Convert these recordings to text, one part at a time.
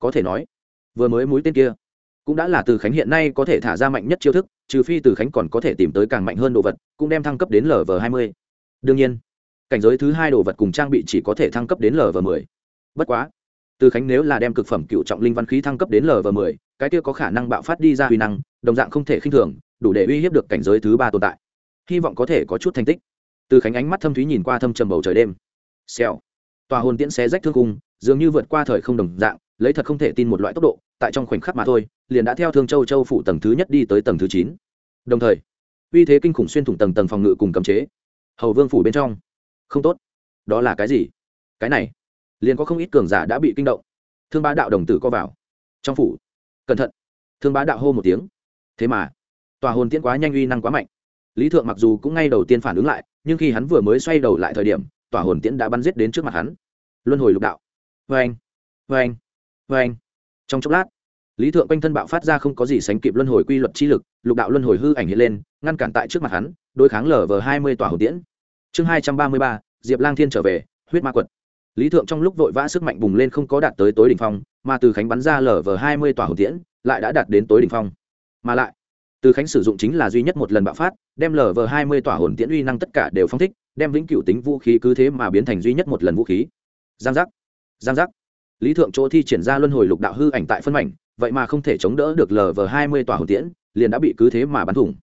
có thể nói, vừa mới mũi tên kia cũng đã là từ khánh hiện nay có thể thả ra mạnh nhất chiêu thức, trừ phi từ khánh còn có thể tìm tới càng mạnh hơn đồ vật, cũng đem thăng cấp đến lv hai mươi. Đương nhiên, cảnh giới thứ hai đồ vật cùng trang bị chỉ có thể thăng cấp đến lv mười. Bất quá, từ khánh nếu là đem cực phẩm cựu trọng linh văn khí thăng cấp đến lv mười, cái kia có khả năng bạo phát đi ra huy năng, đồng dạng không thể khinh thường, đủ để uy hiếp được cảnh giới thứ ba tồn tại. Hy vọng có thể có chút thành tích. Từ khánh ánh mắt thâm thúy nhìn qua thâm trầm bầu trời đêm. Xèo. Tòa hồn tiễn xé rách thương cung dường như vượt qua thời không đồng dạng lấy thật không thể tin một loại tốc độ, tại trong khoảnh khắc mà thôi, liền đã theo thương châu châu phủ tầng thứ nhất đi tới tầng thứ chín. Đồng thời, uy thế kinh khủng xuyên thủng tầng tầng phòng ngự cùng cấm chế. Hầu vương phủ bên trong. Không tốt. Đó là cái gì? Cái này. Liền có không ít cường giả đã bị kinh động. Thương bá đạo đồng tử co vào. Trong phủ. Cẩn thận. Thương bá đạo hô một tiếng. Thế mà, tòa hồn tiễn quá nhanh uy năng quá mạnh. Lý thượng mặc dù cũng ngay đầu tiên phản ứng lại, nhưng khi hắn vừa mới xoay đầu lại thời điểm, tòa hồn tiễn đã bắn giết đến trước mặt hắn. Luân hồi lục đạo. Vê anh vê anh vê anh. Trong chốc lát, lý thượng quanh thân bạo phát ra không có gì sánh kịp luân hồi quy luật chi lực, lục đạo luân hồi hư ảnh hiện lên, ngăn cản tại trước mặt hắn, đối kháng lở vờ hai mươi tòa hồn tiễn. Chương hai trăm ba mươi ba, diệp lang thiên trở về, huyết ma quật. Lý thượng trong lúc vội vã sức mạnh bùng lên không có đạt tới tối đ ỉ n h phong, mà từ khánh bắn ra lở vờ hai mươi tòa hồn tiễn, lại đã đạt đến tối đ ỉ n h phong. Mà lại, từ khánh sử dụng chính là duy nhất một lần bạo phát, đem lở vờ hai mươi tòa hồn tiễn uy năng tất cả đều phong thích, đem vĩnh cửu tính vũ khí cứ thế mà biến thành duy nhất một lần vũ khí. Giang giác. Giang giác lý thượng chỗ thi triển ra luân hồi lục đạo hư ảnh tại phân mảnh, vậy mà không thể chống đỡ được lờ vờ hai mươi tòa hồn tiễn, liền đã bị cứ thế mà bắn thủng.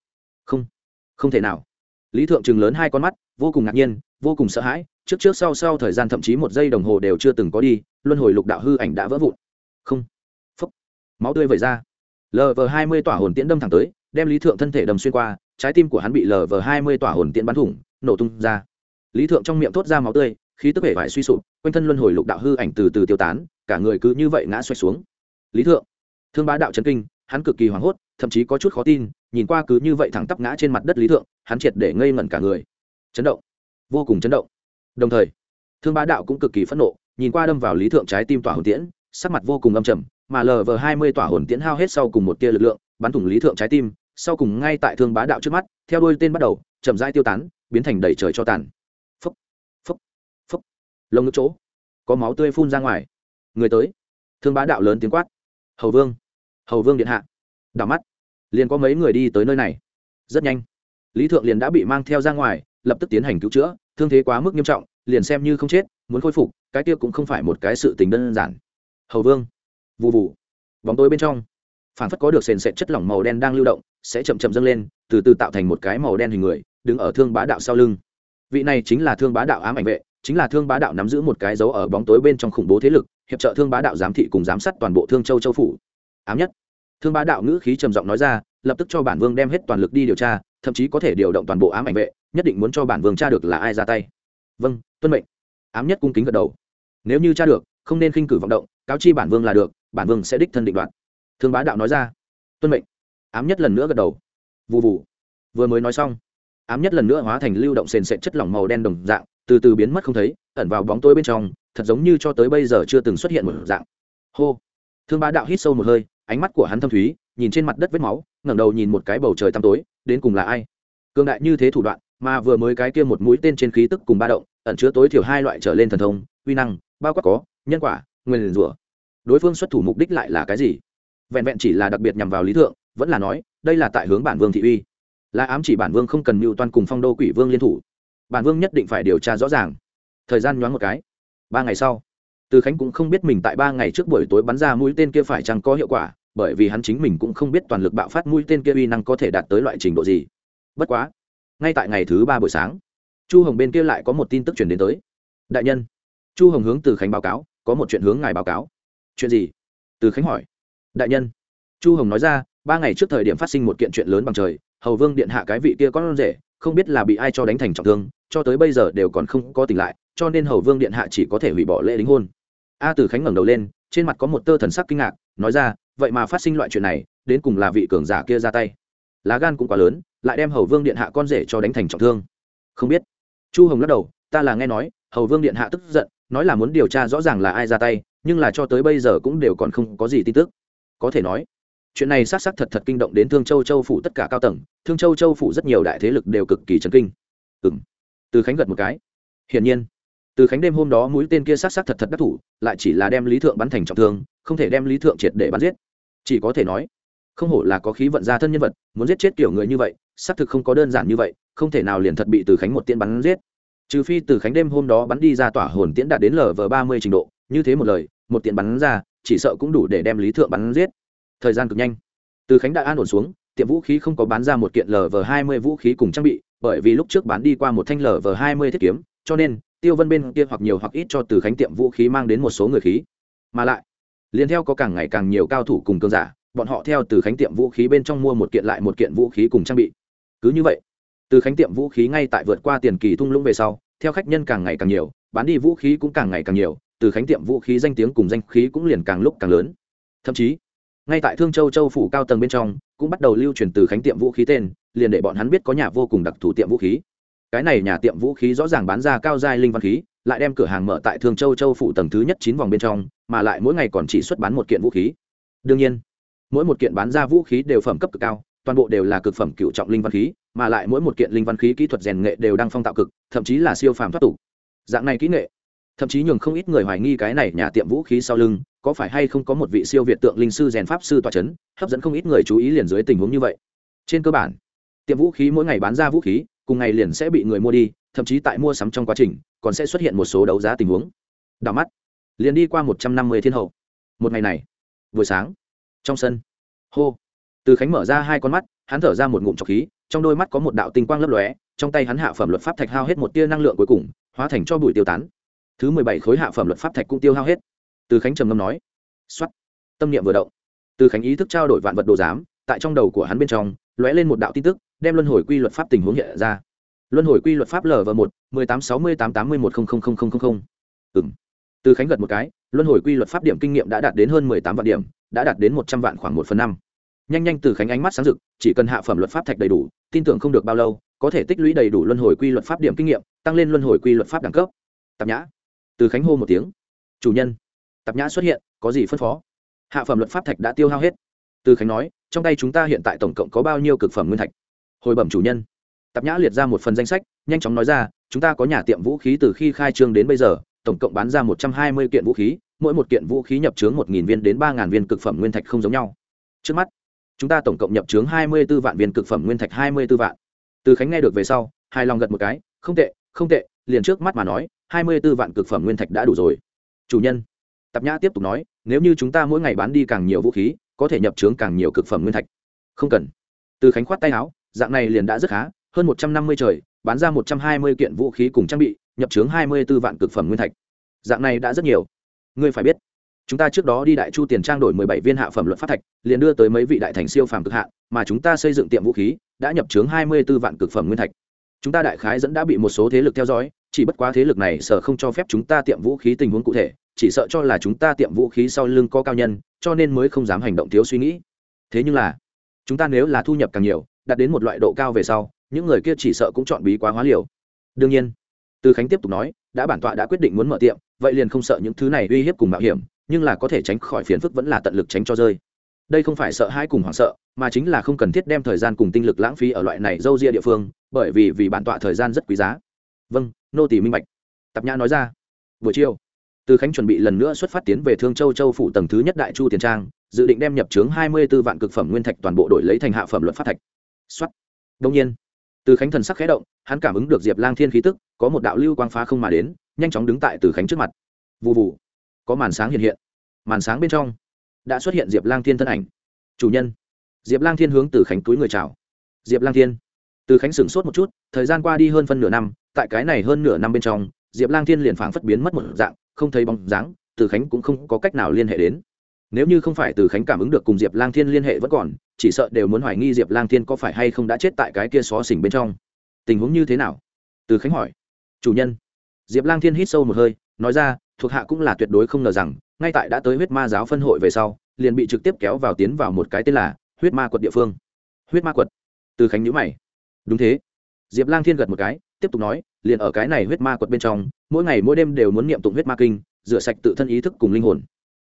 Không không thể nào. Lý thượng chừng lớn hai con mắt, vô cùng ngạc nhiên, vô cùng sợ hãi, trước trước sau sau thời gian thậm chí một giây đồng hồ đều chưa từng có đi, luân hồi lục đạo hư ảnh đã vỡ vụn. Không. Phấp máu tươi vẩy ra. Lờ vờ hai mươi tỏa hồn tiễn đâm thẳng tới, đem lý thượng thân thể đầm xuyên qua, trái tim của hắn bị lờ vờ hai mươi tỏa hồn tiễn bắn thủng, nổ tung ra. Lý thượng trong miệng thốt ra máu tươi khí tức vẻ vải suy sụp, quanh thân luân hồi lục đạo hư ảnh từ từ tiêu tán, cả người cứ như vậy ngã xoay xuống. Lý thượng, thương bá đạo chấn kinh, hắn cực kỳ hoảng hốt, thậm chí có chút khó tin, nhìn qua cứ như vậy thẳng tắp ngã trên mặt đất lý thượng, hắn triệt để ngây ngẩn cả người. Chấn động, vô cùng chấn động. Đồng thời, thương bá đạo cũng cực kỳ phẫn nộ, nhìn qua đâm vào lý thượng trái tim tỏa hồn tiễn, sắc mặt vô cùng âm trầm, mà lờ vờ hai mươi tỏa hồn tiễn hao hết sau cùng một tia lực lượng, bắn thủng lý thượng trái tim, sau cùng ngay tại thương bá đạo trước mắt, theo đôi tên bắt đầu, chậm rãi tiêu tán, biến thành đầy trời cho tàn lồng lông chỗ, có máu tươi phun ra ngoài. Người tới. Thương bá đạo lớn tiếng quát. Hầu vương hầu vương điện hạ. Đảo mắt. Liền có mấy người đi tới nơi này. Rất nhanh. Lý thượng liền đã bị mang theo ra ngoài, lập tức tiến hành cứu chữa, thương thế quá mức nghiêm trọng, liền xem như không chết, muốn khôi phục, cái kia cũng không phải một cái sự tình đơn giản. Hầu vương. Vụ vụ bóng tối bên trong phản phất có được sền sệt chất lỏng màu đen đang lưu động, sẽ chậm chậm dâng lên, từ từ tạo thành một cái màu đen hình người, đứng ở thương bá đạo sau lưng. Vị này chính là thương bá đạo ám ảnh vệ chính là thương bá đạo nắm giữ một cái dấu ở bóng tối bên trong khủng bố thế lực, hiệp trợ thương bá đạo giám thị cùng giám sát toàn bộ thương châu châu phủ. Ám nhất. Thương bá đạo ngữ khí trầm giọng nói ra, lập tức cho bản vương đem hết toàn lực đi điều tra, thậm chí có thể điều động toàn bộ ám ảnh vệ, nhất định muốn cho bản vương tra được là ai ra tay. Vâng tuân mệnh. Ám nhất cung kính gật đầu. Nếu như tra được, không nên khinh cử vọng động, cáo chi bản vương là được, bản vương sẽ đích thân định đoạt. Thương bá đạo nói ra. Tuân mệnh. Ám nhất lần nữa gật đầu. Vụ vụ vừa mới nói xong, ám nhất lần nữa hóa thành lưu động sền sệt chất lỏng màu đen đồng dạng từ từ biến mất không thấy, ẩn vào bóng tối bên trong, thật giống như cho tới bây giờ chưa từng xuất hiện một dạng. Hô. Thương bá đạo hít sâu một hơi, ánh mắt của hắn thâm thúy, nhìn trên mặt đất vết máu, ngẩng đầu nhìn một cái bầu trời tăm tối, đến cùng là ai? Cương đại như thế thủ đoạn, mà vừa mới cái kia một mũi tên trên khí tức cùng ba động, ẩn chứa tối thiểu hai loại trở lên thần thông, uy năng, bao quát có, nhân quả, nguyên rủa. Đối phương xuất thủ mục đích lại là cái gì? Vẹn vẹn chỉ là đặc biệt nhằm vào lý thượng, vẫn là nói, đây là tại hướng bản vương thị uy. Là ám chỉ bản vương không cần mưu toan cùng phong đô quỷ vương liên thủ bản vương nhất định phải điều tra rõ ràng. Thời gian nhoáng một cái. Ba ngày sau, từ khánh cũng không biết mình tại ba ngày trước buổi tối bắn ra mũi tên kia phải chăng có hiệu quả, bởi vì hắn chính mình cũng không biết toàn lực bạo phát mũi tên kia uy năng có thể đạt tới loại trình độ gì. Bất quá, ngay tại ngày thứ ba buổi sáng, chu hồng bên kia lại có một tin tức chuyển đến tới. Đại nhân, chu hồng hướng từ khánh báo cáo, có một chuyện hướng ngài báo cáo. Chuyện gì? Từ khánh hỏi. Đại nhân, chu hồng nói ra, ba ngày trước thời điểm phát sinh một kiện chuyện lớn bằng trời, hầu vương điện hạ cái vị kia có rể không biết là bị ai cho đánh thành trọng thương, cho tới bây giờ đều còn không có tỉnh lại, cho nên hầu vương điện hạ chỉ có thể hủy bỏ lễ đính hôn. A Tử khánh ngẩng đầu lên, trên mặt có một tơ thần sắc kinh ngạc, nói ra, vậy mà phát sinh loại chuyện này, đến cùng là vị cường giả kia ra tay. Lá gan cũng quá lớn, lại đem hầu vương điện hạ con rể cho đánh thành trọng thương. Không biết. Chu hồng lắc đầu, ta là nghe nói, hầu vương điện hạ tức giận, nói là muốn điều tra rõ ràng là ai ra tay, nhưng là cho tới bây giờ cũng đều còn không có gì tin tức. Có thể nói chuyện này xác xác thật thật kinh động đến thương châu châu phủ tất cả cao tầng, thương châu châu phủ rất nhiều đại thế lực đều cực kỳ chấn kinh. Ừ m từ khánh gật một cái. Hiển nhiên, từ khánh đêm hôm đó mũi tên kia sát xác thật thật đắc thủ, lại chỉ là đem lý thượng bắn thành trọng thương, không thể đem lý thượng triệt để bắn giết. Chỉ có thể nói, không hổ là có khí vận ra thân nhân vật, muốn giết chết kiểu người như vậy, xác thực không có đơn giản như vậy, không thể nào liền thật bị từ khánh một tiên bắn giết. Trừ phi từ khánh đêm hôm đó bắn đi ra tỏa hồn tiễn đạt đến lv ba mươi trình độ, như thế một lời, một tiện bắn ra, chỉ sợ cũng đủ để đem lý thượng bắn giết thời gian cực nhanh. Từ khánh đã an ổn xuống, tiệm vũ khí không có bán ra một kiện lv hai mươi vũ khí cùng trang bị, bởi vì lúc trước bán đi qua một thanh lv hai mươi thiết kiếm, cho nên, tiêu vân bên kia hoặc nhiều hoặc ít cho từ khánh tiệm vũ khí mang đến một số người khí. Mà lại, liền theo có càng ngày càng nhiều cao thủ cùng cơn giả, bọn họ theo từ khánh tiệm vũ khí bên trong mua một kiện lại một kiện vũ khí cùng trang bị. Cứ như vậy, từ khánh tiệm vũ khí ngay tại vượt qua tiền kỳ thung lũng về sau, theo khách nhân càng ngày càng nhiều, bán đi vũ khí cũng càng ngày càng nhiều, từ khánh tiệm vũ khí danh tiếng cùng danh khí cũng liền càng lúc càng lớn. Thậm chí ngay tại thương châu châu phủ cao tầng bên trong, cũng bắt đầu lưu truyền từ khánh tiệm vũ khí tên, liền để bọn hắn biết có nhà vô cùng đặc thù tiệm vũ khí. Cái này nhà tiệm vũ khí rõ ràng bán ra cao giai linh văn khí, lại đem cửa hàng mở tại thương châu châu phủ tầng thứ nhất chín vòng bên trong, mà lại mỗi ngày còn chỉ xuất bán một kiện vũ khí. Đương nhiên, mỗi một kiện bán ra vũ khí đều phẩm cấp cực cao, toàn bộ đều là cực phẩm cựu trọng linh văn khí, mà lại mỗi một kiện linh văn khí kỹ thuật rèn nghệ đều đang phong tạo cực, thậm chí là siêu phàm thoát tục. Dạng này kỹ nghệ, thậm chí nhường không ít người hoài nghi cái này nhà tiệm vũ khí sau lưng có phải hay không có một vị siêu việt tượng linh sư rèn pháp sư tòa chấn, hấp dẫn không ít người chú ý liền dưới tình huống như vậy. Trên cơ bản, tiệm vũ khí mỗi ngày bán ra vũ khí, cùng ngày liền sẽ bị người mua đi, thậm chí tại mua sắm trong quá trình, còn sẽ xuất hiện một số đấu giá tình huống. Đảo mắt, liền đi qua một trăm năm mươi thiên hậu. Một ngày này, buổi sáng, trong sân, hô, từ khánh mở ra hai con mắt, hắn thở ra một ngụm trọc khí, trong đôi mắt có một đạo tinh quang lấp lóe, trong tay hắn hạ phẩm luật pháp thạch hao hết một tia năng lượng cuối cùng, hóa thành cho bụi tiêu tán. Thứ mười bảy khối hạ phẩm luật pháp thạch cũng tiêu hao hết từ khánh trầm ngâm nói x tâm niệm vừa động, từ khánh ý thức trao đổi vạn vật đồ giám, tại trong đầu của hắn bên trong, lóe lên một đạo tin tức, đem luân hồi quy luật pháp tình huống hiện ra. Luân hồi quy luật pháp lv một, mười tám sáu mươi tám tám mươi một ừng từ khánh gật một cái, luân hồi quy luật pháp điểm kinh nghiệm đã đạt đến hơn mười tám vạn điểm, đã đạt đến một trăm vạn khoảng một phần năm. Nhanh nhanh từ khánh ánh mắt sáng rực, chỉ cần hạ phẩm luật pháp thạch đầy đủ, tin tưởng không được bao lâu, có thể tích lũy đầy đủ luân hồi quy luật pháp điểm kinh nghiệm, tăng lên luân hồi quy luật pháp đẳng cấp. Tạp nhã. Từ khánh hô một tiếng, chủ nhân tạp nhã xuất hiện, có gì phân phó? Hạ phẩm luật pháp thạch đã tiêu hao hết. Từ khánh nói, trong tay chúng ta hiện tại tổng cộng có bao nhiêu cực phẩm nguyên thạch? Hồi bẩm chủ nhân. Tạp nhã liệt ra một phần danh sách, nhanh chóng nói ra, chúng ta có nhà tiệm vũ khí từ khi khai trương đến bây giờ, tổng cộng bán ra một trăm hai mươi kiện vũ khí, mỗi một kiện vũ khí nhập chướng một nghìn viên đến ba ngàn viên cực phẩm nguyên thạch không giống nhau. Trước mắt, chúng ta tổng cộng nhập chướng hai mươi b ố vạn viên cực phẩm nguyên thạch hai mươi b ố vạn. Từ khánh nghe được về sau, hài lòng gật một cái, không tệ không tệ, liền trước mắt mà nói, hai mươi b ố vạn cực phẩm nguyên thạch đã đủ rồi. Chủ nhân tạp nhã tiếp tục nói, nếu như chúng ta mỗi ngày bán đi càng nhiều vũ khí, có thể nhập trướng càng nhiều cực phẩm nguyên thạch. Không cần. Từ khánh khoát tay áo, dạng này liền đã rất khá, hơn một trăm năm mươi trời, bán ra một trăm hai mươi kiện vũ khí cùng trang bị, nhập trướng hai mươi b ố vạn cực phẩm nguyên thạch. Dạng này đã rất nhiều. Ngươi phải biết, chúng ta trước đó đi đại chu tiền trang đổi mười bảy viên hạ phẩm luật phát thạch, liền đưa tới mấy vị đại thành siêu phàm cực hạ mà chúng ta xây dựng tiệm vũ khí, đã nhập trướng hai mươi b ố vạn cực phẩm nguyên thạch. Chúng ta đại khái dẫn đã bị một số thế lực theo dõi, chỉ bất quá thế lực này sở không cho phép chúng ta tiệm vũ khí tình huống cụ thể chỉ sợ cho là chúng ta tiệm vũ khí sau lưng có cao nhân, cho nên mới không dám hành động thiếu suy nghĩ. Thế nhưng là, chúng ta nếu là thu nhập càng nhiều, đạt đến một loại độ cao về sau, những người kia chỉ sợ cũng chọn bí quá hóa liều. Đương nhiên, từ khánh tiếp tục nói, đã bản tọa đã quyết định muốn mở tiệm, vậy liền không sợ những thứ này uy hiếp cùng mạo hiểm, nhưng là có thể tránh khỏi phiền phức vẫn là tận lực tránh cho rơi. Đây không phải sợ hãi cùng hoảng sợ, mà chính là không cần thiết đem thời gian cùng tinh lực lãng phí ở loại này dâu ria địa phương, bởi vì vì bản tọa thời gian rất quý giá. Vâng nô tỷ minh bạch. Tạp nhã nói ra. Buổi chiều từ khánh chuẩn bị lần nữa xuất phát tiến về thương châu châu phủ tầng thứ nhất đại chu tiền trang, dự định đem nhập trướng hai mươi b ố vạn cực phẩm nguyên thạch toàn bộ đổi lấy thành hạ phẩm luật phát thạch. Xuất đông nhiên, từ khánh thần sắc khẽ động, hắn cảm ứng được diệp lang thiên khí tức, có một đạo lưu quang phá không mà đến, nhanh chóng đứng tại từ khánh trước mặt. Vụ vụ có màn sáng hiện hiện. Màn sáng bên trong đã xuất hiện diệp lang thiên thân ảnh. Chủ nhân. Diệp lang thiên hướng từ khánh túi người chào. Diệp lang thiên. Từ khánh sửng sốt một chút, thời gian qua đi hơn phân nửa năm, tại cái này hơn nửa năm bên trong, diệp lang thiên liền phảng phất biến mất một dạng không thấy bóng dáng, từ khánh cũng không có cách nào liên hệ đến. Nếu như không phải từ khánh cảm ứng được cùng diệp lang thiên liên hệ vẫn còn, chỉ sợ đều muốn hoài nghi diệp lang thiên có phải hay không đã chết tại cái kia xó xỉnh bên trong. Tình huống như thế nào? Từ khánh hỏi. Chủ nhân. Diệp lang thiên hít sâu một hơi, nói ra, thuộc hạ cũng là tuyệt đối không ngờ rằng, ngay tại đã tới huyết ma giáo phân hội về sau, liền bị trực tiếp kéo vào tiến vào một cái tên là huyết ma quật địa phương. Huyết ma quật. Từ khánh nhữ mày. Đúng thế. Diệp lang thiên gật một cái, tiếp tục nói liền ở cái này huyết ma quật bên trong, mỗi ngày mỗi đêm đều muốn niệm tụng huyết ma kinh, rửa sạch tự thân ý thức cùng linh hồn.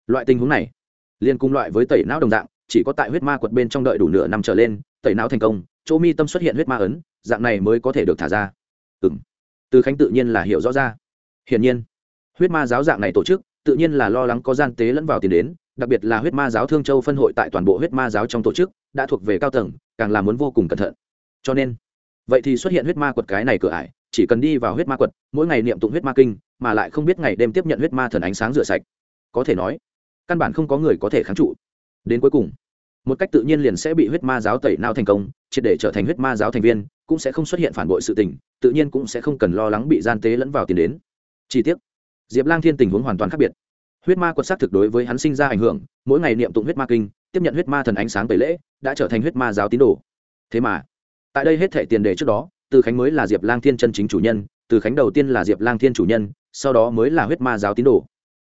Loại tình huống này, liền cùng loại với tẩy não đồng dạng, chỉ có tại huyết ma quật bên trong đợi đủ nửa năm trở lên, tẩy não thành công, chỗ mi tâm xuất hiện huyết ma ấn, dạng này mới có thể được thả ra. Ừ m từ khánh tự nhiên là hiểu rõ ra. Hiển nhiên, huyết ma giáo dạng này tổ chức, tự nhiên là lo lắng có gian tế lẫn vào tiền đến, đặc biệt là huyết ma giáo thương châu phân hội tại toàn bộ huyết ma giáo trong tổ chức, đã thuộc về cao tầng, càng là muốn vô cùng cẩn thận. Cho nên, vậy thì xuất hiện huyết ma quật cái này cửa ải chỉ cần đi vào huyết ma quật, mỗi ngày niệm tụng huyết ma kinh, mà lại không biết ngày đêm tiếp nhận huyết ma thần ánh sáng rửa sạch. Có thể nói, căn bản không có người có thể kháng trụ. Đến cuối cùng, một cách tự nhiên liền sẽ bị huyết ma giáo tẩy não thành công, triệt để trở thành huyết ma giáo thành viên, cũng sẽ không xuất hiện phản bội sự tình, tự nhiên cũng sẽ không cần lo lắng bị gian tế lẫn vào tiền đến. Chi tiết diệp lang thiên tình huống hoàn toàn khác biệt. Huyết ma quật xác thực đối với hắn sinh ra ảnh hưởng, mỗi ngày niệm tụng huyết ma kinh, tiếp nhận huyết ma thần ánh sáng tẩy lễ, đã trở thành huyết ma giáo tín đồ. Thế mà, tại đây hết thể tiền đề trước đó từ khánh mới là diệp lang thiên chân chính chủ nhân, từ khánh đầu tiên là diệp lang thiên chủ nhân, sau đó mới là huyết ma giáo tín đồ.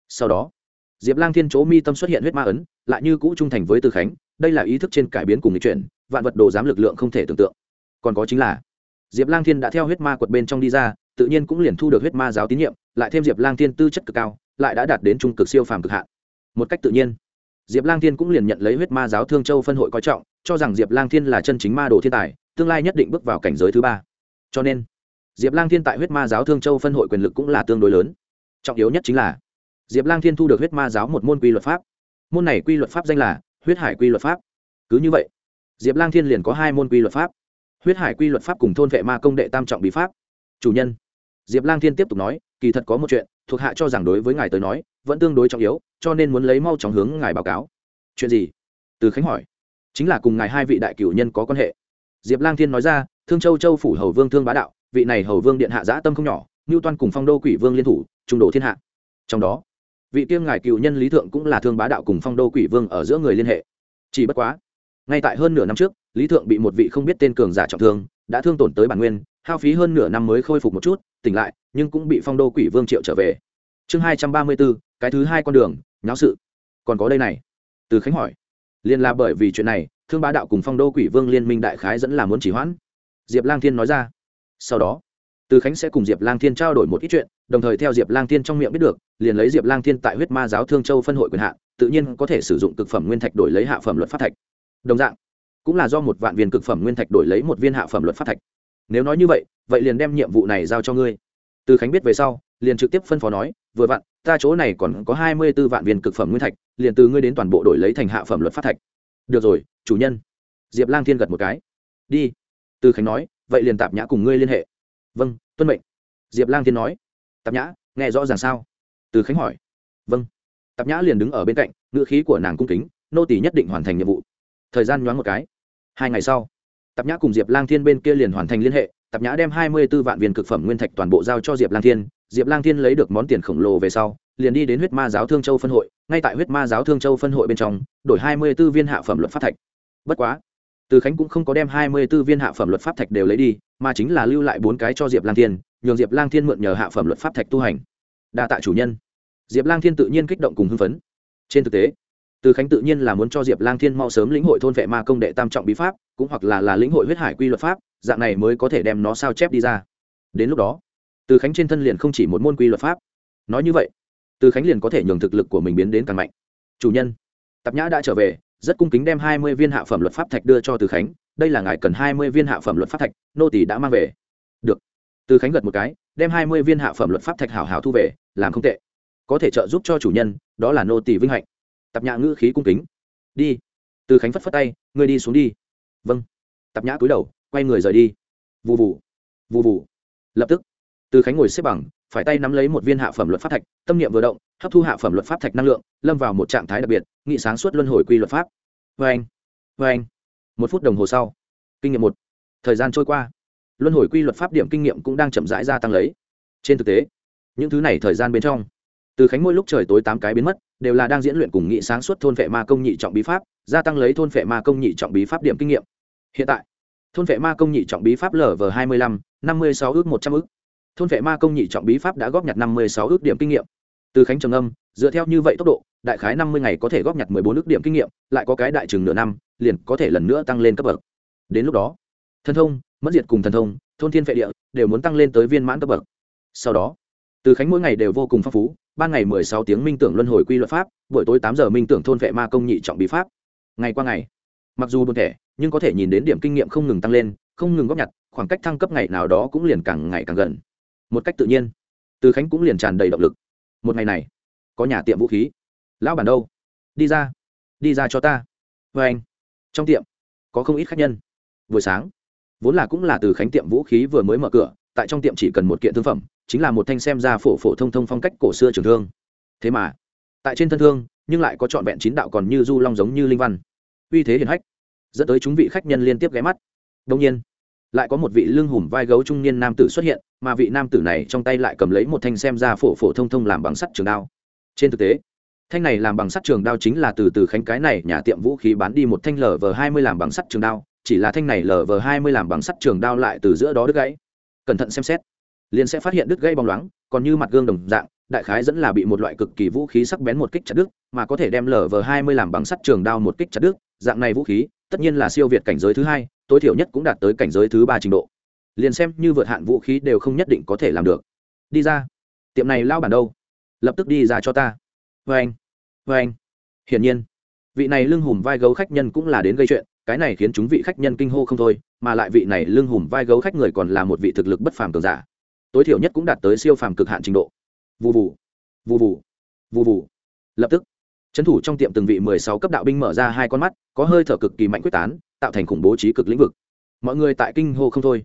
Sau đó, diệp lang thiên chỗ mi tâm xuất hiện huyết ma ấn, lại như cũ trung thành với từ khánh, đây là ý thức trên cải biến cùng lịch chuyển, vạn vật đồ giám lực lượng không thể tưởng tượng. Còn có chính là, diệp lang thiên đã theo huyết ma quật bên trong đi ra, tự nhiên cũng liền thu được huyết ma giáo tín nhiệm, lại thêm diệp lang thiên tư chất cực cao, lại đã đạt đến trung cực siêu phàm cực hạn. Một cách tự nhiên, diệp lang thiên cũng liền nhận lấy huyết ma giáo thương châu phân hội coi trọng, cho rằng diệp lang thiên là chân chính ma đồ thiên tài, tương lai nhất định bước vào cảnh giới thứ ba cho nên diệp lang thiên tại huyết ma giáo thương châu phân hội quyền lực cũng là tương đối lớn trọng yếu nhất chính là diệp lang thiên thu được huyết ma giáo một môn quy luật pháp môn này quy luật pháp danh là huyết hải quy luật pháp cứ như vậy diệp lang thiên liền có hai môn quy luật pháp huyết hải quy luật pháp cùng thôn vệ ma công đệ tam trọng bí pháp chủ nhân diệp lang thiên tiếp tục nói kỳ thật có một chuyện thuộc hạ cho rằng đối với ngài tới nói vẫn tương đối trọng yếu cho nên muốn lấy mau chóng hướng ngài báo cáo chuyện gì từ khánh hỏi chính là cùng ngài hai vị đại cửu nhân có quan hệ diệp lang thiên nói ra thương châu châu phủ hầu vương thương bá đạo, vị này hầu vương điện hạ giã tâm không nhỏ, ngưu toan cùng phong đô quỷ vương liên thủ, trung đổ thiên hạ. Trong đó, vị tiêm ngài cựu nhân lý thượng cũng là thương bá đạo cùng phong đô quỷ vương ở giữa người liên hệ. Chỉ bất quá, ngay tại hơn nửa năm trước, lý thượng bị một vị không biết tên cường giả trọng thương, đã thương tổn tới bản nguyên, hao phí hơn nửa năm mới khôi phục một chút, tỉnh lại, nhưng cũng bị phong đô quỷ vương triệu trở về. Chương hai trăm ba mươi bốn, cái thứ hai con đường, nháo sự. Còn có đây này. Từ khánh hỏi. Liên là bởi vì chuyện này, thương bá đạo cùng phong đô quỷ vương liên minh đại khái dẫn là muốn chỉ hoãn diệp lang thiên nói ra. Sau đó, từ khánh sẽ cùng diệp lang thiên trao đổi một ít chuyện, đồng thời theo diệp lang thiên trong miệng biết được, liền lấy diệp lang thiên tại huyết ma giáo thương châu phân hội quyền hạn, tự nhiên có thể sử dụng cực phẩm nguyên thạch đổi lấy hạ phẩm luật pháp thạch. Đồng dạng, cũng là do một vạn viên cực phẩm nguyên thạch đổi lấy một viên hạ phẩm luật pháp thạch. Nếu nói như vậy vậy liền đem nhiệm vụ này giao cho ngươi. Từ khánh biết về sau, liền trực tiếp phân phó nói, vừa vặn, ta chỗ này còn có hai mươi b ố vạn viên cực phẩm nguyên thạch, liền từ ngươi đến toàn bộ đổi lấy thành hạ phẩm luật pháp thạch. Được rồi, chủ nhân. Diệp lang thiên gật một cái. Đi từ khánh nói, vậy liền tạp nhã cùng ngươi liên hệ. Vâng tuân mệnh. Diệp lang thiên nói, tạp nhã, nghe rõ ràng sao? Từ khánh hỏi vâng. Tạp nhã liền đứng ở bên cạnh, ngữ khí của nàng cung kính, nô tỷ nhất định hoàn thành nhiệm vụ. Thời gian nhoáng một cái. Hai ngày sau, tạp nhã cùng diệp lang thiên bên kia liền hoàn thành liên hệ, tạp nhã đem hai mươi b ố vạn viên cực phẩm nguyên thạch toàn bộ giao cho diệp lang thiên. Diệp lang thiên lấy được món tiền khổng lồ về sau, liền đi đến huyết ma giáo thương châu phân hội. Ngay tại huyết ma giáo thương châu phân hội bên trong, đổi hai mươi b ố viên hạ phẩm luật pháp thạch. Bất quá từ khánh cũng không có đem hai mươi b ố viên hạ phẩm luật pháp thạch đều lấy đi, mà chính là lưu lại bốn cái cho diệp lang thiên, nhường diệp lang thiên mượn nhờ hạ phẩm luật pháp thạch tu hành. Đa tạ chủ nhân. Diệp lang thiên tự nhiên kích động cùng hưng phấn. Trên thực tế, từ khánh tự nhiên là muốn cho diệp lang thiên mau sớm lĩnh hội thôn vệ ma công đệ tam trọng bí pháp, cũng hoặc là là lĩnh hội huyết hải quy luật pháp, dạng này mới có thể đem nó sao chép đi ra. Đến lúc đó, từ khánh trên thân liền không chỉ một môn quy luật pháp. Nói như vậy, từ khánh liền có thể nhường thực lực của mình biến đến càng mạnh. Chủ nhân, tạp nhã đã trở về rất cung kính đem hai mươi viên hạ phẩm luật pháp thạch đưa cho từ khánh, đây là ngài cần hai mươi viên hạ phẩm luật pháp thạch, nô tỷ đã mang về. Được. Từ khánh gật một cái, đem hai mươi viên hạ phẩm luật pháp thạch hảo hảo thu về, làm không tệ. Có thể trợ giúp cho chủ nhân, đó là nô tỷ vinh hạnh. Tập nhã ngữ khí cung kính, đi. Từ khánh phất phất tay, ngươi đi xuống đi. Vâng. Tập nhã cúi đầu, quay người rời đi. Vụ vụ vụ vụ lập tức, từ khánh ngồi xếp bằng, phải tay nắm lấy một viên hạ phẩm luật pháp thạch, tâm niệm vừa động, hấp thu hạ phẩm luật pháp thạch năng lượng, lâm vào một trạng thái đặc biệt nghị sáng suốt luân hồi quy luật pháp. Vê anh vê anh. Một phút đồng hồ sau, kinh nghiệm một. Thời gian trôi qua. Luân hồi quy luật pháp điểm kinh nghiệm cũng đang chậm rãi gia tăng lấy. Trên thực tế, những thứ này thời gian bên trong, từ khánh mỗi lúc trời tối tám cái biến mất, đều là đang diễn luyện cùng nghị sáng suốt thôn vệ ma công nhị trọng bí pháp, gia tăng lấy thôn vệ ma công nhị trọng bí pháp điểm kinh nghiệm. Hiện tại, thôn vệ ma công nhị trọng bí pháp lv hai mươi lăm, năm mươi sáu ước một trăm ước. Thôn vệ ma công nhị trọng bí pháp đã góp nhặt năm mươi sáu ước điểm kinh nghiệm. Từ khánh trầm âm dựa theo như vậy tốc độ đại khái năm mươi ngày có thể góp nhặt mười bốn ước điểm kinh nghiệm, lại có cái đại chừng nửa năm, liền có thể lần nữa tăng lên cấp bậc. Đến lúc đó, thần thông mất diệt cùng thần thông, thôn thiên phệ địa, đều muốn tăng lên tới viên mãn cấp bậc. Sau đó, từ khánh mỗi ngày đều vô cùng phong phú, ban ngày mười sáu tiếng minh tưởng luân hồi quy luật pháp, buổi tối tám giờ minh tưởng thôn vệ ma công nhị trọng bí pháp. Ngày qua ngày, mặc dù buồn thẻ, nhưng có thể nhìn đến điểm kinh nghiệm không ngừng tăng lên, không ngừng góp nhặt, khoảng cách thăng cấp ngày nào đó cũng liền càng ngày càng gần. Một cách tự nhiên, từ khánh cũng liền tràn đầy động lực. Một ngày này, có nhà tiệm vũ khí lão bản đâu? Đi ra. Đi ra cho ta. Vê anh. Trong tiệm, có không ít khách nhân. Buổi sáng, vốn là cũng là từ khánh tiệm vũ khí vừa mới mở cửa, tại trong tiệm chỉ cần một kiện thương phẩm, chính là một thanh xem ra phổ phổ thông thông phong cách cổ xưa trường thương. Thế mà, tại trên thân thương, nhưng lại có trọn vẹn chín đạo còn như du long giống như linh văn. Uy thế hiển hách, dẫn tới chúng vị khách nhân liên tiếp ghé mắt. Đông nhiên, lại có một vị lưng hùm vai gấu trung niên nam tử xuất hiện, mà vị nam tử này trong tay lại cầm lấy một thanh xem ra phổ phổ thông thông làm bằng sắt trường đao. Trên thực tế thanh này làm bằng sắt trường đao chính là từ từ khánh cái này nhà tiệm vũ khí bán đi một thanh lv hai mươi làm bằng sắt trường đao, chỉ là thanh này lv hai mươi làm bằng sắt trường đao lại từ giữa đó đứt gãy. Cẩn thận xem xét, liền sẽ phát hiện đứt gãy bóng loáng, còn như mặt gương đồng dạng, đại khái dẫn là bị một loại cực kỳ vũ khí sắc bén một kích chặt đứt, mà có thể đem lv hai mươi làm bằng sắt trường đao một kích chặt đứt, dạng này vũ khí, tất nhiên là siêu việt cảnh giới thứ hai, tối thiểu nhất cũng đạt tới cảnh giới thứ ba trình độ. Liền xem như vượt hạn vũ khí đều không nhất định có thể làm được. Đi ra. Tiệm này lao bản đâu? Lập tức đi ra cho ta. Vê anh vê anh. Hiển nhiên, vị này lưng hùm vai gấu khách nhân cũng là đến gây chuyện, cái này khiến chúng vị khách nhân kinh hô không thôi, mà lại vị này lưng hùm vai gấu khách người còn là một vị thực lực bất phàm cường giả. Tối thiểu nhất cũng đạt tới siêu phàm cực hạn trình độ. Vụ vụ vụ vụ vụ vụ lập tức, trấn thủ trong tiệm từng vị mười sáu cấp đạo binh mở ra hai con mắt, có hơi thở cực kỳ mạnh quyết tán, tạo thành khủng bố trí cực lĩnh vực. Mọi người tại kinh hô không thôi.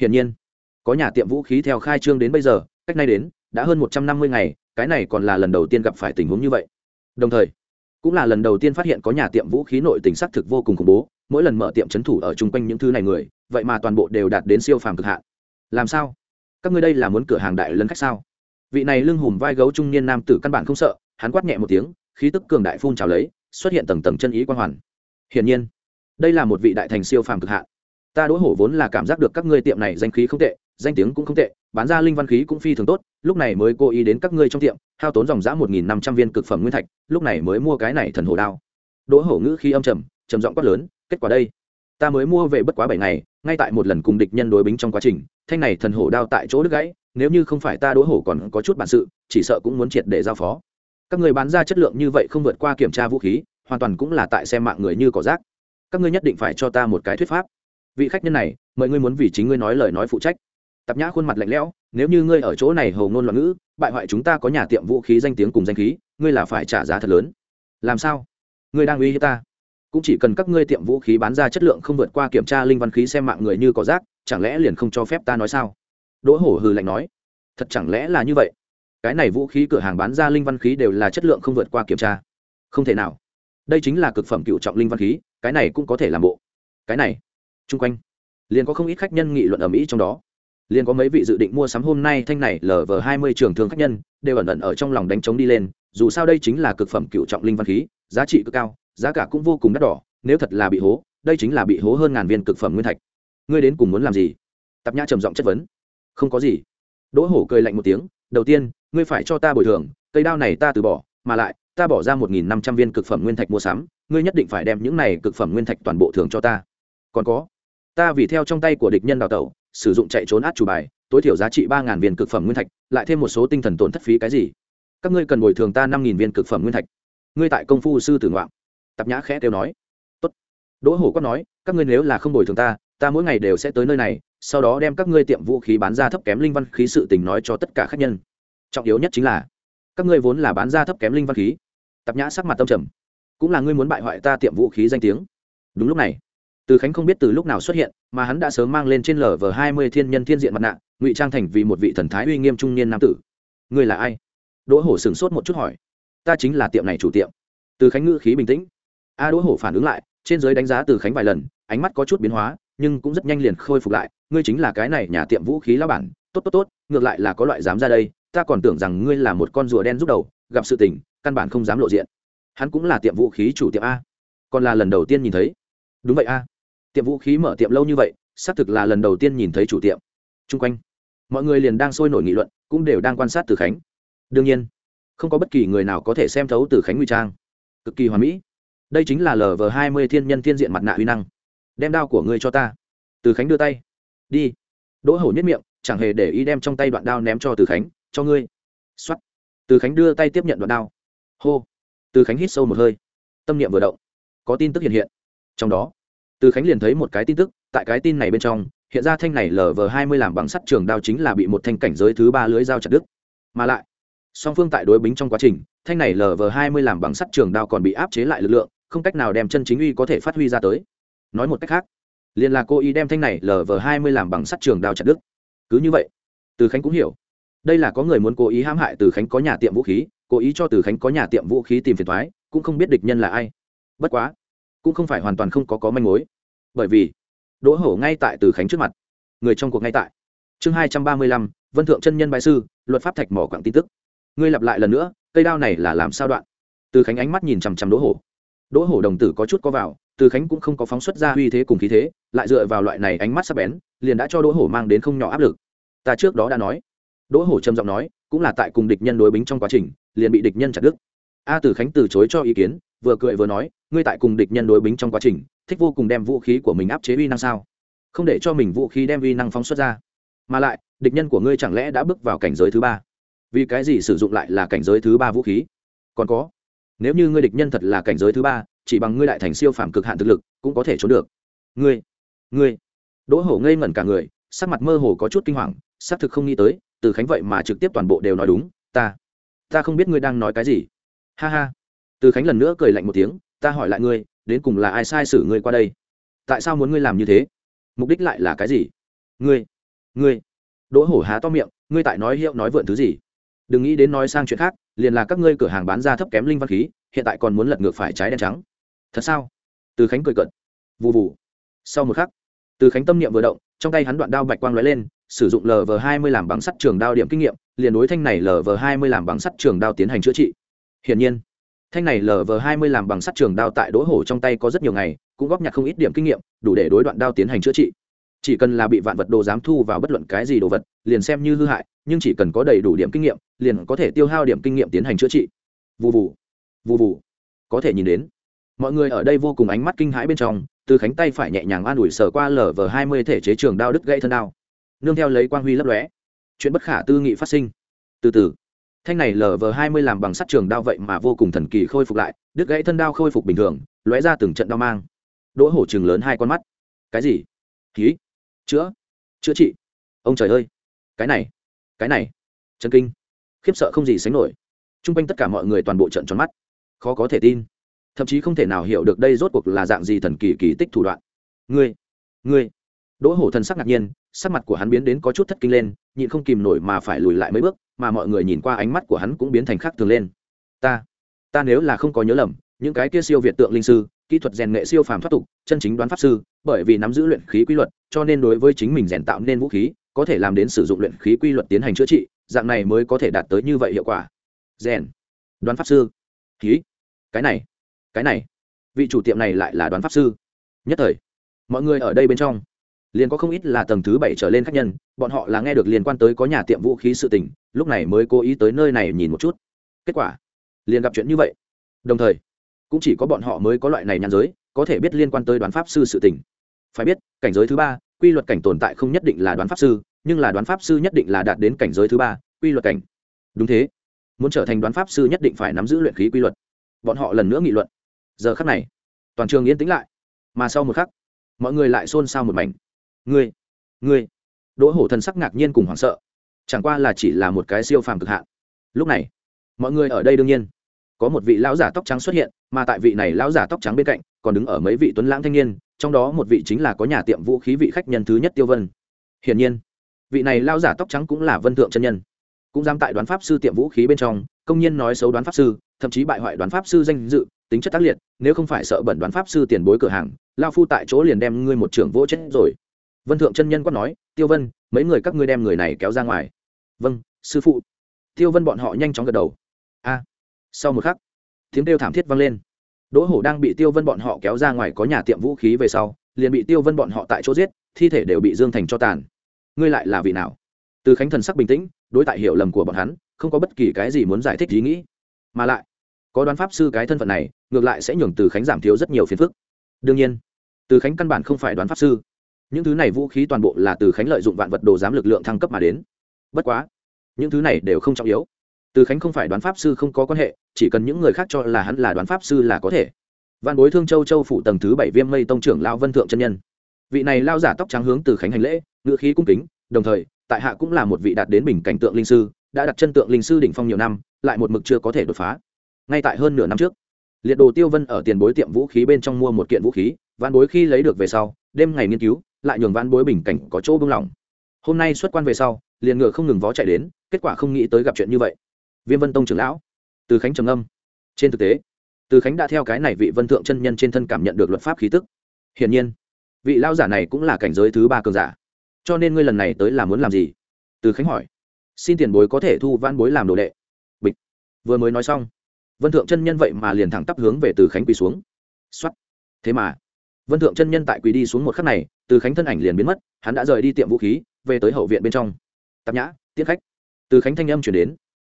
Hiển nhiên, có nhà tiệm vũ khí theo khai trương đến bây giờ, cách nay đến, đã hơn một trăm năm mươi ngày, cái này còn là lần đầu tiên gặp phải tình huống như vậy đồng thời, cũng là lần đầu tiên phát hiện có nhà tiệm vũ khí nội tình xác thực vô cùng khủng bố, mỗi lần mở tiệm trấn thủ ở chung quanh những thứ này người, vậy mà toàn bộ đều đạt đến siêu phàm cực hạn. Làm sao? Các ngươi đây là muốn cửa hàng đại lân khách sao? Vị này lưng hùm vai gấu trung niên nam tử căn bản không sợ, hắn quát nhẹ một tiếng, khí tức cường đại phun trào lấy, xuất hiện tầng tầng chân ý quan hoàn. Hiển nhiên, đây là một vị đại thành siêu phàm cực hạn. Ta đỗ hổ vốn là cảm giác được các ngươi tiệm này danh khí không tệ danh tiếng cũng không tệ, bán ra linh văn khí cũng phi thường tốt, lúc này mới cố ý đến các ngươi trong tiệm, hao tốn dòng giã một nghìn năm trăm viên cực phẩm nguyên thạch, lúc này mới mua cái này thần hổ đao. Đỗ hổ ngữ khi âm trầm trầm giọng quát lớn, kết quả đây? Ta mới mua về bất quá bảy ngày, ngay tại một lần cùng địch nhân đối bính trong quá trình, thanh này thần hổ đao tại chỗ đứt gãy, nếu như không phải ta đỗ hổ còn có chút bản sự, chỉ sợ cũng muốn triệt để giao phó. Các người bán ra chất lượng như vậy không vượt qua kiểm tra vũ khí, hoàn toàn cũng là tại xem mạng người như cỏ rác. Các ngươi nhất định phải cho ta một cái thuyết pháp. Vị khách nhân này, mời ngươi muốn vì chính ngươi nói lời nói phụ trách tạp nhã khuôn mặt lạnh lẽo, nếu như ngươi ở chỗ này hầu ngôn loạn ngữ, bại hoại chúng ta có nhà tiệm vũ khí danh tiếng cùng danh khí, ngươi là phải trả giá thật lớn. Làm sao? Ngươi đang uy hiếp ta? Cũng chỉ cần các ngươi tiệm vũ khí bán ra chất lượng không vượt qua kiểm tra linh văn khí xem mạng người như có rác, chẳng lẽ liền không cho phép ta nói sao? Đỗ hổ hừ lạnh nói. Thật chẳng lẽ là như vậy? Cái này vũ khí cửa hàng bán ra linh văn khí đều là chất lượng không vượt qua kiểm tra. Không thể nào. Đây chính là cực phẩm cựu trọng linh văn khí, cái này cũng có thể làm bộ. Cái này, chung quanh, liền có không ít khách nhân nghị luận ở mỹ trong đó liền có mấy vị dự định mua sắm hôm nay thanh này lv hai mươi trường thương khách nhân, đều ẩn ẩn ở trong lòng đánh trống đi lên, dù sao đây chính là cực phẩm cựu trọng linh văn khí, giá trị cực cao, giá cả cũng vô cùng đắt đỏ, nếu thật là bị hố, đây chính là bị hố hơn ngàn viên cực phẩm nguyên thạch. Ngươi đến cùng muốn làm gì? Tạp nhã trầm giọng chất vấn. Không có gì. Đỗ hổ cười lạnh một tiếng, đầu tiên, ngươi phải cho ta bồi thường, cây đao này ta từ bỏ, mà lại, ta bỏ ra một nghìn năm trăm viên cực phẩm nguyên thạch mua sắm, ngươi nhất định phải đem những này cực phẩm nguyên thạch toàn bộ thưởng cho ta. Còn có, ta vì theo trong tay của địch nhân đào tẩu sử dụng chạy trốn át chủ bài, tối thiểu giá trị ba ngàn viên cực phẩm nguyên thạch, lại thêm một số tinh thần tổn thất phí cái gì. Các ngươi cần bồi thường ta năm nghìn viên cực phẩm nguyên thạch. Ngươi tại công phu sư tử ngoạn. Tạp nhã khẽ kêu nói. Tốt. Đỗ hổ quát nói, các ngươi nếu là không bồi thường ta ta mỗi ngày đều sẽ tới nơi này, sau đó đem các ngươi tiệm vũ khí bán ra thấp kém linh văn khí sự tình nói cho tất cả khách nhân. Trọng yếu nhất chính là, các ngươi vốn là bán ra thấp kém linh văn khí. Tạp nhã sắc mặt tâm trầm. Cũng là ngươi muốn bại hoại ta tiệm vũ khí danh tiếng. Đúng lúc này từ khánh không biết từ lúc nào xuất hiện, mà hắn đã sớm mang lên trên lở vờ hai mươi thiên nhân thiên diện mặt nạ, ngụy trang thành vì một vị thần thái uy nghiêm trung niên nam tử. Người là ai? Đỗ hổ sửng sốt một chút hỏi. Ta chính là tiệm này chủ tiệm. Từ khánh ngữ khí bình tĩnh. A đỗ hổ phản ứng lại, trên giới đánh giá từ khánh vài lần, ánh mắt có chút biến hóa, nhưng cũng rất nhanh liền khôi phục lại. Ngươi chính là cái này nhà tiệm vũ khí lao bản. Tốt tốt tốt, ngược lại là có loại dám ra đây. Ta còn tưởng rằng ngươi là một con rùa đen rút đầu, gặp sự tình, căn bản không dám lộ diện. Hắn cũng là tiệm vũ khí chủ tiệm a. Còn là lần đầu tiên nhìn thấy. Đúng vậy a tiệm vũ khí mở tiệm lâu như vậy, xác thực là lần đầu tiên nhìn thấy chủ tiệm. Chung quanh, mọi người liền đang sôi nổi nghị luận, cũng đều đang quan sát từ khánh. Đương nhiên, không có bất kỳ người nào có thể xem thấu từ khánh nguy trang. Cực kỳ hoàn mỹ. Đây chính là lv hai mươi thiên nhân thiên diện mặt nạ uy năng. Đem đao của ngươi cho ta. Từ khánh đưa tay. Đi. Đỗ hổ nhất miệng, chẳng hề để ý đem trong tay đoạn đao ném cho từ khánh, cho ngươi. X o á t từ khánh đưa tay tiếp nhận đoạn đao. Hô. Từ khánh hít sâu một hơi. Tâm niệm vừa động. Có tin tức hiện hiện. Trong đó từ khánh liền thấy một cái tin tức, tại cái tin này bên trong, hiện ra thanh này lv hai mươi làm bằng sắt trường đao chính là bị một thanh cảnh giới thứ ba lưới dao chặt đứt. Mà lại, song phương tại đối bính trong quá trình, thanh này lv hai mươi làm bằng sắt trường đao còn bị áp chế lại lực lượng, không cách nào đem chân chính uy có thể phát huy ra tới. Nói một cách khác, liền là cô ý đem thanh này lv hai mươi làm bằng sắt trường đao chặt đứt. Cứ như vậy, từ khánh cũng hiểu. Đây là có người muốn cố ý hãm hại từ khánh có nhà tiệm vũ khí, cố ý cho từ khánh có nhà tiệm vũ khí tìm phiền thoái, cũng không biết địch nhân là ai. Bất quá, cũng không phải hoàn toàn không có có manh mối bởi vì đỗ hổ ngay tại từ khánh trước mặt người trong cuộc ngay tại chương hai trăm ba mươi lăm, vân thượng chân nhân bài sư, luật pháp thạch mỏ quảng tin tức. Ngươi lặp lại lần nữa, cây đao này là làm sao đoạn? Từ khánh ánh mắt nhìn chằm chằm đỗ hổ. Đỗ hổ đồng tử có chút có vào, từ khánh cũng không có phóng xuất ra uy thế cùng khí thế, lại dựa vào loại này ánh mắt sắp bén, liền đã cho đỗ hổ mang đến không nhỏ áp lực. Ta trước đó đã nói. Đỗ hổ trầm giọng nói, cũng là tại cùng địch nhân đối bính trong quá trình, liền bị địch nhân chặt đứt. A từ khánh từ chối cho ý kiến vừa cười vừa nói, ngươi tại cùng địch nhân đối bính trong quá trình, thích vô cùng đem vũ khí của mình áp chế uy năng sao? Không để cho mình vũ khí đem uy năng phóng xuất ra. Mà lại, địch nhân của ngươi chẳng lẽ đã bước vào cảnh giới thứ ba? Vì cái gì sử dụng lại là cảnh giới thứ ba vũ khí? Còn có, nếu như ngươi địch nhân thật là cảnh giới thứ ba, chỉ bằng ngươi đại thành siêu phàm cực hạn thực lực, cũng có thể trốn được. Ngươi ngươi. Đỗ hổ ngây ngẩn cả người, sắc mặt mơ hồ có chút kinh hoàng, xác thực không nghĩ tới, từ khánh vậy mà trực tiếp toàn bộ đều nói đúng, ta ta không biết ngươi đang nói cái gì. Ha ha từ khánh lần nữa cười lạnh một tiếng, ta hỏi lại ngươi, đến cùng là ai sai xử ngươi qua đây? Tại sao muốn ngươi làm như thế? Mục đích lại là cái gì? Ngươi ngươi. Đỗ hổ há to miệng, ngươi tại nói hiệu nói vượn thứ gì? Đừng nghĩ đến nói sang chuyện khác, liền là các ngươi cửa hàng bán ra thấp kém linh văn khí, hiện tại còn muốn lật ngược phải trái đen trắng. Thật sao? Từ khánh cười cận vụ vụ sau một khắc, từ khánh tâm niệm vừa động, trong tay hắn đoạn đao bạch quang lóe lên, sử dụng lv hai mươi làm bằng sắt trường đao điểm kinh nghiệm, liền đối thanh này lv hai mươi làm bằng sắt trường đao tiến hành chữa trị. Hiển nhiên thanh này lv hai mươi làm bằng sắt trường đao tại đỗ hổ trong tay có rất nhiều ngày, cũng góp nhặt không ít điểm kinh nghiệm, đủ để đối đoạn đao tiến hành chữa trị. Chỉ cần là bị vạn vật đồ dám thu vào bất luận cái gì đồ vật, liền xem như hư hại, nhưng chỉ cần có đầy đủ điểm kinh nghiệm, liền có thể tiêu hao điểm kinh nghiệm tiến hành chữa trị. Vụ vụ vụ vụ có thể nhìn đến, mọi người ở đây vô cùng ánh mắt kinh hãi bên trong, từ khánh tay phải nhẹ nhàng an ủi sờ qua lở vờ hai mươi thể chế trường đao đứt gãy thân đao. Nương theo lấy quang huy lấp lóe, chuyện bất khả tư nghị phát sinh. Từ từ thanh này lở hai mươi làm bằng sắt trường đao vậy mà vô cùng thần kỳ khôi phục lại, đứt gãy thân đao khôi phục bình thường, lóe ra từng trận đao mang. Đỗ hổ chừng lớn hai con mắt. Cái gì? Ký chữa? Chữa trị? Ông trời ơi! Cái này! Cái này! Chân kinh! Khiếp sợ không gì sánh nổi. T r u n g quanh tất cả mọi người toàn bộ trận tròn mắt. Khó có thể tin. Thậm chí không thể nào hiểu được đây rốt cuộc là dạng gì thần kỳ kỳ tích thủ đoạn. Ngươi! Ngươi! Đỗ hổ thần sắc ngạc nhiên, sắc mặt của hắn biến đến có chút thất kinh lên, nhịn không kìm nổi mà phải lùi lại mấy bước, mà mọi người nhìn qua ánh mắt của hắn cũng biến thành khác thường lên. Ta ta nếu là không có nhớ lầm, những cái kia siêu việt tượng linh sư, kỹ thuật rèn nghệ siêu phàm thoát tục, chân chính đoán pháp sư, bởi vì nắm giữ luyện khí quy luật, cho nên đối với chính mình rèn tạo nên vũ khí, có thể làm đến sử dụng luyện khí quy luật tiến hành chữa trị, dạng này mới có thể đạt tới như vậy hiệu quả. Rèn, đoán pháp sư. Khí, cái này cái này, vị chủ tiệm này lại là đoán pháp sư. Nhất thời, mọi người ở đây bên trong liền có không ít là tầng thứ bảy trở lên khách nhân, bọn họ là nghe được liên quan tới có nhà tiệm vũ khí sự tình, lúc này mới cố ý tới nơi này nhìn một chút. Kết quả, liền gặp chuyện như vậy. Đồng thời, cũng chỉ có bọn họ mới có loại này nhàn giới, có thể biết liên quan tới đoán pháp sư sự tình. Phải biết, cảnh giới thứ ba, quy luật cảnh tồn tại không nhất định là đoán pháp sư, nhưng là đoán pháp sư nhất định là đạt đến cảnh giới thứ ba, quy luật cảnh. Đúng thế. Muốn trở thành đoán pháp sư nhất định phải nắm giữ luyện khí quy luật. Bọn họ lần nữa nghị luận. Giờ khắc này, toàn trường yên tĩnh lại. Mà sau một khắc, mọi người lại xôn xao một mảnh ngươi ngươi. Đỗ hổ thần sắc ngạc nhiên cùng hoảng sợ. Chẳng qua là chỉ là một cái siêu phàm cực hạn. Lúc này, mọi người ở đây đương nhiên. Có một vị lão giả tóc trắng xuất hiện, mà tại vị này lão giả tóc trắng bên cạnh, còn đứng ở mấy vị tuấn lãng thanh niên, trong đó một vị chính là có nhà tiệm vũ khí vị khách nhân thứ nhất tiêu vân. Hiển nhiên, vị này lão giả tóc trắng cũng là vân thượng chân nhân. Cũng dám tại đoán pháp sư tiệm vũ khí bên trong, công nhiên nói xấu đoán pháp sư, thậm chí bại hoại đoán pháp sư danh dự, tính chất tác liệt, nếu không phải sợ bẩn đoán pháp sư tiền bối cửa hàng lao phu tại chỗ liền đem ngươi một trưởng vỗ chết rồi vân thượng chân nhân quát nói, tiêu vân, mấy người các ngươi đem người này kéo ra ngoài. Vâng sư phụ. Tiêu vân bọn họ nhanh chóng gật đầu. A. Sau một khắc, tiếng kêu thảm thiết vang lên. Đỗ hổ đang bị tiêu vân bọn họ kéo ra ngoài có nhà tiệm vũ khí về sau, liền bị tiêu vân bọn họ tại chỗ giết, thi thể đều bị dương thành cho tàn. Ngươi lại là vị nào? Từ khánh thần sắc bình tĩnh, đối tại hiểu lầm của bọn hắn, không có bất kỳ cái gì muốn giải thích ý nghĩ. Mà lại, có đoán pháp sư cái thân phận này, ngược lại sẽ nhường từ khánh giảm thiếu rất nhiều phiền phức. Đương nhiên, từ khánh căn bản không phải đoán pháp sư những thứ này vũ khí toàn bộ là từ khánh lợi dụng vạn vật đồ giám lực lượng thăng cấp mà đến. Bất quá, những thứ này đều không trọng yếu. Từ khánh không phải đoán pháp sư không có quan hệ, chỉ cần những người khác cho là hắn là đoán pháp sư là có thể. Văn bối thương châu châu phủ tầng thứ bảy viêm mây tông trưởng lao vân thượng chân nhân. Vị này lao giả tóc trắng hướng từ khánh hành lễ, ngữ khí cung kính, đồng thời, tại hạ cũng là một vị đạt đến bình cảnh tượng linh sư, đã đặt chân tượng linh sư đỉnh phong nhiều năm, lại một mực chưa có thể đột phá. Ngay tại hơn nửa năm trước, liệt đồ tiêu vân ở tiền bối tiệm vũ khí bên trong mua một kiện vũ khí văn bối khi lấy được về sau, đêm ngày nghiên cứu lại nhường văn bối bình cảnh có chỗ bưng lỏng. Hôm nay xuất quan về sau, liền ngựa không ngừng vó chạy đến, kết quả không nghĩ tới gặp chuyện như vậy. Viêm vân tông trưởng lão, từ khánh trầm âm trên thực tế, từ khánh đã theo cái này vị vân thượng chân nhân trên thân cảm nhận được luật pháp khí tức. Hiển nhiên, vị lao giả này cũng là cảnh giới thứ ba cường giả. Cho nên ngươi lần này tới là muốn làm gì? Từ khánh hỏi. Xin tiền bối có thể thu vãn bối làm đồ đệ. Bịch. Vừa mới nói xong, vân thượng chân nhân vậy mà liền thẳng tắp hướng về từ khánh quỳ xuống. X o á t thế mà vân thượng chân nhân tại quỳ đi xuống một khắc này, từ khánh thân ảnh liền biến mất, hắn đã rời đi tiệm vũ khí, về tới hậu viện bên trong. Tạp nhã, tiễn khách. Từ khánh thanh âm chuyển đến.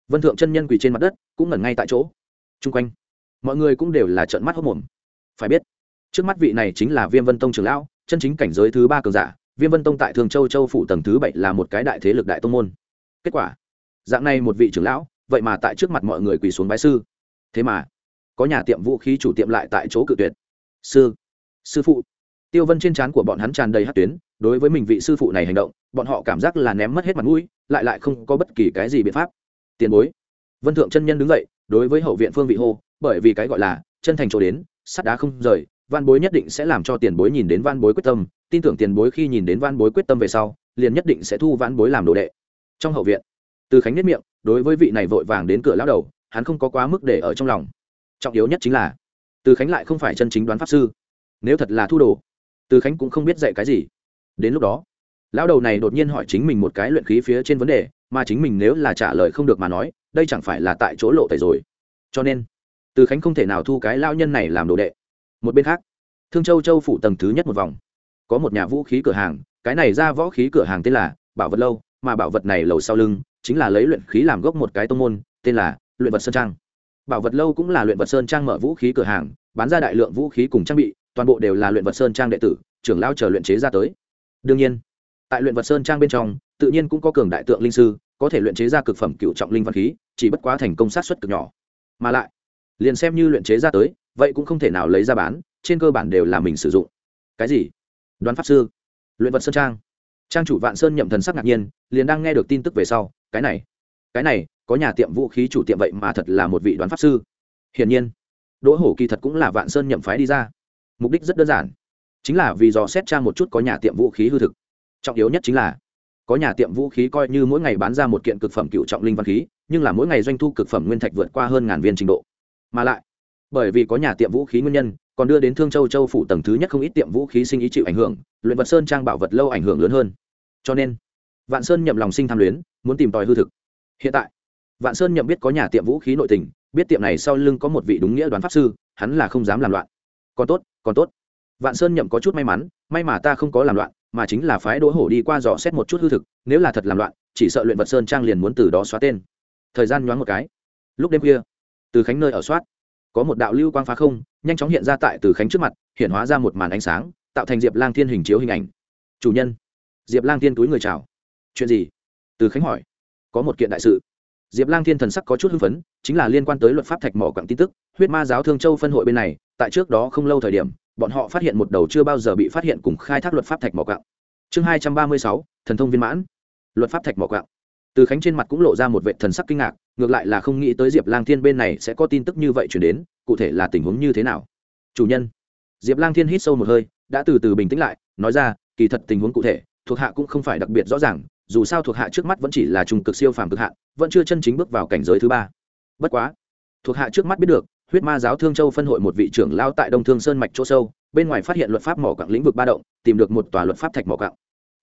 Vân thượng chân nhân quỳ trên mặt đất, cũng ngẩn ngay tại chỗ. Chung quanh, mọi người cũng đều là trợn mắt hốc mồm phải biết, trước mắt vị này chính là viêm vân tông trường lão, chân chính cảnh giới thứ ba cường giả, viêm vân tông tại thường châu châu phủ tầng thứ bảy là một cái đại thế lực đại tông môn. Kết quả, dạng này một vị trưởng lão, vậy mà tại trước mặt mọi người quỳ xuống bái sư. Thế mà, có nhà tiệm vũ khí chủ tiệm lại tại chỗ cự tuyệt. Sư sư phụ. Tiêu vân trên trán của bọn hắn tràn đầy hát tuyến, đối với mình vị sư phụ này hành động, bọn họ cảm giác là ném mất hết mặt mũi, lại lại không có bất kỳ cái gì biện pháp. Tiền bối. Vân thượng chân nhân đứng dậy, đối với hậu viện phương vị hô, bởi vì cái gọi là chân thành chỗ đến, sắt đá không rời van bối nhất định sẽ làm cho tiền bối nhìn đến van bối quyết tâm, tin tưởng tiền bối khi nhìn đến van bối quyết tâm về sau, liền nhất định sẽ thu van bối làm đồ đệ. Trong hậu viện, từ khánh nhất miệng, đối với vị này vội vàng đến cửa lão đầu, hắn không có quá mức để ở trong lòng. Trọng yếu nhất chính là, từ khánh lại không phải chân chính đoán pháp sư nếu thật là thu đồ, từ khánh cũng không biết dạy cái gì. Đến lúc đó, lão đầu này đột nhiên hỏi chính mình một cái luyện khí phía trên vấn đề, mà chính mình nếu là trả lời không được mà nói, đây chẳng phải là tại chỗ lộ tẩy rồi. Cho nên, từ khánh không thể nào thu cái lao nhân này làm đồ đệ. Một bên khác, thương châu châu phủ tầng thứ nhất một vòng. Có một nhà vũ khí cửa hàng, cái này ra võ khí cửa hàng tên là bảo vật lâu, mà bảo vật này lầu sau lưng chính là lấy luyện khí làm gốc một cái tông môn, tên là luyện vật sơn trang. Bảo vật lâu cũng là luyện vật sơn trang mở vũ khí cửa hàng, bán ra đại lượng vũ khí cùng trang bị toàn bộ đều là luyện vật sơn trang đệ tử, trưởng lao chờ luyện chế ra tới. Đương nhiên, tại luyện vật sơn trang bên trong, tự nhiên cũng có cường đại tượng linh sư, có thể luyện chế ra cực phẩm cựu trọng linh văn khí, chỉ bất quá thành công sát xuất cực nhỏ. Mà lại, liền xem như luyện chế ra tới, vậy cũng không thể nào lấy ra bán, trên cơ bản đều là mình sử dụng. Cái gì? Đoán pháp sư. Luyện vật sơn trang. Trang chủ vạn sơn nhậm thần sắc ngạc nhiên, liền đang nghe được tin tức về sau, cái này cái này, có nhà tiệm vũ khí chủ tiệm vậy mà thật là một vị đoán pháp sư. Hiển nhiên, đỗ hổ kỳ thật cũng là vạn sơn nhậm phái đi ra mục đích rất đơn giản. Chính là vì dò xét trang một chút có nhà tiệm vũ khí hư thực. Trọng yếu nhất chính là, có nhà tiệm vũ khí coi như mỗi ngày bán ra một kiện cực phẩm cựu trọng linh văn khí, nhưng là mỗi ngày doanh thu cực phẩm nguyên thạch vượt qua hơn ngàn viên trình độ. Mà lại, bởi vì có nhà tiệm vũ khí nguyên nhân, còn đưa đến thương châu châu phủ tầng thứ nhất không ít tiệm vũ khí sinh ý chịu ảnh hưởng, luyện vật sơn trang bảo vật lâu ảnh hưởng lớn hơn. Cho nên, vạn sơn nhậm lòng sinh tham luyến, muốn tìm tòi hư thực. Hiện tại, vạn sơn nhậm biết có nhà tiệm vũ khí nội tình, biết tiệm này sau lưng có một vị đúng nghĩa đoán pháp sư, hắn là không dám làm loạn còn tốt còn tốt. Vạn sơn nhậm có chút may mắn, may mà ta không có làm loạn, mà chính là phái đỗ hổ đi qua dò xét một chút hư thực, nếu là thật làm loạn, chỉ sợ luyện vật sơn trang liền muốn từ đó xóa tên. Thời gian nhoáng một cái. Lúc đêm khuya, từ khánh nơi ở soát, có một đạo lưu quang phá không, nhanh chóng hiện ra tại từ khánh trước mặt, hiện hóa ra một màn ánh sáng, tạo thành diệp lang thiên hình chiếu hình ảnh. Chủ nhân. Diệp lang thiên túi người chào. Chuyện gì? Từ khánh hỏi. Có một kiện đại sự diệp lang thiên thần sắc có chút hưng phấn, chính là liên quan tới luật pháp thạch mỏ quặng tin tức, huyết ma giáo thương châu phân hội bên này, tại trước đó không lâu thời điểm, bọn họ phát hiện một đầu chưa bao giờ bị phát hiện cùng khai thác luật pháp thạch mỏ quặng. Chương hai trăm ba mươi sáu, thần thông viên mãn. Luật pháp thạch mỏ quặng. Từ khánh trên mặt cũng lộ ra một vệ thần sắc kinh ngạc, ngược lại là không nghĩ tới diệp lang thiên bên này sẽ có tin tức như vậy chuyển đến, cụ thể là tình huống như thế nào? Chủ nhân. Diệp lang thiên hít sâu một hơi, đã từ từ bình tĩnh lại, nói ra, kỳ thật tình huống cụ thể, thuộc hạ cũng không phải đặc biệt rõ ràng dù sao thuộc hạ trước mắt vẫn chỉ là trung cực siêu phàm cực hạ, vẫn chưa chân chính bước vào cảnh giới thứ ba. Bất quá, thuộc hạ trước mắt biết được, huyết ma giáo thương châu phân hội một vị trưởng lao tại đông thương sơn mạch chỗ sâu, bên ngoài phát hiện luật pháp mỏ quặng lĩnh vực ba động, tìm được một tòa luật pháp thạch mỏ quặng.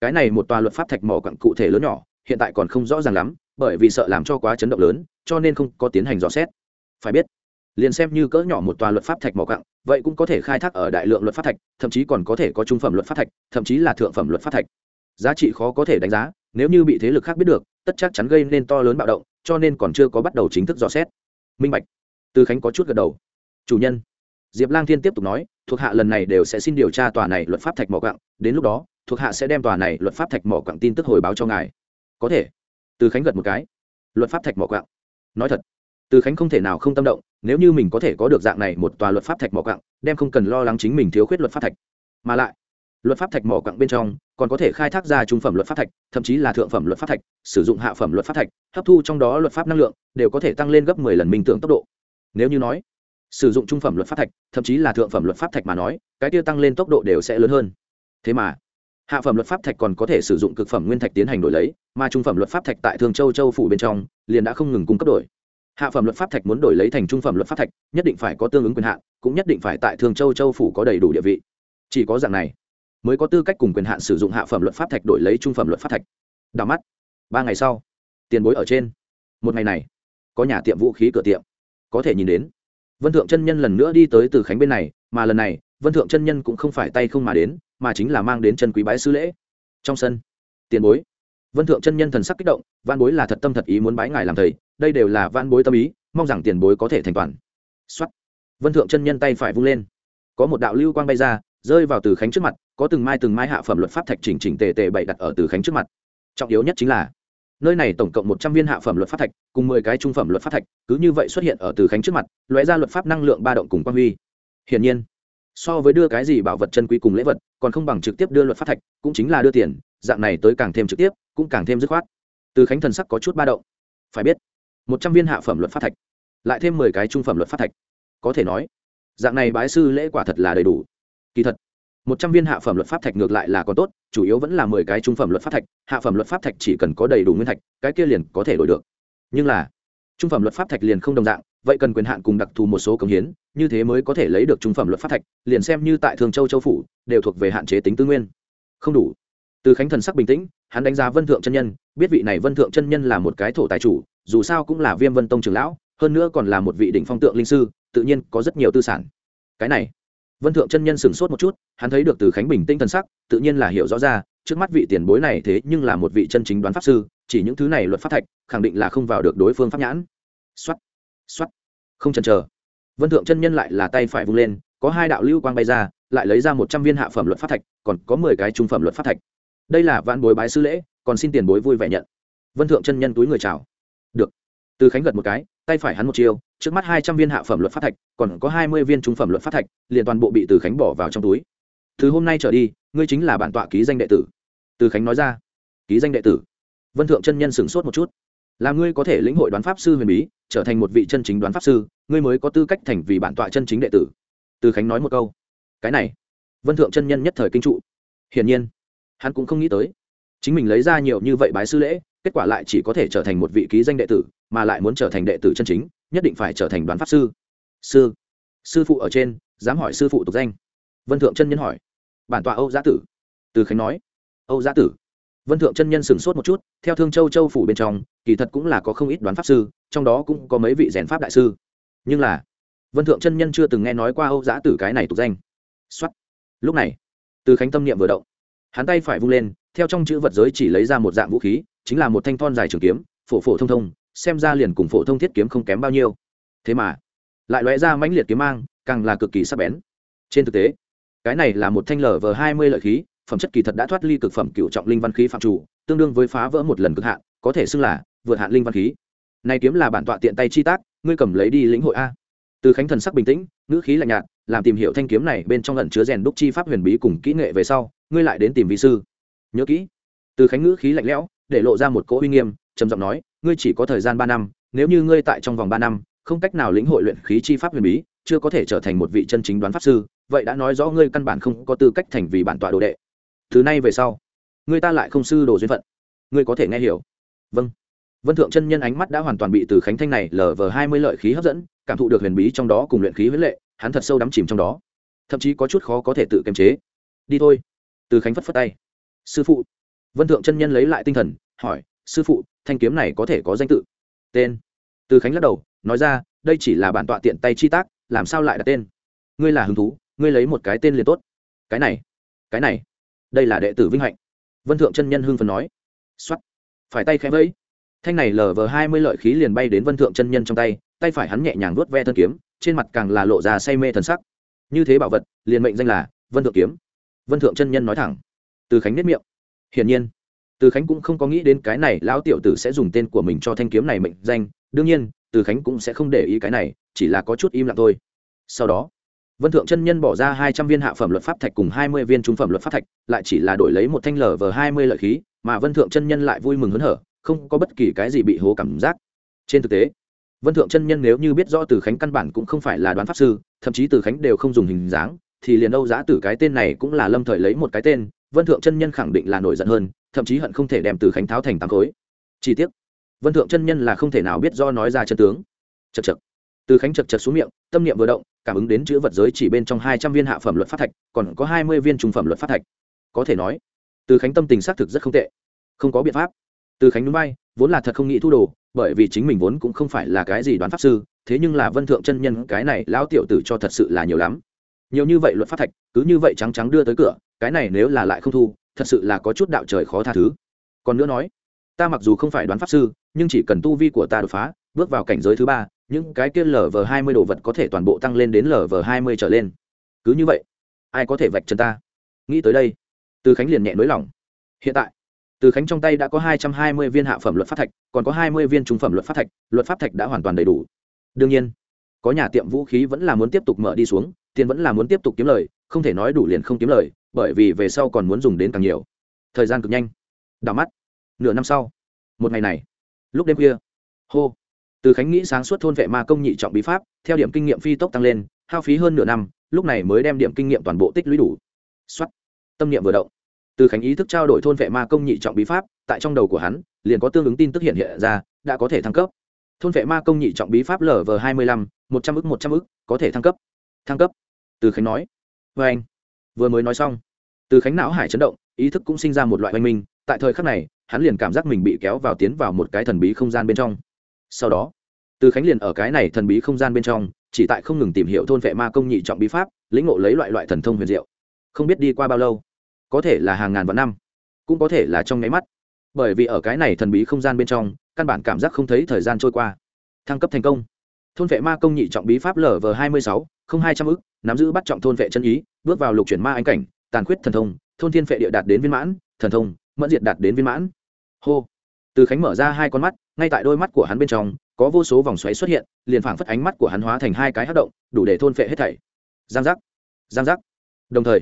Cái này một tòa luật pháp thạch mỏ quặng cụ thể lớn nhỏ, hiện tại còn không rõ ràng lắm, bởi vì sợ làm cho quá chấn động lớn, cho nên không có tiến hành dò xét. Phải biết, liền xem như cỡ nhỏ một tòa luật pháp thạch mỏ quặng, vậy cũng có thể khai thác ở đại lượng luật pháp thạch, thậm chí còn có thể có trung phẩm luật pháp thạch, thậm chí là thượng phẩm luật pháp thạch. Giá trị khó có thể đánh giá nếu như bị thế lực khác biết được, tất chắc chắn gây nên to lớn bạo động, cho nên còn chưa có bắt đầu chính thức dò xét. Minh bạch. Từ khánh có chút gật đầu. Chủ nhân. Diệp lang thiên tiếp tục nói, thuộc hạ lần này đều sẽ xin điều tra tòa này luật pháp thạch mỏ quặng, đến lúc đó, thuộc hạ sẽ đem tòa này luật pháp thạch mỏ quặng tin tức hồi báo cho ngài. Có thể. Từ khánh gật một cái. Luật pháp thạch mỏ quặng. Nói thật. Từ khánh không thể nào không tâm động, nếu như mình có thể có được dạng này một tòa luật pháp thạch mỏ quặng, đem không cần lo lắng chính mình thiếu khuyết luật pháp thạch. Mà lại, luật pháp thạch mỏ quặng bên trong còn có thể khai thác ra trung phẩm luật pháp thạch thậm chí là thượng phẩm luật pháp thạch sử dụng hạ phẩm luật pháp thạch hấp thu trong đó luật pháp năng lượng đều có thể tăng lên gấp mười lần minh tưởng tốc độ nếu như nói sử dụng trung phẩm luật pháp thạch thậm chí là thượng phẩm luật pháp thạch mà nói cái tiêu tăng lên tốc độ đều sẽ lớn hơn thế mà hạ phẩm luật pháp thạch còn có thể sử dụng cực phẩm nguyên thạch tiến hành đổi lấy mà trung phẩm luật pháp thạch tại thường châu châu phủ bên trong liền đã không ngừng cung cấp đổi hạ phẩm luật pháp thạch muốn đổi lấy thành trung phẩm luật pháp thạch nhất định phải có tương ứng quyền hạn cũng nhất định phải tại thường châu châu phủ có đầy đủ địa vị chỉ có dạng này mới có tư cách cùng quyền hạn sử dụng hạ phẩm luật pháp thạch đổi lấy trung phẩm luật pháp thạch. Đào mắt. Ba ngày sau, tiền bối ở trên. Một ngày này, có nhà tiệm vũ khí cửa tiệm. Có thể nhìn đến. Vân thượng chân nhân lần nữa đi tới từ khánh bên này, mà lần này, vân thượng chân nhân cũng không phải tay không mà đến, mà chính là mang đến chân quý bái sư lễ. Trong sân, tiền bối. Vân thượng chân nhân thần sắc kích động văn bối là thật tâm thật ý muốn bái ngài làm thầy, đây đều là văn bối tâm ý, mong rằng tiền bối có thể thành toàn. Xuất vân thượng chân nhân tay phải vung lên. Có một đạo lưu quang bay ra rơi vào từ khánh trước mặt, có từng mai từng mai hạ phẩm luật pháp thạch chỉnh chỉnh tề tề bày đặt ở từ khánh trước mặt. Trọng yếu nhất chính là, nơi này tổng cộng một trăm viên hạ phẩm luật pháp thạch, cùng mười cái trung phẩm luật pháp thạch, cứ như vậy xuất hiện ở từ khánh trước mặt, lóe ra luật pháp năng lượng ba động cùng quang huy. Hiển nhiên, so với đưa cái gì bảo vật chân quý cùng lễ vật, còn không bằng trực tiếp đưa luật pháp thạch, cũng chính là đưa tiền, dạng này tới càng thêm trực tiếp, cũng càng thêm dứt khoát. Từ khánh thần sắc có chút ba động. Phải biết, một trăm viên hạ phẩm luật pháp thạch, lại thêm mười cái trung phẩm luật pháp thạch, có thể nói, dạng này bái sư lễ quả thật là đầy đủ kỳ thật, một trăm viên hạ phẩm luật pháp thạch ngược lại là còn tốt, chủ yếu vẫn là mười cái trung phẩm luật pháp thạch. Hạ phẩm luật pháp thạch chỉ cần có đầy đủ nguyên thạch, cái kia liền có thể đổi được. Nhưng là, trung phẩm luật pháp thạch liền không đồng dạng, vậy cần quyền hạn cùng đặc thù một số cống hiến, như thế mới có thể lấy được trung phẩm luật pháp thạch, liền xem như tại thường châu châu phủ, đều thuộc về hạn chế tính tư nguyên. Không đủ. Từ khánh thần sắc bình tĩnh, hắn đánh giá vân thượng chân nhân, biết vị này vân thượng chân nhân là một cái thổ tài chủ, dù sao cũng là viêm vân tông trường lão, hơn nữa còn là một vị đỉnh phong tượng linh sư, tự nhiên có rất nhiều tư sản. Cái này vân thượng chân nhân sửng sốt một chút, hắn thấy được từ khánh bình tĩnh thần sắc, tự nhiên là hiểu rõ ra, trước mắt vị tiền bối này thế nhưng là một vị chân chính đoán pháp sư, chỉ những thứ này luật pháp thạch, khẳng định là không vào được đối phương pháp nhãn. Xuất xuất không chần chờ. Vân thượng chân nhân lại là tay phải vung lên, có hai đạo lưu quang bay ra, lại lấy ra một trăm viên hạ phẩm luật pháp thạch, còn có mười cái trung phẩm luật pháp thạch. Đây là vạn bối bái sư lễ, còn xin tiền bối vui vẻ nhận. Vân thượng chân nhân túi người chào. Được. Từ khánh gật một cái tay phải hắn một chiêu, trước mắt hai trăm viên hạ phẩm luật pháp thạch còn có hai mươi viên trung phẩm luật pháp thạch liền toàn bộ bị từ khánh bỏ vào trong túi. Từ hôm nay trở đi ngươi chính là bản tọa ký danh đệ tử. Từ khánh nói ra. Ký danh đệ tử. Vân thượng chân nhân sửng sốt một chút. Là ngươi có thể lĩnh hội đoán pháp sư huyền bí trở thành một vị chân chính đoán pháp sư ngươi mới có tư cách thành vì bản tọa chân chính đệ tử. Từ khánh nói một câu. Cái này vân thượng chân nhân nhất thời kinh trụ. Hiển nhiên hắn cũng không nghĩ tới. Chính mình lấy ra nhiều như vậy bái sư lễ kết quả lại chỉ có thể trở thành một vị ký danh đệ tử, mà lại muốn trở thành đệ tử chân chính, nhất định phải trở thành đoán pháp sư. Sư sư phụ ở trên, dám hỏi sư phụ tục danh. Vân thượng chân nhân hỏi. Bản tọa âu giã tử. Từ khánh nói. Âu giã tử. Vân thượng chân nhân sửng sốt một chút, theo thương châu châu phủ bên trong, kỳ thật cũng là có không ít đoán pháp sư, trong đó cũng có mấy vị rèn pháp đại sư. Nhưng là, vân thượng chân nhân chưa từng nghe nói qua âu giã tử cái này tục danh. Xuất lúc này, từ khánh tâm niệm vừa động. Hắn tay phải vung lên, theo trong chữ vật giới chỉ lấy ra một dạng vũ khí chính là một thanh thon dài trường kiếm, phổ phổ thông thông, xem ra liền cùng phổ thông thiết kiếm không kém bao nhiêu. Thế mà, lại lóe ra mãnh liệt kiếm mang, càng là cực kỳ sắc bén. Trên thực tế, cái này là một thanh lở vờ hai mươi lợi khí, phẩm chất kỳ thật đã thoát ly cực phẩm cựu trọng linh văn khí phạm chủ, tương đương với phá vỡ một lần cực hạn, có thể xưng là vượt hạn linh văn khí. Này kiếm là bản tọa tiện tay chi tác, ngươi cầm lấy đi lĩnh hội a. Từ khánh thần sắc bình tĩnh, ngữ khí lạnh nhạt, làm tìm hiểu thanh kiếm này bên trong lần chứa rèn đúc chi pháp huyền bí cùng kỹ nghệ về sau, ngươi lại đến tìm vị sư. Nhớ kỹ. Từ khánh ngữ khí lạnh lẽo để lộ ra một cỗ uy nghiêm, trầm giọng nói, ngươi chỉ có thời gian ba năm, nếu như ngươi tại trong vòng ba năm, không cách nào lĩnh hội luyện khí chi pháp huyền bí, chưa có thể trở thành một vị chân chính đoán pháp sư, vậy đã nói rõ ngươi căn bản không có tư cách thành vì bản tọa đồ đệ. Thứ nay về sau, ngươi ta lại không sư đồ duyên phận. Ngươi có thể nghe hiểu. Vâng. Vân thượng chân nhân ánh mắt đã hoàn toàn bị từ khánh thanh này lờ vờ hai mươi lợi khí hấp dẫn, cảm thụ được huyền bí trong đó cùng luyện khí huế lệ, hắn thật sâu đắm chìm trong đó. Thậm chí có chút khó có thể tự kiềm chế. Đi thôi. Từ khánh phất phất tay. Sư phụ vân thượng chân nhân lấy lại tinh thần, hỏi, sư phụ, thanh kiếm này có thể có danh tự? Tên. Từ khánh lắc đầu, nói ra, đây chỉ là bản tọa tiện tay chi tác, làm sao lại đặt tên? Ngươi là hứng thú, ngươi lấy một cái tên liền tốt. Cái này cái này, đây là đệ tử vinh hạnh. Vân thượng chân nhân hưng phần nói. X o á t phải tay khẽ vẫy. Thanh này lờ vờ hai mươi lợi khí liền bay đến vân thượng chân nhân trong tay tay phải hắn nhẹ nhàng vuốt ve thân kiếm, trên mặt càng là lộ ra say mê thần sắc. Như thế bảo vật, liền mệnh danh là vân thượng kiếm. Vân thượng chân nhân nói thẳng. Từ khánh nếp miệng hiển nhiên, từ khánh cũng không có nghĩ đến cái này lão tiểu tử sẽ dùng tên của mình cho thanh kiếm này mệnh danh. Đương nhiên, từ khánh cũng sẽ không để ý cái này, chỉ là có chút im lặng thôi. Sau đó, vân thượng chân nhân bỏ ra hai trăm viên hạ phẩm luật pháp thạch cùng hai mươi viên trung phẩm luật pháp thạch, lại chỉ là đổi lấy một thanh lở vờ hai mươi lợi khí, mà vân thượng chân nhân lại vui mừng hớn hở, không có bất kỳ cái gì bị hố cảm giác. Trên thực tế, vân thượng chân nhân nếu như biết rõ từ khánh căn bản cũng không phải là đoán pháp sư, thậm chí từ khánh đều không dùng hình dáng, thì liền âu giã tử cái tên này cũng là lâm thời lấy một cái tên vân thượng chân nhân khẳng định là nổi giận hơn, thậm chí hận không thể đem từ khánh tháo thành tám khối. Chi tiết vân thượng chân nhân là không thể nào biết do nói ra chân tướng. Chật chật từ khánh chật chật xuống miệng, tâm niệm vừa động, cảm ứng đến chữ vật giới chỉ bên trong hai trăm viên hạ phẩm luật pháp thạch, còn có hai mươi viên trung phẩm luật pháp thạch. Có thể nói, từ khánh tâm tình xác thực rất không tệ. Không có biện pháp. Từ khánh núi bay, vốn là thật không nghĩ thu đồ, bởi vì chính mình vốn cũng không phải là cái gì đoán pháp sư, thế nhưng là vân thượng chân nhân cái này lão tiểu tử cho thật sự là nhiều lắm. Nhiều như vậy luật pháp thạch, cứ như vậy trắng trắng đưa tới cửa cái này nếu là lại không thu, thật sự là có chút đạo trời khó tha thứ. Còn nữa nói, ta mặc dù không phải đoán pháp sư, nhưng chỉ cần tu vi của ta đột phá, bước vào cảnh giới thứ ba, những cái kia lv hai mươi đồ vật có thể toàn bộ tăng lên đến lv hai mươi trở lên. Cứ như vậy, ai có thể vạch chân ta? Nghĩ tới đây, từ khánh liền nhẹ nới lỏng. Hiện tại, từ khánh trong tay đã có hai trăm hai mươi viên hạ phẩm luật pháp thạch, còn có hai mươi viên trung phẩm luật pháp thạch, luật pháp thạch đã hoàn toàn đầy đủ. Đương nhiên, có nhà tiệm vũ khí vẫn là muốn tiếp tục mở đi xuống, tiền vẫn là muốn tiếp tục kiếm lời, không thể nói đủ liền không kiếm lời bởi vì về sau còn muốn dùng đến càng nhiều. Thời gian cực nhanh. Đảo mắt. Nửa năm sau. Một ngày này. Lúc đêm khuya. Hô. Từ khánh nghĩ sáng suốt thôn vệ ma công nhị trọng bí pháp, theo điểm kinh nghiệm phi tốc tăng lên, hao phí hơn nửa năm, lúc này mới đem điểm kinh nghiệm toàn bộ tích lũy đủ. Xuất tâm niệm vừa động. Từ khánh ý thức trao đổi thôn vệ ma công nhị trọng bí pháp, tại trong đầu của hắn, liền có tương ứng tin tức hiện hiện ra, đã có thể thăng cấp. Thôn vệ ma công nhị trọng bí pháp lv hai mươi lăm, một trăm ức, một trăm ức, có thể thăng cấp. Thăng cấp. Từ khánh nói. Vê anh vừa mới nói xong, từ khánh não hải chấn động, ý thức cũng sinh ra một loại oanh minh. Tại thời khắc này, hắn liền cảm giác mình bị kéo vào tiến vào một cái thần bí không gian bên trong. Sau đó, từ khánh liền ở cái này thần bí không gian bên trong, chỉ tại không ngừng tìm hiểu thôn vệ ma công nhị trọng bí pháp, lĩnh ngộ lấy loại loại thần thông huyền diệu. Không biết đi qua bao lâu, có thể là hàng ngàn vạn năm, cũng có thể là trong nháy mắt. Bởi vì ở cái này thần bí không gian bên trong, căn bản cảm giác không thấy thời gian trôi qua. Thăng cấp thành công. Thôn vệ ma công nhị trọng bí pháp lv hai mươi sáu, không hai trăm ư nắm giữ bắt trọng thôn vệ chân ý bước vào lục chuyển ma anh cảnh, tàn khuyết thần thông, thôn thiên phệ địa đạt đến viên mãn, thần thông, mẫn diệt đạt đến viên mãn. Hô. Từ khánh mở ra hai con mắt, ngay tại đôi mắt của hắn bên trong, có vô số vòng xoáy xuất hiện, liền phảng phất ánh mắt của hắn hóa thành hai cái hát động, đủ để thôn phệ hết thảy. Giang giác. Giang giác. Đồng thời,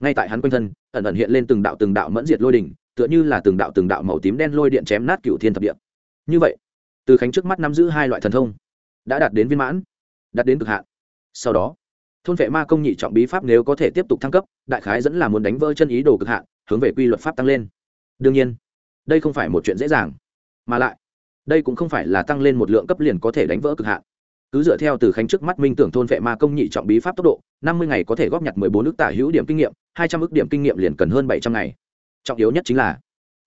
ngay tại hắn quanh thân, ẩn ẩn hiện lên từng đạo từng đạo mẫn diệt lôi đỉnh, tựa như là từng đạo từng đạo màu tím đen lôi điện chém nát cựu thiên thập địa. Như vậy, từ khánh trước mắt nắm giữ hai loại thần thông, đã đạt đến viên mãn, đạt đến cực hạn. Sau đó thôn vệ ma công nhị trọng bí pháp nếu có thể tiếp tục thăng cấp, đại khái dẫn là muốn đánh vỡ chân ý đồ cực hạn, hướng về quy luật pháp tăng lên. Đương nhiên, đây không phải một chuyện dễ dàng, mà lại, đây cũng không phải là tăng lên một lượng cấp liền có thể đánh vỡ cực hạn. Cứ dựa theo từ khánh trước mắt minh tưởng thôn vệ ma công nhị trọng bí pháp tốc độ, năm mươi ngày có thể góp nhặt mười bốn ước tả hữu điểm kinh nghiệm, hai trăm ước điểm kinh nghiệm liền cần hơn bảy trăm ngày. Trọng yếu nhất chính là,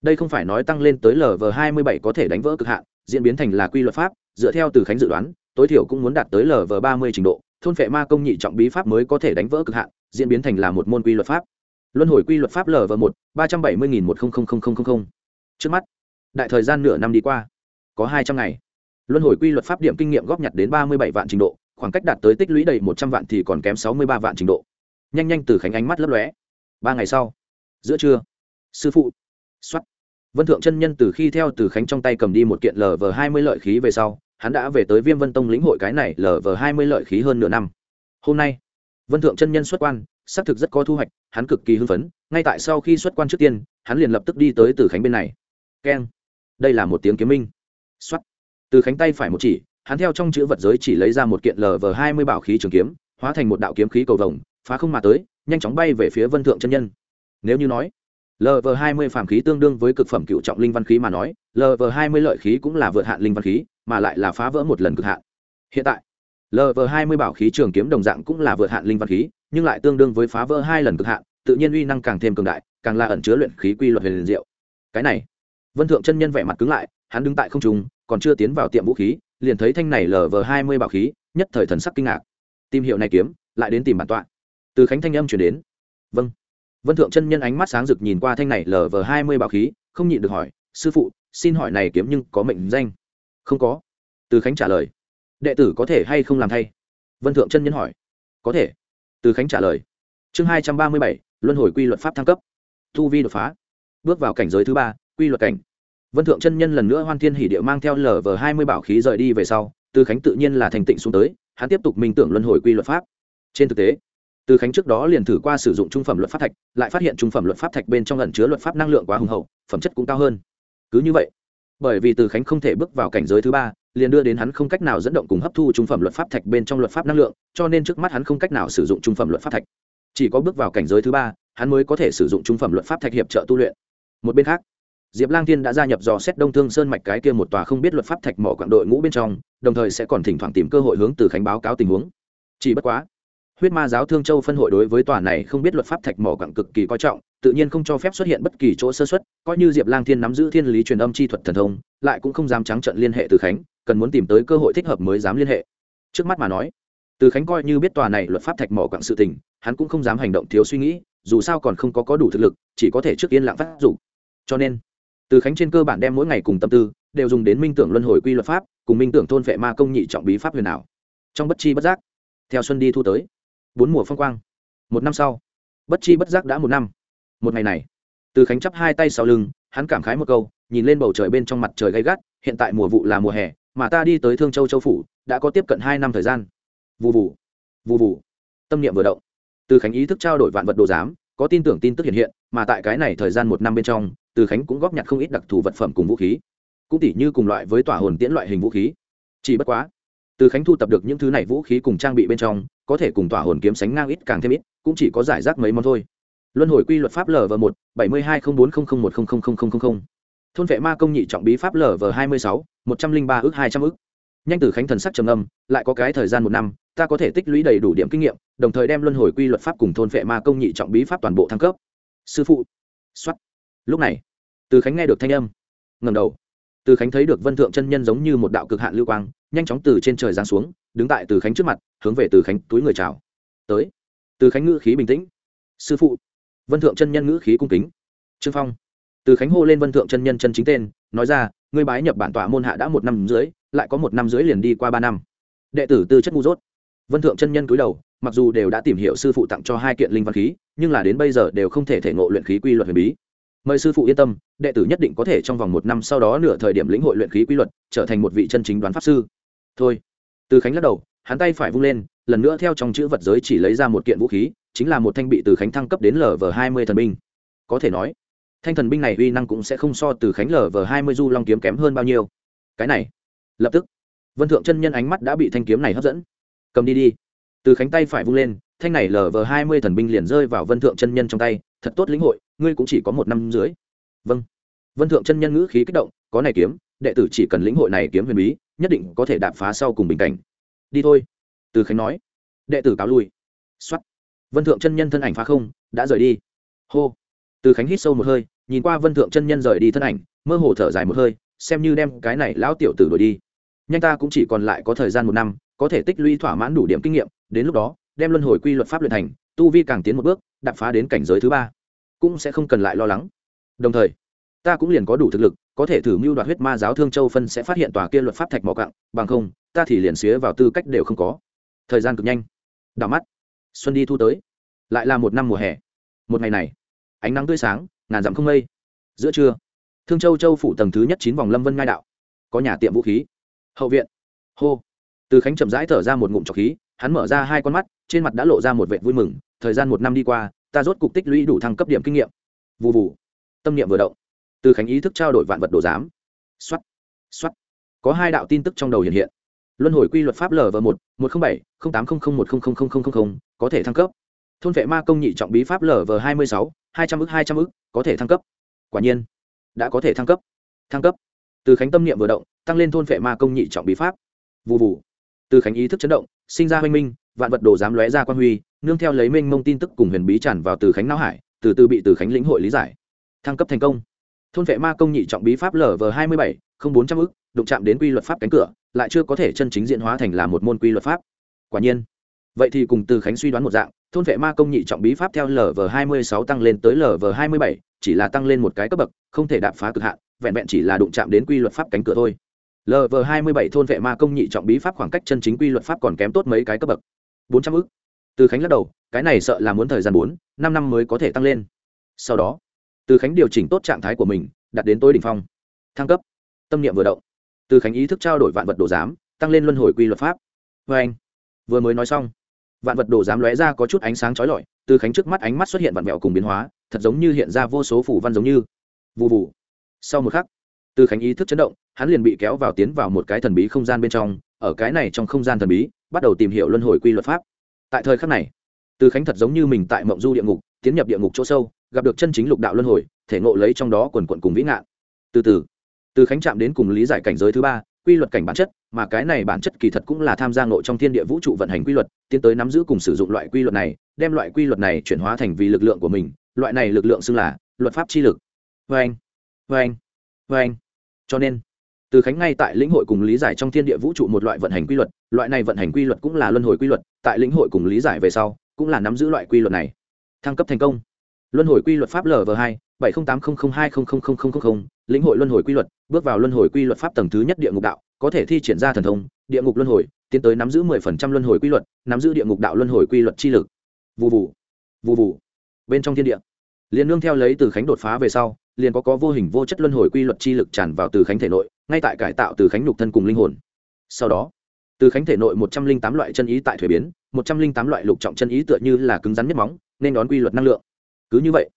đây không phải nói tăng lên tới lv hai mươi bảy có thể đánh vỡ cực hạn, diễn biến thành là quy luật pháp, dựa theo từ khánh dự đoán, tối thiểu cũng muốn đạt tới lv ba mươi trình độ thôn phệ ma công nhị trọng bí pháp mới có thể đánh vỡ cực hạn, diễn biến thành là một môn quy luật pháp. Luân hồi quy luật pháp lv một, ba trăm bảy mươi nghìn một trước mắt, đại thời gian nửa năm đi qua, có hai trăm ngày. Luân hồi quy luật pháp điểm kinh nghiệm góp nhặt đến ba mươi bảy vạn trình độ, khoảng cách đạt tới tích lũy đầy một trăm vạn thì còn kém sáu mươi ba vạn trình độ. Nhanh nhanh từ khánh ánh mắt lấp lóe. Ba ngày sau, giữa trưa, sư phụ xuất vân thượng chân nhân từ khi theo từ khánh trong tay cầm đi một kiện lv hai mươi lợi khí về sau hắn đã về tới viêm vân tông lĩnh hội cái này lv hai mươi lợi khí hơn nửa năm. Hôm nay, vân thượng chân nhân xuất quan, xác thực rất có thu hoạch, hắn cực kỳ hưng phấn, ngay tại sau khi xuất quan trước tiên, hắn liền lập tức đi tới từ khánh bên này. Keng. Đây là một tiếng kiếm minh. Xuất từ khánh tay phải một chỉ, hắn theo trong chữ vật giới chỉ lấy ra một kiện lv hai mươi bảo khí trường kiếm, hóa thành một đạo kiếm khí cầu vồng, phá không mà tới, nhanh chóng bay về phía vân thượng chân nhân. Nếu như nói lv hai mươi phàm khí tương đương với cực phẩm cựu trọng linh văn khí mà nói lv hai mươi lợi khí cũng là vượt hạn linh văn khí mà lại là phá vỡ một lần cực hạn. Hiện tại lv hai mươi bảo khí trường kiếm đồng dạng cũng là vượt hạn linh văn khí, nhưng lại tương đương với phá vỡ hai lần cực hạn, tự nhiên uy năng càng thêm cường đại, càng là ẩn chứa luyện khí quy luật huyền diệu. Cái này, vân thượng chân nhân vẻ mặt cứng lại, hắn đứng tại không trung, còn chưa tiến vào tiệm vũ khí, liền thấy thanh này lv hai mươi bảo khí, nhất thời thần sắc kinh ngạc. Tìm hiệu này kiếm, lại đến tìm bản tọa. Từ khánh thanh âm chuyển đến. Vâng. Vân thượng chân nhân ánh mắt sáng rực nhìn qua thanh này lv hai mươi bảo khí, không nhịn được hỏi, sư phụ, xin hỏi này kiếm nhưng có mệnh danh? Không có. Từ khánh trả lời. Đệ tử có thể hay không làm thay? Vân thượng chân nhân hỏi. Có thể. Từ khánh trả lời. Chương hai trăm ba mươi bảy, luân hồi quy luật pháp thăng cấp. Thu vi đột phá. Bước vào cảnh giới thứ ba, quy luật cảnh. Vân thượng chân nhân lần nữa hoan thiên hỷ địa mang theo lv hai mươi bảo khí rời đi về sau, từ khánh tự nhiên là thành tịnh xuống tới, hắn tiếp tục minh tưởng luân hồi quy luật pháp. Trên thực tế, từ khánh trước đó liền thử qua sử dụng trung phẩm luật pháp thạch, lại phát hiện trung phẩm luật pháp thạch bên trong ẩn chứa luật pháp năng lượng quá hùng hậu, phẩm chất cũng cao hơn. Cứ như vậy bởi vì từ khánh không thể bước vào cảnh giới thứ ba, liền đưa đến hắn không cách nào dẫn động cùng hấp thu trung phẩm luật pháp thạch bên trong luật pháp năng lượng, cho nên trước mắt hắn không cách nào sử dụng trung phẩm luật pháp thạch. Chỉ có bước vào cảnh giới thứ ba, hắn mới có thể sử dụng trung phẩm luật pháp thạch hiệp trợ tu luyện. Một bên khác, diệp lang thiên đã gia nhập dò xét đông thương sơn mạch cái kia một tòa không biết luật pháp thạch mỏ quảng đội ngũ bên trong, đồng thời sẽ còn thỉnh thoảng tìm cơ hội hướng từ khánh báo cáo tình huống. Chỉ bất quá, huyết ma giáo thương châu phân hội đối với tòa này không biết luật pháp thạch mỏ quặng cực kỳ coi trọng tự nhiên không cho phép xuất hiện bất kỳ chỗ sơ xuất, coi như diệp lang thiên nắm giữ thiên lý truyền âm chi thuật thần thông, lại cũng không dám trắng trận liên hệ từ khánh, cần muốn tìm tới cơ hội thích hợp mới dám liên hệ. Trước mắt mà nói, từ khánh coi như biết tòa này luật pháp thạch mỏ quặng sự tình, hắn cũng không dám hành động thiếu suy nghĩ, dù sao còn không có có đủ thực lực, chỉ có thể trước yên lặng phát dụng cho nên, từ khánh trên cơ bản đem mỗi ngày cùng tâm tư, đều dùng đến minh tưởng luân hồi quy luật pháp, cùng minh tưởng thôn vệ ma công nhị trọng bí pháp huyền ảo. Trong bất chi bất giác, theo xuân đi thu tới, bốn mùa phong quang. Một năm sau, bất chi bất giác đã một năm một ngày này. Từ khánh chắp hai tay sau lưng, hắn cảm khái một câu, nhìn lên bầu trời bên trong mặt trời gay gắt, hiện tại mùa vụ là mùa hè, mà ta đi tới thương châu châu phủ, đã có tiếp cận hai năm thời gian. Vụ vụ vụ vụ tâm niệm vừa động. Từ khánh ý thức trao đổi vạn vật đồ giám, có tin tưởng tin tức hiện hiện, mà tại cái này thời gian một năm bên trong, từ khánh cũng góp nhặt không ít đặc thù vật phẩm cùng vũ khí. Cũng tỉ như cùng loại với tỏa hồn tiễn loại hình vũ khí. Chỉ bất quá, từ khánh thu tập được những thứ này vũ khí cùng trang bị bên trong, có thể cùng tỏa hồn kiếm sánh ngang ít càng thêm ít, cũng chỉ có giải rác mấy món thôi luân hồi quy luật pháp lv một, bảy mươi hai không bốn không không một không không không không không. Thôn vệ ma công nhị trọng bí pháp lv hai mươi sáu, một trăm linh ba ước hai trăm ước nhanh từ khánh thần sắc trầm âm lại có cái thời gian một năm, ta có thể tích lũy đầy đủ điểm kinh nghiệm, đồng thời đem luân hồi quy luật pháp cùng thôn vệ ma công nhị trọng bí pháp toàn bộ thăng cấp. Sư phụ. Xuất lúc này, từ khánh nghe được thanh âm ngầm đầu. Từ khánh thấy được vân thượng chân nhân giống như một đạo cực hạn lưu quang, nhanh chóng từ trên trời giáng xuống, đứng tại từ khánh trước mặt, hướng về từ khánh túi người chào. Tới. Từ khánh ngữ khí bình tĩnh. Sư phụ vân thượng chân nhân ngữ khí cung kính. Trương phong. Từ khánh hô lên vân thượng chân nhân chân chính tên, nói ra, ngươi bái nhập bản tọa môn hạ đã một năm dưới lại có một năm dưới liền đi qua ba năm. Đệ tử tư chất ngu dốt. Vân thượng chân nhân cúi đầu, mặc dù đều đã tìm hiểu sư phụ tặng cho hai kiện linh văn khí, nhưng là đến bây giờ đều không thể thể ngộ luyện khí quy luật huyền bí. Mời sư phụ yên tâm, đệ tử nhất định có thể trong vòng một năm sau đó nửa thời điểm lĩnh hội luyện khí quy luật, trở thành một vị chân chính đoán pháp sư. Thôi. Từ khánh lắc đầu, hắn tay phải vung lên, lần nữa theo trong chữ vật giới chỉ lấy ra một kiện vũ khí chính là một thanh bị từ khánh thăng cấp đến lv hai mươi thần binh. Có thể nói, thanh thần binh này uy năng cũng sẽ không so từ khánh lv hai mươi du long kiếm kém hơn bao nhiêu. Cái này, lập tức, vân thượng chân nhân ánh mắt đã bị thanh kiếm này hấp dẫn. Cầm đi đi. Từ khánh tay phải vung lên, thanh này lv hai mươi thần binh liền rơi vào vân thượng chân nhân trong tay, thật tốt lĩnh hội, ngươi cũng chỉ có một năm dưới. Vâng. Vân thượng chân nhân ngữ khí kích động, có này kiếm, đệ tử chỉ cần lĩnh hội này kiếm huyền bí, nhất định có thể đạp phá sau cùng bình cảnh. Đi thôi. Từ khánh nói. Đệ tử cáo lui. X o á t vân thượng chân nhân thân ảnh phá không, đã rời đi. Hô. Từ khánh hít sâu một hơi, nhìn qua vân thượng chân nhân rời đi thân ảnh, mơ hồ thở dài một hơi, xem như đem cái này lão tiểu tử đổi đi. Nhanh ta cũng chỉ còn lại có thời gian một năm, có thể tích lũy thỏa mãn đủ điểm kinh nghiệm, đến lúc đó, đem luân hồi quy luật pháp luyện thành, tu vi càng tiến một bước, đạp phá đến cảnh giới thứ ba. Cũng sẽ không cần lại lo lắng. Đồng thời, ta cũng liền có đủ thực lực, có thể thử mưu đoạt huyết ma giáo thương châu phân sẽ phát hiện tòa kia luật pháp thạch mỏ cặng bằng không, ta thì liền xía vào tư cách đều không có. Thời gian cực nhanh. Đảo mắt xuân đi thu tới. Lại là một năm mùa hè. Một ngày này, ánh nắng tươi sáng, ngàn dặm không mây. Giữa trưa, thương châu châu phủ tầng thứ nhất chín vòng lâm vân ngai đạo. Có nhà tiệm vũ khí. Hậu viện. Hô. Từ khánh chậm rãi thở ra một ngụm trọc khí, hắn mở ra hai con mắt, trên mặt đã lộ ra một vệ vui mừng. Thời gian một năm đi qua, ta rốt cục tích lũy đủ thăng cấp điểm kinh nghiệm. Vụ vụ tâm niệm vừa động. Từ khánh ý thức trao đổi vạn vật đồ giám. X o á t x o á t có hai đạo tin tức trong đầu hiện hiện luân hồi quy luật pháp lv một một trăm linh bảy tám trăm linh một trăm có thể thăng cấp. Thôn vệ ma công nhị trọng bí pháp lv hai mươi sáu, hai trăm ư c hai trăm ư c có thể thăng cấp. Quả nhiên, đã có thể thăng cấp. Thăng cấp. Từ khánh tâm niệm vừa động, tăng lên thôn vệ ma công nhị trọng bí pháp. Vụ vụ từ khánh ý thức chấn động, sinh ra hoanh minh, vạn vật đồ dám lóe ra quan huy, nương theo lấy minh mông tin tức cùng huyền bí tràn vào từ khánh não hải, từ từ bị từ khánh lĩnh hội lý giải. Thăng cấp thành công. Thôn vệ ma công nhị trọng bí pháp lv hai mươi bảy, không bốn trăm ư c đụng chạm đến quy luật pháp cánh cửa lại chưa có thể chân chính diễn hóa thành là một môn quy luật pháp. Quả nhiên, vậy thì cùng từ khánh suy đoán một dạng, thôn vệ ma công nhị trọng bí pháp theo lv hai mươi sáu tăng lên tới lv hai mươi bảy, chỉ là tăng lên một cái cấp bậc, không thể đạp phá cực hạn, vẹn vẹn chỉ là đụng chạm đến quy luật pháp cánh cửa thôi. Lv hai mươi bảy thôn vệ ma công nhị trọng bí pháp khoảng cách chân chính quy luật pháp còn kém tốt mấy cái cấp bậc. Bốn trăm ư từ khánh lắc đầu, cái này sợ là muốn thời gian bốn, năm năm mới có thể tăng lên. Sau đó, từ khánh điều chỉnh tốt trạng thái của mình đặt đến tối đ ỉ n h phong. Thăng cấp. Tâm niệm vừa động từ khánh ý thức trao đổi vạn vật đồ giám, tăng lên luân hồi quy luật pháp. Vê anh, vừa mới nói xong, vạn vật đồ giám lóe ra có chút ánh sáng chói lọi, từ khánh trước mắt ánh mắt xuất hiện vạn mẹo cùng biến hóa, thật giống như hiện ra vô số phủ văn giống như. Vụ vụ sau một khắc, từ khánh ý thức chấn động, hắn liền bị kéo vào tiến vào một cái thần bí không gian bên trong, ở cái này trong không gian thần bí, bắt đầu tìm hiểu luân hồi quy luật pháp. Tại thời khắc này, từ khánh thật giống như mình tại mộng du địa ngục, tiến nhập địa ngục chỗ sâu, gặp được chân chính lục đạo luân hồi, thể ngộ lấy trong đó quần quận cùng vĩ ngạn. Từ từ từ khánh chạm đến cùng lý giải cảnh giới thứ ba, quy luật cảnh bản chất, mà cái này bản chất kỳ thật cũng là tham gia nội trong thiên địa vũ trụ vận hành quy luật, tiến tới nắm giữ cùng sử dụng loại quy luật này, đem loại quy luật này chuyển hóa thành vì lực lượng của mình, loại này lực lượng xưng là luật pháp chi lực. Vê anh vê anh vê anh. Cho nên, từ khánh ngay tại lĩnh hội cùng lý giải trong thiên địa vũ trụ một loại vận hành quy luật, loại này vận hành quy luật cũng là luân hồi quy luật, tại lĩnh hội cùng lý giải về sau, cũng là nắm giữ loại quy luật này. Thăng cấp thành công. Luân hồi quy luật pháp lv hai bảy trăm tám mươi hai lĩnh hội luân hồi quy luật, bước vào luân hồi quy luật pháp tầng thứ nhất địa ngục đạo, có thể thi triển ra thần thông, địa ngục luân hồi, tiến tới nắm giữ mười phần trăm luân hồi quy luật, nắm giữ địa ngục đạo luân hồi quy luật chi lực. Vụ vụ vụ vụ bên trong thiên địa liền nương theo lấy từ khánh đột phá về sau, liền có có vô hình vô chất luân hồi quy luật chi lực tràn vào từ khánh thể nội, ngay tại cải tạo từ khánh nhục thân cùng linh hồn. Sau đó, từ khánh thể nội một trăm linh tám loại chân ý tại thuế biến, một trăm linh tám loại lục trọng chân ý tựa như là cứng rắn nhất móng, nên đón quy luật năng lượng. Cứ như vậy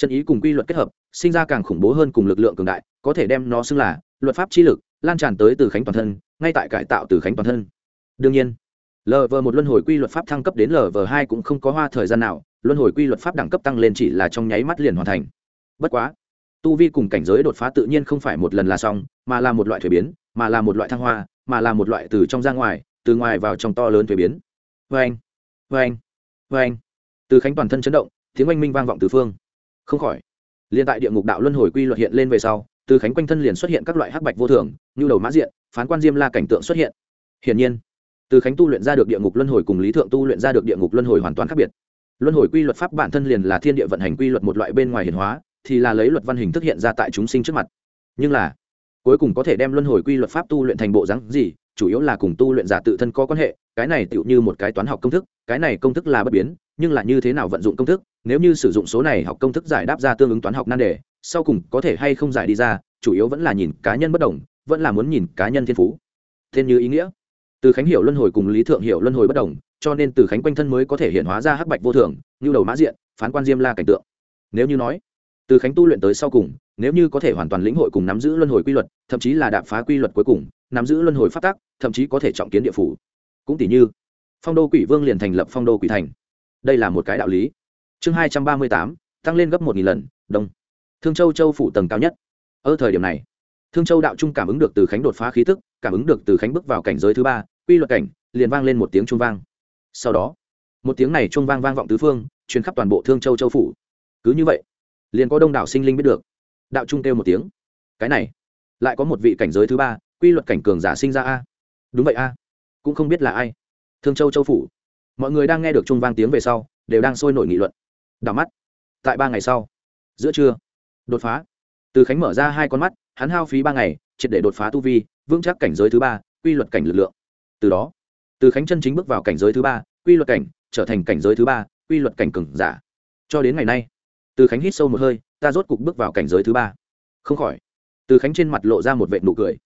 chân ý cùng quy luật kết hợp, sinh ra càng khủng bố hơn cùng lực lượng cường đại, có thể đem nó xưng là luật pháp chi lực, lan tràn tới từ khánh toàn thân, ngay tại cải tạo từ khánh toàn thân. Đương nhiên lv một luân hồi quy luật pháp thăng cấp đến lv hai cũng không có hoa thời gian nào, luân hồi quy luật pháp đẳng cấp tăng lên chỉ là trong nháy mắt liền hoàn thành. Bất quá, tu vi cùng cảnh giới đột phá tự nhiên không phải một lần là xong, mà là một loại thuế biến, mà là một loại thăng hoa, mà là một loại từ trong ra ngoài, từ ngoài vào trong to lớn thuế biến. Vê anh vê anh vê anh từ khánh toàn thân chấn động, tiếng oanh minh vang vọng từ phương không khỏi. Liền tại địa ngục đạo luân hồi quy luật hiện lên về sau, từ khánh quanh thân liền xuất hiện các loại hắc bạch vô thường, như đầu mã diện, phán quan diêm la cảnh tượng xuất hiện. Hiển nhiên, từ khánh tu luyện ra được địa ngục luân hồi cùng lý thượng tu luyện ra được địa ngục luân hồi hoàn toàn khác biệt. Luân hồi quy luật pháp bản thân liền là thiên địa vận hành quy luật một loại bên ngoài hiển hóa, thì là lấy luật văn hình thức hiện ra tại chúng sinh trước mặt. Nhưng là, cuối cùng có thể đem luân hồi quy luật pháp tu luyện thành bộ dáng gì, chủ yếu là cùng tu luyện giả tự thân có quan hệ, cái này tựu như một cái toán học công thức, cái này công thức là bất biến nhưng là như thế nào vận dụng công thức, nếu như sử dụng số này học công thức giải đáp ra tương ứng toán học nan đề, sau cùng có thể hay không giải đi ra, chủ yếu vẫn là nhìn cá nhân bất đồng, vẫn là muốn nhìn cá nhân thiên phú. Thiên như ý nghĩa. Từ khánh hiểu luân hồi cùng lý thượng hiểu luân hồi bất đồng, cho nên từ khánh quanh thân mới có thể hiện hóa ra hắc bạch vô thường, như đầu mã diện, phán quan diêm la cảnh tượng. Nếu như nói, từ khánh tu luyện tới sau cùng, nếu như có thể hoàn toàn lĩnh hội cùng nắm giữ luân hồi quy luật, thậm chí là đạp phá quy luật cuối cùng, nắm giữ luân hồi phát tác thậm chí có thể trọng kiến địa phủ. Cũng tỷ như, phong đô quỷ vương liền thành lập phong đô quỷ thành đây là một cái đạo lý. Chương hai trăm ba mươi tám, tăng lên gấp một nghìn lần, đông. Thương châu châu phủ tầng cao nhất. Ở thời điểm này, thương châu đạo trung cảm ứng được từ khánh đột phá khí tức, cảm ứng được từ khánh bước vào cảnh giới thứ ba, quy luật cảnh, liền vang lên một tiếng trung vang. Sau đó, một tiếng này trung vang vang vọng tứ phương, truyền khắp toàn bộ thương châu châu phủ. Cứ như vậy, liền có đông đảo sinh linh biết được. Đạo trung kêu một tiếng, cái này, lại có một vị cảnh giới thứ ba, quy luật cảnh cường giả sinh ra a. Đúng vậy a, cũng không biết là ai. Thương châu châu phủ mọi người đang nghe được trung vang tiếng về sau, đều đang sôi nổi nghị luận. Đảo mắt. Tại ba ngày sau. Giữa trưa. Đột phá. Từ khánh mở ra hai con mắt, hắn hao phí ba ngày, triệt để đột phá tu vi, vững chắc cảnh giới thứ ba, quy luật cảnh lực lượng. Từ đó, từ khánh chân chính bước vào cảnh giới thứ ba, quy luật cảnh, trở thành cảnh giới thứ ba, quy luật cảnh cường giả. Cho đến ngày nay, từ khánh hít sâu một hơi, ta rốt cục bước vào cảnh giới thứ ba. Không khỏi, từ khánh trên mặt lộ ra một vệ nụ cười.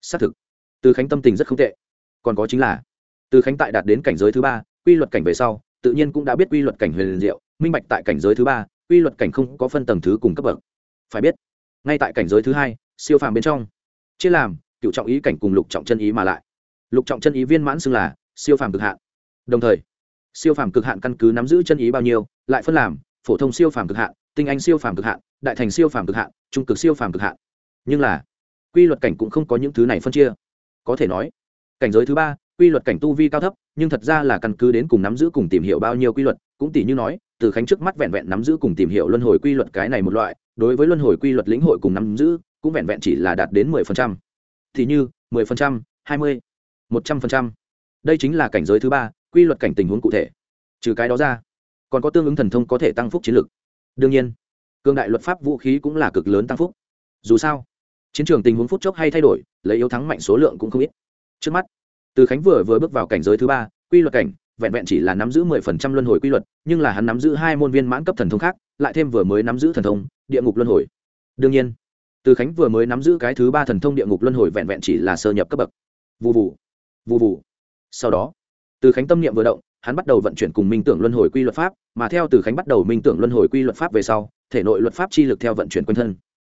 Xác thực, từ khánh tâm tình rất không tệ. Còn có chính là, từ khánh tại đạt đến cảnh giới thứ ba quy luật cảnh về sau, tự nhiên cũng đã biết quy luật cảnh huyền diệu, minh bạch tại cảnh giới thứ ba, quy luật cảnh không có phân tầng thứ cùng cấp bậc. Phải biết, ngay tại cảnh giới thứ hai, siêu phàm bên trong, chia làm, cựu trọng ý cảnh cùng lục trọng chân ý mà lại. Lục trọng chân ý viên mãn xưng là siêu phàm cực hạn. Đồng thời, siêu phàm cực hạn căn cứ nắm giữ chân ý bao nhiêu, lại phân làm phổ thông siêu phàm cực hạn, tinh anh siêu phàm cực hạn, đại thành siêu phàm cực hạn, trung cực siêu phàm cực hạn. Nhưng là, quy luật cảnh cũng không có những thứ này phân chia. Có thể nói, cảnh giới thứ ba quy luật cảnh tu vi cao thấp, nhưng thật ra là căn cứ đến cùng nắm giữ cùng tìm hiểu bao nhiêu quy luật, cũng tỷ như nói, từ khánh trước mắt vẹn vẹn nắm giữ cùng tìm hiểu luân hồi quy luật cái này một loại, đối với luân hồi quy luật lĩnh hội cùng nắm giữ, cũng vẹn vẹn chỉ là đạt đến mười phần trăm. Thì như, mười phần trăm, hai mươi, một trăm phần trăm. Đây chính là cảnh giới thứ ba, quy luật cảnh tình huống cụ thể. Trừ cái đó ra, còn có tương ứng thần thông có thể tăng phúc chiến lực đương nhiên cương đại luật pháp vũ khí cũng là cực lớn tăng phúc. Dù sao, chiến trường tình huống phút chốc hay thay đổi, lấy yếu thắng mạnh số lượng cũng không ít. Trước mắt từ khánh vừa vừa bước vào cảnh giới thứ ba, quy luật cảnh, vẹn vẹn chỉ là nắm giữ mười phần trăm luân hồi quy luật, nhưng là hắn nắm giữ hai môn viên mãn cấp thần thông khác, lại thêm vừa mới nắm giữ thần thông, địa ngục luân hồi. Đương nhiên, từ khánh vừa mới nắm giữ cái thứ ba thần thông địa ngục luân hồi vẹn vẹn chỉ là sơ nhập cấp bậc. Vụ vụ vụ vụ sau đó, từ khánh tâm niệm vừa động, hắn bắt đầu vận chuyển cùng minh tưởng luân hồi quy luật pháp, mà theo từ khánh bắt đầu minh tưởng luân hồi quy luật pháp về sau, thể nội luật pháp chi lực theo vận chuyển quanh thân.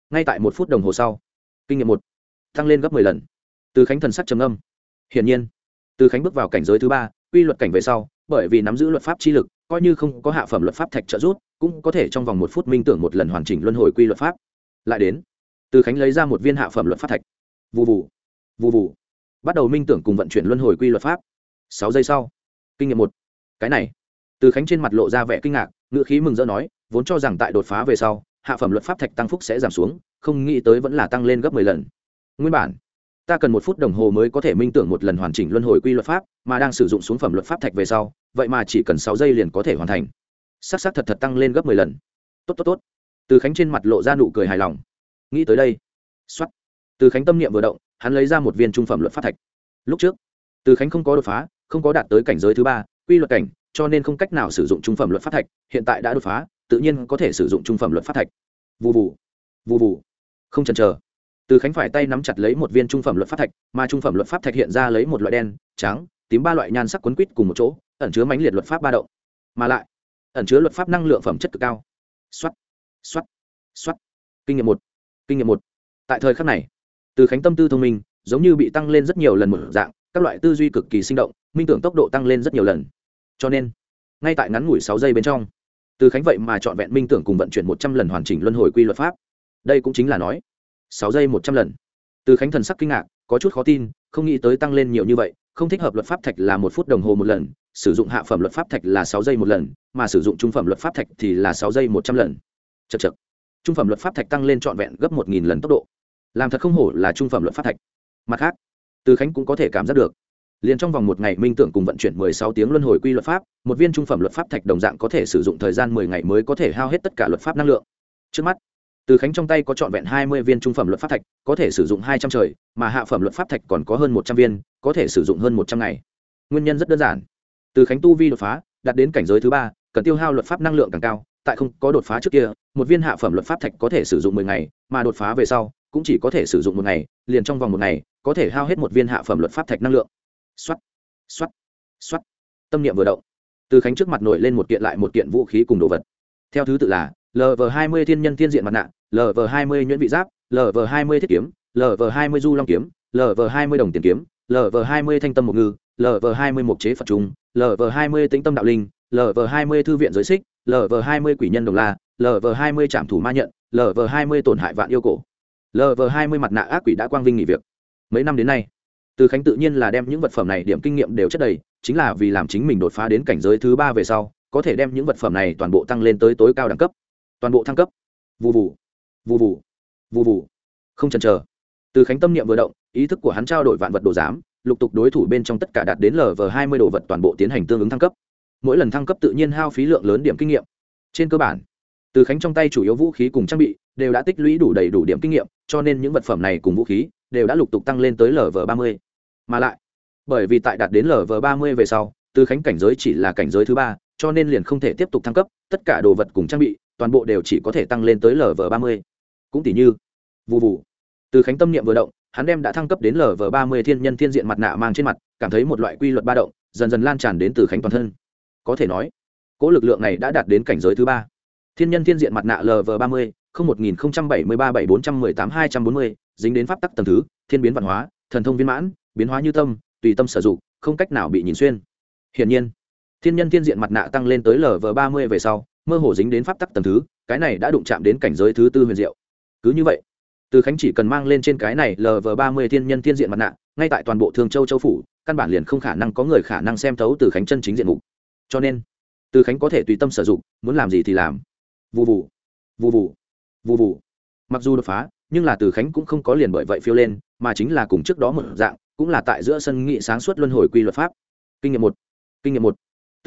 Ngay tại một phút đồng hồ sau, kinh nghiệm một, tăng lên gấp mười lần. Từ khánh thần sắc trầm âm hiển nhiên, từ khánh bước vào cảnh giới thứ ba, quy luật cảnh về sau, bởi vì nắm giữ luật pháp chi lực, coi như không có hạ phẩm luật pháp thạch trợ giúp, cũng có thể trong vòng một phút minh tưởng một lần hoàn chỉnh luân hồi quy luật pháp. Lại đến, từ khánh lấy ra một viên hạ phẩm luật pháp thạch. Vụ vụ vụ vụ bắt đầu minh tưởng cùng vận chuyển luân hồi quy luật pháp. Sáu giây sau, kinh nghiệm một. Cái này, từ khánh trên mặt lộ ra vẻ kinh ngạc, ngữ khí mừng rỡ nói, vốn cho rằng tại đột phá về sau, hạ phẩm luật pháp thạch tăng phúc sẽ giảm xuống, không nghĩ tới vẫn là tăng lên gấp mười lần. Nguyên bản ta cần một phút đồng hồ mới có thể minh tưởng một lần hoàn chỉnh luân hồi quy luật pháp, mà đang sử dụng xuống phẩm luật pháp thạch về sau, vậy mà chỉ cần sáu giây liền có thể hoàn thành. S ắ thật thật tăng lên gấp mười lần. Tốt tốt tốt. Từ khánh trên mặt lộ ra nụ cười hài lòng. Nghĩ tới đây x o á t từ khánh tâm niệm vừa động, hắn lấy ra một viên trung phẩm luật pháp thạch. Lúc trước, từ khánh không có đột phá, không có đạt tới cảnh giới thứ ba, quy luật cảnh, cho nên không cách nào sử dụng trung phẩm luật pháp thạch, hiện tại đã đột phá, tự nhiên có thể sử dụng trung phẩm luật pháp thạch. Vụ vụ vụ vụ không chần chờ từ khánh phải tay nắm chặt lấy một viên trung phẩm luật pháp thạch, mà trung phẩm luật pháp thạch hiện ra lấy một loại đen, trắng, tím ba loại nhan sắc quấn quýt cùng một chỗ, ẩn chứa mãnh liệt luật pháp ba động. Mà lại, ẩn chứa luật pháp năng lượng phẩm chất cực cao. Xoắt xoắt xoắt kinh nghiệm một, kinh nghiệm một. Tại thời khắc này, từ khánh tâm tư thông minh, giống như bị tăng lên rất nhiều lần một dạng, các loại tư duy cực kỳ sinh động, minh tưởng tốc độ tăng lên rất nhiều lần. Cho nên, ngay tại ngắn ngủi sáu giây bên trong, từ khánh vậy mà chọn vẹn minh tưởng cùng vận chuyển một trăm lần hoàn chỉnh luân hồi quy luật pháp. Đây cũng chính là nói sáu giây một trăm lần. Từ khánh thần sắc kinh ngạc, có chút khó tin, không nghĩ tới tăng lên nhiều như vậy, không thích hợp luật pháp thạch là một phút đồng hồ một lần, sử dụng hạ phẩm luật pháp thạch là sáu giây một lần, mà sử dụng trung phẩm luật pháp thạch thì là sáu giây một trăm lần. Chật chật trung phẩm luật pháp thạch tăng lên trọn vẹn gấp một nghìn lần tốc độ. Làm thật không hổ là trung phẩm luật pháp thạch. Mặt khác, từ khánh cũng có thể cảm giác được. Liền trong vòng một ngày minh tưởng cùng vận chuyển mười sáu tiếng luân hồi quy luật pháp, một viên trung phẩm luật pháp thạch đồng dạng có thể sử dụng thời gian mười ngày mới có thể hao hết tất cả luật pháp năng lượng. Trước mắt từ khánh trong tay có trọn vẹn hai mươi viên trung phẩm luật pháp thạch, có thể sử dụng hai trăm trời, mà hạ phẩm luật pháp thạch còn có hơn một trăm viên, có thể sử dụng hơn một trăm ngày. Nguyên nhân rất đơn giản. Từ khánh tu vi đột phá, đạt đến cảnh giới thứ ba, cần tiêu hao luật pháp năng lượng càng cao, tại không có đột phá trước kia, một viên hạ phẩm luật pháp thạch có thể sử dụng mười ngày, mà đột phá về sau, cũng chỉ có thể sử dụng một ngày, liền trong vòng một ngày, có thể hao hết một viên hạ phẩm luật pháp thạch năng lượng. Xoắt xoắt xoắt tâm niệm vừa động. Từ khánh trước mặt nổi lên một kiện lại một kiện vũ khí cùng đồ vật. Theo thứ tự là lv 20 thiên nhân thiên diện mặt nạ lv 20 nhuyễn vị giáp lv 20 thiết kiếm lv 20 du long kiếm lv 20 đồng tiền kiếm lv 20 thanh tâm mục ngư lv 20 mục chế phật trung lv 20 tĩnh tâm đạo linh lv 20 thư viện giới xích lv 20 quỷ nhân đồng la lv 20 trảm thủ ma nhận lv 20 tổn hại vạn yêu cổ lv 20 mặt nạ ác quỷ đã quang vinh nghỉ việc mấy năm đến nay từ khánh tự nhiên là đem những vật phẩm này điểm kinh nghiệm đều chất đầy chính là vì làm chính mình đột phá đến cảnh giới thứ ba về sau có thể đem những vật phẩm này toàn bộ tăng lên tới tối cao đẳng cấp toàn bộ thăng cấp. Vụ vụ vụ vụ vụ vụ không chần chờ. Từ khánh tâm niệm vừa động, ý thức của hắn trao đổi vạn vật đồ giám, lục tục đối thủ bên trong tất cả đạt đến lv hai mươi đồ vật toàn bộ tiến hành tương ứng thăng cấp. Mỗi lần thăng cấp tự nhiên hao phí lượng lớn điểm kinh nghiệm. Trên cơ bản, từ khánh trong tay chủ yếu vũ khí cùng trang bị đều đã tích lũy đủ đầy đủ điểm kinh nghiệm, cho nên những vật phẩm này cùng vũ khí đều đã lục tục tăng lên tới lv ba mươi. Mà lại, bởi vì tại đạt đến lv ba mươi về sau, từ khánh cảnh giới chỉ là cảnh giới thứ ba, cho nên liền không thể tiếp tục thăng cấp, tất cả đồ vật cùng trang bị toàn bộ đều chỉ có thể tăng lên tới lv ba mươi. Cũng tỷ như vụ vụ từ khánh tâm niệm vừa động, hắn đem đã thăng cấp đến lv ba mươi thiên nhân thiên diện mặt nạ mang trên mặt, cảm thấy một loại quy luật ba động, dần dần lan tràn đến từ khánh toàn thân. Có thể nói, cỗ lực lượng này đã đạt đến cảnh giới thứ ba. Thiên nhân thiên diện mặt nạ lv ba mươi, không một nghìn bảy mươi ba bảy bốn trăm mười tám hai trăm bốn mươi, dính đến pháp tắc tầng thứ, thiên biến văn hóa, thần thông viên mãn, biến hóa như tâm, tùy tâm sử dụng, không cách nào bị nhìn xuyên. Hiển nhiên, thiên nhân thiên diện mặt nạ tăng lên tới lv ba mươi về sau mơ hồ dính đến pháp tắc tầng thứ, cái này đã đụng chạm đến cảnh giới thứ tư huyền diệu. Cứ như vậy, từ khánh chỉ cần mang lên trên cái này lv ba mươi thiên nhân thiên diện mặt nạ, ngay tại toàn bộ thương châu châu phủ, căn bản liền không khả năng có người khả năng xem thấu từ khánh chân chính diện mục. Cho nên, từ khánh có thể tùy tâm sử dụng, muốn làm gì thì làm. Vụ vụ vụ vụ vụ vụ mặc dù đột phá, nhưng là từ khánh cũng không có liền bởi vậy phiêu lên, mà chính là cùng trước đó một dạng, cũng là tại giữa sân nghị sáng suốt luân hồi quy luật pháp. Kinh nghiệm một, kinh nghiệm một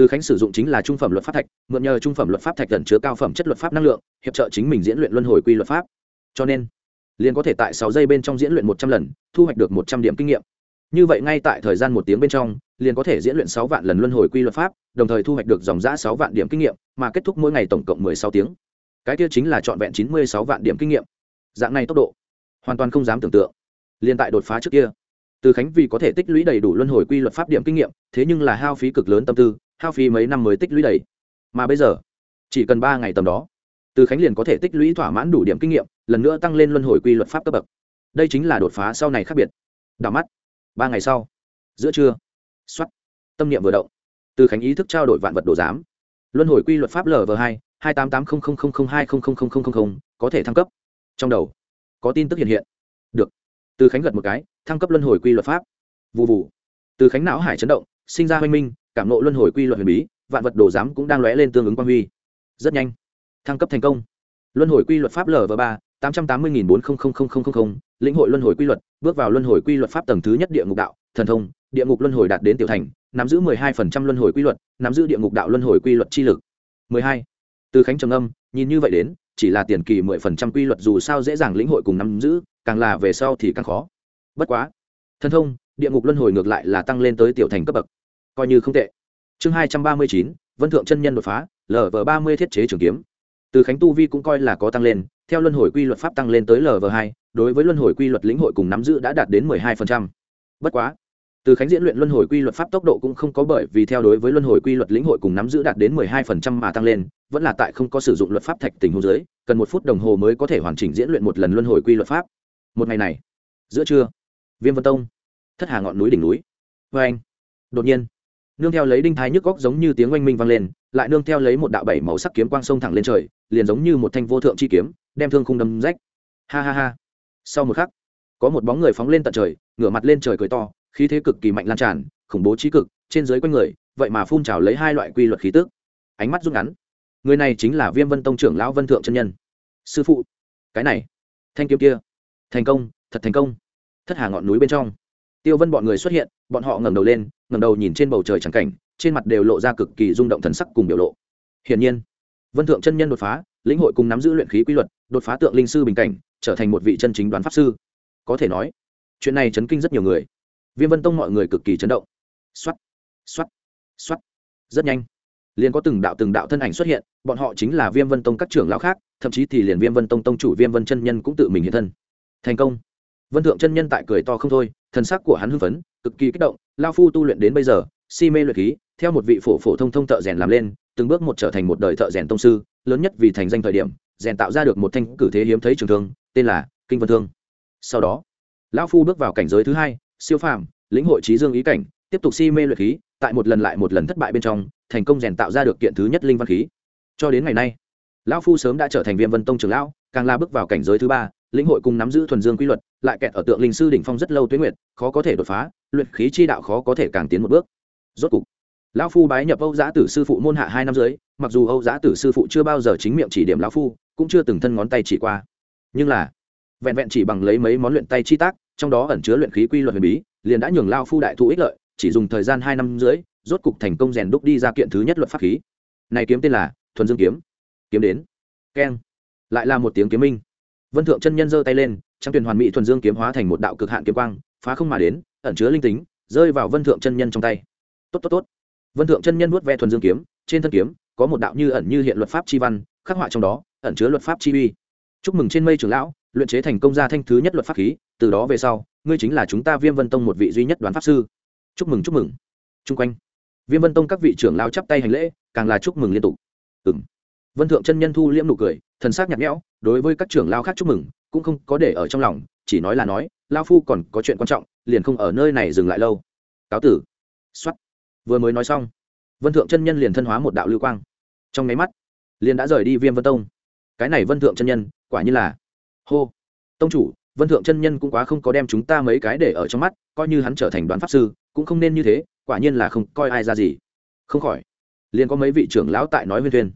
từ khánh sử dụng chính là trung phẩm luật pháp thạch, mượn nhờ trung phẩm luật pháp thạch gần chứa cao phẩm chất luật pháp năng lượng, hiệp trợ chính mình diễn luyện luân hồi quy luật pháp. Cho nên, liền có thể tại sáu giây bên trong diễn luyện một trăm lần, thu hoạch được một trăm điểm kinh nghiệm. Như vậy ngay tại thời gian một tiếng bên trong, liền có thể diễn luyện sáu vạn lần luân hồi quy luật pháp, đồng thời thu hoạch được dòng giã sáu vạn điểm kinh nghiệm, mà kết thúc mỗi ngày tổng cộng mười sáu tiếng. Cái kia chính là trọn vẹn chín mươi sáu vạn điểm kinh nghiệm. Dạng này tốc độ, hoàn toàn không dám tưởng tượng. Liền tại đột phá trước kia, từ khánh vì có thể tích lũy đầy đủ luân hồi quy luật pháp điểm kinh nghiệm, thế nhưng là hao phí cực lớn tâm tư hao phí mấy năm mới tích lũy đầy. Mà bây giờ, chỉ cần ba ngày tầm đó, từ khánh liền có thể tích lũy thỏa mãn đủ điểm kinh nghiệm, lần nữa tăng lên luân hồi quy luật pháp cấp bậc. Đây chính là đột phá sau này khác biệt. Đảo mắt, ba ngày sau, giữa trưa x tâm niệm vừa động, từ khánh ý thức trao đổi vạn vật đồ giám. Luân hồi quy luật pháp lv hai hai tám tám hai có thể thăng cấp. Trong đầu, có tin tức hiện hiện. Được. Từ khánh gật một cái, thăng cấp luân hồi quy luật pháp. Vụ vụ từ khánh não hải chấn động, sinh ra hoanh minh cảm nộ luân hồi quy luật huyền bí, vạn vật đồ giám cũng đang lóe lên tương ứng quan huy. Rất nhanh, thăng cấp thành công. Luân hồi quy luật pháp lv ba, tám trăm tám mươi bốn lĩnh hội luân hồi quy luật, bước vào luân hồi quy luật pháp tầng thứ nhất địa ngục đạo, thần thông, địa ngục luân hồi đạt đến tiểu thành, nắm giữ mười hai phần trăm luân hồi quy luật, nắm giữ địa ngục đạo luân hồi quy luật chi lực. mười hai. Từ khánh trầm âm, nhìn như vậy đến, chỉ là tiền kỳ mười phần trăm quy luật dù sao dễ dàng lĩnh hội cùng nắm giữ, càng là về sau thì càng khó. Bất quá, thần thông, địa ngục luân hồi ngược lại là tăng lên tới tiểu thành cấp bậc coi như không tệ. Chương hai trăm ba mươi chín, vân thượng chân nhân đột phá lv ba mươi thiết chế trường kiếm. Từ khánh tu vi cũng coi là có tăng lên, theo luân hồi quy luật pháp tăng lên tới lv hai, đối với luân hồi quy luật lĩnh hội cùng nắm giữ đã đạt đến mười hai phần trăm. Bất quá, từ khánh diễn luyện luân hồi quy luật pháp tốc độ cũng không có bởi vì theo đối với luân hồi quy luật lĩnh hội cùng nắm giữ đạt đến mười hai phần trăm mà tăng lên, vẫn là tại không có sử dụng luật pháp thạch tình hồ dưới, cần một phút đồng hồ mới có thể hoàn chỉnh diễn luyện một lần luân hồi quy luật pháp. Một ngày này, giữa trưa, viêm vân tông, thất hà ngọn núi đỉnh núi. Vê anh, đột nhiên nương theo lấy đinh thái nhức góc giống như tiếng oanh minh vang lên, lại nương theo lấy một đạo bảy màu sắc kiếm quang sông thẳng lên trời, liền giống như một thanh vô thượng chi kiếm, đem thương khung đâm rách. Ha ha ha. Sau một khắc, có một bóng người phóng lên tận trời, ngửa mặt lên trời cười to, khí thế cực kỳ mạnh lan tràn, khủng bố trí cực, trên dưới quanh người, vậy mà phun trào lấy hai loại quy luật khí tức. Ánh mắt rút ngắn. Người này chính là viêm vân tông trưởng lão vân thượng chân nhân. Sư phụ. Cái này. Thanh kiếm kia. Thành công, thật thành công. Thất hà ngọn núi bên trong tiêu vân bọn người xuất hiện, bọn họ ngẩng đầu lên, ngẩng đầu nhìn trên bầu trời trắng cảnh, trên mặt đều lộ ra cực kỳ rung động thần sắc cùng biểu lộ. Hiển nhiên, vân thượng chân nhân đột phá, lĩnh hội cùng nắm giữ luyện khí quy luật, đột phá tượng linh sư bình cảnh, trở thành một vị chân chính đoán pháp sư. Có thể nói, chuyện này chấn kinh rất nhiều người. Viêm vân tông mọi người cực kỳ chấn động. Xoắt xoắt xoắt rất nhanh, liền có từng đạo từng đạo thân ảnh xuất hiện, bọn họ chính là viêm vân tông các trưởng lão khác, thậm chí thì liền viêm vân tông tông chủ viêm vân chân nhân cũng tự mình hiện thân. Thành công vân thượng chân nhân tại cười to không thôi, thần sắc của hắn hưng phấn, cực kỳ kích động lao phu tu luyện đến bây giờ, si mê luyện khí, theo một vị phổ phổ thông thông thợ rèn làm lên, từng bước một trở thành một đời thợ rèn tông sư, lớn nhất vì thành danh thời điểm, rèn tạo ra được một thanh cử thế hiếm thấy trường thương, tên là kinh vân thương. Sau đó, lão phu bước vào cảnh giới thứ hai, siêu phàm, lĩnh hội trí dương ý cảnh, tiếp tục si mê luyện khí, tại một lần lại một lần thất bại bên trong, thành công rèn tạo ra được kiện thứ nhất linh văn khí. Cho đến ngày nay, lão phu sớm đã trở thành viêm vân tông trường lão, càng la bước vào cảnh giới thứ ba lĩnh hội cùng nắm giữ thuần dương quy luật, lại kẹt ở tượng linh sư đỉnh phong rất lâu tuyến nguyệt, khó có thể đột phá, luyện khí chi đạo khó có thể càng tiến một bước. Rốt cục, lão phu bái nhập âu giã tử sư phụ môn hạ hai năm dưới mặc dù âu giã tử sư phụ chưa bao giờ chính miệng chỉ điểm lão phu, cũng chưa từng thân ngón tay chỉ qua. Nhưng là, vẹn vẹn chỉ bằng lấy mấy món luyện tay chi tác, trong đó ẩn chứa luyện khí quy luật huyền bí, liền đã nhường lao phu đại thụ ích lợi, chỉ dùng thời gian hai năm dưới rốt cục thành công rèn đúc đi ra kiện thứ nhất luật pháp khí. Này kiếm tên là thuần dương kiếm. Kiếm đến. Keng. Lại là một tiếng kiếm minh vân thượng chân nhân giơ tay lên trong tuyển hoàn mỹ thuần dương kiếm hóa thành một đạo cực hạn kiếm quang, phá không mà đến, ẩn chứa linh tính, rơi vào vân thượng chân nhân trong tay. Tốt tốt tốt. Vân thượng chân nhân vuốt ve thuần dương kiếm, trên thân kiếm có một đạo như ẩn như hiện luật pháp chi văn, khắc họa trong đó, ẩn chứa luật pháp chi uy. Chúc mừng trên mây trưởng lão, luyện chế thành công gia thanh thứ nhất luật pháp khí, từ đó về sau, ngươi chính là chúng ta viêm vân tông một vị duy nhất đoán pháp sư. Chúc mừng chúc mừng. Chung quanh, viêm vân tông các vị trưởng lao chắp tay hành lễ, càng là chúc mừng liên tục. Ừ m vân thượng chân nhân thu liễm nụ cười thần sắc nhạt nhẽo, đối với các trưởng lao khác chúc mừng, cũng không có để ở trong lòng, chỉ nói là nói, lao phu còn có chuyện quan trọng, liền không ở nơi này dừng lại lâu. Cáo tử. X vừa mới nói xong, vân thượng chân nhân liền thân hóa một đạo lưu quang. Trong mấy mắt, liền đã rời đi viêm vân tông. Cái này vân thượng chân nhân, quả như là hô. Tông chủ, vân thượng chân nhân cũng quá không có đem chúng ta mấy cái để ở trong mắt, coi như hắn trở thành đoán pháp sư, cũng không nên như thế, quả nhiên là không coi ai ra gì. Không khỏi, liền có mấy vị trưởng lão tại nói huyên thuyên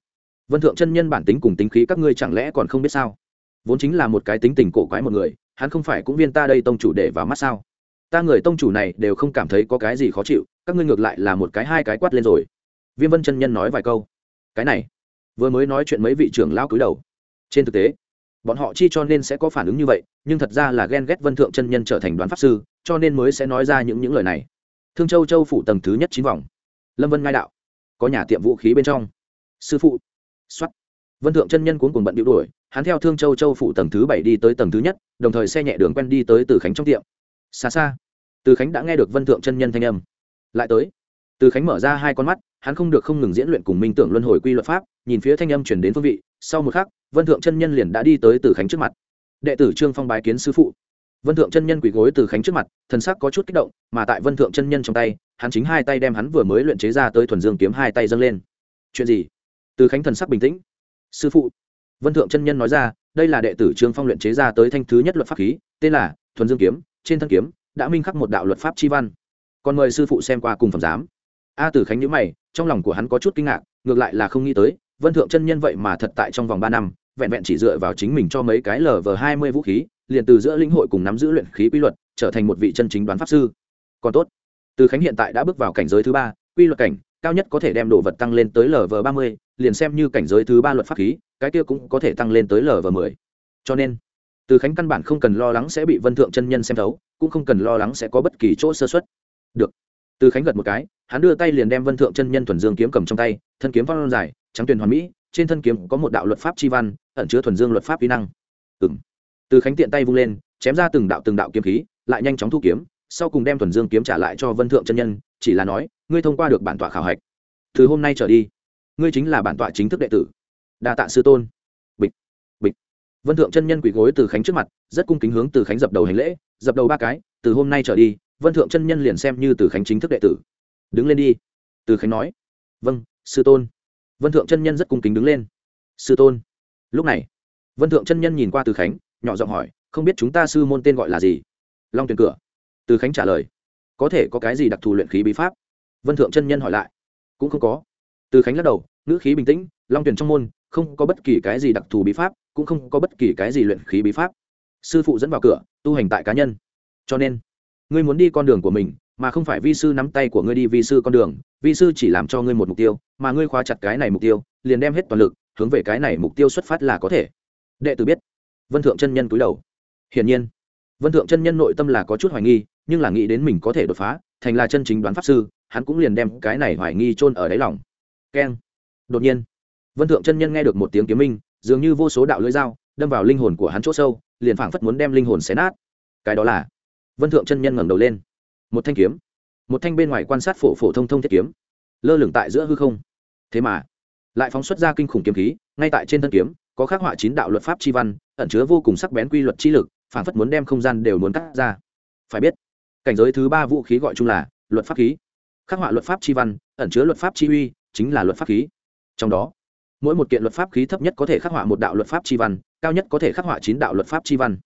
vân thượng chân nhân bản tính cùng tính khí các ngươi chẳng lẽ còn không biết sao? Vốn chính là một cái tính tình cổ quái một người, hắn không phải cũng viên ta đây tông chủ để vào mắt sao? Ta người tông chủ này đều không cảm thấy có cái gì khó chịu, các ngươi ngược lại là một cái hai cái quát lên rồi. Viêm vân chân nhân nói vài câu. Cái này, vừa mới nói chuyện mấy vị trưởng lão cúi đầu. Trên thực tế, bọn họ chi cho nên sẽ có phản ứng như vậy, nhưng thật ra là ghen ghét vân thượng chân nhân trở thành đoán pháp sư, cho nên mới sẽ nói ra những những lời này. Thương châu châu phủ tầng thứ nhất chín vòng. Lâm vân ngai đạo, có nhà tiệm vũ khí bên trong. Sư phụ Soát. vân thượng chân nhân cuốn cuồng bận điệu đuổi, hắn theo thương châu châu phủ tầng thứ bảy đi tới tầng thứ nhất, đồng thời xe nhẹ đường quen đi tới từ khánh trong tiệm. Xa xa, từ khánh đã nghe được vân thượng chân nhân thanh âm. Lại tới, từ khánh mở ra hai con mắt, hắn không được không ngừng diễn luyện cùng minh tưởng luân hồi quy luật pháp, nhìn phía thanh âm truyền đến phương vị, sau một khắc, vân thượng chân nhân liền đã đi tới từ khánh trước mặt. Đệ tử trương phong bái kiến sư phụ. Vân thượng chân nhân quỳ gối từ khánh trước mặt, thần sắc có chút kích động, mà tại vân thượng chân nhân trong tay, hắn chính hai tay đem hắn vừa mới luyện chế ra tới thuần dương kiếm hai tay dâng lên. Chuyện gì? Từ khánh thần sắc bình tĩnh. Sư phụ. Vân thượng chân nhân nói ra, đây là đệ tử trương phong luyện chế ra tới thanh thứ nhất luật pháp khí, tên là thuần dương kiếm, trên thân kiếm đã minh khắc một đạo luật pháp chi văn. Còn mời sư phụ xem qua cùng phẩm giám. A tử khánh nhữ mày, trong lòng của hắn có chút kinh ngạc, ngược lại là không nghĩ tới, vân thượng chân nhân vậy mà thật tại trong vòng ba năm, vẹn vẹn chỉ dựa vào chính mình cho mấy cái lờ vờ hai mươi vũ khí, liền từ giữa linh hội cùng nắm giữ luyện khí quy luật, trở thành một vị chân chính đoán pháp sư. Còn tốt, từ khánh hiện tại đã bước vào cảnh giới thứ ba, quy luật cảnh cao nhất có thể đem đồ vật tăng lên tới lv ba mươi, liền xem như cảnh giới thứ ba luật pháp khí, cái kia cũng có thể tăng lên tới lv mười. Cho nên, từ khánh căn bản không cần lo lắng sẽ bị vân thượng chân nhân xem thấu, cũng không cần lo lắng sẽ có bất kỳ chỗ sơ xuất được. Từ khánh gật một cái, hắn đưa tay liền đem vân thượng chân nhân thuần dương kiếm cầm trong tay, thân kiếm văn dài, trắng tuyền hoàn mỹ, trên thân kiếm có một đạo luật pháp chi văn, ẩn chứa thuần dương luật pháp kỹ năng. Ừ m từ khánh tiện tay vung lên, chém ra từng đạo từng đạo kiếm khí, lại nhanh chóng thu kiếm, sau cùng đem thuần dương kiếm trả lại cho vân thượng chân nhân, chỉ là nói ngươi thông qua được bản tọa khảo hạch. Từ hôm nay trở đi, ngươi chính là bản tọa chính thức đệ tử. Đa tạ sư tôn. Bịch bịch. Vân thượng chân nhân quỳ gối từ khánh trước mặt, rất cung kính hướng từ khánh dập đầu hành lễ, dập đầu ba cái, từ hôm nay trở đi, vân thượng chân nhân liền xem như từ khánh chính thức đệ tử. Đứng lên đi. Từ khánh nói. Vâng sư tôn. Vân thượng chân nhân rất cung kính đứng lên. Sư tôn. Lúc này, vân thượng chân nhân nhìn qua từ khánh, nhỏ giọng hỏi, không biết chúng ta sư môn tên gọi là gì? Long tuyền cửa. Từ khánh trả lời. Có thể có cái gì đặc thù luyện khí bí pháp? Vân thượng chân nhân hỏi lại. Cũng không có. Từ khánh lắc đầu, ngữ khí bình tĩnh, long tuyển trong môn, không có bất kỳ cái gì đặc thù bí pháp, cũng không có bất kỳ cái gì luyện khí bí pháp. Sư phụ dẫn vào cửa, tu hành tại cá nhân. Cho nên, ngươi muốn đi con đường của mình, mà không phải vi sư nắm tay của ngươi đi vi sư con đường, vi sư chỉ làm cho ngươi một mục tiêu, mà ngươi khóa chặt cái này mục tiêu, liền đem hết toàn lực, hướng về cái này mục tiêu xuất phát là có thể. Đệ tử biết. Vân thượng chân nhân cúi đầu. Hiển nhiên, vân thượng chân nhân nội tâm là có chút hoài nghi, nhưng là nghĩ đến mình có thể đột phá, thành là chân chính đoán pháp sư hắn cũng liền đem cái này hoài nghi chôn ở đáy lòng. Keng. Đột nhiên, vân thượng chân nhân nghe được một tiếng kiếm minh, dường như vô số đạo lưỡi dao, đâm vào linh hồn của hắn chỗ sâu, liền phảng phất muốn đem linh hồn xé nát. Cái đó là, vân thượng chân nhân ngẩng đầu lên. Một thanh kiếm. Một thanh bên ngoài quan sát phổ phổ thông thông thiết kiếm. Lơ lửng tại giữa hư không. Thế mà, lại phóng xuất ra kinh khủng kiếm khí, ngay tại trên thân kiếm, có khắc họa chín đạo luật pháp chi văn, ẩn chứa vô cùng sắc bén quy luật chi lực, phảng phất muốn đem không gian đều muốn cắt ra. Phải biết, cảnh giới thứ ba vũ khí gọi chung là luật pháp khí khắc họa luật pháp chi văn, ẩn chứa luật pháp chi uy, chính là luật pháp khí. Trong đó, mỗi một kiện luật pháp khí thấp nhất có thể khắc họa một đạo luật pháp chi văn, cao nhất có thể khắc họa chín đạo luật pháp chi văn.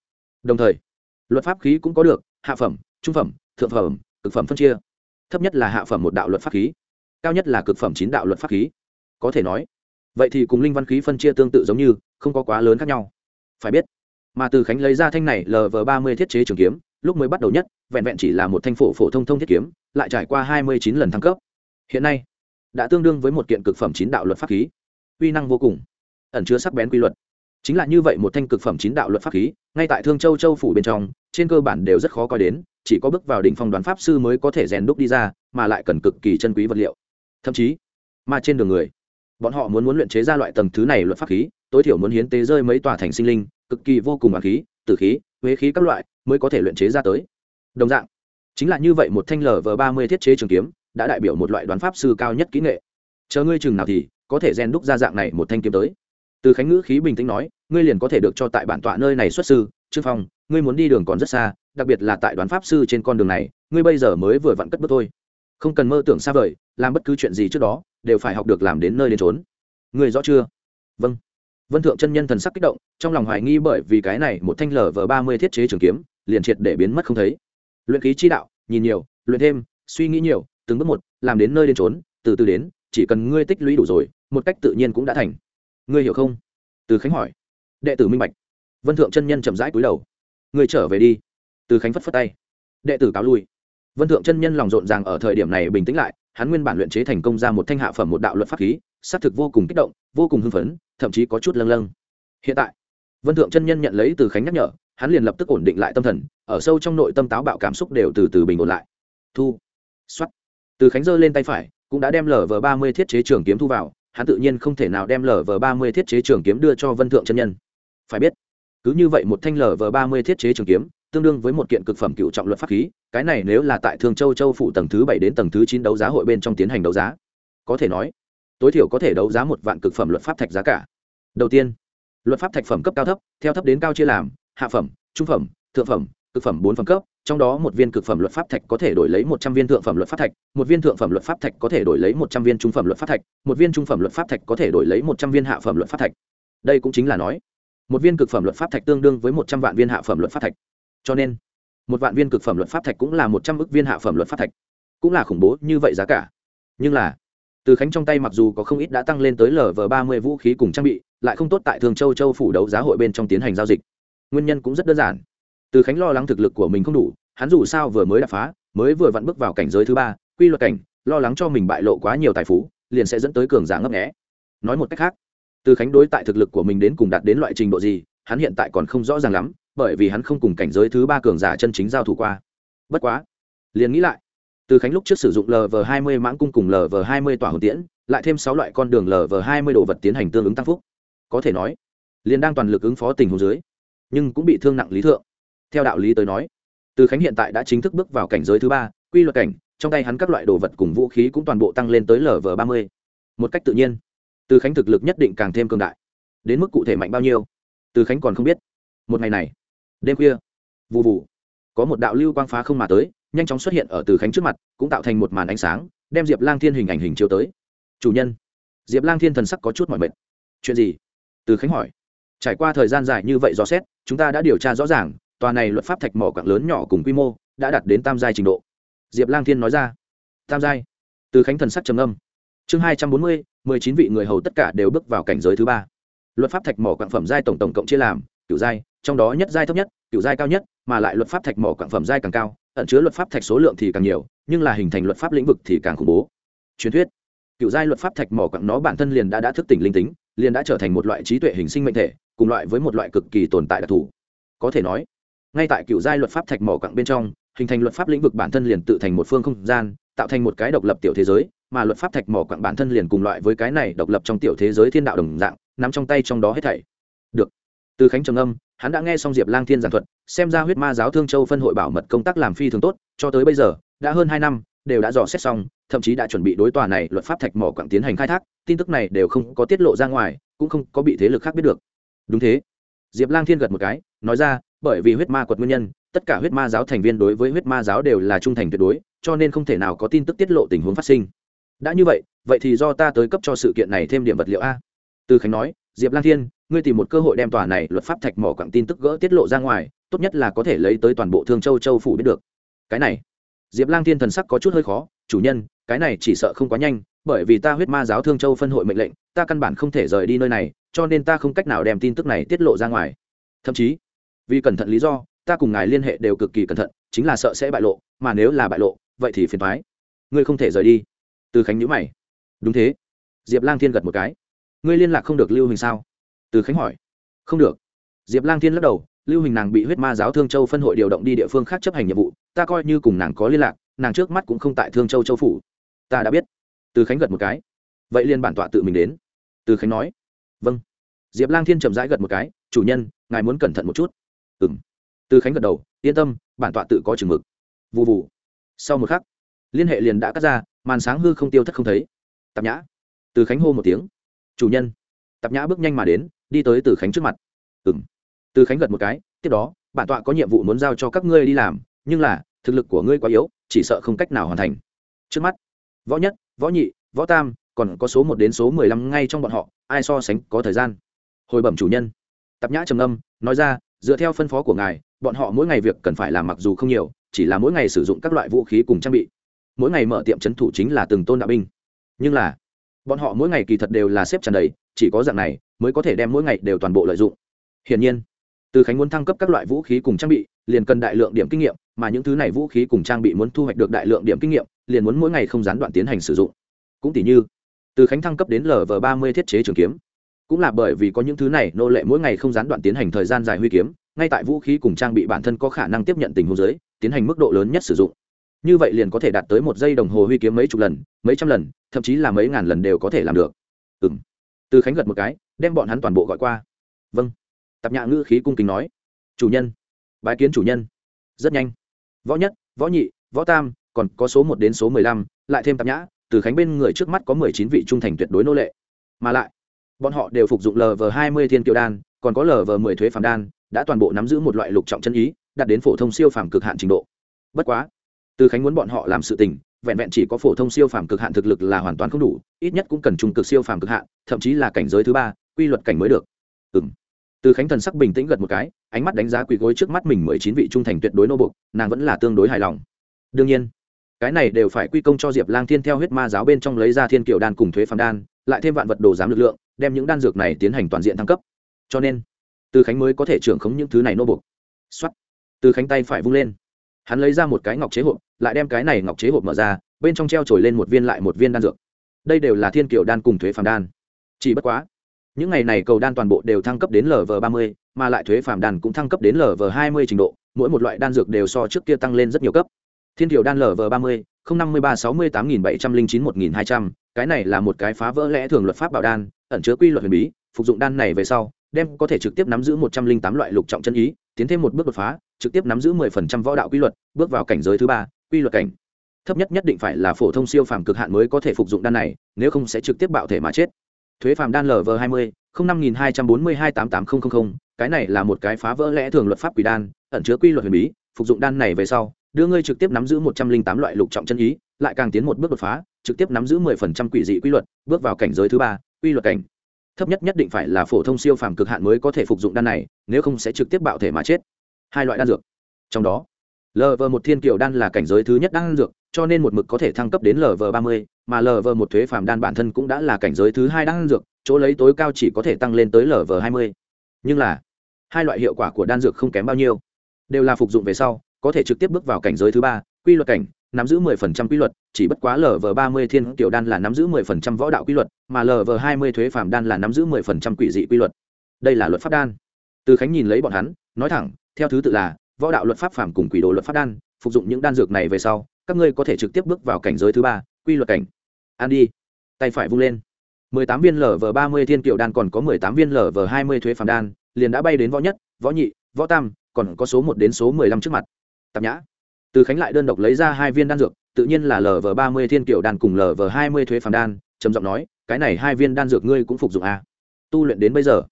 Đồng thời, luật pháp khí cũng có được hạ phẩm, trung phẩm, thượng phẩm, cực phẩm phân chia. Thấp nhất là hạ phẩm một đạo luật pháp khí, cao nhất là cực phẩm chín đạo luật pháp khí. Có thể nói, vậy thì cùng linh văn khí phân chia tương tự giống như, không có quá lớn khác nhau. Phải biết, mà từ khánh lấy ra thanh này lv ba mươi thiết chế trường kiếm lúc mới bắt đầu nhất, vẹn vẹn chỉ là một thanh phổ phổ thông thông thiết kiếm, lại trải qua hai mươi chín lần thăng cấp. Hiện nay, đã tương đương với một kiện cực phẩm chín đạo luật pháp khí, uy năng vô cùng, ẩn chứa sắc bén quy luật. Chính là như vậy một thanh cực phẩm chín đạo luật pháp khí, ngay tại thương châu châu phủ bên trong, trên cơ bản đều rất khó coi đến, chỉ có bước vào đỉnh phong đoán pháp sư mới có thể rèn đúc đi ra, mà lại cần cực kỳ chân quý vật liệu. Thậm chí, mà trên đường người, bọn họ muốn muốn luyện chế ra loại tầng thứ này luật pháp khí, tối thiểu muốn hiến tế rơi mấy tòa thành sinh linh, cực kỳ vô cùng bản khí, tử khí, huế khí các loại mới có thể luyện chế ra tới. Đồng dạng, chính là như vậy một thanh lở vờ ba mươi thiết chế trường kiếm đã đại biểu một loại đoán pháp sư cao nhất kỹ nghệ. Chờ ngươi chừng nào thì có thể rèn đúc ra dạng này một thanh kiếm tới. Từ khánh ngữ khí bình tĩnh nói, ngươi liền có thể được cho tại bản tọa nơi này xuất sư. Trương phong, ngươi muốn đi đường còn rất xa, đặc biệt là tại đoán pháp sư trên con đường này, ngươi bây giờ mới vừa vặn cất bước thôi. Không cần mơ tưởng xa vời, làm bất cứ chuyện gì trước đó, đều phải học được làm đến nơi đến trốn ngươi rõ chưa? Vâng. Vân thượng chân nhân thần sắc kích động, trong lòng hoài nghi bởi vì cái này một thanh lở vờ ba mươi thiết chế trường kiếm liền triệt để biến mất không thấy. Luyện khí chi đạo, nhìn nhiều, luyện thêm, suy nghĩ nhiều, từng bước một, làm đến nơi đến trốn từ từ đến, chỉ cần ngươi tích lũy đủ rồi, một cách tự nhiên cũng đã thành. Ngươi hiểu không? Từ khánh hỏi. Đệ tử minh bạch. Vân thượng chân nhân chậm rãi cúi đầu. Ngươi trở về đi. Từ khánh phất phất tay. Đệ tử cáo lui. Vân thượng chân nhân lòng rộn ràng ở thời điểm này bình tĩnh lại, hắn nguyên bản luyện chế thành công ra một thanh hạ phẩm một đạo luật pháp khí xác thực vô cùng kích động, vô cùng hưng phấn, thậm chí có chút lâng lâng. Hiện tại, vân thượng chân nhân nhận lấy từ khánh nhắc nhở hắn liền lập tức ổn định lại tâm thần, ở sâu trong nội tâm táo bạo cảm xúc đều từ từ bình ổn lại. Thu x từ khánh giơ lên tay phải, cũng đã đem lở vờ ba mươi thiết chế trường kiếm thu vào, hắn tự nhiên không thể nào đem lở vờ ba mươi thiết chế trường kiếm đưa cho vân thượng chân nhân. Phải biết, cứ như vậy một thanh lở vờ ba mươi thiết chế trường kiếm, tương đương với một kiện cực phẩm cựu trọng luật pháp khí, cái này nếu là tại thương châu châu phủ tầng thứ bảy đến tầng thứ chín đấu giá hội bên trong tiến hành đấu giá, có thể nói, tối thiểu có thể đấu giá một vạn cực phẩm luật pháp thạch giá cả. Đầu tiên, luật pháp thạch phẩm cấp cao thấp, theo thấp đến cao chia làm hạ phẩm trung phẩm thượng phẩm cực phẩm bốn phẩm cấp trong đó một viên cực phẩm luật pháp thạch có thể đổi lấy một trăm viên thượng phẩm luật pháp thạch một viên thượng phẩm luật pháp thạch có thể đổi lấy một trăm viên trung phẩm luật pháp thạch một viên trung phẩm luật pháp thạch có thể đổi lấy một trăm viên hạ phẩm luật pháp thạch đây cũng chính là nói một viên cực phẩm luật pháp thạch tương đương với một trăm vạn viên hạ phẩm luật pháp thạch cho nên một vạn viên cực phẩm luật pháp thạch cũng là một trăm ước viên hạ phẩm luật pháp thạch cũng là khủng bố như vậy giá cả nhưng là từ khánh trong tay mặc dù có không ít đã tăng lên tới lv ba mươi vũ khí cùng trang bị lại không tốt tại thường châu châu phủ đấu giá hội bên trong tiến hành giao dịch nguyên nhân cũng rất đơn giản. Từ khánh lo lắng thực lực của mình không đủ, hắn dù sao vừa mới đập phá, mới vừa vặn bước vào cảnh giới thứ ba, quy luật cảnh, lo lắng cho mình bại lộ quá nhiều tài phú, liền sẽ dẫn tới cường giả ngấp nghẽ nói một cách khác, từ khánh đối tại thực lực của mình đến cùng đạt đến loại trình độ gì, hắn hiện tại còn không rõ ràng lắm, bởi vì hắn không cùng cảnh giới thứ ba cường giả chân chính giao thủ qua. Bất quá, liền nghĩ lại, từ khánh lúc trước sử dụng lv hai mươi mãng cung cùng lv hai mươi tỏa hồn tiễn, lại thêm sáu loại con đường lv hai mươi đồ vật tiến hành tương ứng tăng phúc. Có thể nói, liền đang toàn lực ứng phó tình huống dưới nhưng cũng bị thương nặng lý thượng. Theo đạo lý tới nói, từ khánh hiện tại đã chính thức bước vào cảnh giới thứ ba, quy luật cảnh, trong tay hắn các loại đồ vật cùng vũ khí cũng toàn bộ tăng lên tới lv ba mươi. Một cách tự nhiên, từ khánh thực lực nhất định càng thêm cường đại. Đến mức cụ thể mạnh bao nhiêu, từ khánh còn không biết. Một ngày này, đêm khuya vụ vụ có một đạo lưu quang phá không mà tới, nhanh chóng xuất hiện ở từ khánh trước mặt, cũng tạo thành một màn ánh sáng, đem diệp lang thiên hình ảnh hình chiếu tới. Chủ nhân. Diệp lang thiên thần sắc có chút mọi mệt. Chuyện gì? Từ khánh hỏi trải qua thời gian dài như vậy dò xét, chúng ta đã điều tra rõ ràng, tòa này luật pháp thạch mỏ quặng lớn nhỏ cùng quy mô đã đạt đến tam giai trình độ. Diệp lang thiên nói ra. Tam giai? Từ khánh thần sắc trầm âm chương hai trăm bốn mươi, mười chín vị người hầu tất cả đều bước vào cảnh giới thứ ba. Luật pháp thạch mỏ quặng phẩm giai tổng tổng cộng chia làm, kiểu giai, trong đó nhất giai thấp nhất, kiểu giai cao nhất, mà lại luật pháp thạch mỏ quặng phẩm giai càng cao, ẩn chứa luật pháp thạch số lượng thì càng nhiều, nhưng là hình thành luật pháp lĩnh vực thì càng khủng bố. Truyền thuyết. Kiểu giai luật pháp thạch mỏ quặng nó bản thân liền đã đã thức tỉnh linh tính, liền đã trở thành một loại trí tuệ hình sinh mệnh thể cùng loại với một loại cực kỳ tồn tại đặc thù. Có thể nói, ngay tại cựu giai luật pháp thạch mỏ cặng bên trong, hình thành luật pháp lĩnh vực bản thân liền tự thành một phương không gian, tạo thành một cái độc lập tiểu thế giới, mà luật pháp thạch mỏ quặng bản thân liền cùng loại với cái này độc lập trong tiểu thế giới thiên đạo đồng dạng, nằm trong tay trong đó hết thảy. Được. Từ khánh trầm âm hắn đã nghe xong diệp lang thiên giảng thuật, xem ra huyết ma giáo thương châu phân hội bảo mật công tác làm phi thường tốt, cho tới bây giờ, đã hơn hai năm, đều đã dò xét xong, thậm chí đã chuẩn bị đối tòa này luật pháp thạch mỏ quặng tiến hành khai thác, tin tức này đều không có tiết lộ ra ngoài, cũng không có bị thế lực khác biết được đúng thế. Diệp lang thiên gật một cái, nói ra, bởi vì huyết ma quật nguyên nhân, tất cả huyết ma giáo thành viên đối với huyết ma giáo đều là trung thành tuyệt đối, cho nên không thể nào có tin tức tiết lộ tình huống phát sinh. Đã như vậy vậy thì do ta tới cấp cho sự kiện này thêm điểm vật liệu a. Từ khánh nói, diệp lang thiên, ngươi tìm một cơ hội đem tòa này luật pháp thạch mỏ quặng tin tức gỡ tiết lộ ra ngoài, tốt nhất là có thể lấy tới toàn bộ thương châu châu phủ biết được. Cái này. Diệp lang thiên thần sắc có chút hơi khó, chủ nhân, cái này chỉ sợ không quá nhanh, bởi vì ta huyết ma giáo thương châu phân hội mệnh lệnh, ta căn bản không thể rời đi nơi này cho nên ta không cách nào đem tin tức này tiết lộ ra ngoài. Thậm chí, vì cẩn thận lý do, ta cùng ngài liên hệ đều cực kỳ cẩn thận, chính là sợ sẽ bại lộ, mà nếu là bại lộ, vậy thì phiền thoái ngươi không thể rời đi. Từ khánh nhữ mày. Đúng thế. Diệp lang thiên gật một cái. Ngươi liên lạc không được lưu hình sao? Từ khánh hỏi. Không được. Diệp lang thiên lắc đầu, lưu hình nàng bị huyết ma giáo thương châu phân hội điều động đi địa phương khác chấp hành nhiệm vụ, ta coi như cùng nàng có liên lạc, nàng trước mắt cũng không tại thương châu châu phủ. Ta đã biết. Từ khánh gật một cái. Vậy liên bản tọa tự mình đến. Từ khánh nói vâng. Diệp lang thiên chậm rãi gật một cái, chủ nhân, ngài muốn cẩn thận một chút. Ừ m từ khánh gật đầu, yên tâm, bản tọa tự có chừng mực. Vụ vụ sau một khắc, liên hệ liền đã cắt ra, màn sáng hư không tiêu thất không thấy. Tạp nhã. Từ khánh hô một tiếng, chủ nhân. Tạp nhã bước nhanh mà đến, đi tới từ khánh trước mặt. Ừ m từ khánh gật một cái, tiếp đó, bản tọa có nhiệm vụ muốn giao cho các ngươi đi làm, nhưng là, thực lực của ngươi quá yếu, chỉ sợ không cách nào hoàn thành. Trước mắt, võ nhất, võ nhị, võ tam còn có số một đến số mười lăm ngay trong bọn họ, ai so sánh có thời gian. Hồi bẩm chủ nhân. Tạp nhã trầm âm nói ra, dựa theo phân phó của ngài, bọn họ mỗi ngày việc cần phải làm mặc dù không nhiều, chỉ là mỗi ngày sử dụng các loại vũ khí cùng trang bị. Mỗi ngày mở tiệm trấn thủ chính là từng tôn đạo binh. Nhưng là, bọn họ mỗi ngày kỳ thật đều là xếp tràn đầy, chỉ có dạng này mới có thể đem mỗi ngày đều toàn bộ lợi dụng. Hiển nhiên, từ khánh muốn thăng cấp các loại vũ khí cùng trang bị, liền cần đại lượng điểm kinh nghiệm, mà những thứ này vũ khí cùng trang bị muốn thu hoạch được đại lượng điểm kinh nghiệm, liền muốn mỗi ngày không gián đoạn tiến hành sử dụng. Cũng tỷ như từ khánh thăng cấp đến lv ba mươi thiết chế trường kiếm. Cũng là bởi vì có những thứ này, nô lệ mỗi ngày không gián đoạn tiến hành thời gian dài huy kiếm, ngay tại vũ khí cùng trang bị bản thân có khả năng tiếp nhận tình huống giới tiến hành mức độ lớn nhất sử dụng. Như vậy liền có thể đạt tới một giây đồng hồ huy kiếm mấy chục lần, mấy trăm lần, thậm chí là mấy ngàn lần đều có thể làm được. Ừ m từ khánh gật một cái, đem bọn hắn toàn bộ gọi qua. Vâng. Tạp nhạ ngữ khí cung kính nói. Chủ nhân. Bái kiến chủ nhân. Rất nhanh. Võ nhất, võ nhị, võ tam, còn có số một đến số mười lăm, lại thêm tạp nhã từ khánh bên người trước mắt có mười chín vị trung thành tuyệt đối nô lệ. Mà lại, bọn họ đều phục dụng lv hai mươi thiên kiều đan, còn có lv mười thuế phàm đan, đã toàn bộ nắm giữ một loại lục trọng chân ý, đạt đến phổ thông siêu phàm cực hạn trình độ. Bất quá, từ khánh muốn bọn họ làm sự tình, vẹn vẹn chỉ có phổ thông siêu phàm cực hạn thực lực là hoàn toàn không đủ, ít nhất cũng cần trung cực siêu phàm cực hạn, thậm chí là cảnh giới thứ ba, quy luật cảnh mới được. Ừ m từ khánh thần sắc bình tĩnh gật một cái, ánh mắt đánh giá quỳ gối trước mắt mình mười chín vị trung thành tuyệt đối nô bục nàng vẫn là tương đối hài lòng. Đương nhiên cái này đều phải quy công cho diệp lang thiên theo huyết ma giáo bên trong lấy ra thiên kiều đan cùng thuế phàm đan, lại thêm vạn vật đồ giám lực lượng, đem những đan dược này tiến hành toàn diện thăng cấp. Cho nên, từ khánh mới có thể trưởng khống những thứ này nô bục x từ khánh tay phải vung lên. Hắn lấy ra một cái ngọc chế hộp, lại đem cái này ngọc chế hộp mở ra, bên trong treo trồi lên một viên lại một viên đan dược. Đây đều là thiên kiều đan cùng thuế phàm đan. Chỉ bất quá, những ngày này cầu đan toàn bộ đều thăng cấp đến lv ba mươi, mà lại thuế phàm đan cũng thăng cấp đến lv hai mươi trình độ, mỗi một loại đan dược đều so trước kia tăng lên rất nhiều cấp thiên thiểu đan lv ba mươi năm mươi ba sáu mươi tám nghìn bảy trăm linh chín một nghìn hai trăm. Cái này là một cái phá vỡ lẽ thường luật pháp bảo đan, ẩn chứa quy luật huyền bí, phục dụng đan này về sau, đem có thể trực tiếp nắm giữ một trăm linh tám loại lục trọng chân ý, tiến thêm một bước đột phá, trực tiếp nắm giữ mười phần trăm võ đạo quy luật, bước vào cảnh giới thứ ba, quy luật cảnh. Thấp nhất nhất định phải là phổ thông siêu phàm cực hạn mới có thể phục dụng đan này, nếu không sẽ trực tiếp bạo thể mà chết. Thuế phàm đan lv hai mươi năm nghìn hai trăm bốn mươi hai tám tám nghìn cái này là một cái phá vỡ lẽ thường luật pháp quỷ đan, ẩn chứa quy luật huyền bí, phục dụng đan này về sau đưa ngươi trực tiếp nắm giữ một trăm linh tám loại lục trọng chân ý, lại càng tiến một bước đột phá, trực tiếp nắm giữ mười phần trăm quỷ dị quy luật, bước vào cảnh giới thứ ba, quy luật cảnh. Thấp nhất nhất định phải là phổ thông siêu phàm cực hạn mới có thể phục dụng đan này, nếu không sẽ trực tiếp bạo thể mà chết. Hai loại đan dược. Trong đó lv một thiên kiều đan là cảnh giới thứ nhất đan dược, cho nên một mực có thể thăng cấp đến lv ba mươi, mà lv một thuế phàm đan bản thân cũng đã là cảnh giới thứ hai đan dược, chỗ lấy tối cao chỉ có thể tăng lên tới lv hai mươi. Nhưng là, hai loại hiệu quả của đan dược không kém bao nhiêu. Đều là phục dụng về sau có thể trực tiếp bước vào cảnh giới thứ ba, quy luật cảnh, nắm giữ mười phần trăm quy luật, chỉ bất quá lv ba mươi thiên tiểu đan là nắm giữ mười phần trăm võ đạo quy luật, mà lv hai mươi thuế phàm đan là nắm giữ mười phần trăm quỷ dị quy luật. Đây là luật pháp đan. Từ khánh nhìn lấy bọn hắn, nói thẳng, theo thứ tự là, võ đạo luật pháp phàm cùng quỷ đồ luật pháp đan, phục dụng những đan dược này về sau, các ngươi có thể trực tiếp bước vào cảnh giới thứ ba, quy luật cảnh. An đi. Tay phải vung lên. mười tám viên lv ba mươi thiên tiểu đan còn có mười tám viên lv hai mươi thuế phàm đan, liền đã bay đến võ nhất, võ nhị, võ tam, còn có số một đến số mười lăm trước mặt tạp nhã. Từ khánh lại đơn độc lấy ra hai viên đan dược, tự nhiên là lv ba mươi thiên kiều đan cùng lv hai mươi thuế phàm đan, trầm giọng nói, cái này hai viên đan dược ngươi cũng phục dụng à. tu luyện đến bây giờ,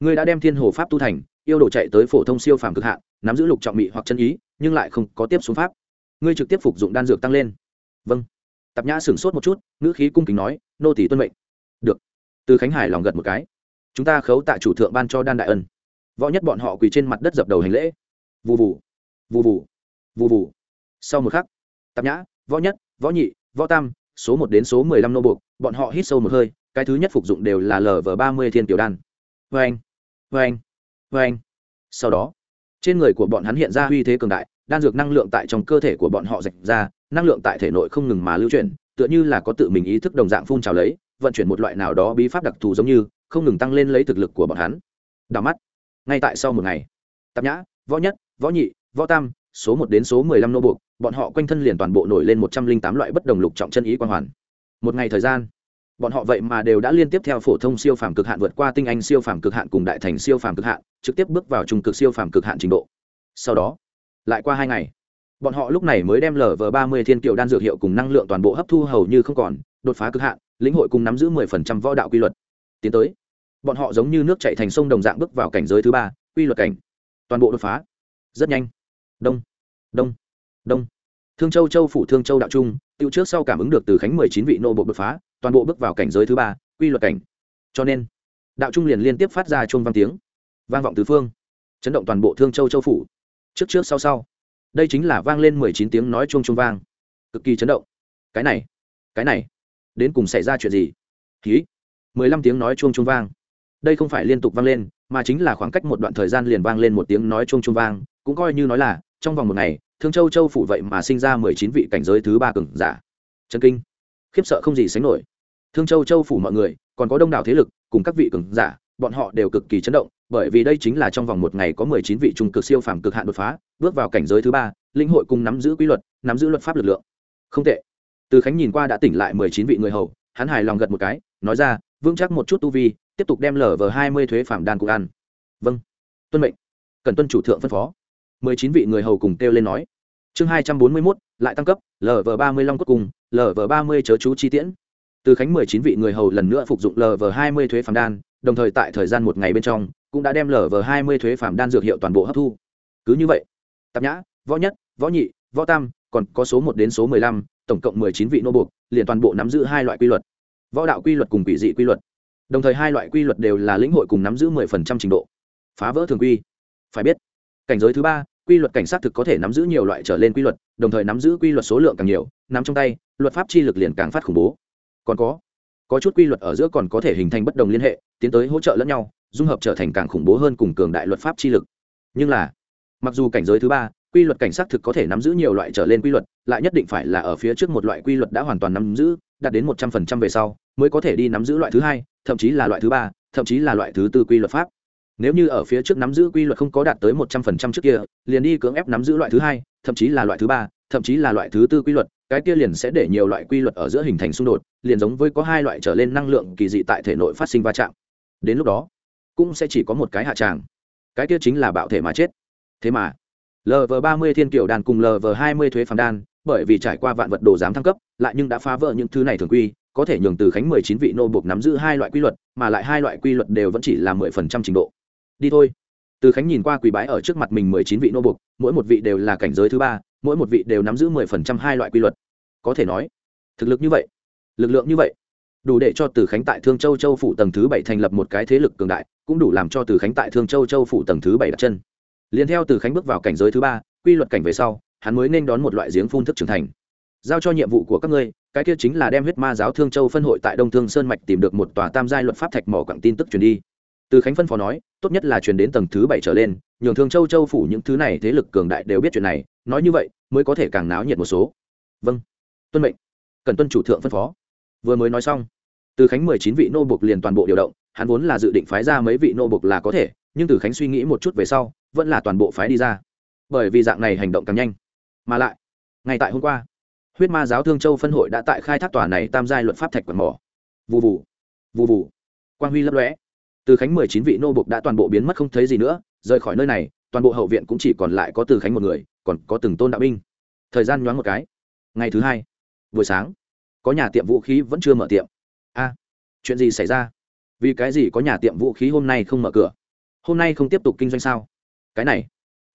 ngươi đã đem thiên hồ pháp tu thành, yêu đồ chạy tới phổ thông siêu phàm cực hạn, nắm giữ lục trọng mị hoặc chân ý, nhưng lại không có tiếp xuống pháp. Ngươi trực tiếp phục dụng đan dược tăng lên. Vâng. Tạp nhã sửng sốt một chút, ngữ khí cung kính nói, nô tỷ tuân mệnh. Được. Từ khánh hải lòng gật một cái. Chúng ta khấu tại chủ thượng ban cho đan đại ân. Võ nhất bọn họ quỳ trên mặt đất dập đầu hành lễ. Vù vù vù vù vù vù. Sau một khắc, tạp nhã, võ nhất, võ nhị, võ tam, số một đến số mười lăm nô buộc, bọn họ hít sâu một hơi, cái thứ nhất phục dụng đều là lv ba mươi thiên tiểu đan. Vê anh vê anh vê anh sau đó, trên người của bọn hắn hiện ra uy thế cường đại, đan dược năng lượng tại trong cơ thể của bọn họ rạch ra, năng lượng tại thể nội không ngừng mà lưu chuyển, tựa như là có tự mình ý thức đồng dạng phun trào lấy, vận chuyển một loại nào đó bí pháp đặc thù giống như, không ngừng tăng lên lấy thực lực của bọn hắn. Đào mắt, ngay tại sau một ngày, tạp nhã, võ nhất, võ nhị, võ tam số một đến số mười lăm nô buộc, bọn họ quanh thân liền toàn bộ nổi lên một trăm linh tám loại bất đồng lục trọng chân ý quan hoàn. Một ngày thời gian, bọn họ vậy mà đều đã liên tiếp theo phổ thông siêu phàm cực hạn vượt qua tinh anh siêu phàm cực hạn cùng đại thành siêu phàm cực hạn, trực tiếp bước vào trung cực siêu phàm cực hạn trình độ. Sau đó, lại qua hai ngày, bọn họ lúc này mới đem lở vờ ba mươi thiên kiều đan dược hiệu cùng năng lượng toàn bộ hấp thu hầu như không còn, đột phá cực hạn, lĩnh hội cùng nắm giữ mười phần trăm võ đạo quy luật. Tiến tới, bọn họ giống như nước chạy thành sông đồng dạng bước vào cảnh giới thứ ba, quy luật cảnh. Toàn bộ đột phá. Rất nhanh đông. Đông. Đông. Thương châu châu phủ, thương châu đạo trung tiêu trước sau cảm ứng được từ khánh mười chín vị nô bộ bứt phá, toàn bộ bước vào cảnh giới thứ ba, quy luật cảnh. Cho nên, đạo trung liền liên tiếp phát ra chuông vang tiếng. Vang vọng tứ phương. Chấn động toàn bộ thương châu châu phủ. Trước trước sau sau. Đây chính là vang lên mười chín tiếng nói chuông chuông vang. Cực kỳ chấn động. Cái này cái này, đến cùng xảy ra chuyện gì? Ký mười lăm tiếng nói chuông chuông vang. Đây không phải liên tục vang lên, mà chính là khoảng cách một đoạn thời gian liền vang lên một tiếng nói chuông chuông vang, cũng coi như nói là trong vòng một ngày, thương châu châu phủ vậy mà sinh ra mười chín vị cảnh giới thứ ba cường giả. Chân kinh. Khiếp sợ không gì sánh nổi. Thương châu châu phủ mọi người, còn có đông đảo thế lực, cùng các vị cường giả, bọn họ đều cực kỳ chấn động, bởi vì đây chính là trong vòng một ngày có mười chín vị trung cực siêu phàm cực hạn đột phá, bước vào cảnh giới thứ ba linh hội cùng nắm giữ quy luật, nắm giữ luật pháp lực lượng. Không tệ. Từ khánh nhìn qua đã tỉnh lại mười chín vị người hầu, hắn hài lòng gật một cái, nói ra vững chắc một chút tu vi, tiếp tục đem lở vờ hai mươi thuế phàm đan cục ăn. Vâng. Tuân mệnh. Cần tuân chủ thượng phân phó mười chín vị người hầu cùng kêu lên nói. Chương hai trăm bốn mươi mốt, lại tăng cấp lv ba mươi long cốt cùng lv ba mươi chớ chú chi tiễn. Từ khánh mười chín vị người hầu lần nữa phục dụng lv hai mươi thuế phàm đan, đồng thời tại thời gian một ngày bên trong, cũng đã đem lv hai mươi thuế phàm đan dược hiệu toàn bộ hấp thu. Cứ như vậy, tạp nhã, võ nhất, võ nhị, võ tam, còn có số một đến số mười lăm, tổng cộng mười chín vị nô buộc, liền toàn bộ nắm giữ hai loại quy luật. Võ đạo quy luật cùng quỷ dị quy luật. Đồng thời hai loại quy luật đều là lĩnh hội cùng nắm giữ mười phần trăm trình độ. Phá vỡ thường quy. Phải biết, cảnh giới thứ ba quy luật cảnh sát thực có thể nắm giữ nhiều loại trở lên quy luật, đồng thời nắm giữ quy luật số lượng càng nhiều, nắm trong tay, luật pháp chi lực liền càng phát khủng bố. Còn có có chút quy luật ở giữa còn có thể hình thành bất đồng liên hệ, tiến tới hỗ trợ lẫn nhau, dung hợp trở thành càng khủng bố hơn cùng cường đại luật pháp chi lực. Nhưng là, mặc dù cảnh giới thứ ba, quy luật cảnh sát thực có thể nắm giữ nhiều loại trở lên quy luật, lại nhất định phải là ở phía trước một loại quy luật đã hoàn toàn nắm giữ, đạt đến một trăm phần trăm về sau, mới có thể đi nắm giữ loại thứ hai, thậm chí là loại thứ ba, thậm chí là loại thứ tư quy luật pháp nếu như ở phía trước nắm giữ quy luật không có đạt tới một trăm phần trăm trước kia, liền đi cưỡng ép nắm giữ loại thứ hai, thậm chí là loại thứ ba, thậm chí là loại thứ tư quy luật, cái kia liền sẽ để nhiều loại quy luật ở giữa hình thành xung đột, liền giống với có hai loại trở lên năng lượng kỳ dị tại thể nội phát sinh va chạm. Đến lúc đó, cũng sẽ chỉ có một cái hạ tràng. Cái kia chính là bạo thể mà chết. Thế mà lv ba mươi thiên kiều đàn cùng lv hai mươi thuế phàm đan, bởi vì trải qua vạn vật đồ giám thăng cấp, lại nhưng đã phá vỡ những thứ này thường quy, có thể nhường từ khánh mười chín vị nô buộc nắm giữ hai loại quy luật, mà lại hai loại quy luật đều vẫn chỉ là mười phần trăm trình độ đi thôi. Từ khánh nhìn qua quỳ bái ở trước mặt mình mười chín vị nô buộc mỗi một vị đều là cảnh giới thứ ba, mỗi một vị đều nắm giữ mười phần trăm hai loại quy luật. Có thể nói, thực lực như vậy, lực lượng như vậy, đủ để cho từ khánh tại thương châu châu phủ tầng thứ bảy thành lập một cái thế lực cường đại, cũng đủ làm cho từ khánh tại thương châu châu phủ tầng thứ bảy đặt chân. Liền theo từ khánh bước vào cảnh giới thứ ba, quy luật cảnh về sau, hắn mới nên đón một loại giếng phun thức trưởng thành. Giao cho nhiệm vụ của các ngươi, cái kia chính là đem huyết ma giáo thương châu phân hội tại đông thương sơn mạch tìm được một tòa tam giai luật pháp thạch mỏ quặng tin tức truyền đi từ khánh phân phó nói, tốt nhất là truyền đến tầng thứ bảy trở lên, nhường thương châu châu phủ những thứ này thế lực cường đại đều biết chuyện này, nói như vậy, mới có thể càng náo nhiệt một số. Vâng. Tuân mệnh. Cần tuân chủ thượng phân phó. Vừa mới nói xong, từ khánh mười chín vị nô buộc liền toàn bộ điều động, hắn vốn là dự định phái ra mấy vị nô buộc là có thể, nhưng từ khánh suy nghĩ một chút về sau, vẫn là toàn bộ phái đi ra. Bởi vì dạng này hành động càng nhanh. Mà lại, ngay tại hôm qua, huyết ma giáo thương châu phân hội đã tại khai thác tòa này tam giai luận pháp thạch quần mỏ. Vụ vụ vụ vụ quang huy lấp lóe từ khánh mười chín vị nô bục đã toàn bộ biến mất không thấy gì nữa rời khỏi nơi này toàn bộ hậu viện cũng chỉ còn lại có từ khánh một người còn có từng tôn đạo binh. Thời gian nhoáng một cái. Ngày thứ hai buổi sáng có nhà tiệm vũ khí vẫn chưa mở tiệm. A chuyện gì xảy ra? Vì cái gì có nhà tiệm vũ khí hôm nay không mở cửa? Hôm nay không tiếp tục kinh doanh sao? Cái này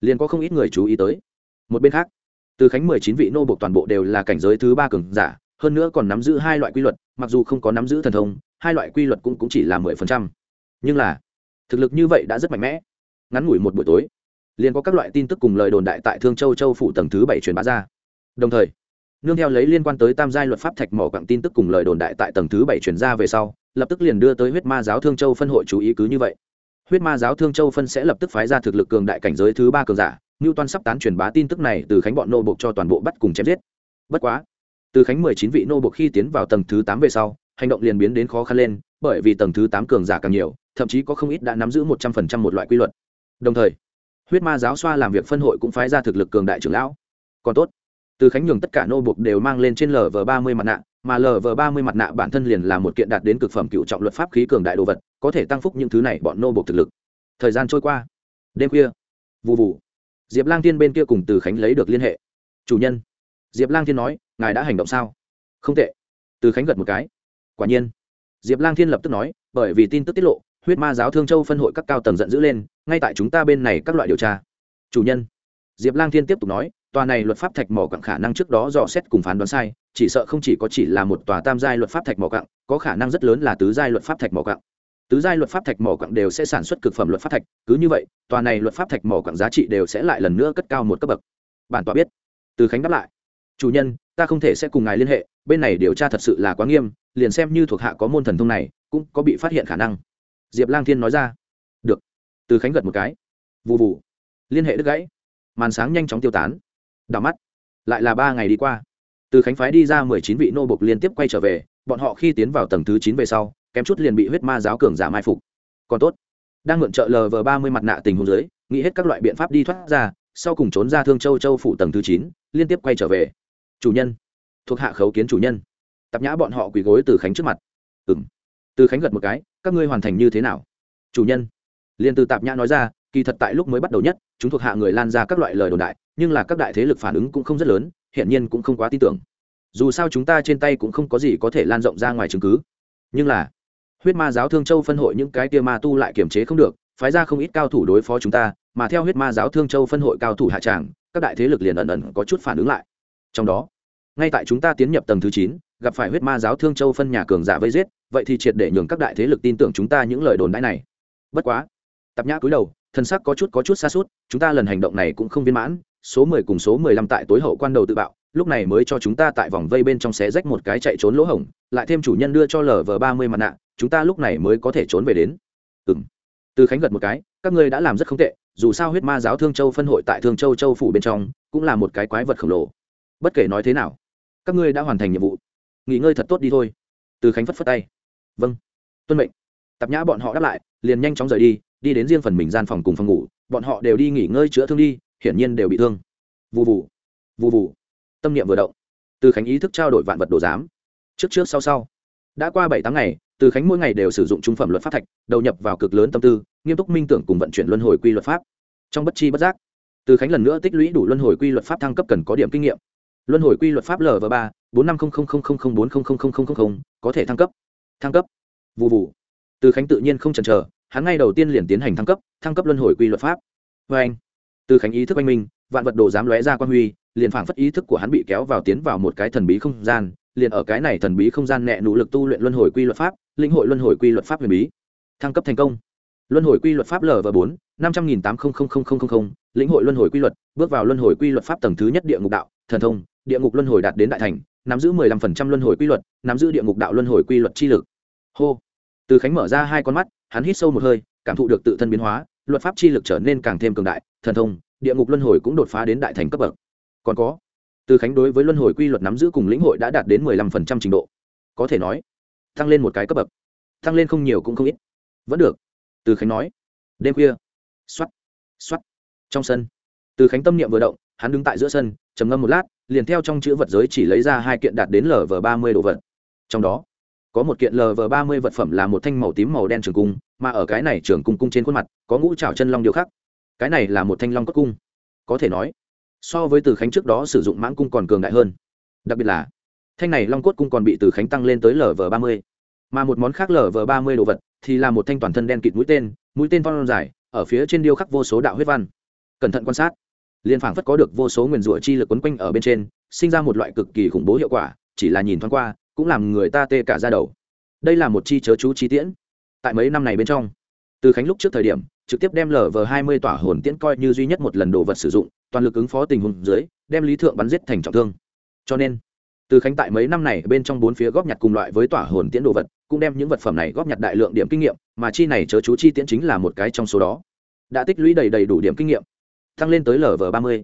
liền có không ít người chú ý tới. Một bên khác từ khánh mười chín vị nô buộc toàn bộ đều là cảnh giới thứ ba cường giả hơn nữa còn nắm giữ hai loại quy luật mặc dù không có nắm giữ thần thông hai loại quy luật cũng, cũng chỉ là mười phần trăm nhưng là, thực lực như vậy đã rất mạnh mẽ. Ngắn ngủi một buổi tối, liền có các loại tin tức cùng lời đồn đại tại thương châu châu phủ tầng thứ bảy truyền bá ra. Đồng thời, nương theo lấy liên quan tới tam giai luật pháp thạch mỏ quặng tin tức cùng lời đồn đại tại tầng thứ bảy truyền ra về sau, lập tức liền đưa tới huyết ma giáo thương châu phân hội chú ý cứ như vậy. Huyết ma giáo thương châu phân sẽ lập tức phái ra thực lực cường đại cảnh giới thứ ba cường giả, ngưu toan sắp tán truyền bá tin tức này từ khánh bọn nô bộc cho toàn bộ bắt cùng chém giết. Bất quá, từ khánh mười chín vị nô bộc khi tiến vào tầng thứ tám về sau, hành động liền biến đến khó khăn lên, bởi vì tầng thứ tám cường giả càng nhiều thậm chí có không ít đã nắm giữ một trăm phần trăm một loại quy luật. Đồng thời, huyết ma giáo xoa làm việc phân hội cũng phái ra thực lực cường đại trưởng lão. Còn tốt, từ khánh nhường tất cả nô buộc đều mang lên trên lv ba mươi mặt nạ, mà lv ba mươi mặt nạ bản thân liền là một kiện đạt đến cực phẩm cựu trọng luật pháp khí cường đại đồ vật, có thể tăng phúc những thứ này bọn nô buộc thực lực. Thời gian trôi qua, đêm khuya vụ vụ diệp lang thiên bên kia cùng từ khánh lấy được liên hệ. Chủ nhân, diệp lang thiên nói, ngài đã hành động sao? Không tệ. Từ khánh gật một cái. Quả nhiên. Diệp lang thiên lập tức nói, bởi vì tin tức tiết lộ huyết ma giáo thương châu phân hội các cao tầng giận dữ lên ngay tại chúng ta bên này các loại điều tra. Chủ nhân diệp lang thiên tiếp tục nói tòa này luật pháp thạch mỏ cặn khả năng trước đó dò xét cùng phán đoán sai chỉ sợ không chỉ có chỉ là một tòa tam giai luật pháp thạch mỏ cặn, có khả năng rất lớn là tứ giai luật pháp thạch mỏ cặn. tứ giai luật pháp thạch mỏ quặng đều sẽ sản xuất cực phẩm luật pháp thạch cứ như vậy tòa này luật pháp thạch mỏ quặng giá trị đều sẽ lại lần nữa cất cao một cấp bậc. Bản tòa biết. Từ khánh đáp lại chủ nhân ta không thể sẽ cùng ngài liên hệ bên này điều tra thật sự là quá nghiêm liền xem như thuộc hạ có môn thần thông này cũng có bị phát hiện khả năng diệp lang thiên nói ra. Được. Từ khánh gật một cái. Vụ vụ liên hệ đứt gãy. Màn sáng nhanh chóng tiêu tán. Đảo mắt. Lại là ba ngày đi qua. Từ khánh phái đi ra mười chín vị nô bộc liên tiếp quay trở về. Bọn họ khi tiến vào tầng thứ chín về sau, kém chút liền bị huyết ma giáo cường giả mai phục. Còn tốt. Đang mượn trợ lv ba mươi mặt nạ tình huống dưới, nghĩ hết các loại biện pháp đi thoát ra, sau cùng trốn ra thương châu châu phủ tầng thứ chín, liên tiếp quay trở về. Chủ nhân. Thuộc hạ khấu kiến chủ nhân. Tập nhã bọn họ quỳ gối từ khánh trước mặt. Ừng từ khánh gật một cái, các ngươi hoàn thành như thế nào? Chủ nhân. Liền từ tạp nhã nói ra, kỳ thật tại lúc mới bắt đầu nhất, chúng thuộc hạ người lan ra các loại lời đồn đại, nhưng là các đại thế lực phản ứng cũng không rất lớn hiện nhiên cũng không quá tin tưởng. Dù sao chúng ta trên tay cũng không có gì có thể lan rộng ra ngoài chứng cứ. Nhưng là, huyết ma giáo thương châu phân hội những cái tia ma tu lại kiềm chế không được, phái ra không ít cao thủ đối phó chúng ta, mà theo huyết ma giáo thương châu phân hội cao thủ hạ tràng, các đại thế lực liền ẩn ẩn có chút phản ứng lại. Trong đó, ngay tại chúng ta tiến nhập tầng thứ chín, gặp phải huyết ma giáo thương châu phân nhà cường giả vây giết vậy thì triệt để nhường các đại thế lực tin tưởng chúng ta những lời đồn đãi này. Bất quá tập nhã cúi đầu, thân sắc có chút có chút xa suốt chúng ta lần hành động này cũng không viên mãn, số mười cùng số mười lăm tại tối hậu quan đầu tự bạo, lúc này mới cho chúng ta tại vòng vây bên trong xé rách một cái chạy trốn lỗ hổng, lại thêm chủ nhân đưa cho lờ vờ ba mươi mặt nạ, chúng ta lúc này mới có thể trốn về đến. Ừ m từ khánh gật một cái, các ngươi đã làm rất không tệ, dù sao huyết ma giáo thương châu phân hội tại thương châu châu phủ bên trong, cũng là một cái quái vật khổng lồ. Bất kể nói thế nào, các ngươi đã hoàn thành nhiệm vụ. Nghỉ ngơi thật tốt đi thôi. Từ khánh phất phất tay vâng. Tuân mệnh. Tập nhã bọn họ đáp lại, liền nhanh chóng rời đi đi đến riêng phần mình gian phòng cùng phòng ngủ, bọn họ đều đi nghỉ ngơi chữa thương đi, hiển nhiên đều bị thương. Vụ vụ vụ vụ tâm niệm vừa động. Từ khánh ý thức trao đổi vạn vật đồ giám. Trước trước sau sau. Đã qua bảy tháng ngày, từ khánh mỗi ngày đều sử dụng trung phẩm luật pháp thạch, đầu nhập vào cực lớn tâm tư, nghiêm túc minh tưởng cùng vận chuyển luân hồi quy luật pháp. Trong bất chi bất giác, từ khánh lần nữa tích lũy đủ luân hồi quy luật pháp thăng cấp cần có điểm kinh nghiệm. Luân hồi quy luật pháp lv ba, bốn năm không không không không không bốn không không không không không, có thể thăng cấp thăng cấp. Vụ vụ từ khánh tự nhiên không chần chờ, hắn ngay đầu tiên liền tiến hành thăng cấp thăng cấp luân hồi quy luật pháp. Vê anh, từ khánh ý thức anh minh, vạn vật đồ dám lóe ra quan huy, liền phảng phất ý thức của hắn bị kéo vào tiến vào một cái thần bí không gian, liền ở cái này thần bí không gian nẹ nỗ lực tu luyện luân hồi quy luật pháp linh hội luân hồi quy luật pháp huyền bí. Thăng cấp thành công. Luân hồi quy luật pháp lv bốn, năm trăm nghìn tám lĩnh hội luân hồi quy luật, bước vào luân hồi quy luật pháp tầng thứ nhất địa ngục đạo, thần thông, địa ngục luân hồi đạt đến đại thành nắm giữ mười lăm phần trăm luân hồi quy luật, nắm giữ địa ngục đạo luân hồi quy luật chi lực. Hô. Từ khánh mở ra hai con mắt, hắn hít sâu một hơi, cảm thụ được tự thân biến hóa, luật pháp chi lực trở nên càng thêm cường đại, thần thông, địa ngục luân hồi cũng đột phá đến đại thành cấp bậc. Còn có, từ khánh đối với luân hồi quy luật nắm giữ cùng lĩnh hội đã đạt đến mười lăm phần trăm trình độ. Có thể nói, tăng lên một cái cấp bậc. Tăng lên không nhiều cũng không ít. Vẫn được, từ khánh nói. Đêm khuya. X o á t x o á t trong sân, từ khánh tâm niệm vừa động, hắn đứng tại giữa sân, trầm ngâm một lát liền theo trong chữ vật giới chỉ lấy ra hai kiện đạt đến lv ba mươi đồ vật. Trong đó, có một kiện lv ba mươi vật phẩm là một thanh màu tím màu đen trường cung, mà ở cái này trường cung cung trên khuôn mặt, có ngũ trào chân long điêu khắc. Cái này là một thanh long cốt cung. Có thể nói, so với từ khánh trước đó sử dụng mãng cung còn cường đại hơn. Đặc biệt là, thanh này long cốt cung còn bị từ khánh tăng lên tới lv ba mươi. Mà một món khác lv ba mươi đồ vật thì là một thanh toàn thân đen kịt mũi tên mũi tên phong dài, ở phía trên điêu khắc vô số đạo huyết văn. Cẩn thận quan sát liên phảng phất có được vô số nguyền rủa chi lực quấn quanh ở bên trên, sinh ra một loại cực kỳ khủng bố hiệu quả, chỉ là nhìn thoáng qua, cũng làm người ta tê cả ra đầu. Đây là một chi chớ chú chi tiễn. Tại mấy năm này bên trong, từ khánh lúc trước thời điểm, trực tiếp đem lở vờ hai mươi tỏa hồn tiễn coi như duy nhất một lần đồ vật sử dụng, toàn lực ứng phó tình huống dưới, đem lý thượng bắn giết thành trọng thương. Cho nên, từ khánh tại mấy năm này bên trong bốn phía góp nhặt cùng loại với tỏa hồn tiễn đồ vật, cũng đem những vật phẩm này góp nhặt đại lượng điểm kinh nghiệm, mà chi này chớ chú chi tiễn chính là một cái trong số đó. Đã tích lũy đầy đầy đủ điểm kinh nghiệm tăng lên tới lv ba mươi.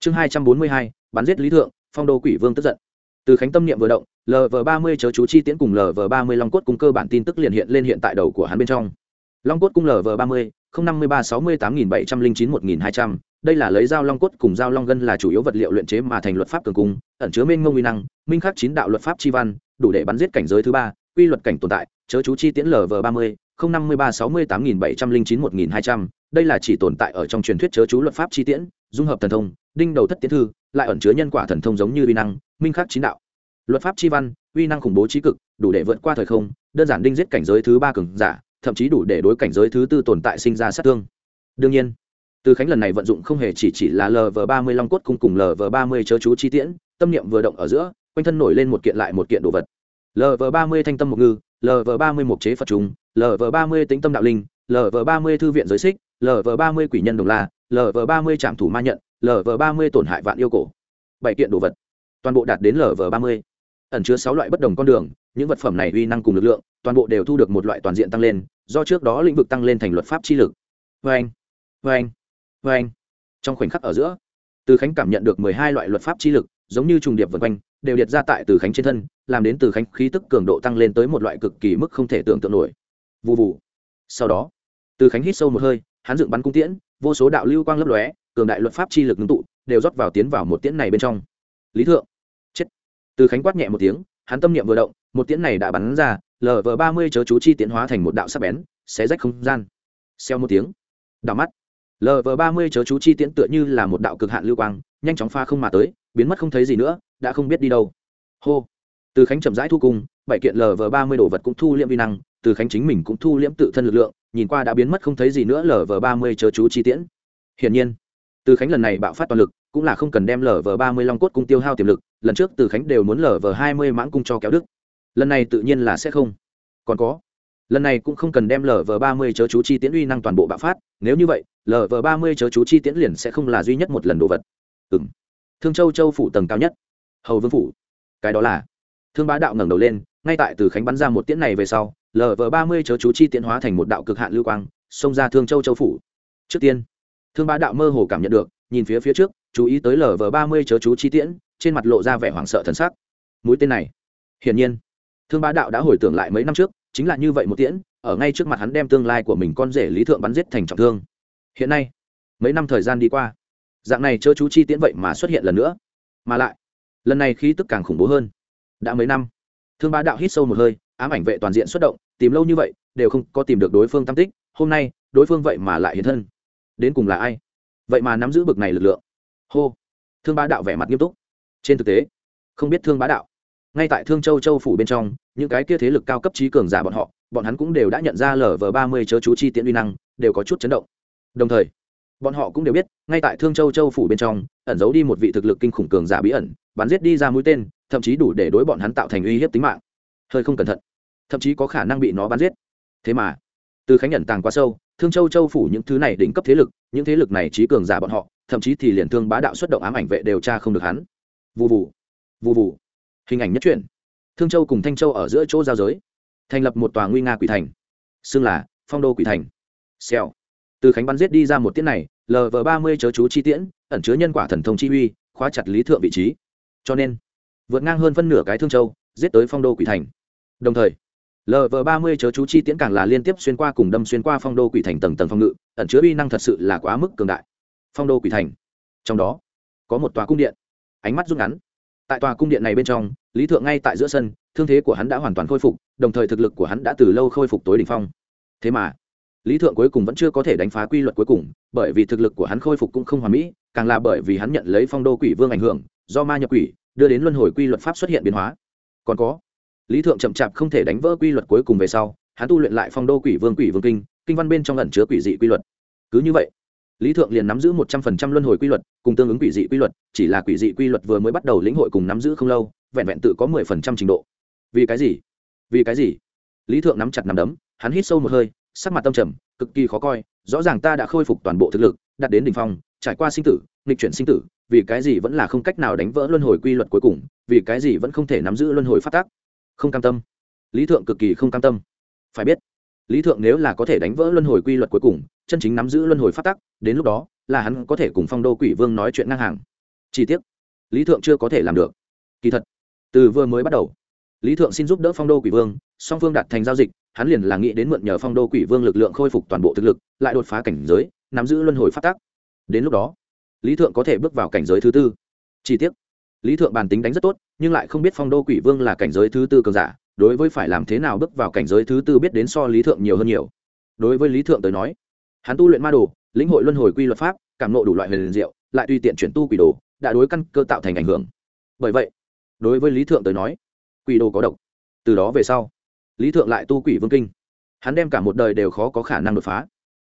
Chương hai trăm bốn mươi hai, bắn giết lý thượng, phong đô quỷ vương tức giận. Từ khánh tâm niệm vừa động lv ba mươi chớ chú chi tiễn cùng lv ba mươi long cốt cung cơ bản tin tức liền hiện lên hiện tại đầu của hắn bên trong. Long cốt cung lv ba mươi năm mươi ba sáu mươi tám nghìn bảy trăm linh chín một nghìn hai trăm. Đây là lấy dao long cốt cùng dao long gân là chủ yếu vật liệu luyện chế mà thành luật pháp cường cung, ẩn chứa minh ngông uy năng, minh khắc chín đạo luật pháp chi văn, đủ để bắn giết cảnh giới thứ ba, quy luật cảnh tồn tại, chớ chú chi tiễn lv ba mươi năm mươi ba sáu mươi tám nghìn bảy trăm linh chín một nghìn hai trăm đây là chỉ tồn tại ở trong truyền thuyết chớ chú luật pháp chi tiễn, dung hợp thần thông, đinh đầu thất tiến thư, lại ẩn chứa nhân quả thần thông giống như uy năng, minh khắc chín đạo. Luật pháp chi văn, uy năng khủng bố trí cực, đủ để vượt qua thời không, đơn giản đinh giết cảnh giới thứ ba cường giả, thậm chí đủ để đối cảnh giới thứ tư tồn tại sinh ra sát thương. Đương nhiên, từ khánh lần này vận dụng không hề chỉ chỉ là lv ba mươi long cốt cung cùng lv ba mươi chớ chú chi tiễn, tâm niệm vừa động ở giữa, quanh thân nổi lên một kiện lại một kiện đồ vật. Lv ba mươi thanh tâm mục ngư lv ba mươi mục chế phật trùng lv ba mươi tính tâm đạo linh lv ba mươi thư viện giới xích lv ba mươi quỷ nhân đồng la lv ba mươi trạm thủ ma nhận lv ba mươi tổn hại vạn yêu cổ. Bảy kiện đồ vật. Toàn bộ đạt đến lv ba mươi. Ẩn chứa sáu loại bất đồng con đường, những vật phẩm này uy năng cùng lực lượng, toàn bộ đều thu được một loại toàn diện tăng lên, do trước đó lĩnh vực tăng lên thành luật pháp chi lực. Vê anh vê anh vê anh trong khoảnh khắc ở giữa, từ khánh cảm nhận được mười hai loại luật pháp chi lực, giống như trùng điệp vân quanh, đều liệt ra tại từ khánh trên thân, làm đến từ khánh khí tức cường độ tăng lên tới một loại cực kỳ mức không thể tưởng tượng nổi. Vụ vụ sau đó, từ khánh hít sâu một hơi hắn dựng bắn cung tiễn, vô số đạo lưu quang lấp lóe, cường đại luật pháp chi lực ngưng tụ, đều rót vào tiến vào một tiễn này bên trong. Lý thượng. Chết. Từ khánh quát nhẹ một tiếng, hắn tâm niệm vừa động, một tiễn này đã bắn ra lv ba mươi chớ chú chi tiễn hóa thành một đạo sắc bén, xé rách không gian. Xeo một tiếng. Đảo mắt. Lv ba mươi chớ chú chi tiễn tựa như là một đạo cực hạn lưu quang, nhanh chóng pha không mà tới, biến mất không thấy gì nữa, đã không biết đi đâu. Hô. Từ khánh chậm rãi thu cung, bảy kiện lv ba mươi đồ vật cũng thu liễm vi năng, từ khánh chính mình cũng thu liễm tự thân lực lượng nhìn qua đã biến mất không thấy gì nữa lv ba mươi chớ chú chi tiễn. Hiển nhiên, từ khánh lần này bạo phát toàn lực, cũng là không cần đem lv ba mươi long cốt cung tiêu hao tiềm lực, lần trước từ khánh đều muốn lv hai mươi mãng cung cho kéo đức. Lần này tự nhiên là sẽ không. Còn có, lần này cũng không cần đem lv ba mươi chớ chú chi tiễn uy năng toàn bộ bạo phát, nếu như vậy lv ba mươi chớ chú chi tiễn liền sẽ không là duy nhất một lần đồ vật. Ừ m thương châu châu phủ tầng cao nhất. Hầu vương phủ. Cái đó là thương bá đạo ngẩng đầu lên, ngay tại từ khánh bắn ra một tiễn này về sau lv ba mươi chớ chú chi tiễn hóa thành một đạo cực hạn lưu quang, xông ra thương châu châu phủ. Trước tiên, thương bá đạo mơ hồ cảm nhận được, nhìn phía phía trước, chú ý tới lv ba mươi chớ chú chi tiễn, trên mặt lộ ra vẻ hoảng sợ thần sắc. Mũi tên này, hiển nhiên, thương bá đạo đã hồi tưởng lại mấy năm trước, chính là như vậy một tiễn, ở ngay trước mặt hắn đem tương lai của mình con rể lý thượng bắn giết thành trọng thương. Hiện nay, mấy năm thời gian đi qua, dạng này chớ chú chi tiễn vậy mà xuất hiện lần nữa. Mà lại, lần này khí tức càng khủng bố hơn. Đã mấy năm, thương bá đạo hít sâu một hơi, ám ảnh vệ toàn diện xuất động tìm lâu như vậy, đều không có tìm được đối phương tam tích, hôm nay, đối phương vậy mà lại hiện thân. Đến cùng là ai? Vậy mà nắm giữ bực này lực lượng. Hô! Thương bá đạo vẻ mặt nghiêm túc. Trên thực tế, không biết thương bá đạo. Ngay tại thương châu châu phủ bên trong, những cái kia thế lực cao cấp trí cường giả bọn họ, bọn hắn cũng đều đã nhận ra lở vờ ba mươi chớ chú chi tiễn uy năng, đều có chút chấn động. Đồng thời, bọn họ cũng đều biết, ngay tại thương châu châu phủ bên trong, ẩn giấu đi một vị thực lực kinh khủng cường giả bí ẩn, bắn giết đi ra mũi tên, thậm chí đủ để đối bọn hắn tạo thành uy hiếp tính mạng. Hơi không cẩn thận thậm chí có khả năng bị nó bắn giết. Thế mà, từ khánh nhận tàng quá sâu, thương châu châu phủ những thứ này đỉnh cấp thế lực, những thế lực này trí cường giả bọn họ, thậm chí thì liền thương bá đạo xuất động ám ảnh vệ đều tra không được hắn. Vụ vụ vụ vụ hình ảnh nhất truyện. Thương châu cùng thanh châu ở giữa chỗ giao giới, thành lập một tòa nguy nga quỷ thành, xưng là phong đô quỷ thành. Xèo. Từ khánh bắn giết đi ra một tiết này lv ba mươi chớ chú chi tiễn, ẩn chứa nhân quả thần thông chi uy, khóa chặt lý thượng vị trí. Cho nên, vượt ngang hơn phân nửa cái thương châu, giết tới phong đô quỷ thành. Đồng thời lv ba mươi chớ chú chi tiễn càng là liên tiếp xuyên qua cùng đâm xuyên qua phong đô quỷ thành tầng tầng phong ngự, ẩn chứa uy năng thật sự là quá mức cường đại. Phong đô quỷ thành. Trong đó, có một tòa cung điện. Ánh mắt rút ngắn. Tại tòa cung điện này bên trong, lý thượng ngay tại giữa sân, thương thế của hắn đã hoàn toàn khôi phục, đồng thời thực lực của hắn đã từ lâu khôi phục tối đ ỉ n h phong. Thế mà, lý thượng cuối cùng vẫn chưa có thể đánh phá quy luật cuối cùng, bởi vì thực lực của hắn khôi phục cũng không hoàn mỹ, càng là bởi vì hắn nhận lấy phong đô quỷ vương ảnh hưởng, do ma nhập quỷ, đưa đến luân hồi quy luật pháp xuất hiện biến hóa. Còn có lý thượng chậm chạp không thể đánh vỡ quy luật cuối cùng về sau, hắn tu luyện lại phong đô quỷ vương quỷ vương kinh kinh văn bên trong ẩn chứa quỷ dị quy luật. Cứ như vậy, lý thượng liền nắm giữ một trăm phần trăm luân hồi quy luật, cùng tương ứng quỷ dị quy luật, chỉ là quỷ dị quy luật vừa mới bắt đầu lĩnh hội cùng nắm giữ không lâu, vẹn vẹn tự có mười phần trăm trình độ. Vì cái gì? Vì cái gì? Lý thượng nắm chặt nắm đấm, hắn hít sâu một hơi, sắc mặt tâm trầm, cực kỳ khó coi, rõ ràng ta đã khôi phục toàn bộ thực lực, đạt đến đ ỉ n h phong, trải qua sinh tử, nghịch chuyển sinh tử, vì cái gì vẫn là không cách nào đánh vỡ luân hồi quy luật cuối cùng, vì cái gì vẫn không thể nắm giữ luân hồi phát tác? Không cam tâm. Lý thượng cực kỳ không cam tâm. Phải biết, lý thượng nếu là có thể đánh vỡ luân hồi quy luật cuối cùng, chân chính nắm giữ luân hồi phát tắc, đến lúc đó, là hắn có thể cùng phong đô quỷ vương nói chuyện ngang hàng. Chi tiết lý thượng chưa có thể làm được. Kỳ thật, từ vừa mới bắt đầu, lý thượng xin giúp đỡ phong đô quỷ vương, song phương đạt thành giao dịch, hắn liền là nghĩ đến mượn nhờ phong đô quỷ vương lực lượng khôi phục toàn bộ thực lực, lại đột phá cảnh giới, nắm giữ luân hồi phát tắc. Đến lúc đó, lý thượng có thể bước vào cảnh giới thứ tư. Chi tiết lý thượng bàn tính đánh rất tốt, nhưng lại không biết phong đô quỷ vương là cảnh giới thứ tư cường giả, đối với phải làm thế nào bước vào cảnh giới thứ tư biết đến so lý thượng nhiều hơn nhiều. Đối với lý thượng tới nói, hắn tu luyện ma đồ, lĩnh hội luân hồi quy luật pháp, cảm nộ đủ loại huyền diệu, lại tùy tiện chuyển tu quỷ đồ, đã đối căn cơ tạo thành ảnh hưởng. Bởi vậy, đối với lý thượng tới nói, quỷ đồ có độc. Từ đó về sau, lý thượng lại tu quỷ vương kinh. Hắn đem cả một đời đều khó có khả năng đột phá.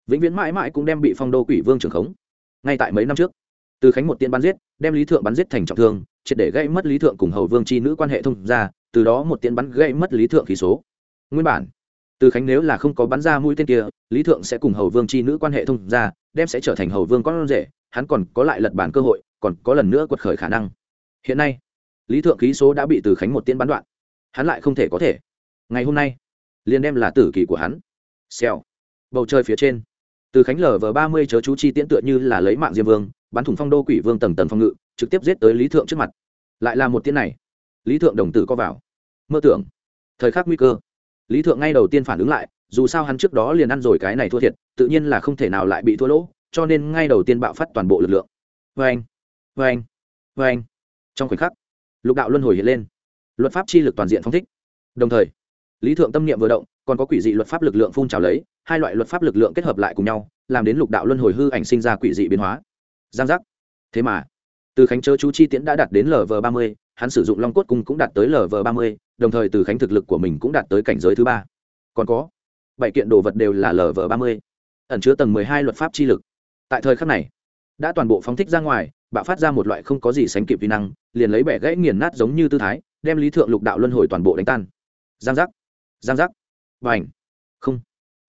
Vĩnh viễn mãi mãi cũng đem bị phong đô quỷ vương trưởng khống. Ngay tại mấy năm trước từ khánh một tiên bắn giết, đem lý thượng bắn giết thành trọng thương, triệt để gây mất lý thượng cùng hầu vương c h i nữ quan hệ thông ra từ đó một tiên bắn gây mất lý thượng khí số. Nguyên bản, từ khánh nếu là không có bắn ra mũi tên kia, lý thượng sẽ cùng hầu vương c h i nữ quan hệ thông ra đem sẽ trở thành hầu vương con rể, hắn còn có lại lật bản cơ hội, còn có lần nữa quật khởi khả năng. Hiện nay, lý thượng khí số đã bị từ khánh một tiên bắn đoạn, hắn lại không thể có thể. Ngày hôm nay, liền đem là tử kỳ của hắn. Xèo. Bầu trời phía trên, từ khánh lở vờ ba mươi chớ chú chi tiễn tựa như là lấy mạng diêm vương bắn thủng phong đô quỷ vương tầng tầng phong ngự, trực tiếp giết tới lý thượng trước mặt. Lại là một tiên này. Lý thượng đồng tử có vào. Mơ tưởng. Thời khắc nguy cơ. Lý thượng ngay đầu tiên phản ứng lại, dù sao hắn trước đó liền ăn rồi cái này thua thiệt, tự nhiên là không thể nào lại bị thua lỗ, cho nên ngay đầu tiên bạo phát toàn bộ lực lượng. Vê anh vê anh vê anh trong khoảnh khắc, lục đạo luân hồi hiện lên. Luật pháp chi lực toàn diện phong thích. Đồng thời, lý thượng tâm niệm vừa động, còn có quỷ dị luật pháp lực lượng phun trào lấy, hai loại luật pháp lực lượng kết hợp lại cùng nhau, làm đến lục đạo luân hồi hư ảnh sinh ra quỷ dị biến hóa giang giác. Thế mà, từ khánh chớ chú chi tiễn đã đạt đến lv ba mươi, hắn sử dụng long cốt cung cũng đạt tới lv ba mươi, đồng thời từ khánh thực lực của mình cũng đạt tới cảnh giới thứ ba. Còn có, bảy kiện đồ vật đều là lv ba mươi, ẩn chứa tầng mười hai luật pháp chi lực. Tại thời khắc này, đã toàn bộ phóng thích ra ngoài, bạo phát ra một loại không có gì sánh kịp vi năng, liền lấy bẻ gãy nghiền nát giống như tư thái, đem lý thượng lục đạo luân hồi toàn bộ đánh tan. Giang giác giang giác. Và ảnh không.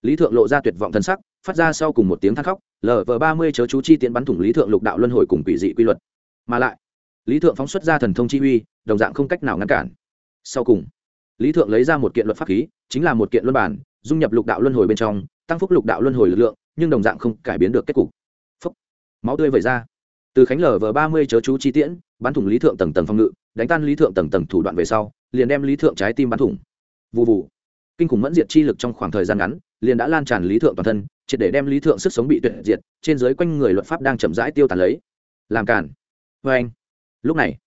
Lý thượng lộ ra tuyệt vọng thân sắc phát ra sau cùng một tiếng than khóc lv ba mươi chớ chú chi tiễn bắn thủng lý thượng lục đạo luân hồi cùng quỷ dị quy luật. Mà lại, lý thượng phóng xuất ra thần thông chi uy, đồng dạng không cách nào ngăn cản. Sau cùng, lý thượng lấy ra một kiện luật pháp khí, chính là một kiện luân bản, dung nhập lục đạo luân hồi bên trong, tăng phúc lục đạo luân hồi lực lượng, nhưng đồng dạng không cải biến được kết cục. Phúc. Máu tươi vẩy ra. Từ khánh lv ba mươi chớ chú chi tiễn, bắn thủng lý thượng tầng tầng phòng ngự, đánh tan lý thượng tầng tầng thủ đoạn về sau, liền đem lý thượng trái tim bắn thủng. Vụ vụ kinh khủng mẫn diệt chi lực trong khoảng thời gian ngắn liền đã lan tràn lý thượng toàn thân, triệt để đem lý thượng sức sống bị tuyệt diệt, trên giới quanh người luật pháp đang chậm rãi tiêu tàn lấy. Làm cản vê anh. Lúc này,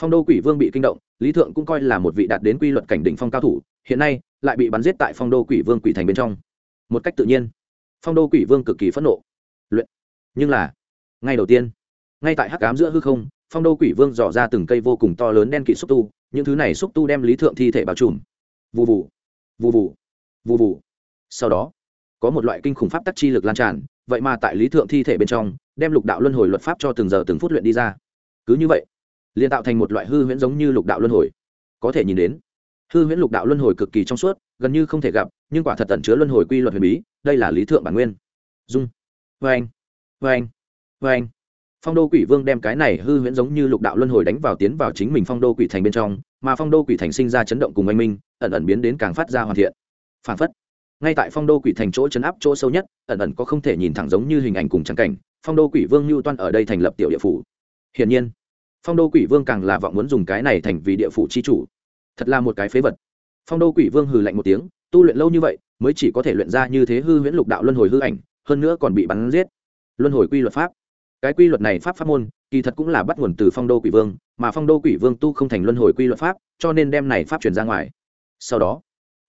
phong đô quỷ vương bị kinh động, lý thượng cũng coi là một vị đạt đến quy luật cảnh đỉnh phong cao thủ, hiện nay lại bị bắn giết tại phong đô quỷ vương quỷ thành bên trong. Một cách tự nhiên, phong đô quỷ vương cực kỳ phẫn nộ. Luyện. Nhưng là, ngay đầu tiên, ngay tại hắc cám giữa hư không, phong đô quỷ vương dò ra từng cây vô cùng to lớn đen kỵ xúc tu, những thứ này xúc tu đem lý thượng thi thể bao trùm. Vụ vụ vụ vụ vụ vụ sau đó, có một loại kinh khủng pháp tắc chi lực lan tràn, vậy mà tại lý thượng thi thể bên trong, đem lục đạo luân hồi luật pháp cho từng giờ từng phút luyện đi ra. Cứ như vậy, liền tạo thành một loại hư huyễn giống như lục đạo luân hồi. Có thể nhìn đến, hư huyễn lục đạo luân hồi cực kỳ trong suốt, gần như không thể gặp, nhưng quả thật tận chứa luân hồi quy luật huyền bí, đây là lý thượng bản nguyên. Dung. Vê anh vê anh vê anh phong đô quỷ vương đem cái này hư huyễn giống như lục đạo luân hồi đánh vào tiến vào chính mình phong đô quỷ thành bên trong, mà phong đô quỷ thành sinh ra chấn động cùng anh minh, ẩn ẩn biến đến càng phát ra hoàn thiện. Phản phất ngay tại phong đô quỷ thành chỗ chấn áp chỗ sâu nhất, ẩn ẩn có không thể nhìn thẳng giống như hình ảnh cùng trắng cảnh, phong đô quỷ vương mưu toan ở đây thành lập tiểu địa phủ. Hiển nhiên, phong đô quỷ vương càng là vọng muốn dùng cái này thành vì địa phủ c h i chủ. Thật là một cái phế vật. Phong đô quỷ vương hừ lạnh một tiếng, tu luyện lâu như vậy, mới chỉ có thể luyện ra như thế hư huyễn lục đạo luân hồi hư ảnh, hơn nữa còn bị bắn giết. Luân hồi quy luật pháp. Cái quy luật này pháp pháp môn, kỳ thật cũng là bắt nguồn từ phong đô quỷ vương, mà phong đô quỷ vương tu không thành luân hồi quy luật pháp, cho nên đem này pháp truyền ra ngoài. Sau đó,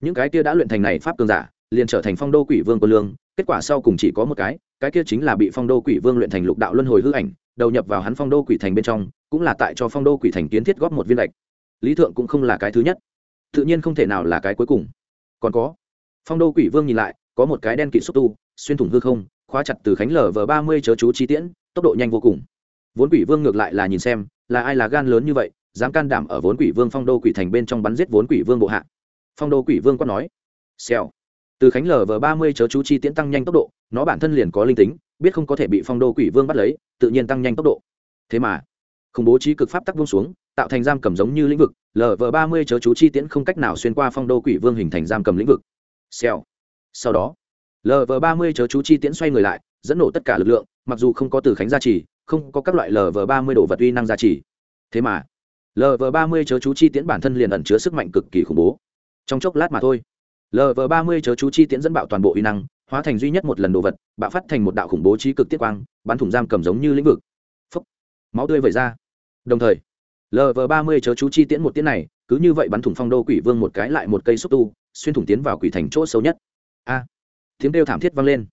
những cái kia đã luyện thành này pháp cường giả liền trở thành phong đô quỷ vương quân lương, kết quả sau cùng chỉ có một cái cái kia chính là bị phong đô quỷ vương luyện thành lục đạo luân hồi hư ảnh, đầu nhập vào hắn phong đô quỷ thành bên trong, cũng là tại cho phong đô quỷ thành kiến thiết góp một viên lệch. Lý thượng cũng không là cái thứ nhất. Tự nhiên không thể nào là cái cuối cùng. Còn có, phong đô quỷ vương nhìn lại, có một cái đen kỵ xúc tu, xuyên thủng hư không, khóa chặt từ khánh lở vờ ba mươi chớ chú chi tiễn, tốc độ nhanh vô cùng. Vốn quỷ vương ngược lại là nhìn xem, là ai là gan lớn như vậy, dám can đảm ở vốn quỷ vương phong đô quỷ thành bên trong bắn giết vốn quỷ vương bộ hạ. Phong đô quỷ vương có nói, xèo từ khánh lở vờ ba mươi chớ chú chi tiễn tăng nhanh tốc độ, nó bản thân liền có linh tính, biết không có thể bị phong đô quỷ vương bắt lấy, tự nhiên tăng nhanh tốc độ. Thế mà, khủng bố trí cực pháp tắc buông xuống, tạo thành giam cầm giống như lĩnh vực lv ba mươi chớ chú chi tiễn không cách nào xuyên qua phong đô quỷ vương hình thành giam cầm lĩnh vực. Xèo. Sau đó lv ba mươi chớ chú chi tiễn xoay người lại, dẫn nổ tất cả lực lượng, mặc dù không có từ khánh gia trì, không có các loại lv ba mươi đồ vật uy năng gia trì. Thế mà lv ba mươi chớ chú chi tiễn bản thân liền ẩn chứa sức mạnh cực kỳ khủng bố. Trong chốc lát mà thôi lv ba mươi chớ chú chi tiễn dẫn bạo toàn bộ uy năng hóa thành duy nhất một lần đồ vật bạo phát thành một đạo khủng bố trí cực tiết quang bắn thủng giam cầm giống như lĩnh vực. Phấp máu tươi vẩy ra. Đồng thời lv ba mươi chớ chú chi tiễn một tiễn này cứ như vậy bắn thủng phong đô quỷ vương một cái lại một cây xúc tu xuyên thủng tiến vào quỷ thành chỗ sâu nhất. A. À, tiếng kêu thảm thiết vang lên.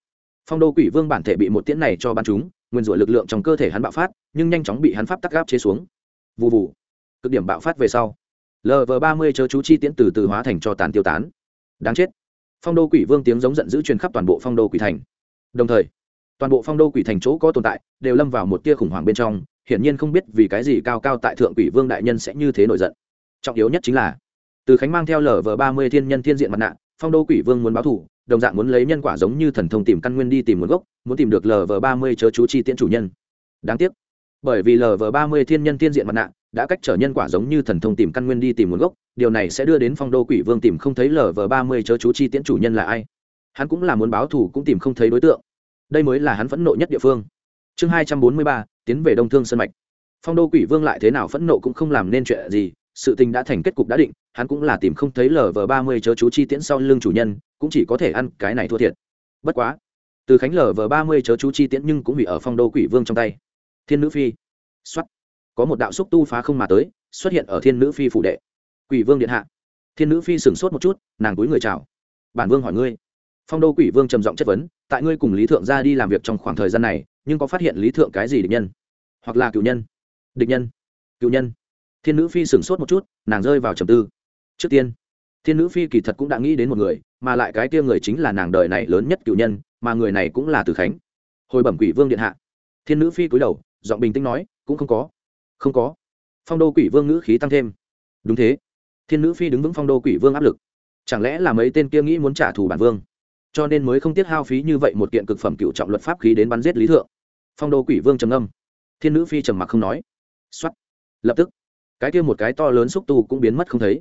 Phong đô quỷ vương bản thể bị một tiễn này cho bắn chúng nguyên rủa lực lượng trong cơ thể hắn bạo phát nhưng nhanh chóng bị hắn pháp tắc gáp chế xuống. Vụ vụ cực điểm bạo phát về sau lv ba mươi chớ chú chi tiễn từ từ hóa thành cho tàn tiêu tán đáng chết. Phong đô quỷ vương tiếng giống giận dữ truyền khắp toàn bộ phong đô quỷ thành. Đồng thời, toàn bộ phong đô quỷ thành chỗ có tồn tại đều lâm vào một tia khủng hoảng bên trong, hiển nhiên không biết vì cái gì cao cao tại thượng quỷ vương đại nhân sẽ như thế nổi giận. Trọng yếu nhất chính là, từ khánh mang theo lở vờ ba mươi thiên nhân thiên diện mặt nạ, phong đô quỷ vương muốn báo thủ, đồng dạng muốn lấy nhân quả giống như thần thông tìm căn nguyên đi tìm nguồn gốc, muốn tìm được lở vờ ba mươi chớ chú chi tiễn chủ nhân. Đáng tiếc, bởi vì lở vờ ba mươi thiên nhân thiên diện mặt nạ đã cách trở nhân quả giống như thần thông tìm căn nguyên đi tìm nguồn gốc, điều này sẽ đưa đến phong đô quỷ vương tìm không thấy lở vờ ba mươi chớ chú chi tiễn chủ nhân là ai. Hắn cũng là muốn báo thù cũng tìm không thấy đối tượng. Đây mới là hắn phẫn nộ nhất địa phương. Chương hai trăm bốn mươi ba, tiến về đông thương sân mạch. Phong đô quỷ vương lại thế nào phẫn nộ cũng không làm nên chuyện gì, sự tình đã thành kết cục đã định, hắn cũng là tìm không thấy lở vờ ba mươi chớ chú chi tiễn sau lưng chủ nhân, cũng chỉ có thể ăn cái này thua thiệt. Bất quá, từ khánh lở vờ ba mươi chớ chú chi tiễn nhưng cũng bị ở phong đô quỷ vương trong tay. Thiên nữ phi. Xuất có một đạo xúc tu phá không mà tới, xuất hiện ở thiên nữ phi phủ đệ. Quỷ vương điện hạ. Thiên nữ phi sửng sốt một chút, nàng túi người chào. Bản vương hỏi ngươi. Phong đô quỷ vương trầm giọng chất vấn, tại ngươi cùng lý thượng ra đi làm việc trong khoảng thời gian này, nhưng có phát hiện lý thượng cái gì địch nhân? Hoặc là cựu nhân? Địch nhân? Cựu nhân? Thiên nữ phi sửng sốt một chút, nàng rơi vào trầm tư. Trước tiên, thiên nữ phi kỳ thật cũng đã nghĩ đến một người, mà lại cái kia người chính là nàng đời này lớn nhất cựu nhân, mà người này cũng là từ khánh. Hồi bẩm quỷ vương điện hạ. Thiên nữ phi cúi đầu, giọng bình tĩnh nói, cũng không có không có. Phong đô quỷ vương ngữ khí tăng thêm. Đúng thế. Thiên nữ phi đứng vững phong đô quỷ vương áp lực. Chẳng lẽ là mấy tên kia nghĩ muốn trả thù bản vương? Cho nên mới không tiếc hao phí như vậy một kiện cực phẩm cựu trọng luật pháp khí đến bắn giết lý thượng. Phong đô quỷ vương trầm âm thiên nữ phi trầm mặc không nói. X lập tức, cái kia một cái to lớn xúc tu cũng biến mất không thấy.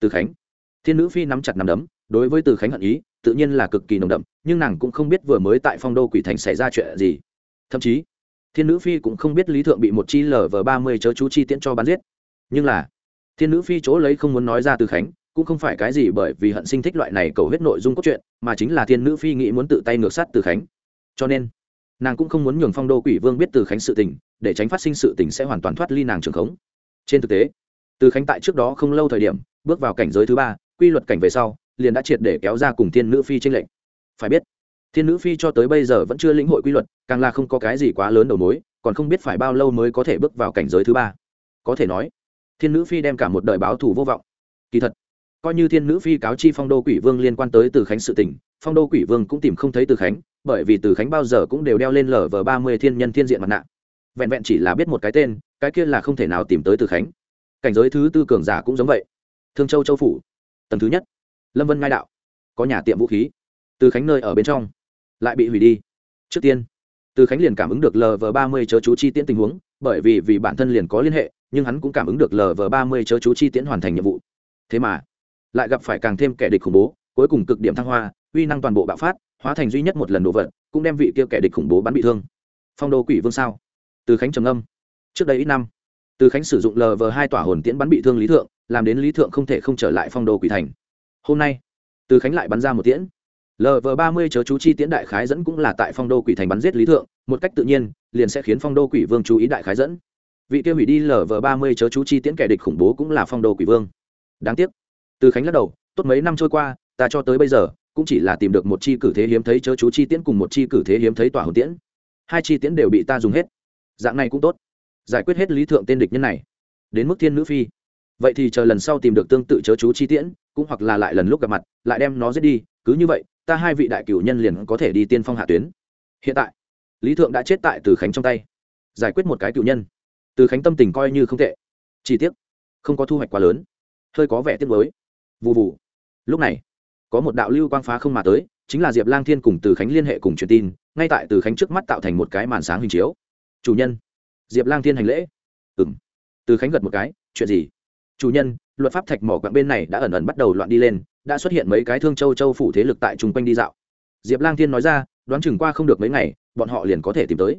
Từ khánh. Thiên nữ phi nắm chặt nắm đấm, đối với từ khánh hận ý, tự nhiên là cực kỳ nồng đậm, nhưng nàng cũng không biết vừa mới tại phong đô quỷ thành xảy ra chuyện gì. Thậm chí thiên nữ phi cũng không biết lý thượng bị một chi lở vờ ba mươi chớ chú chi tiễn cho bắn giết. Nhưng là, thiên nữ phi chỗ lấy không muốn nói ra từ khánh, cũng không phải cái gì bởi vì hận sinh thích loại này cầu hết nội dung cốt truyện, mà chính là thiên nữ phi nghĩ muốn tự tay ngược sát từ khánh. Cho nên, nàng cũng không muốn nhường phong đô quỷ vương biết từ khánh sự tình, để tránh phát sinh sự tình sẽ hoàn toàn thoát ly nàng trường khống. Trên thực tế, từ khánh tại trước đó không lâu thời điểm, bước vào cảnh giới thứ ba, quy luật cảnh về sau, liền đã triệt để kéo ra cùng thiên nữ phi tranh lệnh phải biết thiên nữ phi cho tới bây giờ vẫn chưa lĩnh hội quy luật, càng là không có cái gì quá lớn đầu mối, còn không biết phải bao lâu mới có thể bước vào cảnh giới thứ ba. Có thể nói, thiên nữ phi đem cả một đời báo thù vô vọng. Kỳ thật, coi như thiên nữ phi cáo chi phong đô quỷ vương liên quan tới từ khánh sự tỉnh phong đô quỷ vương cũng tìm không thấy từ khánh, bởi vì từ khánh bao giờ cũng đều đeo lên lở vờ ba mươi thiên nhân thiên diện mặt nạ. Vẹn vẹn chỉ là biết một cái tên, cái kia là không thể nào tìm tới từ khánh. Cảnh giới thứ tư cường giả cũng giống vậy. Thương châu châu phủ, tầng thứ nhất. Lâm vân ngai đạo, có nhà tiệm vũ khí. Từ khánh nơi ở bên trong lại bị hủy đi. Trước tiên, từ khánh liền cảm ứng được lv ba mươi chớ chú chi tiễn tình huống, bởi vì vì bản thân liền có liên hệ, nhưng hắn cũng cảm ứng được lv ba mươi chớ chú chi tiễn hoàn thành nhiệm vụ. Thế mà, lại gặp phải càng thêm kẻ địch khủng bố, cuối cùng cực điểm thăng hoa, uy năng toàn bộ bạo phát, hóa thành duy nhất một lần đồ vật, cũng đem vị kia kẻ địch khủng bố bắn bị thương. Phong đô quỷ vương sao? Từ khánh trầm âm trước đây ít năm, từ khánh sử dụng lv hai tỏa hồn tiễn bắn bị thương lý thượng, làm đến lý thượng không thể không trở lại phong đô quỷ thành. Hôm nay, từ khánh lại bắn ra một tiễn lv ba mươi chớ chú chi tiễn đại khái dẫn cũng là tại phong đô quỷ thành bắn giết lý thượng, một cách tự nhiên, liền sẽ khiến phong đô quỷ vương chú ý đại khái dẫn. Vị kia hủy đi lv ba mươi chớ chú chi tiễn kẻ địch khủng bố cũng là phong đô quỷ vương. Đáng tiếc. Từ khánh lắc đầu, tốt mấy năm trôi qua, ta cho tới bây giờ, cũng chỉ là tìm được một chi cử thế hiếm thấy chớ chú chi tiễn cùng một chi cử thế hiếm thấy tỏa hồn tiễn. Hai chi tiễn đều bị ta dùng hết. Dạng này cũng tốt. Giải quyết hết lý thượng tên địch nhân này. Đến mức thiên nữ phi. Vậy thì chờ lần sau tìm được tương tự chớ chú chi tiễn, cũng hoặc là lại lần lúc gặp mặt, lại đem nó giết đi, cứ như vậy ta hai vị đại cửu nhân liền có thể đi tiên phong hạ tuyến. Hiện tại, lý thượng đã chết tại từ khánh trong tay. Giải quyết một cái cựu nhân. Từ khánh tâm tình coi như không tệ. Chi tiết không có thu hoạch quá lớn. Hơi có vẻ tiếc mới vụ vụ lúc này, có một đạo lưu quang phá không mà tới, chính là diệp lang thiên cùng từ khánh liên hệ cùng truyền tin, ngay tại từ khánh trước mắt tạo thành một cái màn sáng hình chiếu. Chủ nhân. Diệp lang thiên hành lễ. Ừ m từ khánh gật một cái. Chuyện gì? Chủ nhân luật pháp thạch mỏ quặng bên này đã ẩn ẩn bắt đầu loạn đi lên, đã xuất hiện mấy cái thương châu châu phủ thế lực tại chung quanh đi dạo. Diệp lang thiên nói ra, đoán chừng qua không được mấy ngày, bọn họ liền có thể tìm tới.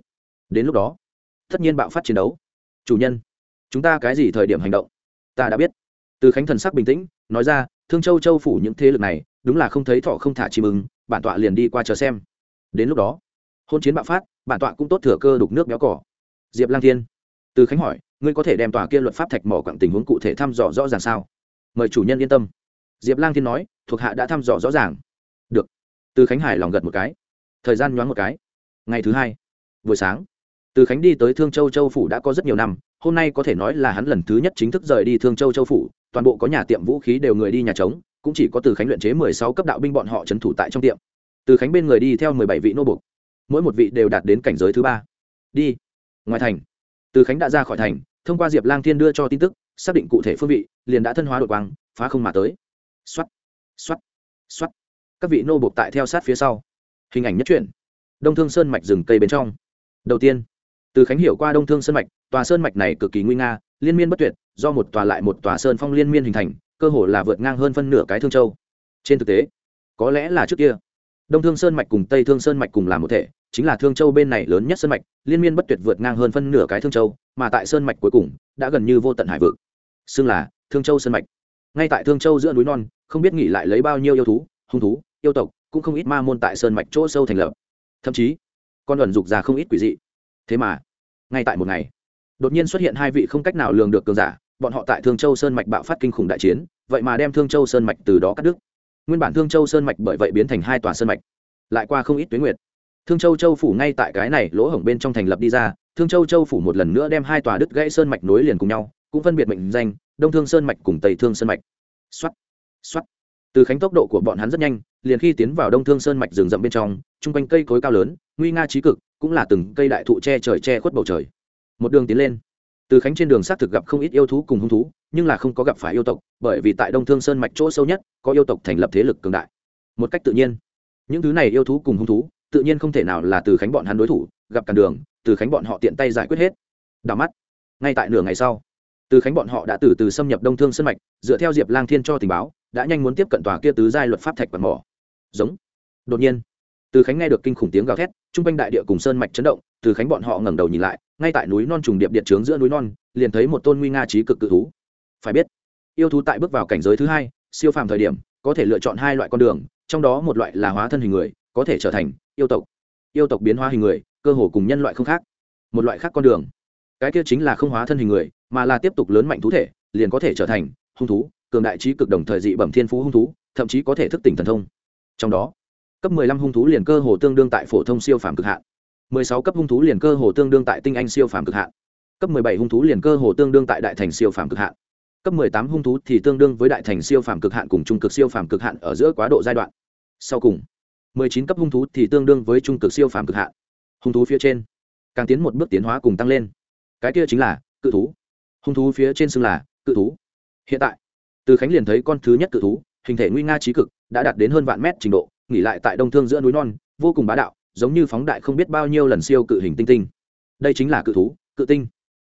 Đến lúc đó, tất nhiên bạo phát chiến đấu. Chủ nhân, chúng ta cái gì thời điểm hành động? Ta đã biết. Từ khánh thần sắc bình tĩnh, nói ra, thương châu châu phủ những thế lực này, đúng là không thấy thọ không thả chim ưng, bản tọa liền đi qua chờ xem. Đến lúc đó, hôn chiến bạo phát, bản tọa cũng tốt thừa cơ đục nước béo cỏ. Diệp lang thiên, từ khánh hỏi ngươi có thể đem tòa kia luật pháp thạch mỏ quặng tình huống cụ thể thăm dò rõ ràng sao? Mời chủ nhân yên tâm. Diệp lang thiên nói, thuộc hạ đã thăm dò rõ ràng. Được. Từ khánh hải lòng gật một cái. Thời gian nhoáng một cái. Ngày thứ hai, buổi sáng, từ khánh đi tới thương châu châu phủ đã có rất nhiều năm, hôm nay có thể nói là hắn lần thứ nhất chính thức rời đi thương châu châu phủ, toàn bộ có nhà tiệm vũ khí đều người đi nhà trống, cũng chỉ có từ khánh luyện chế mười sáu cấp đạo binh bọn họ trấn thủ tại trong tiệm. Từ khánh bên người đi theo mười bảy vị nô bục, mỗi một vị đều đạt đến cảnh giới thứ ba. Đi. Ngoài thành, từ khánh đã ra khỏi thành thông qua diệp lang thiên đưa cho tin tức, xác định cụ thể phương vị, liền đã thân hóa đội quang, phá không mà tới. Xoắt xoắt xoắt các vị nô buộc tại theo sát phía sau. Hình ảnh nhất truyện đông thương sơn mạch rừng cây bên trong. Đầu tiên, từ khánh hiểu qua đông thương sơn mạch, tòa sơn mạch này cực kỳ nguy nga, liên miên bất tuyệt, do một tòa lại một tòa sơn phong liên miên hình thành, cơ hồ là vượt ngang hơn phân nửa cái thương châu. Trên thực tế, có lẽ là trước kia, đông thương sơn mạch cùng tây thương sơn mạch cùng là một thể chính là thương châu bên này lớn nhất sơn mạch, liên miên bất tuyệt vượt ngang hơn phân nửa cái thương châu, mà tại sơn mạch cuối cùng, đã gần như vô tận hải vực. Xưng là thương châu sơn mạch. Ngay tại thương châu giữa núi non, không biết nghỉ lại lấy bao nhiêu yêu thú, hung thú, yêu tộc, cũng không ít ma môn tại sơn mạch chỗ sâu thành lập. Thậm chí, con ẩn dục ra không ít quỷ dị. Thế mà, ngay tại một ngày, đột nhiên xuất hiện hai vị không cách nào lường được cường giả, bọn họ tại thương châu sơn mạch bạo phát kinh khủng đại chiến, vậy mà đem thương châu sơn mạch từ đó cắt đứt. Nguyên bản thương châu sơn mạch bởi vậy biến thành hai tòa sơn mạch, lại qua không ít tuyến nguyệt thương châu châu phủ ngay tại cái này lỗ hổng bên trong thành lập đi ra, thương châu châu phủ một lần nữa đem hai tòa đứt gãy sơn mạch nối liền cùng nhau, cũng phân biệt mệnh danh, đông thương sơn mạch cùng tây thương sơn mạch. Xuất xuất từ khánh tốc độ của bọn hắn rất nhanh, liền khi tiến vào đông thương sơn mạch rừng rậm bên trong, chung quanh cây cối cao lớn, nguy nga trí cực, cũng là từng cây đại thụ che trời che khuất bầu trời. Một đường tiến lên. Từ khánh trên đường xác thực gặp không ít yêu thú cùng hung thú, nhưng là không có gặp phải yêu tộc, bởi vì tại đông thương sơn mạch chỗ sâu nhất, có yêu tộc thành lập thế lực cường đại. Một cách tự nhiên. Những thứ này yêu thú cùng hung thú tự nhiên không thể nào là từ khánh bọn hắn đối thủ, gặp cản đường, từ khánh bọn họ tiện tay giải quyết hết. Đào mắt. Ngay tại nửa ngày sau, từ khánh bọn họ đã từ từ xâm nhập đông thương sân mạch, dựa theo diệp lang thiên cho tình báo, đã nhanh muốn tiếp cận tòa kia tứ giai luật pháp thạch quạt mỏ. Giống. Đột nhiên, từ khánh nghe được kinh khủng tiếng gào thét t r u n g quanh đại địa cùng sơn mạch chấn động, từ khánh bọn họ ngẩng đầu nhìn lại, ngay tại núi non trùng điệp điện trướng giữa núi non, liền thấy một tôn nguy nga trí cực cự thú. Phải biết, yêu thú tại bước vào cảnh giới thứ hai, siêu phàm thời điểm, có thể lựa chọn hai loại con đường, trong đó một loại là hóa thân hình người, có thể trở thành yêu tộc. Yêu tộc biến hóa hình người, cơ hồ cùng nhân loại không khác. Một loại khác con đường. Cái kia chính là không hóa thân hình người, mà là tiếp tục lớn mạnh thú thể, liền có thể trở thành hung thú, cường đại trí cực đồng thời dị bẩm thiên phú hung thú, thậm chí có thể thức tỉnh thần thông. Trong đó, cấp 15 hung thú liền cơ hồ tương đương tại phổ thông siêu phàm cực hạn. 16 cấp hung thú liền cơ hồ tương đương tại tinh anh siêu phàm cực hạn. Cấp 17 hung thú liền cơ hồ tương đương tại đại thành siêu phàm cực hạn. Cấp 18 hung thú thì tương đương với đại thành siêu phàm cực hạn cùng trung cực siêu phàm cực hạn ở giữa quá độ giai đoạn. Sau cùng 19 cấp hung thú thì tương đương với trung cực siêu phàm cực hạn. Hung thú phía trên, càng tiến một bước tiến hóa cùng tăng lên. Cái kia chính là cự thú. Hung thú phía trên xưng là cự thú. Hiện tại, từ khánh liền thấy con thứ nhất cự thú, hình thể nguy nga trí cực, đã đạt đến hơn vạn mét trình độ, nghỉ lại tại đông thương giữa núi non, vô cùng bá đạo, giống như phóng đại không biết bao nhiêu lần siêu cự hình tinh tinh. Đây chính là cự thú, cự tinh.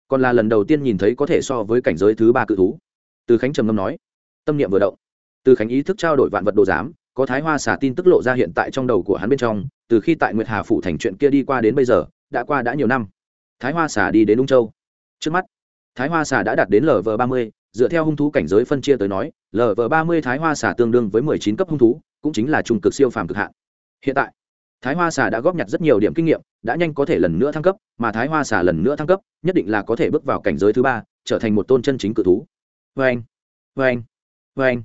Còn là lần đầu tiên nhìn thấy có thể so với cảnh giới thứ ba cự thú. Từ khánh trầm ngâm nói, tâm niệm vừa động. Từ khánh ý thức trao đổi vạn vật đồ giám có thái hoa xả tin tức lộ ra hiện tại trong đầu của hắn bên trong, từ khi tại nguyệt hà phủ thành chuyện kia đi qua đến bây giờ, đã qua đã nhiều năm. Thái hoa xả đi đến ung châu. Trước mắt, thái hoa xả đã đạt đến lv ba mươi, dựa theo hung thú cảnh giới phân chia tới nói lv ba mươi thái hoa xả tương đương với mười chín cấp hung thú, cũng chính là trung cực siêu phàm cực hạn. Hiện tại, thái hoa xả đã góp nhặt rất nhiều điểm kinh nghiệm, đã nhanh có thể lần nữa thăng cấp, mà thái hoa xả lần nữa thăng cấp, nhất định là có thể bước vào cảnh giới thứ ba, trở thành một tôn chân chính cự thú. Vê anh vê anh vê anh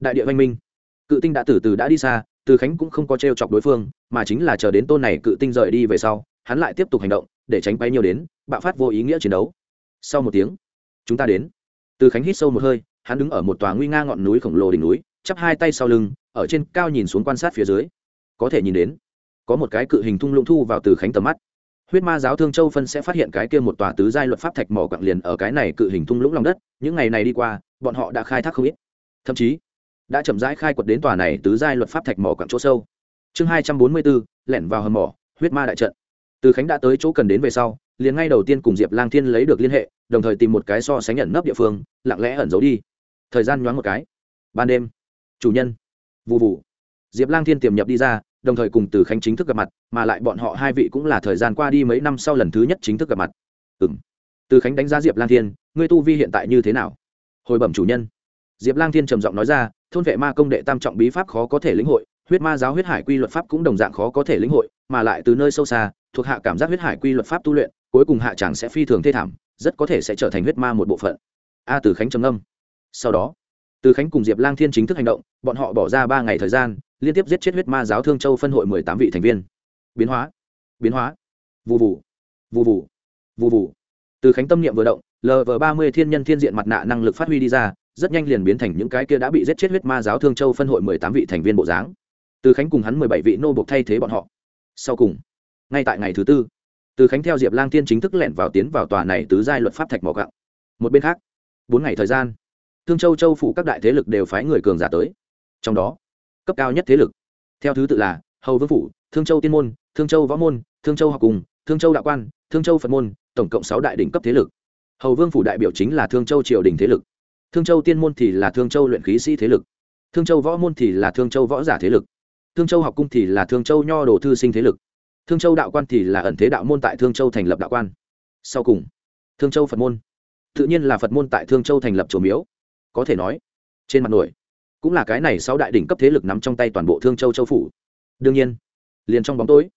đại địa văn minh cự tinh đã từ từ đã đi xa, từ khánh cũng không có t r e o chọc đối phương, mà chính là chờ đến tôn này cự tinh rời đi về sau, hắn lại tiếp tục hành động, để tránh bay nhiều đến, bạo phát vô ý nghĩa chiến đấu. Sau một tiếng, chúng ta đến. Từ khánh hít sâu một hơi, hắn đứng ở một tòa nguy nga ngọn núi khổng lồ đỉnh núi, chắp hai tay sau lưng, ở trên cao nhìn xuống quan sát phía dưới. Có thể nhìn đến, có một cái cự hình thung lũng thu vào từ khánh tầm mắt. Huyết ma giáo thương châu phân sẽ phát hiện cái kia một tòa tứ giai luật pháp thạch mỏ quặng liền ở cái này cự hình thung lũng lòng đất, những ngày này đi qua, bọn họ đã khai thác không ít. Thậm chí đã chậm rãi khai quật đến tòa này tứ giai luật pháp thạch mỏ quặng chỗ sâu. Chương hai trăm bốn mươi bốn, lẻn vào hầm mỏ, huyết ma đại trận. Từ khánh đã tới chỗ cần đến về sau, liền ngay đầu tiên cùng diệp lang thiên lấy được liên hệ, đồng thời tìm một cái so sánh nhận nấp địa phương, lặng lẽ ẩn giấu đi. Thời gian nhoáng một cái. Ban đêm. Chủ nhân. Vụ vụ diệp lang thiên tiềm nhập đi ra, đồng thời cùng từ khánh chính thức gặp mặt, mà lại bọn họ hai vị cũng là thời gian qua đi mấy năm sau lần thứ nhất chính thức gặp mặt. Ừ m từ khánh đánh giá diệp lang thiên, ngươi tu vi hiện tại như thế nào? Hồi bẩm chủ nhân. Diệp lang thiên trầm giọng nói ra thôn vệ ma công đệ tam trọng bí pháp khó có thể lĩnh hội, huyết ma giáo huyết hải quy luật pháp cũng đồng dạng khó có thể lĩnh hội, mà lại từ nơi sâu xa, thuộc hạ cảm giác huyết hải quy luật pháp tu luyện, cuối cùng hạ chẳng sẽ phi thường thê thảm, rất có thể sẽ trở thành huyết ma một bộ phận. A từ khánh trầm âm sau đó, từ khánh cùng diệp lang thiên chính thức hành động, bọn họ bỏ ra ba ngày thời gian, liên tiếp giết chết huyết ma giáo thương châu phân hội mười tám vị thành viên. Biến hóa. Biến hóa. Vụ vụ vụ vụ vụ vụ từ khánh tâm niệm vừa động lv ba mươi thiên nhân thiên diện mặt nạ năng lực phát huy đi ra, rất nhanh liền biến thành những cái kia đã bị giết chết huyết ma giáo thương châu phân hội mười tám vị thành viên bộ dáng. Từ khánh cùng hắn mười bảy vị nô buộc thay thế bọn họ. Sau cùng, ngay tại ngày thứ tư, từ khánh theo diệp lang tiên chính thức lẻn vào tiến vào tòa này tứ giai luật pháp thạch mỏ gạo một bên khác, bốn ngày thời gian, thương châu châu phủ các đại thế lực đều phái người cường giả tới. Trong đó, cấp cao nhất thế lực, theo thứ tự là hầu vương phủ, thương châu tiên môn, thương châu võ môn, thương châu học cùng thương châu đạo quan, thương châu phật môn, tổng cộng sáu đại đỉnh cấp thế lực hầu vương phủ đại biểu chính là thương châu triều đình thế lực thương châu tiên môn thì là thương châu luyện khí sĩ thế lực thương châu võ môn thì là thương châu võ giả thế lực thương châu học cung thì là thương châu nho đồ thư sinh thế lực thương châu đạo quan thì là ẩn thế đạo môn tại thương châu thành lập đạo quan sau cùng thương châu phật môn tự nhiên là phật môn tại thương châu thành lập chùa miếu có thể nói trên mặt nổi cũng là cái này sáu đại đỉnh cấp thế lực nắm trong tay toàn bộ thương châu châu phủ đương nhiên liền trong bóng tối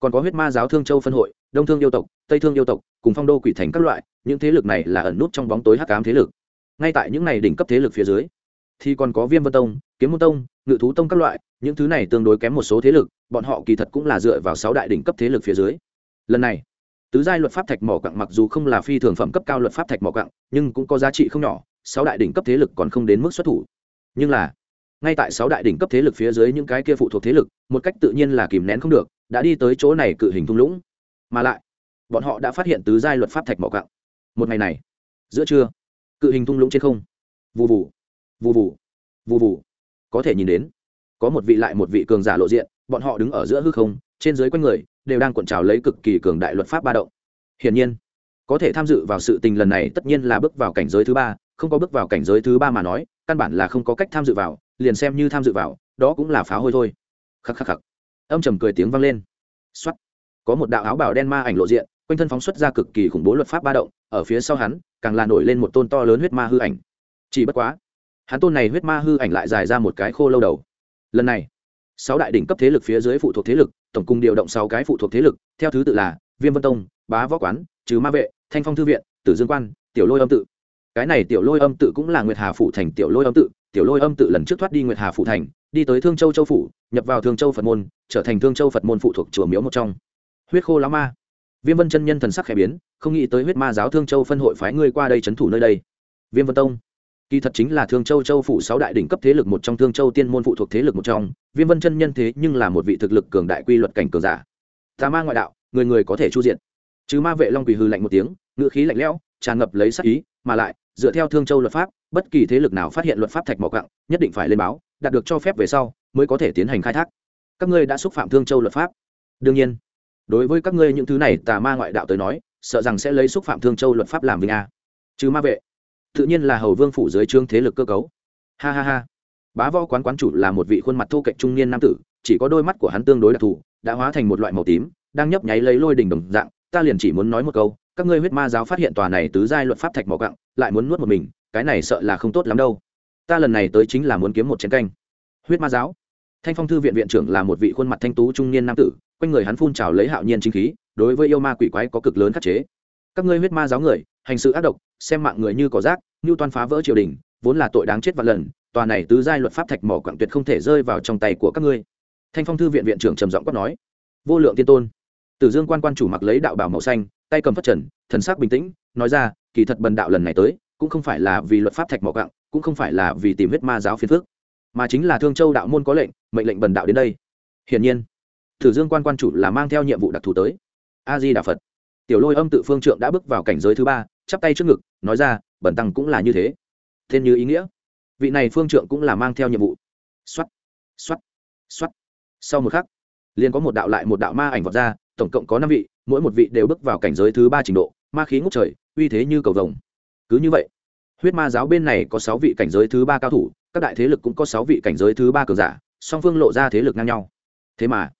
còn có huyết ma giáo thương châu phân hội đông thương yêu tộc, tây thương yêu tộc, cùng phong đô quỷ thành các loại, những thế lực này là ẩn nút trong bóng tối hắc cám thế lực. Ngay tại những này đỉnh cấp thế lực phía dưới, thì còn có viêm vân tông, kiếm môn tông, ngự thú tông các loại, những thứ này tương đối kém một số thế lực, bọn họ kỳ thật cũng là dựa vào sáu đại đỉnh cấp thế lực phía dưới. Lần này, tứ giai luật pháp thạch mỏ quặng mặc dù không là phi thường phẩm cấp cao luật pháp thạch mỏ quặng, nhưng cũng có giá trị không nhỏ, sáu đại đỉnh cấp thế lực còn không đến mức xuất thủ. Nhưng là, ngay tại sáu đại đỉnh cấp thế lực phía dưới những cái kia phụ thuộc thế lực, một cách tự nhiên là kìm nén không được, đã đi tới chỗ này cự hình thung lũng mà lại bọn họ đã phát hiện tứ giai luật pháp thạch mỏ quặng một ngày này giữa trưa cự hình thung lũng trên không. Vù vù, vù vù, vù vù, có thể nhìn đến có một vị lại một vị cường giả lộ diện bọn họ đứng ở giữa hư không trên dưới quanh người đều đang cuộn trào lấy cực kỳ cường đại luật pháp ba động. Hiển nhiên có thể tham dự vào sự tình lần này tất nhiên là bước vào cảnh giới thứ ba không có bước vào cảnh giới thứ ba mà nói căn bản là không có cách tham dự vào liền xem như tham dự vào đó cũng là phá hôi thôi. Khắc khắc khắc. Âm trầm cười tiếng vang lên. Xuất có một đạo áo bào đen ma ảnh lộ diện, quanh thân phóng xuất ra cực kỳ khủng bố luật pháp ba động, ở phía sau hắn, càng là nổi lên một tôn to lớn huyết ma hư ảnh. Chỉ bất quá, hắn tôn này huyết ma hư ảnh lại dài ra một cái khô lâu đầu. Lần này, sáu đại đỉnh cấp thế lực phía dưới phụ thuộc thế lực, tổng cùng điều động sáu cái phụ thuộc thế lực, theo thứ tự là viêm vân tông, bá võ quán, trừ ma vệ, thanh phong thư viện, tử dương quan, tiểu lôi âm tự. Cái này tiểu lôi âm tự cũng là nguyệt hà phủ thành tiểu lôi âm tự. Tiểu lôi âm tự lần trước thoát đi nguyệt hà phủ thành, đi tới thương châu châu phủ, nhập vào thương châu phật môn, trở thành thương châu phật môn phụ thuộc chùa miếu một trong huyết khô lá ma. Viêm vân chân nhân thần sắc khẽ biến, không nghĩ tới huyết ma giáo thương châu phân hội phái ngươi qua đây c h ấ n thủ nơi đây. Viêm vân tông. Kỳ thật chính là thương châu châu phủ sáu đại đỉnh cấp thế lực một trong, thương châu tiên môn phụ thuộc thế lực một trong. Viêm vân chân nhân thế nhưng là một vị thực lực cường đại quy luật cảnh cường giả. Tà ma ngoại đạo, người người có thể chu diện. Chứ ma vệ long quỳ hư lạnh một tiếng, ngữ khí lạnh lẽo, tràn ngập lấy sắc ý, mà lại, dựa theo thương châu luật pháp, bất kỳ thế lực nào phát hiện luật pháp thạch mỏ cặng nhất định phải lên báo, đạt được cho phép về sau, mới có thể tiến hành khai thác. Các ngươi đã xúc phạm thương châu luật pháp. Đương nhiên đối với các ngươi những thứ này, tà ma ngoại đạo tới nói, sợ rằng sẽ lấy xúc phạm thương châu luật pháp làm vinh a. Chứ ma vệ, tự nhiên là hầu vương phủ dưới trương thế lực cơ cấu. Ha ha ha. Bá võ quán quán chủ là một vị khuôn mặt thô cạnh trung niên nam tử, chỉ có đôi mắt của hắn tương đối đặc thù, đã hóa thành một loại màu tím, đang nhấp nháy lấy lôi đình đồng dạng. Ta liền chỉ muốn nói một câu, các ngươi huyết ma giáo phát hiện tòa này tứ giai luật pháp thạch mỏ cặng lại muốn nuốt một mình, cái này sợ là không tốt lắm đâu. Ta lần này tới chính là muốn kiếm một chén canh. Huyết ma giáo. Thanh phong thư viện viện trưởng là một vị khuôn mặt thanh tú trung niên nam tử quanh người hắn phun trào lấy hạo nhiên chính khí, đối với yêu ma quỷ quái có cực lớn khắc chế. Các ngươi huyết ma giáo người, hành sự ác độc, xem mạng người như cỏ rác, như toan phá vỡ triều đình, vốn là tội đáng chết vạn lần, tòa này tứ giai luật pháp thạch mỏ quặng tuyệt không thể rơi vào trong tay của các ngươi. Thanh phong thư viện viện trưởng trầm giọng quát nói. Vô lượng tiên tôn. Tử dương quan quan chủ mặc lấy đạo bảo màu xanh, tay cầm phát trần, thần sắc bình tĩnh, nói ra, kỳ thật bần đạo lần này tới, cũng không phải là vì luật pháp thạch mỏ quặng, cũng không phải là vì tìm huyết ma giáo phiên phước mà chính là thương châu đạo môn có lệnh, mệnh lệnh bần đạo đến đây. Hiển nhiên thử dương quan quan chủ là mang theo nhiệm vụ đặc thù tới. A di đà phật tiểu lôi âm tự phương trượng đã bước vào cảnh giới thứ ba, chắp tay trước ngực, nói ra bẩn tăng cũng là như thế. Thêm như ý nghĩa. Vị này phương trượng cũng là mang theo nhiệm vụ. X o á t x o á t x o á t sau một khắc, liền có một đạo lại một đạo ma ảnh vọt ra, tổng cộng có năm vị, mỗi một vị đều bước vào cảnh giới thứ ba trình độ, ma khí ngốc trời, uy thế như cầu vồng. Cứ như vậy, huyết ma giáo bên này có sáu vị cảnh giới thứ ba cao thủ, các đại thế lực cũng có sáu vị cảnh giới thứ ba cường giả, song phương lộ ra thế lực ngang nhau. Thế mà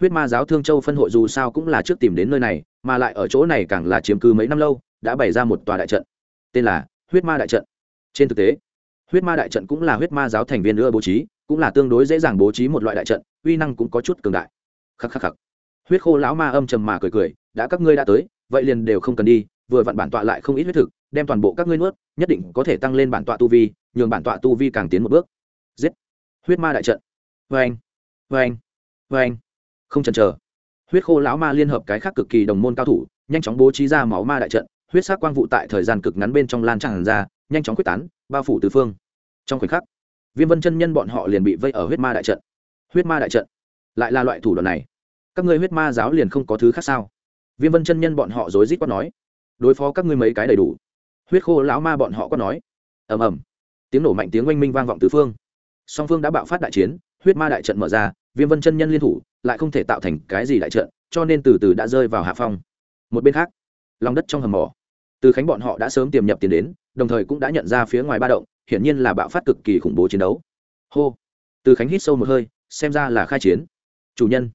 huyết ma giáo thương châu phân hội dù sao cũng là trước tìm đến nơi này, mà lại ở chỗ này càng là chiếm cứ mấy năm lâu, đã bày ra một tòa đại trận. Tên là huyết ma đại trận. Trên thực tế, huyết ma đại trận cũng là huyết ma giáo thành viên nữa bố trí, cũng là tương đối dễ dàng bố trí một loại đại trận, uy năng cũng có chút cường đại. Khắc khắc khắc. Huyết khô lão ma âm trầm mà cười cười, đã các ngươi đã tới, vậy liền đều không cần đi, vừa vặn bản tọa lại không ít huyết thực, đem toàn bộ các ngươi nuốt, nhất định có thể tăng lên bản tọa tu vi, nhường bản tọa tu vi càng tiến một bước. Giết. Huyết ma đại trận. Vê anh vê anh vê anh không chần chờ. Huyết khô lão ma liên hợp cái khác cực kỳ đồng môn cao thủ, nhanh chóng bố trí ra máu ma đại trận, huyết sắc quang vụ tại thời gian cực ngắn bên trong lan tràn ra, nhanh chóng quyết tán, bao phủ tứ phương. Trong khoảnh khắc, viêm vân chân nhân bọn họ liền bị vây ở huyết ma đại trận. Huyết ma đại trận lại là loại thủ đoạn này. Các ngươi huyết ma giáo liền không có thứ khác sao? Viêm vân chân nhân bọn họ rối rít quát nói. Đối phó các ngươi mấy cái đầy đủ. Huyết khô lão ma bọn họ quát nói. Ầm ầm. Tiếng nổ mạnh, tiếng oanh minh vang vọng tứ phương. Song phương đã bạo phát đại chiến, huyết ma đại trận mở ra viêm vân chân nhân liên thủ, lại không thể tạo thành cái gì đại trận, cho nên từ từ đã rơi vào hạ phong. Một bên khác, lòng đất trong hầm mỏ. Từ khánh bọn họ đã sớm tiềm nhập tiền đến, đồng thời cũng đã nhận ra phía ngoài ba động, hiển nhiên là bạo phát cực kỳ khủng bố chiến đấu. Hô! Từ khánh hít sâu một hơi, xem ra là khai chiến. Chủ nhân!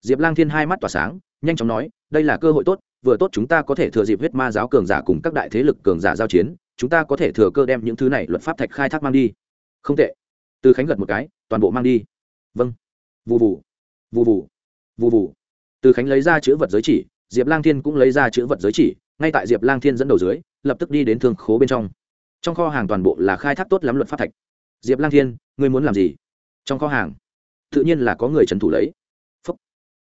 Diệp lang thiên hai mắt tỏa sáng, nhanh chóng nói, đây là cơ hội tốt, vừa tốt chúng ta có thể thừa dịp huyết ma giáo cường giả cùng các đại thế lực cường giả giao chiến, chúng ta có thể thừa cơ đem những thứ này luật pháp thạch khai thác mang đi. Không tệ. Từ khánh gật một cái, toàn bộ mang đi. Vâng vụ vụ vụ vụ vụ vụ từ khánh lấy ra chữ vật giới chỉ, diệp lang thiên cũng lấy ra chữ vật giới chỉ, ngay tại diệp lang thiên dẫn đầu dưới, lập tức đi đến thương khố bên trong. Trong kho hàng toàn bộ là khai thác tốt lắm luật pháp thạch. Diệp lang thiên, ngươi muốn làm gì? Trong kho hàng, tự nhiên là có người trần thủ lấy. Phấp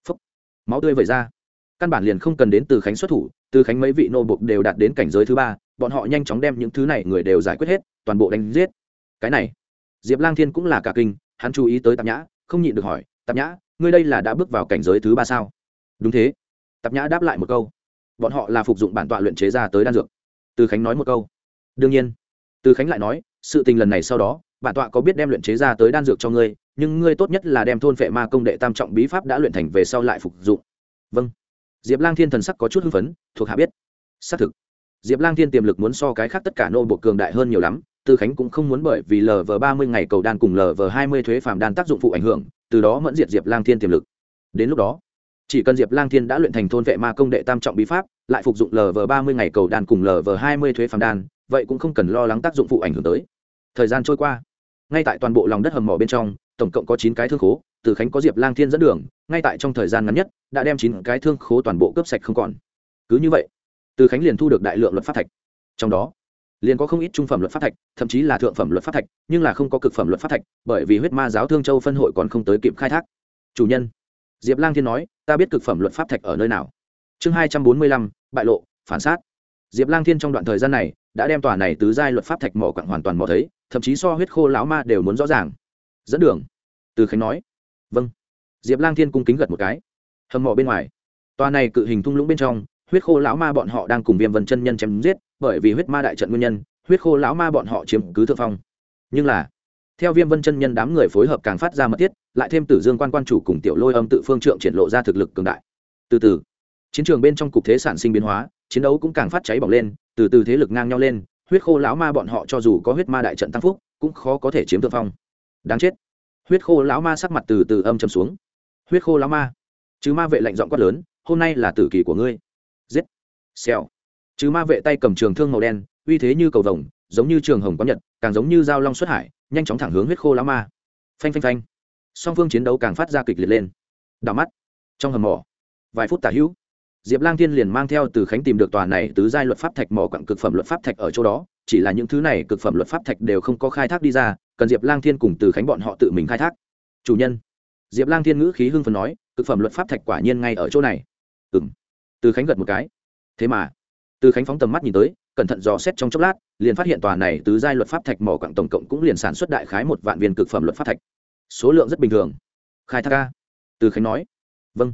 phấp máu tươi vẩy ra. Căn bản liền không cần đến từ khánh xuất thủ, từ khánh mấy vị nô bộc đều đạt đến cảnh giới thứ ba, bọn họ nhanh chóng đem những thứ này người đều giải quyết hết, toàn bộ đánh giết. Cái này, diệp lang thiên cũng là cả kinh, hắn chú ý tới tạp nhã, không nhịn được hỏi tạp nhã ngươi đây là đã bước vào cảnh giới thứ ba sao đúng thế tạp nhã đáp lại một câu bọn họ là phục dụng bản tọa luyện chế ra tới đan dược từ khánh nói một câu đương nhiên từ khánh lại nói sự tình lần này sau đó bản tọa có biết đem luyện chế ra tới đan dược cho ngươi nhưng ngươi tốt nhất là đem thôn phệ ma công đệ tam trọng bí pháp đã luyện thành về sau lại phục dụng vâng diệp lang thiên thần sắc có chút hưng phấn thuộc hạ biết xác thực diệp lang thiên tiềm lực muốn so cái khác tất cả nô bộ cường đại hơn nhiều lắm tư khánh cũng không muốn bởi vì lv ba mươi ngày cầu đan cùng lv hai mươi thuế phàm đan tác dụng phụ ảnh hưởng từ đó mẫn diệt diệp lang thiên tiềm lực. Đến lúc đó, chỉ cần diệp lang thiên đã luyện thành thôn vệ ma công đệ tam trọng bí pháp, lại phục dụng lv ba mươi ngày cầu đàn cùng lv hai mươi thuế phàm đàn vậy cũng không cần lo lắng tác dụng phụ ảnh hưởng tới. Thời gian trôi qua, ngay tại toàn bộ lòng đất hầm mỏ bên trong, tổng cộng có chín cái thương khố, từ khánh có diệp lang thiên dẫn đường, ngay tại trong thời gian ngắn nhất, đã đem chín cái thương khố toàn bộ cướp sạch không còn. Cứ như vậy, từ khánh liền thu được đại lượng luật pháp thạch. Trong đó liền có không ít trung phẩm luật pháp thạch, thậm chí là thượng phẩm luật pháp thạch, nhưng là không có cực phẩm luật pháp thạch, bởi vì huyết ma giáo thương châu phân hội còn không tới kịp khai thác. Chủ nhân, diệp lang thiên nói, ta biết cực phẩm luật pháp thạch ở nơi nào. Chương hai trăm bốn mươi lăm, bại lộ, phản xác. Diệp lang thiên trong đoạn thời gian này, đã đem tòa này tứ giai luật pháp thạch mỏ quặng hoàn toàn mỏ thấy, thậm chí so huyết khô lão ma đều muốn rõ ràng. Dẫn đường. Từ khánh nói. Vâng. Diệp lang thiên cung kính gật một cái. Hầm mỏ bên ngoài. Tòa này cự hình thung lũng bên trong huyết khô lão ma bọn họ đang cùng viêm vân chân nhân chém giết, bởi vì huyết ma đại trận nguyên nhân, huyết khô lão ma bọn họ chiếm cứ thượng phong. Nhưng là, theo viêm vân chân nhân đám người phối hợp càng phát ra mật thiết, lại thêm tử dương quan quan chủ cùng tiểu lôi âm tự phương trượng triển lộ ra thực lực cường đại. Từ từ, chiến trường bên trong cục thế sản sinh biến hóa, chiến đấu cũng càng phát cháy bỏng lên, từ từ thế lực ngang nhau lên, huyết khô lão ma bọn họ cho dù có huyết ma đại trận tăng phúc, cũng khó có thể chiếm thượng phong. Đáng chết. Huyết khô lão ma sắc mặt từ từ âm chầm xuống. Huyết khô lão ma, chứ ma vệ lạnh giọng quát lớn, hôm nay là tử kỳ của ngươi xèo. Chứ ma vệ tay cầm trường thương màu đen, uy thế như cầu vồng, giống như trường hồng có nhật, càng giống như dao long xuất hải, nhanh chóng thẳng hướng huyết khô lão ma. Phanh phanh phanh. Song phương chiến đấu càng phát ra kịch liệt lên. Đảo mắt. Trong hầm mỏ, vài phút tả hữu, diệp lang thiên liền mang theo từ khánh tìm được tòa này tứ giai luật pháp thạch mỏ quặng cực phẩm luật pháp thạch ở chỗ đó, chỉ là những thứ này cực phẩm luật pháp thạch đều không có khai thác đi ra, cần diệp lang thiên cùng từ khánh bọn họ tự mình khai thác. Chủ nhân. Diệp lang thiên ngữ khí hưng phần nói, cực phẩm luật pháp thạch quả nhiên ngay ở chỗ này. Ừ m từ khánh gật một cái thế mà, từ khánh phóng tầm mắt nhìn tới, cẩn thận dò xét trong chốc lát, liền phát hiện tòa này tứ giai luật pháp thạch mỏ quặng tổng cộng cũng liền sản xuất đại khái một vạn viên cực phẩm luật pháp thạch. Số lượng rất bình thường. Khai thác ca từ khánh nói. Vâng.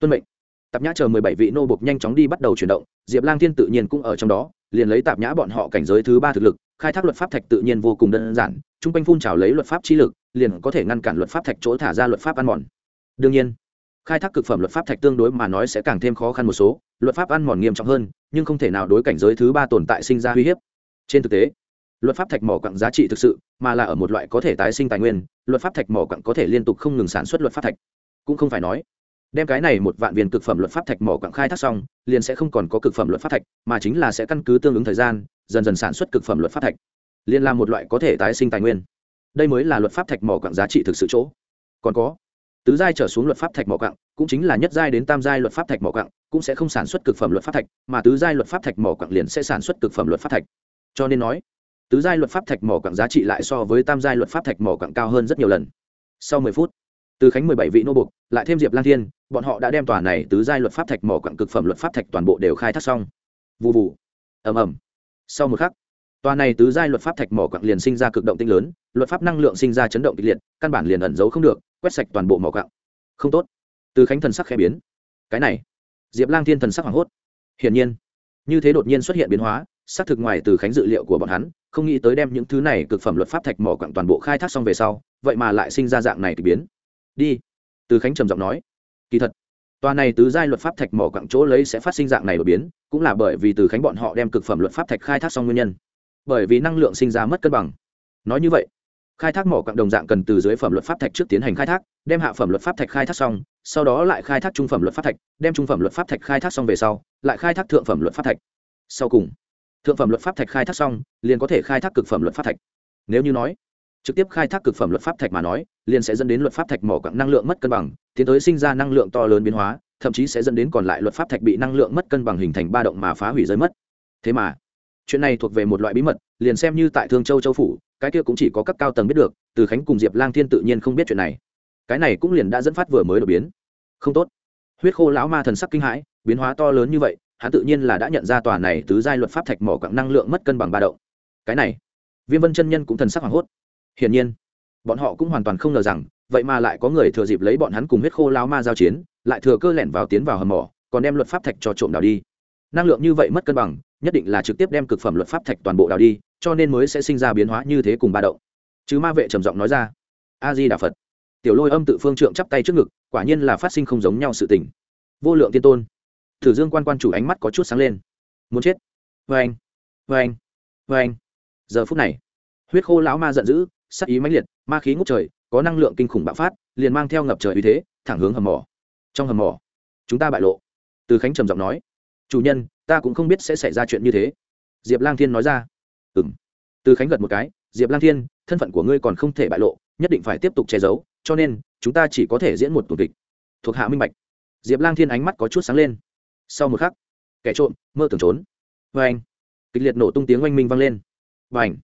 Tuân mệnh. Tạp nhã chờ mười bảy vị nô bộc nhanh chóng đi bắt đầu chuyển động, diệp lang thiên tự nhiên cũng ở trong đó, liền lấy tạp nhã bọn họ cảnh giới thứ ba thực lực, khai thác luật pháp thạch tự nhiên vô cùng đơn giản, chung quanh phun trào lấy luật pháp chi lực, liền có thể ngăn cản luật pháp thạch chỗ thả ra luật pháp ăn mòn. Đương nhiên khai thác cực phẩm luật pháp thạch tương đối mà nói sẽ càng thêm khó khăn một số, luật pháp ăn mòn nghiêm trọng hơn, nhưng không thể nào đối cảnh giới thứ ba tồn tại sinh ra uy hiếp. Trên thực tế, luật pháp thạch mỏ quặng giá trị thực sự, mà là ở một loại có thể tái sinh tài nguyên, luật pháp thạch mỏ quặng có thể liên tục không ngừng sản xuất luật pháp thạch. Cũng không phải nói, đem cái này một vạn viên cực phẩm luật pháp thạch mỏ quặng khai thác xong, liền sẽ không còn có cực phẩm luật pháp thạch, mà chính là sẽ căn cứ tương ứng thời gian, dần dần sản xuất cực phẩm luật pháp thạch. Liên là một loại có thể tái sinh tài nguyên. Đây mới là luật pháp thạch mỏ quặng giá trị thực sự chỗ. Còn có tứ giai trở xuống luật pháp thạch mỏ quặng cũng chính là nhất giai đến tam giai luật pháp thạch mỏ quặng cũng sẽ không sản xuất cực phẩm luật pháp thạch mà tứ giai luật pháp thạch mỏ quặng liền sẽ sản xuất cực phẩm luật pháp thạch cho nên nói tứ giai luật pháp thạch mỏ quặng giá trị lại so với tam giai luật pháp thạch mỏ quặng cao hơn rất nhiều lần sau mười phút từ khánh mười bảy vị nô bục lại thêm diệp lan thiên bọn họ đã đem tòa này tứ giai luật pháp thạch mỏ quặng cực phẩm luật pháp thạch toàn bộ đều khai thác xong vụ vụ ầm ầm sau một khắc tòa này tứ giai luật pháp thạch mỏ quặng liền sinh ra cực động tinh lớn luật pháp năng lượng sinh ra chấn động kịch liệt căn bản liền ẩn giấu không được quét sạch toàn bộ mỏ gạo, không tốt. Từ khánh thần sắc khẽ biến. Cái này diệp lang thiên thần sắc hoảng hốt. Hiển nhiên như thế đột nhiên xuất hiện biến hóa xác thực ngoài từ khánh dự liệu của bọn hắn không nghĩ tới đem những thứ này cực phẩm luật pháp thạch mỏ quặng toàn bộ khai thác xong về sau vậy mà lại sinh ra dạng này k ỳ biến. Đi. Từ khánh trầm giọng nói. Kỳ thật tòa này tứ giai luật pháp thạch mỏ quặng chỗ lấy sẽ phát sinh dạng này đột biến cũng là bởi vì từ khánh bọn họ đem cực phẩm luật pháp thạch khai thác xong nguyên nhân. Bởi vì năng lượng sinh ra mất cân bằng. Nói như vậy khai thác mỏ quặng đồng dạng cần từ dưới phẩm luật pháp thạch trước tiến hành khai thác đem hạ phẩm luật pháp thạch khai thác xong sau đó lại khai thác trung phẩm luật pháp thạch đem trung phẩm luật pháp thạch khai thác xong về sau lại khai thác thượng phẩm luật pháp thạch sau cùng thượng phẩm luật pháp thạch khai thác xong liền có thể khai thác cực phẩm luật pháp thạch nếu như nói trực tiếp khai thác cực phẩm luật pháp thạch mà nói liền sẽ dẫn đến luật pháp thạch mỏ quặng năng lượng mất cân bằng tiến tới sinh ra năng lượng to lớn biến hóa thậm chí sẽ dẫn đến còn lại luật pháp thạch bị năng lượng mất cân bằng hình thành ba động mà phá hủy giới mất thế mà chuyện này thuộc về một loại bí mật liền xem như tại thương châu châu phủ cái kia cũng chỉ có các cao tầng biết được, từ khánh cùng diệp lang thiên tự nhiên không biết chuyện này. Cái này cũng liền đã dẫn phát vừa mới đột biến. Không tốt. Huyết khô lão ma thần sắc kinh hãi, biến hóa to lớn như vậy, hắn tự nhiên là đã nhận ra tòa này tứ giai luật pháp thạch mỏ quặng năng lượng mất cân bằng ba động. Cái này, viêm vân chân nhân cũng thần sắc hoảng hốt. Hiển nhiên, bọn họ cũng hoàn toàn không ngờ rằng, vậy mà lại có người thừa dịp lấy bọn hắn cùng huyết khô lao ma giao chiến, lại thừa cơ lẻn vào tiến vào hầm mỏ, còn đem luật pháp thạch cho trộm đào đi. Năng lượng như vậy mất cân bằng, nhất định là trực tiếp đem cực phẩm luật pháp thạch toàn bộ đào đi cho nên mới sẽ sinh ra biến hóa như thế cùng ba động. Chứ ma vệ trầm giọng nói ra, a di đà phật. Tiểu lôi âm tự phương trượng chắp tay trước ngực, quả nhiên là phát sinh không giống nhau sự tình. Vô lượng tiên tôn. Thử dương quan quan chủ ánh mắt có chút sáng lên. Muốn chết. Vê anh. Vê anh. Vê anh. Giờ phút này, huyết khô lão ma giận dữ, sắc ý mãnh liệt, ma khí ngút trời, có năng lượng kinh khủng bạo phát, liền mang theo ngập trời uy thế, thẳng hướng hầm mỏ. Trong hầm mỏ, chúng ta bại lộ. Từ khánh trầm giọng nói, chủ nhân, ta cũng không biết sẽ xảy ra chuyện như thế. Diệp lang thiên nói ra ừ từ khánh gật một cái, diệp lang thiên, thân phận của ngươi còn không thể bại lộ, nhất định phải tiếp tục che giấu, cho nên, chúng ta chỉ có thể diễn một tuần kịch. Thuộc hạ minh bạch. Diệp lang thiên ánh mắt có chút sáng lên. Sau một khắc, kẻ trộm, mơ tưởng trốn. Vê anh, kịch liệt nổ tung tiếng oanh minh vang lên. Và ảnh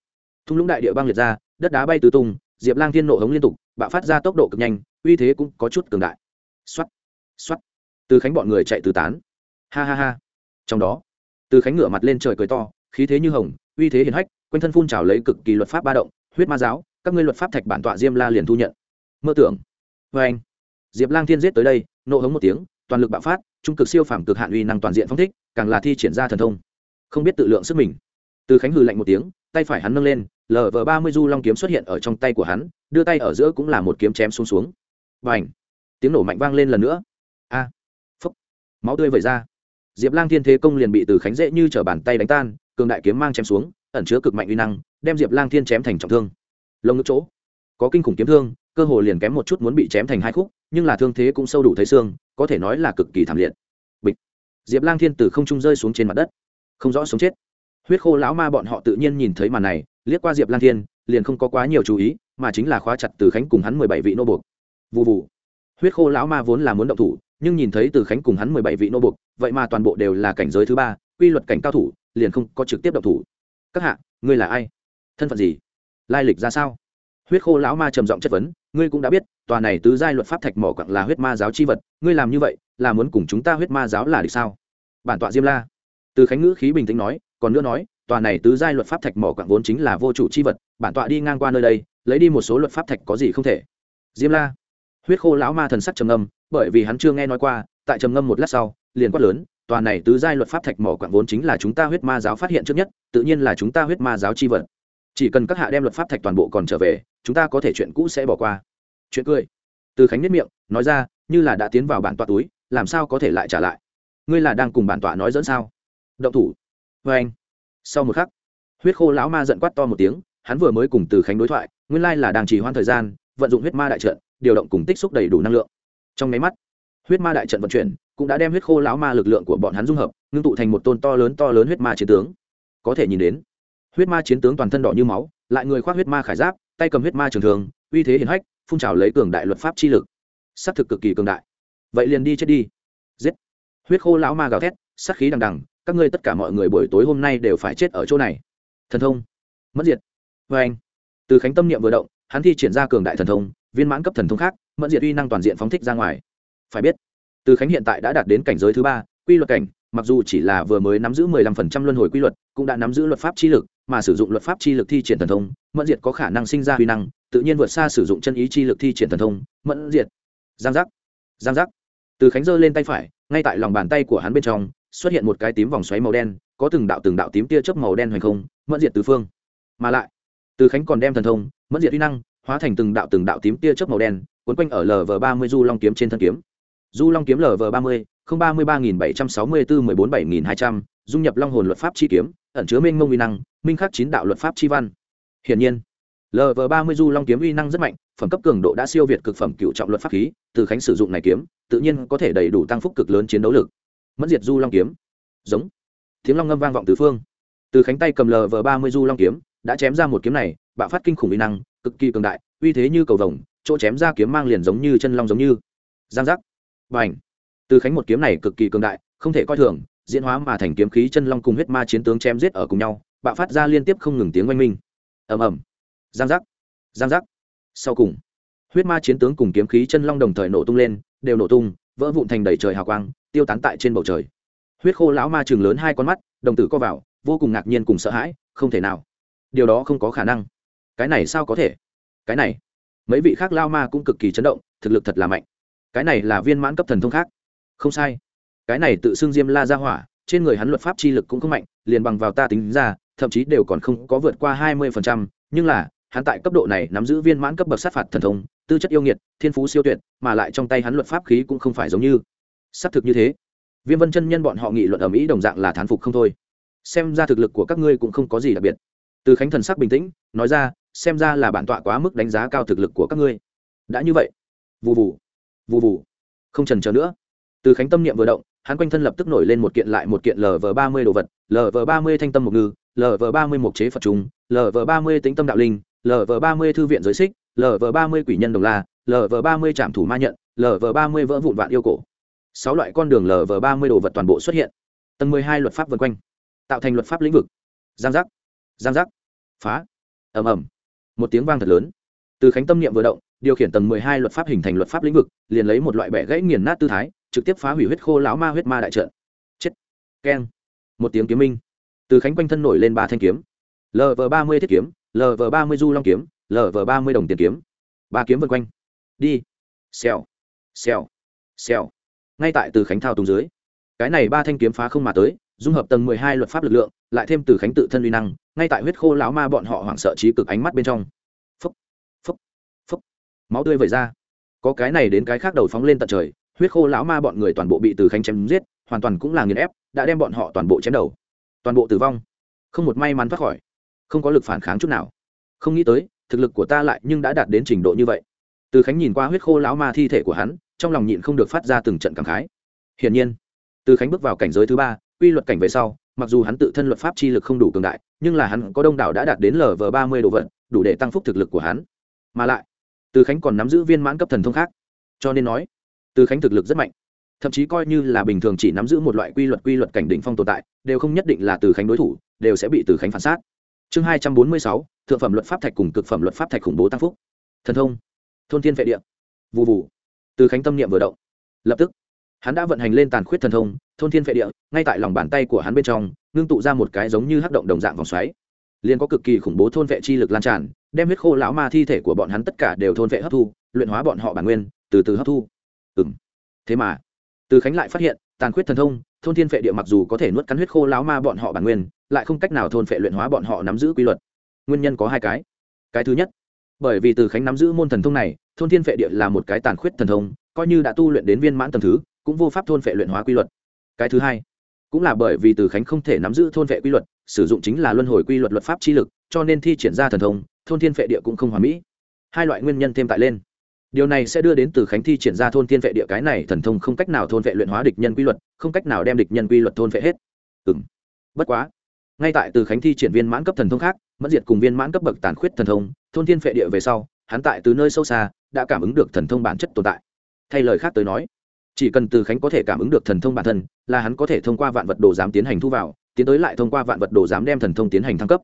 thung lũng đại địa băng liệt ra, đất đá bay tứ tung, diệp lang thiên nổ hống liên tục, bạo phát ra tốc độ cực nhanh, uy thế cũng có chút cường đại. X o á t x o á t từ khánh bọn người chạy tứ tán. Ha ha ha. Trong đó, từ khánh ngửa mặt lên trời cười to khí thế như hồng, uy thế hiền hách, quanh thân phun trào lấy cực kỳ luật pháp ba động, huyết ma giáo, các ngươi luật pháp thạch bản tọa diêm la liền thu nhận. Mơ tưởng. Vê anh, diệp lang thiên giết tới đây, nộ hống một tiếng, toàn lực bạo phát, trung cực siêu phảm cực hạn uy năng toàn diện phong thích, càng là thi triển ra thần thông. Không biết tự lượng sức mình. Từ khánh hừ lạnh một tiếng, tay phải hắn nâng lên lờ vờ ba mươi du long kiếm xuất hiện ở trong tay của hắn, đưa tay ở giữa cũng là một kiếm chém xuống xuống. Và ảnh tiếng nổ mạnh vang lên lần nữa. A, phúc, máu tươi vẩy ra. Diệp lang thiên thế công liền bị từ khánh dễ như t r ở bàn tay đánh tan cường đại kiếm mang chém xuống, ẩn chứa cực mạnh uy năng, đem diệp lang thiên chém thành trọng thương. Lông ngực chỗ, có kinh khủng kiếm thương, cơ hồ liền kém một chút muốn bị chém thành hai khúc, nhưng là thương thế cũng sâu đủ thấy xương, có thể nói là cực kỳ thảm liệt. Bịch. Diệp lang thiên từ không trung rơi xuống trên mặt đất. Không rõ sống chết. Huyết khô lão ma bọn họ tự nhiên nhìn thấy màn này, liếc qua diệp lang thiên, liền không có quá nhiều chú ý, mà chính là khóa chặt từ khánh cùng hắn mười bảy vị nô buộc. Vụ vụ huyết khô lão ma vốn là muốn động thủ, nhưng nhìn thấy từ khánh cùng hắn mười bảy vị nô buộc, vậy mà toàn bộ đều là cảnh giới thứ ba quy luật cảnh cao thủ, liền không có trực tiếp động thủ. Các hạ, ngươi là ai? Thân phận gì? Lai lịch ra sao? Huyết khô lão ma trầm giọng chất vấn, ngươi cũng đã biết, tòa này tứ giai luật pháp thạch mỏ quặng là huyết ma giáo chi vật, ngươi làm như vậy, là muốn cùng chúng ta huyết ma giáo là địch sao? Bản tọa diêm la. Từ khánh ngữ khí bình tĩnh nói, còn nữa nói, tòa này tứ giai luật pháp thạch mỏ quặng vốn chính là vô chủ chi vật, bản tọa đi ngang qua nơi đây, lấy đi một số luật pháp thạch có gì không thể. Diêm la. Huyết khô lão ma thần sắc trầm ngâm, bởi vì hắn chưa nghe nói qua, tại trầm ngâm một lát sau, liền quát lớn tòa này tứ giai luật pháp thạch mỏ quặng vốn chính là chúng ta huyết ma giáo phát hiện trước nhất, tự nhiên là chúng ta huyết ma giáo chi vật. Chỉ cần các hạ đem luật pháp thạch toàn bộ còn trở về, chúng ta có thể chuyện cũ sẽ bỏ qua. Chuyện cười. Từ khánh nhất miệng, nói ra, như là đã tiến vào bản tọa túi, làm sao có thể lại trả lại? Ngươi là đang cùng bản tọa nói dẫn sao? Động thủ. Vê anh. Sau một khắc, huyết khô lão ma giận quát to một tiếng, hắn vừa mới cùng từ khánh đối thoại, nguyên lai là đang trì hoãn thời gian, vận dụng huyết ma đại trận, điều động cùng tích xúc đầy đủ năng lượng. Trong máy mắt, huyết ma đại trận vận chuyển cũng đã đem huyết khô lão ma lực lượng của bọn hắn dung hợp, ngưng tụ thành một tôn to lớn to lớn huyết ma chiến tướng. Có thể nhìn đến, huyết ma chiến tướng toàn thân đỏ như máu, lại người khoác huyết ma khải giáp, tay cầm huyết ma trường thường uy thế hiển hách, phun trào lấy cường đại luật pháp chi lực. S c thực cực kỳ cường đại. Vậy liền đi chết đi. Giết. Huyết khô lão ma gào thét, sát khí đằng đằng, các ngươi tất cả mọi người buổi tối hôm nay đều phải chết ở chỗ này. Thần thông. Mất diệt. Vê anh. Từ khánh tâm niệm vừa động, hắn thi triển ra cường đại thần thông, viên mãn cấp thần thông khác, mẫn diệt uy năng toàn diện phóng thích ra ngoài. Phải biết từ khánh hiện tại đã đạt đến cảnh giới thứ ba, quy luật cảnh, mặc dù chỉ là vừa mới nắm giữ mười lăm phần trăm luân hồi quy luật, cũng đã nắm giữ luật pháp chi lực, mà sử dụng luật pháp chi lực thi triển thần thông, mẫn diệt có khả năng sinh ra huy năng, tự nhiên vượt xa sử dụng chân ý chi lực thi triển thần thông, mẫn diệt. Giang giác. Giang giác. Từ khánh giơ lên tay phải, ngay tại lòng bàn tay của hắn bên trong, xuất hiện một cái tím vòng xoáy màu đen, có từng đạo từng đạo tím tia chớp màu đen hoành không, mẫn diệt tứ phương. Mà lại, từ khánh còn đem thần thông, mẫn diệt huy năng, hóa thành từng đạo từng đạo tím tia chớp màu đen quấn quanh ở lv ba mươi du long kiếm trên thân kiếm du long kiếm lv ba mươi, không ba mươi ba nghìn bảy trăm sáu mươi bốn mười bốn bảy nghìn hai trăm, dung nhập long hồn luật pháp chi kiếm, ẩn chứa mênh mông uy năng, minh khắc chín đạo luật pháp chi văn. Hiển nhiên lv ba mươi du long kiếm uy năng rất mạnh, phẩm cấp cường độ đã siêu việt cực phẩm cựu trọng luật pháp khí, từ khánh sử dụng này kiếm, tự nhiên có thể đầy đủ tăng phúc cực lớn chiến đấu lực. Mẫn diệt du long kiếm. Giống. Tiếng long ngâm vang vọng tứ phương. Từ khánh tay cầm lv ba mươi du long kiếm, đã chém ra một kiếm này, bạo phát kinh khủng uy năng, cực kỳ cường đại, uy thế như cầu vồng, chỗ chém ra kiếm mang liền giống như chân long giống như. Giang giác và ảnh. Từ khánh một kiếm này cực kỳ cường đại, không thể coi thường, diễn hóa mà thành kiếm khí chân long cùng huyết ma chiến tướng chém giết ở cùng nhau, bạo phát ra liên tiếp không ngừng tiếng oanh minh. Ầm ầm. Giang giác. Giang giác. Sau cùng, huyết ma chiến tướng cùng kiếm khí chân long đồng thời nổ tung lên, đều nổ tung, vỡ vụn thành đầy trời hào quang, tiêu tán tại trên bầu trời. Huyết khô lão ma chừng lớn hai con mắt, đồng tử co vào, vô cùng ngạc nhiên cùng sợ hãi, không thể nào. Điều đó không có khả năng. Cái này sao có thể? Cái này. Mấy vị khác lao ma cũng cực kỳ chấn động, thực lực thật là mạnh cái này là viên mãn cấp thần thông khác. Không sai. Cái này tự xưng diêm la ra hỏa, trên người hắn luật pháp chi lực cũng không mạnh, liền bằng vào ta tính ra, thậm chí đều còn không có vượt qua hai mươi phần trăm, nhưng là, hắn tại cấp độ này nắm giữ viên mãn cấp bậc sát phạt thần thông, tư chất yêu nghiệt, thiên phú siêu tuyệt, mà lại trong tay hắn luật pháp khí cũng không phải giống như. Xác thực như thế. Viêm vân chân nhân bọn họ nghị luận ở mỹ đồng dạng là thán phục không thôi. Xem ra thực lực của các ngươi cũng không có gì đặc biệt. Từ khánh thần sắc bình tĩnh, nói ra, xem ra là bản tọa quá mức đánh giá cao thực lực của các ngươi. Đã như vậy. Vụ vụ vụ vụ không trần chờ nữa. Từ khánh tâm niệm vừa động, hắn quanh thân lập tức nổi lên một kiện lại một kiện lv ba mươi đồ vật lv ba mươi thanh tâm mục ngư lv ba mươi mục chế phật trùng lv ba mươi tính tâm đạo linh lv ba mươi thư viện giới xích lv ba mươi quỷ nhân đồng la lv ba mươi trạm thủ ma nhận lv ba mươi vỡ vụn vạn yêu cổ. Sáu loại con đường lv ba mươi đồ vật toàn bộ xuất hiện. Tầng mười hai luật pháp vân quanh. Tạo thành luật pháp lĩnh vực. Giang giác. Giang giác. Phá. Ầm ầm. Một tiếng vang thật lớn. Từ khánh tâm niệm vừa động điều khiển tầng mười hai luật pháp hình thành luật pháp lĩnh vực, liền lấy một loại bẻ gãy nghiền nát tư thái, trực tiếp phá hủy huyết khô lão ma huyết ma đại trận. Chết. Keng. Một tiếng kiếm minh. Từ khánh quanh thân nổi lên ba thanh kiếm. Lv ba mươi thiết kiếm lv ba mươi du long kiếm lv ba mươi đồng tiền kiếm. Ba kiếm vân quanh. Đi. Xèo. Xèo. Xèo. Ngay tại từ khánh thao tùng dưới, cái này ba thanh kiếm phá không mà tới, dung hợp tầng mười hai luật pháp lực lượng, lại thêm từ khánh tự thân uy năng, ngay tại huyết khô lão ma bọn họ hoảng sợ trí cực ánh mắt bên trong máu tươi vẩy ra. Có cái này đến cái khác đầu phóng lên tận trời, huyết khô lão ma bọn người toàn bộ bị từ khánh chém giết, hoàn toàn cũng là nghiền ép, đã đem bọn họ toàn bộ chém đầu. Toàn bộ tử vong. Không một may mắn thoát khỏi. Không có lực phản kháng chút nào. Không nghĩ tới, thực lực của ta lại nhưng đã đạt đến trình độ như vậy. Từ khánh nhìn qua huyết khô lão ma thi thể của hắn, trong lòng nhịn không được phát ra từng trận cảm khái. Hiển nhiên, từ khánh bước vào cảnh giới thứ ba, quy luật cảnh về sau, mặc dù hắn tự thân luật pháp chi lực không đủ cường đại, nhưng là hắn có đông đảo đã đạt đến lv ba mươi độ vận, đủ để tăng phúc thực lực của hắn. Mà lại từ khánh còn nắm giữ viên mãn cấp thần thông khác, cho nên nói, từ khánh thực lực rất mạnh. Thậm chí coi như là bình thường chỉ nắm giữ một loại quy luật quy luật cảnh đỉnh phong tồn tại, đều không nhất định là từ khánh đối thủ, đều sẽ bị từ khánh phản sát. Chương hai trăm bốn mươi sáu, thượng phẩm luật pháp thạch cùng cực phẩm luật pháp thạch khủng bố tăng phúc. Thần thông, thôn thiên vệ địa. Vụ vụ từ khánh tâm niệm vừa động. Lập tức, hắn đã vận hành lên tàn khuyết thần thông, thôn thiên vệ địa, ngay tại lòng bàn tay của hắn bên trong, ngưng tụ ra một cái giống như hắc động đồng dạng vòng xoáy liền có cực kỳ khủng bố thôn vệ chi lực lan tràn, đem huyết khô lão ma thi thể của bọn hắn tất cả đều thôn vệ hấp thu, luyện hóa bọn họ bản nguyên, từ từ hấp thu. Ừ m thế mà, từ khánh lại phát hiện, tàn khuyết thần thông, thôn thiên vệ địa mặc dù có thể nuốt cắn huyết khô lão ma bọn họ bản nguyên, lại không cách nào thôn vệ luyện hóa bọn họ nắm giữ quy luật. Nguyên nhân có hai cái. Cái thứ nhất, bởi vì từ khánh nắm giữ môn thần thông này, thôn thiên vệ địa là một cái tàn khuyết thần thông, coi như đã tu luyện đến viên mãn tầm thứ, cũng vô pháp thôn vệ luyện hóa quy luật. Cái thứ hai, cũng là bởi vì từ khánh không thể nắm giữ thôn vệ quy luật sử dụng chính là luân hồi quy luật luật pháp chi lực, cho nên thi triển ra thần thông, thôn thiên vệ địa cũng không hoàn mỹ. Hai loại nguyên nhân thêm tại lên. Điều này sẽ đưa đến từ khánh thi triển ra thôn thiên vệ địa cái này thần thông không cách nào thôn vệ luyện hóa địch nhân quy luật, không cách nào đem địch nhân quy luật thôn vệ hết. Ừ m bất quá, ngay tại từ khánh thi triển viên mãn cấp thần thông khác mất diệt cùng viên mãn cấp bậc tàn khuyết thần thông, thôn thiên vệ địa về sau, hắn tại từ nơi sâu xa, đã cảm ứng được thần thông bản chất tồn tại. Thay lời khác tới nói, chỉ cần từ khánh có thể cảm ứng được thần thông bản thân, là hắn có thể thông qua vạn vật đồ giám tiến hành thu vào tiến tới lại thông qua vạn vật đồ giám đem thần thông tiến hành thăng cấp.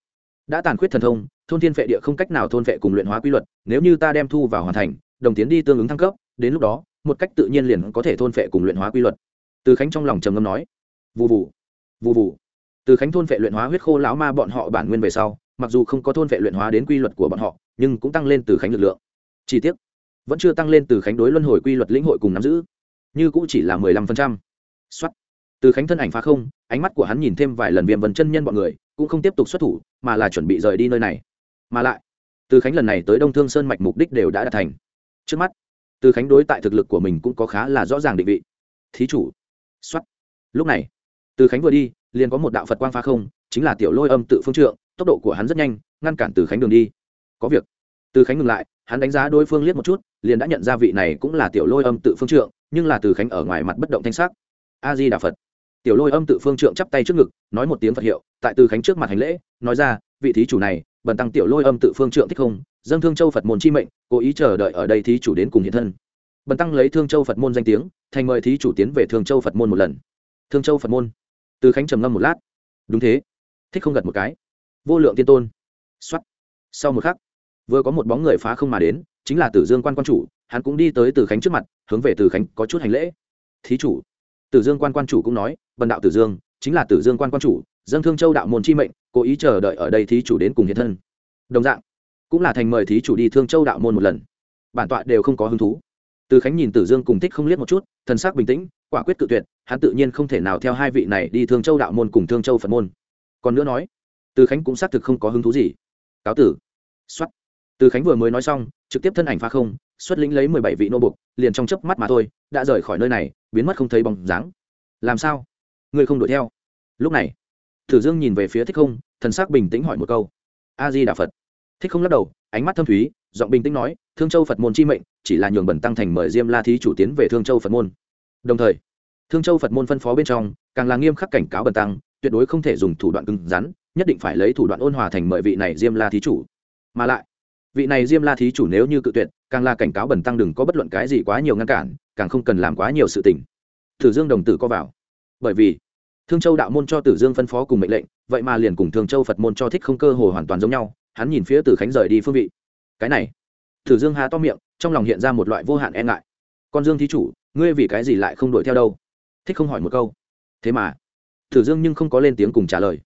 Đã tàn khuyết thần thông, thôn thiên vệ địa không cách nào thôn vệ cùng luyện hóa quy luật, nếu như ta đem thu vào hoàn thành, đồng tiến đi tương ứng thăng cấp, đến lúc đó, một cách tự nhiên liền có thể thôn vệ cùng luyện hóa quy luật. Từ khánh trong lòng trầm ngâm nói vụ vụ vụ vụ từ khánh thôn vệ luyện hóa huyết khô lão ma bọn họ bản nguyên về sau, mặc dù không có thôn vệ luyện hóa đến quy luật của bọn họ, nhưng cũng tăng lên từ khánh lực lượng. Chi tiết vẫn chưa tăng lên từ khánh đối luân hồi quy luật lĩnh hội cùng nắm giữ, như cũng chỉ là mười lăm phần trăm. Xuất từ khánh thân ảnh phá không, ánh mắt của hắn nhìn thêm vài lần viêm vần chân nhân bọn người, cũng không tiếp tục xuất thủ, mà là chuẩn bị rời đi nơi này. Mà lại, từ khánh lần này tới đông thương sơn mạch mục đích đều đã đạt thành. Trước mắt, từ khánh đối tại thực lực của mình cũng có khá là rõ ràng định vị. Thí chủ xuất lúc này, từ khánh vừa đi, liền có một đạo phật quang phá không, chính là tiểu lôi âm tự phương trượng, tốc độ của hắn rất nhanh, ngăn cản từ khánh đường đi. Có việc. Từ khánh ngừng lại, hắn đánh giá đối phương liếc một chút, liền đã nhận ra vị này cũng là tiểu lôi âm tự phương trượng, nhưng là từ khánh ở ngoài mặt bất động thanh sắc. A di đà phật tiểu lôi âm tự phương trượng chắp tay trước ngực, nói một tiếng phật hiệu, tại từ khánh trước mặt hành lễ, nói ra, vị thí chủ này, bần tăng tiểu lôi âm tự phương trượng thích không? Dâng thương châu phật môn chi mệnh, cố ý chờ đợi ở đây thí chủ đến cùng hiện thân. Bần tăng lấy thương châu phật môn danh tiếng, thành mời thí chủ tiến về thương châu phật môn một lần. Thương châu phật môn. Từ khánh trầm ngâm một lát. Đúng thế. Thích không gật một cái. Vô lượng tiên tôn. Xuất sau một khắc, vừa có một bóng người phá không mà đến, chính là tử dương quan quan chủ, hắn cũng đi tới từ khánh trước mặt, hướng về từ khánh có chút hành lễ. Thí chủ tử dương quan quan chủ cũng nói, bần đạo tử dương, chính là tử dương quan quan chủ dân thương châu đạo môn chi mệnh, cố ý chờ đợi ở đây thí chủ đến cùng hiện thân. Đồng dạng, cũng là thành mời thí chủ đi thương châu đạo môn một lần. Bản tọa đều không có hứng thú. Từ khánh nhìn tử dương cùng thích không liếc một chút, thần sắc bình tĩnh, quả quyết cự tuyệt, hắn tự nhiên không thể nào theo hai vị này đi thương châu đạo môn cùng thương châu phật môn. Còn nữa nói, từ khánh cũng xác thực không có hứng thú gì. Cáo tử. Xuất từ khánh vừa mới nói xong, trực tiếp thân ảnh pha không xuất lĩnh lấy mười bảy vị nô bục, liền trong chớp mắt mà thôi, đã rời khỏi nơi này, biến mất không thấy bóng dáng. Làm sao? Ngươi không đuổi theo. Lúc này, thử dương nhìn về phía thích không, thần sắc bình tĩnh hỏi một câu. A di đà phật. Thích không lắc đầu, ánh mắt thâm thúy, giọng bình tĩnh nói, thương châu phật môn chi mệnh, chỉ là nhường bẩn tăng thành mời diêm la thí chủ tiến về thương châu phật môn. Đồng thời, thương châu phật môn phân phó bên trong, càng là nghiêm khắc cảnh cáo bẩn tăng, tuyệt đối không thể dùng thủ đoạn cứng rắn, nhất định phải lấy thủ đoạn ôn hòa thành mời vị này diêm la thí chủ. Mà lại vị này diêm la thí chủ nếu như cự tuyệt, càng là cảnh cáo bẩn tăng đừng có bất luận cái gì quá nhiều ngăn cản, càng không cần làm quá nhiều sự tình. Thử dương đồng tử có vào. Bởi vì, thương châu đạo môn cho tử dương phân phó cùng mệnh lệnh, vậy mà liền cùng thương châu phật môn cho thích không cơ hồ hoàn toàn giống nhau, hắn nhìn phía tử khánh rời đi phương vị. Cái này, tử dương há to miệng, trong lòng hiện ra một loại vô hạn e ngại. Con dương thí chủ, ngươi vì cái gì lại không đuổi theo đâu? Thích không hỏi một câu. Thế mà, tử dương nhưng không có lên tiếng cùng trả lời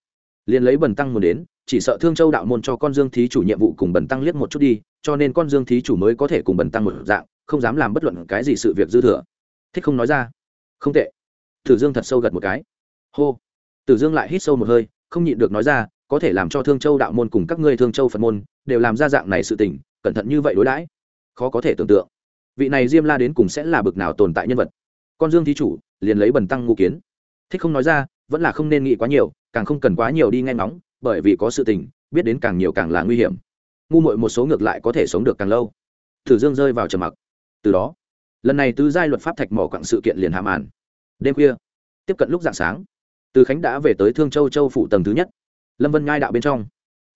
liền lấy bần tăng muốn đến, chỉ sợ thương châu đạo môn cho con dương thí chủ nhiệm vụ cùng bần tăng liếc một chút đi, cho nên con dương thí chủ mới có thể cùng bần tăng một dạng, không dám làm bất luận cái gì sự việc dư thừa. Thích không nói ra. Không tệ. Tử dương thật sâu gật một cái. Hô. Tử dương lại hít sâu một hơi, không nhịn được nói ra, có thể làm cho thương châu đạo môn cùng các ngươi thương châu phật môn, đều làm ra dạng này sự tình, cẩn thận như vậy đối đãi. Khó có thể tưởng tượng. Vị này diêm la đến cùng sẽ là bực nào tồn tại nhân vật. Con dương thí chủ, liền lấy bần tăng ngũ kiến. Thích không nói ra, vẫn là không nên nghĩ quá nhiều càng không cần quá nhiều đi nghe ngóng, bởi vì có sự tình, biết đến càng nhiều càng là nguy hiểm. Ngu muội một số ngược lại có thể sống được càng lâu. Thử dương rơi vào trầm mặc. Từ đó, lần này tứ giai luật pháp thạch mỏ quặng sự kiện liền hạ màn. Đêm khuya, tiếp cận lúc dạng sáng, từ khánh đã về tới thương châu châu phủ tầng thứ nhất, lâm vân ngai đạo bên trong,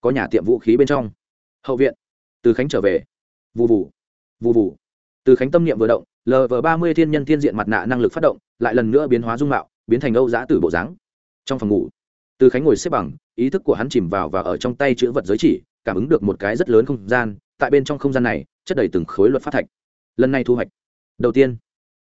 có nhà tiệm vũ khí bên trong. Hậu viện, từ khánh trở về. Vụ vụ vụ vụ từ khánh tâm niệm vừa động lv ba mươi thiên nhân thiên diện mặt nạ năng lực phát động, lại lần nữa biến hóa dung mạo, biến thành âu giã tử bộ dáng. Trong phòng ngủ từ khánh ngồi xếp bằng, ý thức của hắn chìm vào và ở trong tay chữ vật giới chỉ, cảm ứng được một cái rất lớn không gian, tại bên trong không gian này, chất đầy từng khối luật phát thạch. Lần này thu hoạch. Đầu tiên,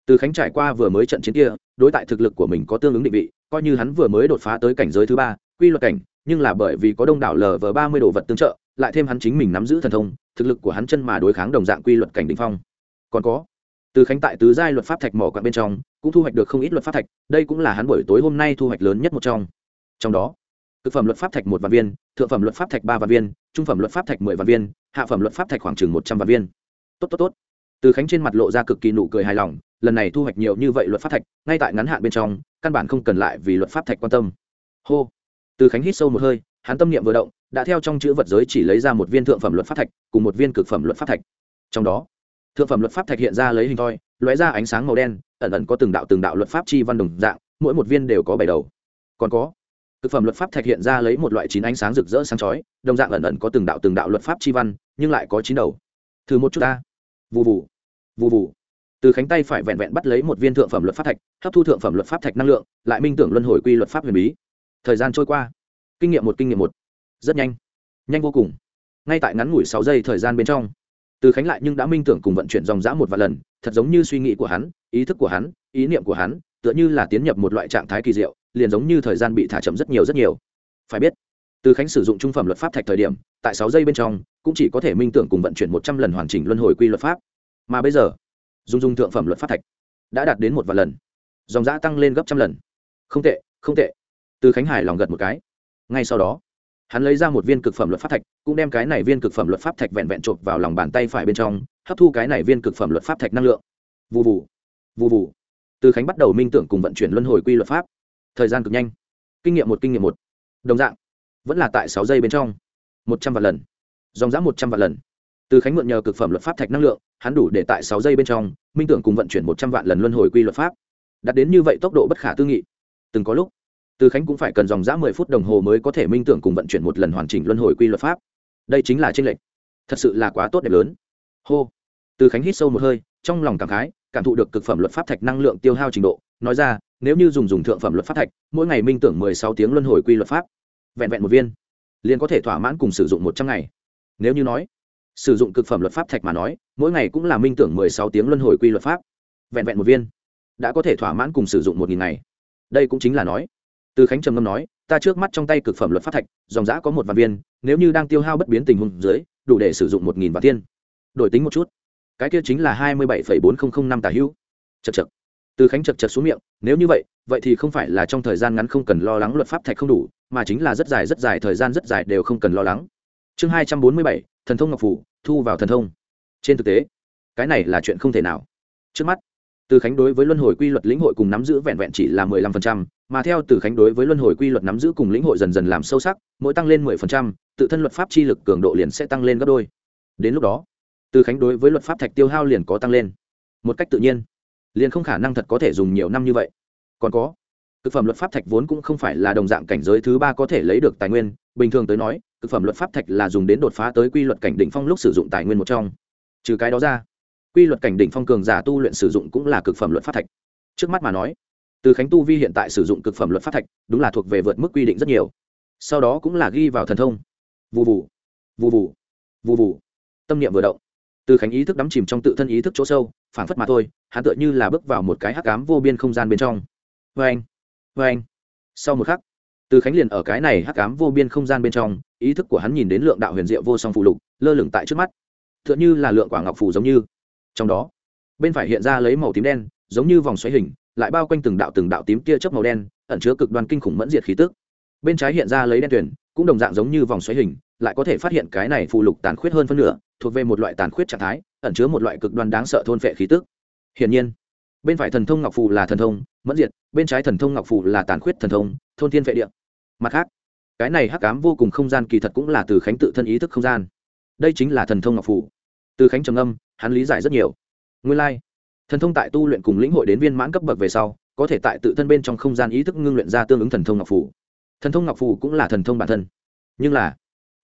từ khánh trải qua vừa mới trận chiến kia, đối tại thực lực của mình có tương ứng định vị, coi như hắn vừa mới đột phá tới cảnh giới thứ ba, quy luật cảnh, nhưng là bởi vì có đông đảo lờ vờ ba mươi đồ vật tương trợ, lại thêm hắn chính mình nắm giữ thần thông, thực lực của hắn chân mà đối kháng đồng dạng quy luật cảnh định phong. Còn có, từ khánh tại tứ giai luật pháp thạch mỏ quạng bên trong, cũng thu hoạch được không ít luật pháp thạch, đây cũng là hắn buổi tối hôm nay thu hoạch lớn nhất một trong trong đó thực phẩm luật pháp thạch một vạn viên thượng phẩm luật pháp thạch ba vạn viên trung phẩm luật pháp thạch mười vạn viên hạ phẩm luật pháp thạch khoảng chừng một trăm vạn viên tốt tốt tốt từ khánh trên mặt lộ ra cực kỳ nụ cười hài lòng lần này thu hoạch nhiều như vậy luật pháp thạch ngay tại ngắn hạn bên trong căn bản không cần lại vì luật pháp thạch quan tâm hô từ khánh hít sâu một hơi hắn tâm niệm vừa động đã theo trong chữ vật giới chỉ lấy ra một viên thượng phẩm luật pháp thạch cùng một viên cực phẩm luật pháp thạch trong đó thượng phẩm luật pháp thạch hiện ra lấy hình thoi lóe ra ánh sáng màu đen ẩn ẩn có từng đạo từng đạo luật pháp chi văn đồng dạng mỗi một viên đều có bảy đầu còn có thực phẩm luật pháp thạch hiện ra lấy một loại chín ánh sáng rực rỡ sáng chói, đồng dạng ẩn ẩn có từng đạo từng đạo luật pháp chi văn, nhưng lại có chín đầu. Thử một chút ta. Vụ vụ vụ vụ từ khánh tay phải vẹn vẹn bắt lấy một viên thượng phẩm luật pháp thạch, hấp thu thượng phẩm luật pháp thạch năng lượng, lại minh tưởng luân hồi quy luật pháp huyền bí. Thời gian trôi qua. Kinh nghiệm một, kinh nghiệm một. Rất nhanh. Nhanh vô cùng. Ngay tại ngắn ngủi sáu giây thời gian bên trong, từ khánh lại nhưng đã minh tưởng cùng vận chuyển dòng dã một vài lần, thật giống như suy nghĩ của hắn, ý thức của hắn, ý niệm của hắn, tựa như là tiến nhập một loại trạng thái kỳ diệu liền giống như thời gian bị thả chậm rất nhiều rất nhiều. Phải biết, từ khánh sử dụng trung phẩm luật pháp thạch thời điểm, tại sáu giây bên trong, cũng chỉ có thể minh tưởng cùng vận chuyển một trăm lần hoàn chỉnh luân hồi quy luật pháp. Mà bây giờ, dùng dùng thượng phẩm luật pháp thạch đã đạt đến một vài lần. Dòng giã tăng lên gấp trăm lần. Không tệ không tệ. Từ khánh hải lòng gật một cái. Ngay sau đó, hắn lấy ra một viên cực phẩm luật pháp thạch, cũng đem cái này viên cực phẩm luật pháp thạch vẹn vẹn chộp vào lòng bàn tay phải bên trong, hấp thu cái này viên cực phẩm luật pháp thạch năng lượng. Vụ vụ vụ vụ từ khánh bắt đầu minh tưởng cùng vận chuyển luân hồi quy luật pháp thời gian cực nhanh. Kinh nghiệm một, kinh nghiệm một. Đồng dạng, vẫn là tại sáu giây bên trong. Một trăm vạn lần. Dòng dã một trăm vạn lần. Từ khánh mượn nhờ cực phẩm luật pháp thạch năng lượng, hắn đủ để tại sáu giây bên trong, minh tưởng cùng vận chuyển một trăm vạn lần luân hồi quy luật pháp. Đạt đến như vậy tốc độ bất khả tư nghị. Từng có lúc, từ khánh cũng phải cần dòng dã mười phút đồng hồ mới có thể minh tưởng cùng vận chuyển một lần hoàn chỉnh luân hồi quy luật pháp. Đây chính là tranh lệch. Thật sự là quá tốt đẹp lớn. Hô. Từ khánh hít sâu một hơi, trong lòng cảm khái cảm thụ được cực phẩm luật pháp thạch năng lượng tiêu hao trình độ, nói ra, nếu như dùng dùng thượng phẩm luật pháp thạch, mỗi ngày minh tưởng mười sáu tiếng luân hồi quy luật pháp, vẹn vẹn một viên, liền có thể thỏa mãn cùng sử dụng một trăm ngày. Nếu như nói, sử dụng cực phẩm luật pháp thạch mà nói, mỗi ngày cũng là minh tưởng mười sáu tiếng luân hồi quy luật pháp, vẹn vẹn một viên, đã có thể thỏa mãn cùng sử dụng một nghìn ngày. Đây cũng chính là nói, từ khánh trầm ngâm nói, ta trước mắt trong tay cực phẩm luật pháp thạch, dòng giã có một vạn viên, nếu như đang tiêu hao bất biến tình huống dưới, đủ để sử dụng một nghìn vạn tiên đổi tính một chút cái kia chính là hai mươi bảy bốn nghìn năm tà hữu. Chật chật từ khánh chật chật xuống miệng, nếu như vậy vậy thì không phải là trong thời gian ngắn không cần lo lắng luật pháp thạch không đủ, mà chính là rất dài rất dài, thời gian rất dài đều không cần lo lắng. Chương hai trăm bốn mươi bảy, thần thông ngọc phủ, thu vào thần thông. Trên thực tế, cái này là chuyện không thể nào. Trước mắt, từ khánh đối với luân hồi quy luật lĩnh hội cùng nắm giữ vẹn vẹn chỉ là mười lăm phần trăm, mà theo từ khánh đối với luân hồi quy luật nắm giữ cùng lĩnh hội dần dần làm sâu sắc, mỗi tăng lên mười phần trăm, tự thân luật pháp chi lực cường độ liền sẽ tăng lên gấp đôi. Đến lúc đó từ khánh đối với luật pháp thạch tiêu hao liền có tăng lên. Một cách tự nhiên, liền không khả năng thật có thể dùng nhiều năm như vậy. Còn có, thực phẩm luật pháp thạch vốn cũng không phải là đồng dạng cảnh giới thứ ba có thể lấy được tài nguyên. Bình thường tới nói, thực phẩm luật pháp thạch là dùng đến đột phá tới quy luật cảnh đỉnh phong lúc sử dụng tài nguyên một trong. Trừ cái đó ra, quy luật cảnh đỉnh phong cường giả tu luyện sử dụng cũng là cực phẩm luật pháp thạch. Trước mắt mà nói, từ khánh tu vi hiện tại sử dụng cực phẩm luật pháp thạch, đúng là thuộc về vượt mức quy định rất nhiều. Sau đó cũng là ghi vào thần thông. Vụ vụ vụ vụ vụ vụ tâm niệm vừa động từ khánh ý thức đắm chìm trong tự thân ý thức chỗ sâu, phảng phất mà thôi, hắn tựa như là bước vào một cái hắc ám vô biên không gian bên trong. Vê anh vê anh. Sau một khắc, từ khánh liền ở cái này hắc ám vô biên không gian bên trong, ý thức của hắn nhìn đến lượng đạo huyền diệu vô song phụ lục, lơ lửng tại trước mắt. Tựa như là lượng quả ngọc phủ giống như. Trong đó, bên phải hiện ra lấy màu tím đen, giống như vòng xoáy hình, lại bao quanh từng đạo từng đạo tím tia chớp màu đen, ẩn chứa cực đoan kinh khủng mẫn diệt khí tức. Bên trái hiện ra lấy đen tuyển cũng đồng dạng giống như vòng xoáy hình, lại có thể phát hiện cái này phụ lục tàn khuyết hơn phân nửa thuộc về một loại tàn khuyết trạng thái, ẩn chứa một loại cực đoan đáng sợ thôn phệ khí tức. Hiển nhiên, bên phải thần thông ngọc phù là thần thông, mẫn diệt, bên trái thần thông ngọc phù là tàn khuyết thần thông, thôn thiên vệ địa. Mặt khác, cái này hắc ám vô cùng không gian kỳ thật cũng là từ khánh tự thân ý thức không gian. Đây chính là thần thông ngọc phù. Từ khánh trầm âm hắn lý giải rất nhiều. Nguyên lai、like. thần thông tại tu luyện cùng lĩnh hội đến viên mãn cấp bậc về sau, có thể tại tự thân bên trong không gian ý thức ngưng luyện ra tương ứng thần thông ngọc phù. Thần thông ngọc phù cũng là thần thông bản thân. Nhưng là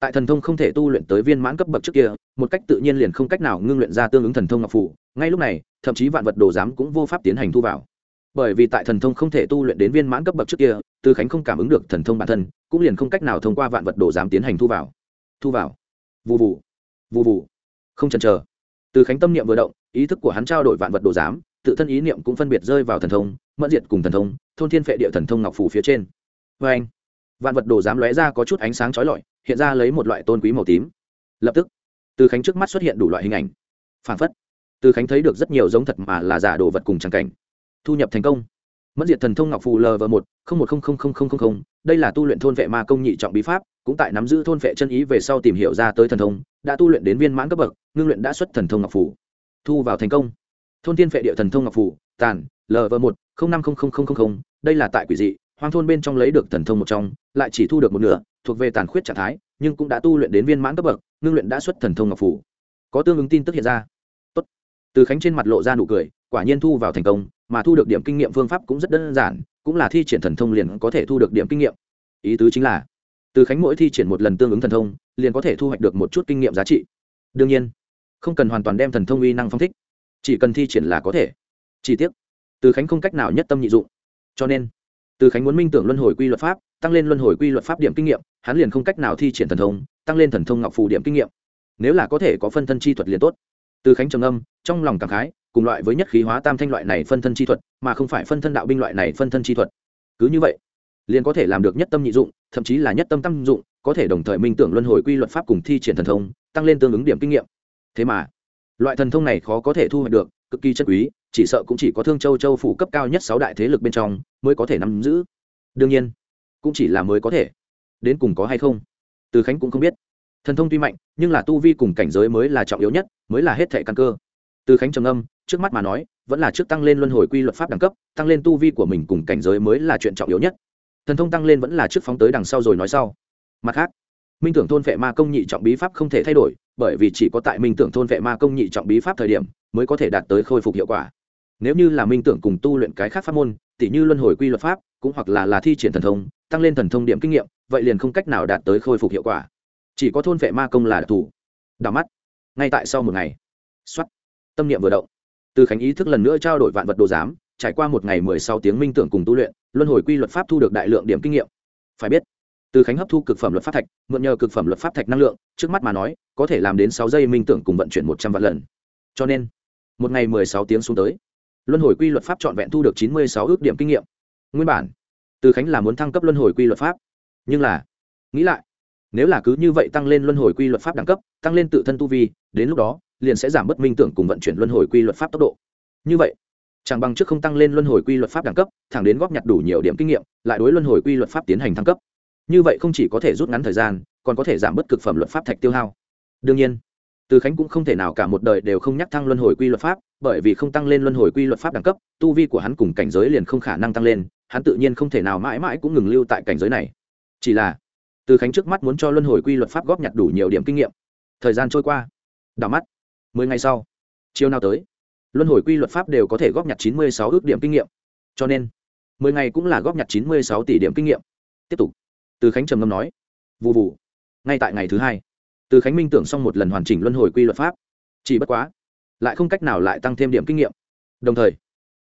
tại thần thông không thể tu luyện tới viên mãn cấp bậc trước kia, một cách tự nhiên liền không cách nào ngưng luyện ra tương ứng thần thông ngọc phủ. Ngay lúc này, thậm chí vạn vật đồ giám cũng vô pháp tiến hành thu vào. Bởi vì tại thần thông không thể tu luyện đến viên mãn cấp bậc trước kia, từ khánh không cảm ứng được thần thông bản thân, cũng liền không cách nào thông qua vạn vật đồ giám tiến hành thu vào. Thu vào. Vụ vụ vụ vụ không chần chờ. Từ khánh tâm niệm vừa động, ý thức của hắn trao đổi vạn vật đồ giám, tự thân ý niệm cũng phân biệt rơi vào thần thông, mẫn diệt cùng thần thông, thôn thiên phệ địa thần thông ngọc phủ phía trên. Vê anh vạn vật đồ dám lóe ra có chút ánh sáng trói lọi, hiện ra lấy một loại tôn quý màu tím. Lập tức, từ khánh trước mắt xuất hiện đủ loại hình ảnh. Phản phất, từ khánh thấy được rất nhiều giống thật mà là giả đồ vật cùng trang cảnh. Thu nhập thành công. Mất diệt thần thông ngọc phù lv một một đây là tu luyện thôn vệ ma công nhị trọng bí pháp, cũng tại nắm giữ thôn vệ chân ý về sau tìm hiểu ra tới thần thông, đã tu luyện đến viên mãn cấp bậc, ngưng luyện đã xuất thần thông ngọc phù. Thu vào thành công. Thôn tiên vệ địa thần thông ngọc phù, tàn lv một năm đây là tại quỷ dị hoang thôn bên trong lấy được thần thông một trong lại chỉ thu được một nửa thuộc về tàn khuyết trạng thái nhưng cũng đã tu luyện đến viên mãn cấp bậc ngưng luyện đã xuất thần thông ngọc phủ. Có tương ứng tin tức hiện ra. Tốt. từ khánh trên mặt lộ ra nụ cười quả nhiên thu vào thành công mà thu được điểm kinh nghiệm phương pháp cũng rất đơn giản cũng là thi triển thần thông liền có thể thu được điểm kinh nghiệm. Ý tứ chính là từ khánh mỗi thi triển một lần tương ứng thần thông liền có thể thu hoạch được một chút kinh nghiệm giá trị. Đương nhiên không cần hoàn toàn đem thần thông uy năng phong thích chỉ cần thi triển là có thể. Chỉ tiếc, từ khánh không cách nào nhất tâm nhị dụng. Cho nên từ khánh muốn minh tưởng luân hồi quy luật pháp, tăng lên luân hồi quy luật pháp điểm kinh nghiệm, hắn liền không cách nào thi triển thần thông, tăng lên thần thông ngọc phù điểm kinh nghiệm. Nếu là có thể có phân thân chi thuật liền tốt. Từ khánh trầm âm trong lòng cảm khái, cùng loại với nhất khí hóa tam thanh loại này phân thân chi thuật, mà không phải phân thân đạo binh loại này phân thân chi thuật. Cứ như vậy, liền có thể làm được nhất tâm nhị dụng, thậm chí là nhất tâm tam dụng, có thể đồng thời minh tưởng luân hồi quy luật pháp cùng thi triển thần thông, tăng lên tương ứng điểm kinh nghiệm. Thế mà, loại thần thông này khó có thể thu hoạch được, cực kỳ chất quý chỉ sợ cũng chỉ có thương châu châu phủ cấp cao nhất sáu đại thế lực bên trong mới có thể nắm giữ. Đương nhiên, cũng chỉ là mới có thể. Đến cùng có hay không? Từ khánh cũng không biết. Thần thông tuy mạnh, nhưng là tu vi cùng cảnh giới mới là trọng yếu nhất, mới là hết thệ căn cơ. Từ khánh trầm âm trước mắt mà nói, vẫn là trước tăng lên luân hồi quy luật pháp đẳng cấp, tăng lên tu vi của mình cùng cảnh giới mới là chuyện trọng yếu nhất. Thần thông tăng lên vẫn là trước phóng tới đằng sau rồi nói sau. Mặt khác, minh tưởng thôn vệ ma công nhị trọng bí pháp không thể thay đổi, bởi vì chỉ có tại minh tưởng thôn vệ ma công nhị trọng bí pháp thời điểm mới có thể đạt tới khôi phục hiệu quả nếu như là minh tưởng cùng tu luyện cái khác pháp môn, tỉ như luân hồi quy luật pháp, cũng hoặc là là thi triển thần thông, tăng lên thần thông điểm kinh nghiệm, vậy liền không cách nào đạt tới khôi phục hiệu quả. Chỉ có thôn vệ ma công là đặc thù. Đào mắt. Ngay tại sau một ngày. Xuất tâm niệm vừa động. Từ khánh ý thức lần nữa trao đổi vạn vật đồ giám, trải qua một ngày mười sáu tiếng minh tưởng cùng tu luyện, luân hồi quy luật pháp thu được đại lượng điểm kinh nghiệm. Phải biết, từ khánh hấp thu cực phẩm luật pháp thạch, mượn nhờ cực phẩm luật pháp thạch năng lượng, trước mắt mà nói, có thể làm đến sáu giây minh tưởng cùng vận chuyển một trăm vạn lần. Cho nên, một ngày mười sáu tiếng xuống tới luân hồi quy luật pháp trọn vẹn thu được chín mươi sáu ước điểm kinh nghiệm. Nguyên bản, từ khánh là muốn thăng cấp luân hồi quy luật pháp. Nhưng là, nghĩ lại, nếu là cứ như vậy tăng lên luân hồi quy luật pháp đẳng cấp, tăng lên tự thân tu vi, đến lúc đó, liền sẽ giảm bất minh tưởng cùng vận chuyển luân hồi quy luật pháp tốc độ. Như vậy, chẳng bằng trước không tăng lên luân hồi quy luật pháp đẳng cấp, thẳng đến góp nhặt đủ nhiều điểm kinh nghiệm, lại đối luân hồi quy luật pháp tiến hành thăng cấp. Như vậy không chỉ có thể rút ngắn thời gian, còn có thể giảm bớt cực phẩm luật pháp thạch tiêu hao. Đương nhiên từ khánh cũng không thể nào cả một đời đều không nhắc thăng luân hồi quy luật pháp, bởi vì không tăng lên luân hồi quy luật pháp đẳng cấp, tu vi của hắn cùng cảnh giới liền không khả năng tăng lên, hắn tự nhiên không thể nào mãi mãi cũng ngừng lưu tại cảnh giới này. Chỉ là, từ khánh trước mắt muốn cho luân hồi quy luật pháp góp nhặt đủ nhiều điểm kinh nghiệm. Thời gian trôi qua, đảo mắt, mười ngày sau, chiều nào tới, luân hồi quy luật pháp đều có thể góp nhặt chín mươi sáu ước điểm kinh nghiệm. Cho nên, mười ngày cũng là góp nhặt chín mươi sáu tỷ điểm kinh nghiệm. Tiếp tục, từ khánh trầm ngâm nói vụ vụ ngay tại ngày thứ hai từ khánh minh tưởng xong một lần hoàn chỉnh luân hồi quy luật pháp, chỉ bất quá, lại không cách nào lại tăng thêm điểm kinh nghiệm. Đồng thời,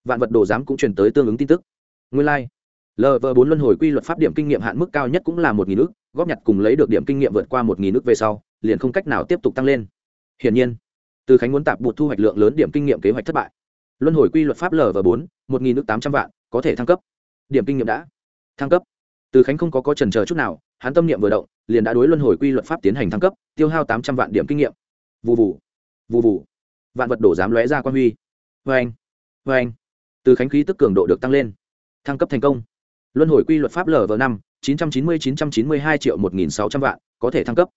vạn vật đồ giám cũng truyền tới tương ứng tin tức. Nguyên lai、like. lv bốn luân hồi quy luật pháp điểm kinh nghiệm hạn mức cao nhất cũng là một nghìn ước góp nhặt cùng lấy được điểm kinh nghiệm vượt qua một nghìn ước về sau, liền không cách nào tiếp tục tăng lên. Hiển nhiên, từ khánh muốn tạp bột thu hoạch lượng lớn điểm kinh nghiệm kế hoạch thất bại. Luân hồi quy luật pháp lv bốn, một nghìn ước tám trăm vạn, có thể thăng cấp. Điểm kinh nghiệm đã thăng cấp. Từ khánh không có có trần chờ chút nào hắn tâm niệm vừa động, liền đã đối luân hồi quy luật pháp tiến hành thăng cấp, tiêu hao tám trăm vạn điểm kinh nghiệm. Vụ vụ vụ vụ vạn vật đổ dám lóe ra quan huy. Vê anh vê anh. Từ khánh khí tức cường độ được tăng lên. Thăng cấp thành công. Luân hồi quy luật pháp lv năm, chín trăm chín mươi, chín trăm chín mươi hai triệu một nghìn sáu trăm vạn, có thể thăng cấp.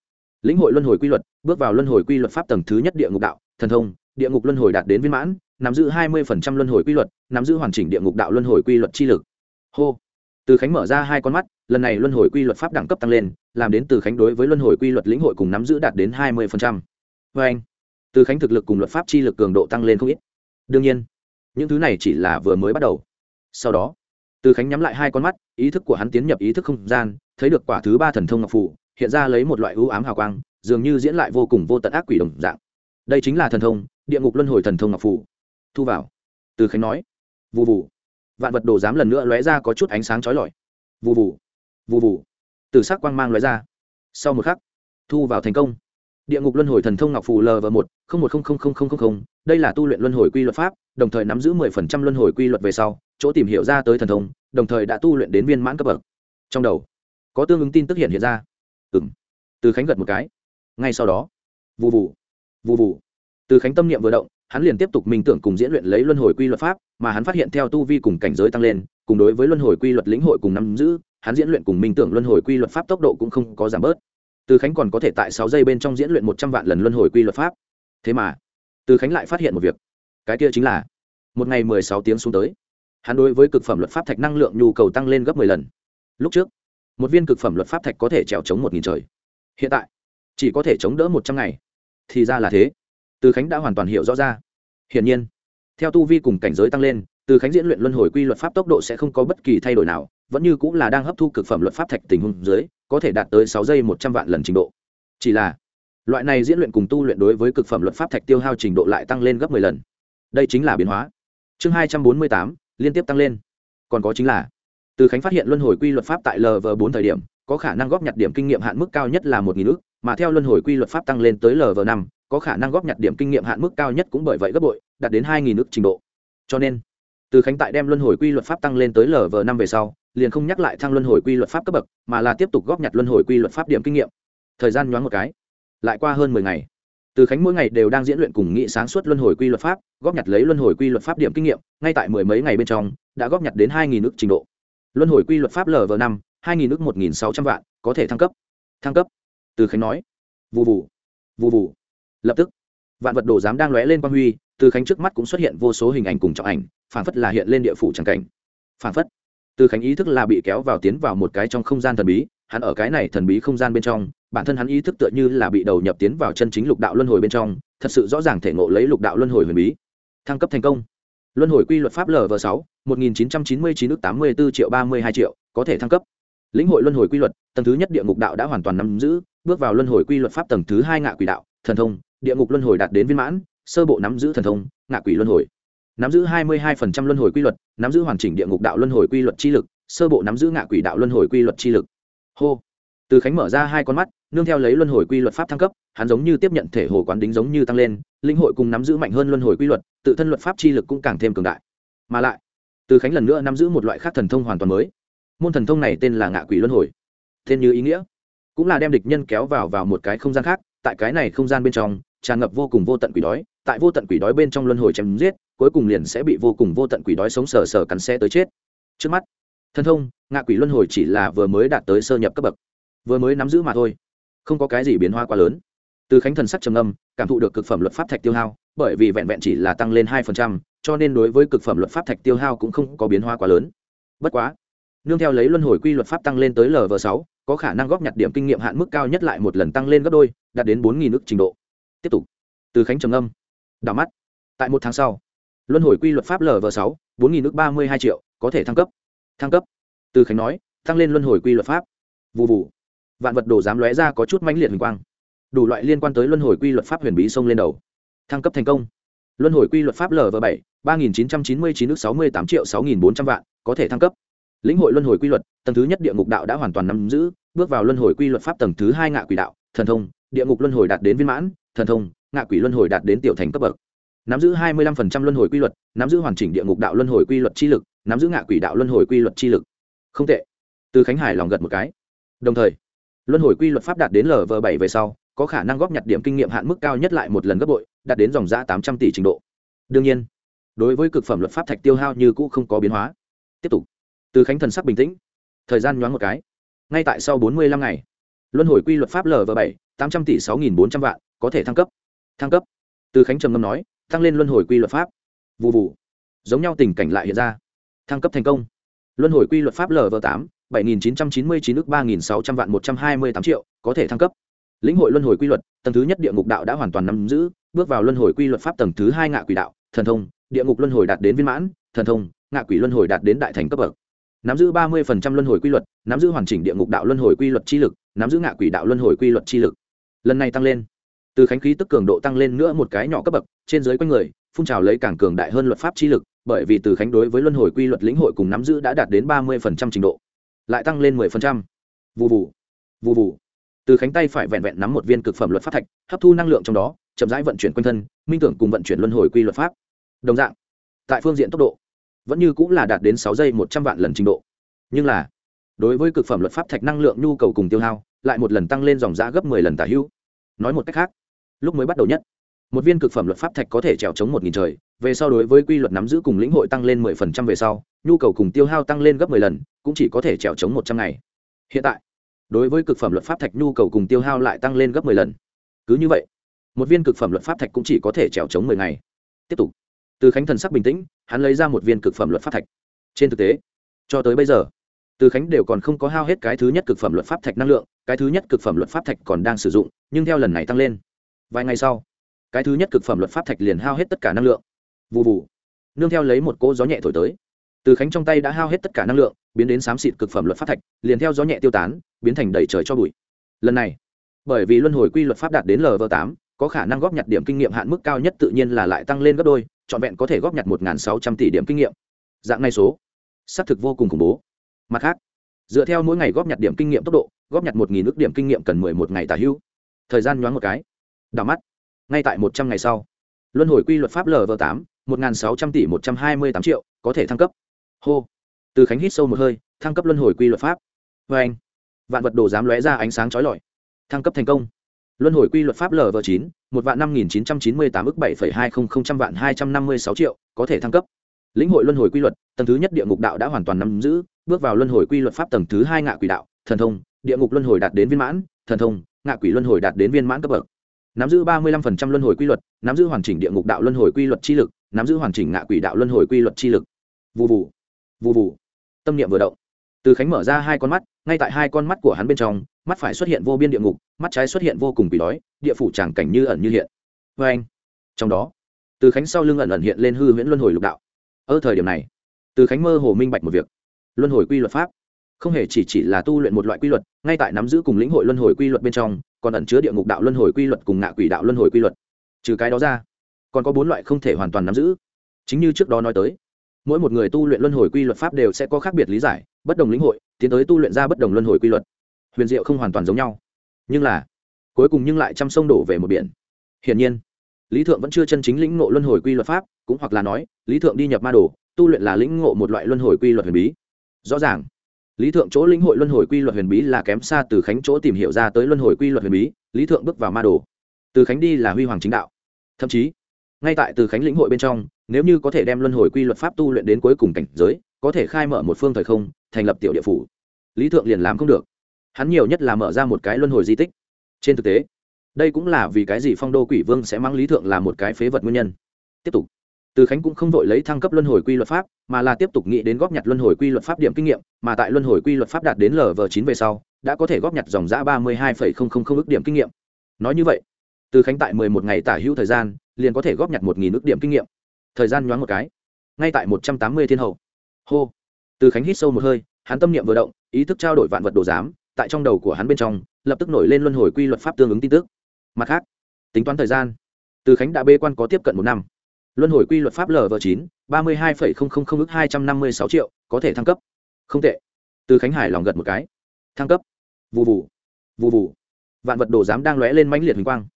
Lĩnh hội luân hồi quy luật, bước vào luân hồi quy luật pháp tầng thứ nhất địa ngục đạo, thần thông, địa ngục luân hồi đạt đến viên mãn, nắm giữ hai mươi luân hồi quy luật, nắm giữ hoàn chỉnh địa ngục đạo luân hồi quy luật chi lực. Hô. Từ khánh mở ra hai con mắt lần này luân hồi quy luật pháp đẳng cấp tăng lên, làm đến từ khánh đối với luân hồi quy luật lĩnh hội cùng nắm giữ đạt đến hai mươi vê anh, từ khánh thực lực cùng luật pháp chi lực cường độ tăng lên không ít. Đương nhiên, những thứ này chỉ là vừa mới bắt đầu. Sau đó, từ khánh nhắm lại hai con mắt, ý thức của hắn tiến nhập ý thức không gian, thấy được quả thứ ba thần thông ngọc phủ hiện ra lấy một loại ưu ám hào quang, dường như diễn lại vô cùng vô tận ác quỷ đồng dạng. Đây chính là thần thông, địa ngục luân hồi thần thông ngọc phủ thu vào. Từ khánh nói. Vụ vụ vạn vật đồ dám lần nữa lóe ra có chút ánh sáng chói lọi. Vụ vụ vụ vụ từ sắc quang mang loại ra. Sau một khắc, thu vào thành công. Địa ngục luân hồi thần thông ngọc phù lv một, không một không không không không không đây là tu luyện luân hồi quy luật pháp, đồng thời nắm giữ mười phần trăm luân hồi quy luật về sau, chỗ tìm hiểu ra tới thần thông, đồng thời đã tu luyện đến viên mãn cấp bậc. Trong đầu, có tương ứng tin tức hiện hiện ra. Ừ m từ khánh gật một cái. Ngay sau đó vụ vụ vụ vụ từ khánh tâm niệm vừa động, hắn liền tiếp tục minh tưởng cùng diễn luyện lấy luân hồi quy luật pháp, mà hắn phát hiện theo tu vi cùng cảnh giới tăng lên, cùng đối với luân hồi quy luật lĩnh hội cùng nắm giữ hắn diễn luyện cùng minh tưởng luân hồi quy luật pháp tốc độ cũng không có giảm bớt. Từ khánh còn có thể tại sáu giây bên trong diễn luyện một trăm vạn lần luân hồi quy luật pháp. Thế mà, từ khánh lại phát hiện một việc. Cái kia chính là, một ngày mười sáu tiếng xuống tới, hắn đối với cực phẩm luật pháp thạch năng lượng nhu cầu tăng lên gấp mười lần. Lúc trước, một viên cực phẩm luật pháp thạch có thể trèo chống một nghìn trời. Hiện tại, chỉ có thể chống đỡ một trăm ngày. Thì ra là thế. Từ khánh đã hoàn toàn hiểu rõ ra. Hiển nhiên, theo tu vi cùng cảnh giới tăng lên, từ khánh diễn luyện luân hồi quy luật pháp tốc độ sẽ không có bất kỳ thay đổi nào vẫn như cũng là đang hấp thu cực phẩm luật pháp thạch tình huống dưới, có thể đạt tới sáu giây một trăm vạn lần trình độ. Chỉ là, loại này diễn luyện cùng tu luyện đối với cực phẩm luật pháp thạch tiêu hao trình độ lại tăng lên gấp mười lần. Đây chính là biến hóa. Chương hai trăm bốn mươi tám, liên tiếp tăng lên. Còn có chính là, từ khánh phát hiện luân hồi quy luật pháp tại lv bốn thời điểm, có khả năng góp nhặt điểm kinh nghiệm hạn mức cao nhất là một nghìn ước mà theo luân hồi quy luật pháp tăng lên tới lv năm, có khả năng góp nhặt điểm kinh nghiệm hạn mức cao nhất cũng bởi vậy gấp bội, đạt đến hai nghìn ước trình độ. Cho nên, từ khánh tại đem luân hồi quy luật pháp tăng lên tới lv năm về sau liền không nhắc lại thăng luân hồi quy luật pháp cấp bậc, mà là tiếp tục góp nhặt luân hồi quy luật pháp điểm kinh nghiệm. Thời gian nhoáng một cái, lại qua hơn mười ngày. Từ khánh mỗi ngày đều đang diễn luyện cùng nghị sáng suốt luân hồi quy luật pháp, góp nhặt lấy luân hồi quy luật pháp điểm kinh nghiệm, ngay tại mười mấy ngày bên trong, đã góp nhặt đến hai nghìn ước trình độ. Luân hồi quy luật pháp lv năm, hai nghìn ước một nghìn sáu trăm vạn, có thể thăng cấp. Thăng cấp. Từ khánh nói. Vụ vụ vụ vụ lập tức, vạn vật đồ giám đang lóe lên quang huy, từ khánh trước mắt cũng xuất hiện vô số hình ảnh cùng trọng ảnh phản phất là hiện lên địa phủ tràng cảnh. Phản phất từ khánh ý thức là bị kéo vào tiến vào một cái trong không gian thần bí, hắn ở cái này thần bí không gian bên trong, bản thân hắn ý thức tựa như là bị đầu nhập tiến vào chân chính lục đạo luân hồi bên trong, thật sự rõ ràng thể ngộ lấy lục đạo luân hồi huyền bí. Thăng cấp thành công. Luân hồi quy luật pháp lv sáu, một nghìn chín trăm chín mươi chín ước tám mươi bốn triệu ba mươi hai triệu, có thể thăng cấp. Lĩnh hội luân hồi quy luật, tầng thứ nhất địa ngục đạo đã hoàn toàn nắm giữ, bước vào luân hồi quy luật pháp tầng thứ hai ngạ quỷ đạo, thần thông, địa ngục luân hồi đạt đến viên mãn, sơ bộ nắm giữ thần thông, ngạ quỷ luân hồi nắm giữ hai mươi hai phần trăm luân hồi quy luật, nắm giữ hoàn chỉnh địa ngục đạo luân hồi quy luật chi lực, sơ bộ nắm giữ ngạ quỷ đạo luân hồi quy luật chi lực. Hô. Từ khánh mở ra hai con mắt, nương theo lấy luân hồi quy luật pháp thăng cấp, hắn giống như tiếp nhận thể hồ quán đính giống như tăng lên, linh hội cùng nắm giữ mạnh hơn luân hồi quy luật, tự thân luật pháp chi lực cũng càng thêm cường đại. Mà lại, từ khánh lần nữa nắm giữ một loại khác thần thông hoàn toàn mới. Môn thần thông này tên là ngạ quỷ luân hồi. Tên như ý nghĩa. Cũng là đem địch nhân kéo vào vào một cái không gian khác, tại cái này không gian bên trong, tràn ngập vô cùng vô tận quỷ đói, tại vô tận quỷ đói bên trong luân hồi chém giết cuối cùng liền sẽ bị vô cùng vô tận quỷ đói sống sờ sờ cắn xe tới chết. Trước mắt thân thông, ngạ quỷ luân hồi chỉ là vừa mới đạt tới sơ nhập cấp bậc, vừa mới nắm giữ mà thôi, không có cái gì biến hóa quá lớn. Từ khánh thần sắc trầm âm cảm thụ được cực phẩm luật pháp thạch tiêu hao, bởi vì vẹn vẹn chỉ là tăng lên hai phần trăm, cho nên đối với cực phẩm luật pháp thạch tiêu hao cũng không có biến hóa quá lớn. Bất quá, nương theo lấy luân hồi quy luật pháp tăng lên tới lv sáu, có khả năng góp nhặt điểm kinh nghiệm hạn mức cao nhất lại một lần tăng lên gấp đôi, đạt đến bốn nghìn ước trình độ. Tiếp tục, từ khánh trầm âm đảo mắt. Tại một tháng sau luân hồi quy luật pháp lv sáu, bốn nghìn nước ba mươi hai triệu, có thể thăng cấp. Thăng cấp. Từ khánh nói, tăng lên luân hồi quy luật pháp. Vụ vụ vạn vật đồ dám lóe ra có chút mãnh liệt huyền quang. Đủ loại liên quan tới luân hồi quy luật pháp huyền bí xông lên đầu. Thăng cấp thành công. Luân hồi quy luật pháp lv bảy, ba nghìn chín trăm chín mươi chín nước sáu mươi tám triệu sáu nghìn bốn trăm vạn, có thể thăng cấp. Lĩnh hội luân hồi quy luật, tầng thứ nhất địa ngục đạo đã hoàn toàn nắm giữ, bước vào luân hồi quy luật pháp tầng thứ hai ngạ quỷ đạo, thần thông, địa ngục luân hồi đạt đến viên mãn, thần thông, ngạ quỷ luân hồi đạt đến tiểu thành cấp bậc nắm giữ hai mươi lăm phần trăm luân hồi quy luật, nắm giữ hoàn chỉnh địa ngục đạo luân hồi quy luật chi lực, nắm giữ ngạ quỷ đạo luân hồi quy luật chi lực. Không tệ. Từ khánh hải lòng gật một cái. Đồng thời, luân hồi quy luật pháp đạt đến lv7 về sau, có khả năng góp nhặt điểm kinh nghiệm hạn mức cao nhất lại một lần gấp bội, đạt đến dòng giá 800 tỷ trình độ. Đương nhiên, đối với cực phẩm luật pháp thạch tiêu hao như cũ không có biến hóa. Tiếp tục. Từ khánh thần sắc bình tĩnh. Thời gian nhoáng một cái. Ngay tại sau bốn mươi lăm ngày, luân hồi quy luật pháp lv bảy, tám trăm tỷ sáu nghìn bốn trăm vạn, có thể thăng cấp. Thăng cấp. Từ khánh trầm ngâm nói tăng lên luân hồi quy luật pháp. Vụ vụ giống nhau tình cảnh lại hiện ra. Thăng cấp thành công. Luân hồi quy luật pháp lv tám, bảy nghìn chín trăm chín mươi chín ước ba nghìn sáu trăm vạn một trăm hai mươi tám triệu, có thể thăng cấp. Lĩnh hội luân hồi quy luật, tầng thứ nhất địa ngục đạo đã hoàn toàn nắm giữ, bước vào luân hồi quy luật pháp tầng thứ hai ngạ quỷ đạo, thần thông, địa ngục luân hồi đạt đến viên mãn, thần thông, ngạ quỷ luân hồi đạt đến đại thành cấp bậc. Nắm giữ ba mươi luân hồi quy luật, nắm giữ hoàn chỉnh địa ngục đạo luân hồi quy luật chi lực, nắm giữ ngạ quỷ đạo luân hồi quy luật chi lực. Lần này tăng lên từ khánh khí tức cường độ tăng lên nữa một cái nhỏ cấp bậc, trên dưới quanh người, phun trào lấy càng cường đại hơn luật pháp chi lực, bởi vì từ khánh đối với luân hồi quy luật lĩnh hội cùng nắm giữ đã đạt đến ba mươi trình độ, lại tăng lên mười phần trăm. Vụ vụ vụ vụ từ khánh tay phải vẹn vẹn nắm một viên cực phẩm luật pháp thạch, hấp thu năng lượng trong đó, chậm rãi vận chuyển quanh thân, minh tưởng cùng vận chuyển luân hồi quy luật pháp. Đồng dạng, tại phương diện tốc độ, vẫn như cũng là đạt đến sáu giây một trăm vạn lần trình độ. Nhưng là, đối với cực phẩm luật pháp thạch năng lượng nhu cầu cùng tiêu hao, lại một lần tăng lên dòng giá gấp mười lần tả hữu. Nói một cách khác lúc mới bắt đầu nhất. Một viên cực phẩm luật pháp thạch có thể trèo chống một nghìn trời, về sau đối với quy luật nắm giữ cùng lĩnh hội tăng lên mười phần trăm về sau, nhu cầu cùng tiêu hao tăng lên gấp mười lần, cũng chỉ có thể trèo chống một trăm ngày. Hiện tại, đối với cực phẩm luật pháp thạch nhu cầu cùng tiêu hao lại tăng lên gấp mười lần. Cứ như vậy, một viên cực phẩm luật pháp thạch cũng chỉ có thể trèo chống mười ngày. Tiếp tục. Từ khánh thần sắc bình tĩnh, hắn lấy ra một viên cực phẩm luật pháp thạch. Trên thực tế, cho tới bây giờ, từ khánh đều còn không có hao hết cái thứ nhất cực phẩm luật pháp thạch năng lượng, cái thứ nhất cực phẩm luật pháp thạch còn đang sử dụng, nhưng theo lần này tăng lên vài ngày sau cái thứ nhất cực phẩm luật pháp thạch liền hao hết tất cả năng lượng. Vụ vụ nương theo lấy một cỗ gió nhẹ thổi tới. Từ khánh trong tay đã hao hết tất cả năng lượng biến đến xám xịt cực phẩm luật pháp thạch liền theo gió nhẹ tiêu tán biến thành đầy trời cho bụi. Lần này bởi vì luân hồi quy luật pháp đạt đến lv tám có khả năng góp nhặt điểm kinh nghiệm hạn mức cao nhất tự nhiên là lại tăng lên gấp đôi trọn vẹn có thể góp nhặt một sáu trăm tỷ điểm kinh nghiệm. Dạng này số xác thực vô cùng khủng bố. Mặt khác dựa theo mỗi ngày góp nhặt điểm kinh nghiệm tốc độ góp nhặt một nghìn ước điểm kinh nghiệm cần mười một ngày tả hưu, thời gian nhoáng một cái đảo mắt. Ngay tại một trăm ngày sau, luân hồi quy luật pháp lv tám, một sáu trăm tỷ một trăm hai mươi tám triệu, có thể thăng cấp. Hô. Từ khánh hít sâu một hơi, thăng cấp luân hồi quy luật pháp. Vê anh, vạn vật đồ dám lóe ra ánh sáng trói lọi. Thăng cấp thành công. Luân hồi quy luật pháp lv chín, một vạn năm nghìn chín trăm chín mươi tám ước bảy phẩy hai không không trăm vạn hai trăm năm mươi sáu triệu, có thể thăng cấp. Lĩnh hội luân hồi quy luật, tầng thứ nhất địa ngục đạo đã hoàn toàn nắm giữ, bước vào luân hồi quy luật pháp tầng thứ hai ngạ quỷ đạo, thần thông, địa ngục luân hồi đạt đến viên mãn, thần thông, ngạ quỷ luân hồi đạt đến viên mãn cấp bậc nắm giữ ba mươi lăm phần trăm luân hồi quy luật, nắm giữ hoàn chỉnh địa ngục đạo luân hồi quy luật chi lực, nắm giữ hoàn chỉnh ngạ quỷ đạo luân hồi quy luật chi lực. Vụ vụ vụ vụ tâm niệm vừa động. Từ khánh mở ra hai con mắt, ngay tại hai con mắt của hắn bên trong, mắt phải xuất hiện vô biên địa ngục, mắt trái xuất hiện vô cùng quỷ đói, địa phủ tràng cảnh như ẩn như hiện. Vê anh. Trong đó, từ khánh sau lưng ẩn ẩn hiện lên hư huyễn luân hồi lục đạo. Ở thời điểm này, từ khánh mơ hồ minh bạch một việc. Luân hồi quy luật pháp không hề chỉ chỉ là tu luyện một loại quy luật, ngay tại nắm giữ cùng lĩnh hội luân hồi quy luật bên trong còn ẩn chứa địa ngục đạo luân hồi quy luật cùng ngạ quỷ đạo luân hồi quy luật. Trừ cái đó ra, còn có bốn loại không thể hoàn toàn nắm giữ. Chính như trước đó nói tới, mỗi một người tu luyện luân hồi quy luật pháp đều sẽ có khác biệt lý giải, bất đồng lĩnh hội, tiến tới tu luyện ra bất đồng luân hồi quy luật. Huyền diệu không hoàn toàn giống nhau. Nhưng là, cuối cùng nhưng lại chăm sông đổ về một biển. Hiển nhiên, lý thượng vẫn chưa chân chính lĩnh ngộ luân hồi quy luật pháp, cũng hoặc là nói, lý thượng đi nhập ma đồ, tu luyện là lĩnh ngộ một loại luân hồi quy luật huyền bí. Rõ ràng lý thượng chỗ lĩnh hội luân hồi quy luật huyền bí là kém xa từ khánh chỗ tìm hiểu ra tới luân hồi quy luật huyền bí, lý thượng bước vào ma đồ. Từ khánh đi là huy hoàng chính đạo. Thậm chí, ngay tại từ khánh lĩnh hội bên trong, nếu như có thể đem luân hồi quy luật pháp tu luyện đến cuối cùng cảnh giới, có thể khai mở một phương thời không, thành lập tiểu địa phủ. Lý thượng liền làm không được. Hắn nhiều nhất là mở ra một cái luân hồi di tích. Trên thực tế, đây cũng là vì cái gì phong đô quỷ vương sẽ mang lý thượng là một cái phế vật nguyên nhân. Tiếp tục từ khánh cũng không vội lấy thăng cấp luân hồi quy luật pháp, mà là tiếp tục nghĩ đến góp nhặt luân hồi quy luật pháp điểm kinh nghiệm, mà tại luân hồi quy luật pháp đạt đến lv chín về sau, đã có thể góp nhặt dòng giã ba mươi hai ước điểm kinh nghiệm. Nói như vậy, từ khánh tại mười một ngày tả hữu thời gian, liền có thể góp nhặt một nghìn ước điểm kinh nghiệm. Thời gian nhoáng một cái. Ngay tại một trăm tám mươi thiên hậu. Hô. Từ khánh hít sâu một hơi, hắn tâm niệm vừa động, ý thức trao đổi vạn vật đồ giám, tại trong đầu của hắn bên trong, lập tức nổi lên luân hồi quy luật pháp tương ứng tin tức. Mặt khác, tính toán thời gian, từ khánh đã bê quan có tiếp cận một năm luân hồi quy luật pháp lv chín, ba mươi hai ước hai trăm năm mươi sáu triệu, có thể thăng cấp. Không tệ. Từ khánh hải lòng gật một cái. Thăng cấp. Vụ vụ vụ vụ vạn vật đồ giám đang lóe lên mãnh liệt hình quang.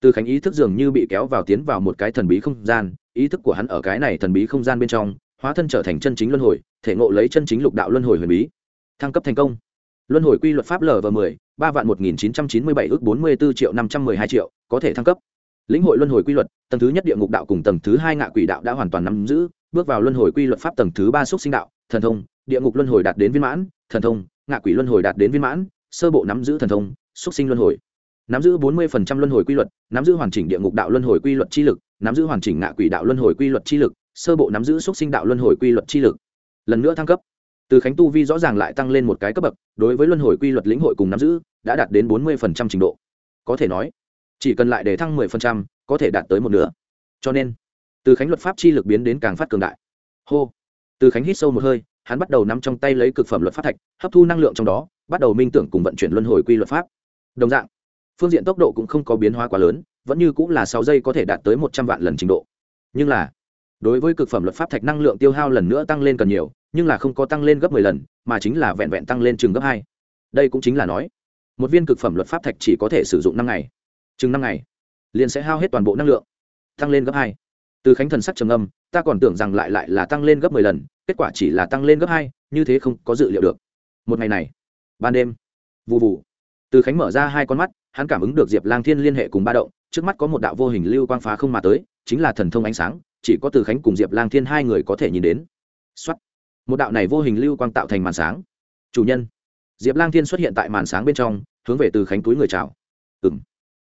Từ khánh ý thức dường như bị kéo vào tiến vào một cái thần bí không gian, ý thức của hắn ở cái này thần bí không gian bên trong, hóa thân trở thành chân chính luân hồi, thể ngộ lấy chân chính lục đạo luân hồi huyền bí. Thăng cấp thành công. Luân hồi quy luật pháp lv mười, ba vạn một nghìn chín trăm chín mươi bảy ước bốn mươi bốn triệu năm trăm mười hai triệu, có thể thăng cấp lĩnh hội luân hồi quy luật, tầng thứ nhất địa ngục đạo cùng tầng thứ hai ngạ quỷ đạo đã hoàn toàn nắm giữ, bước vào luân hồi quy luật pháp tầng thứ ba xúc sinh đạo, thần thông, địa ngục luân hồi đạt đến viên mãn, thần thông, ngạ quỷ luân hồi đạt đến viên mãn, sơ bộ nắm giữ thần thông, xúc sinh luân hồi. Nắm giữ bốn mươi luân hồi quy luật, nắm giữ hoàn chỉnh địa ngục đạo luân hồi quy luật chi lực, nắm giữ hoàn chỉnh ngạ quỷ đạo luân hồi quy luật chi lực, sơ bộ nắm giữ xúc sinh đạo luân hồi quy luật chi lực. Lần nữa thăng cấp. Từ khánh tu vi rõ ràng lại tăng lên một cái cấp bậc, đối với luân hồi quy luật lĩnh hội cùng nắm giữ, đã đạt đến bốn mươi trình độ. Có thể nói chỉ cần lại để thăng 10%, có thể đạt tới một nửa. Cho nên từ khánh luật pháp chi lực biến đến càng phát cường đại. Hô. Từ khánh hít sâu một hơi hắn bắt đầu nắm trong tay lấy cực phẩm luật pháp thạch hấp thu năng lượng trong đó bắt đầu minh tưởng cùng vận chuyển luân hồi quy luật pháp. Đồng dạng phương diện tốc độ cũng không có biến hóa quá lớn vẫn như cũng là sáu giây có thể đạt tới một trăm vạn lần trình độ. Nhưng là đối với cực phẩm luật pháp thạch năng lượng tiêu hao lần nữa tăng lên cần nhiều nhưng là không có tăng lên gấp mười lần mà chính là vẹn vẹn tăng lên chừng gấp hai. Đây cũng chính là nói một viên cực phẩm luật pháp thạch chỉ có thể sử dụng năm ngày chừng năm ngày, liền sẽ hao hết toàn bộ năng lượng, tăng lên gấp hai. Từ khánh thần sắc trầm âm ta còn tưởng rằng lại lại là tăng lên gấp mười lần, kết quả chỉ là tăng lên gấp hai, như thế không có dự liệu được. Một ngày này, ban đêm vụ vụ từ khánh mở ra hai con mắt, hắn cảm ứng được diệp lang thiên liên hệ cùng ba động, trước mắt có một đạo vô hình lưu quang phá không mà tới, chính là thần thông ánh sáng, chỉ có từ khánh cùng diệp lang thiên hai người có thể nhìn đến. Xuất một đạo này vô hình lưu quang tạo thành màn sáng. Chủ nhân. Diệp lang thiên xuất hiện tại màn sáng bên trong, hướng về từ khánh túi người chào. Ừ m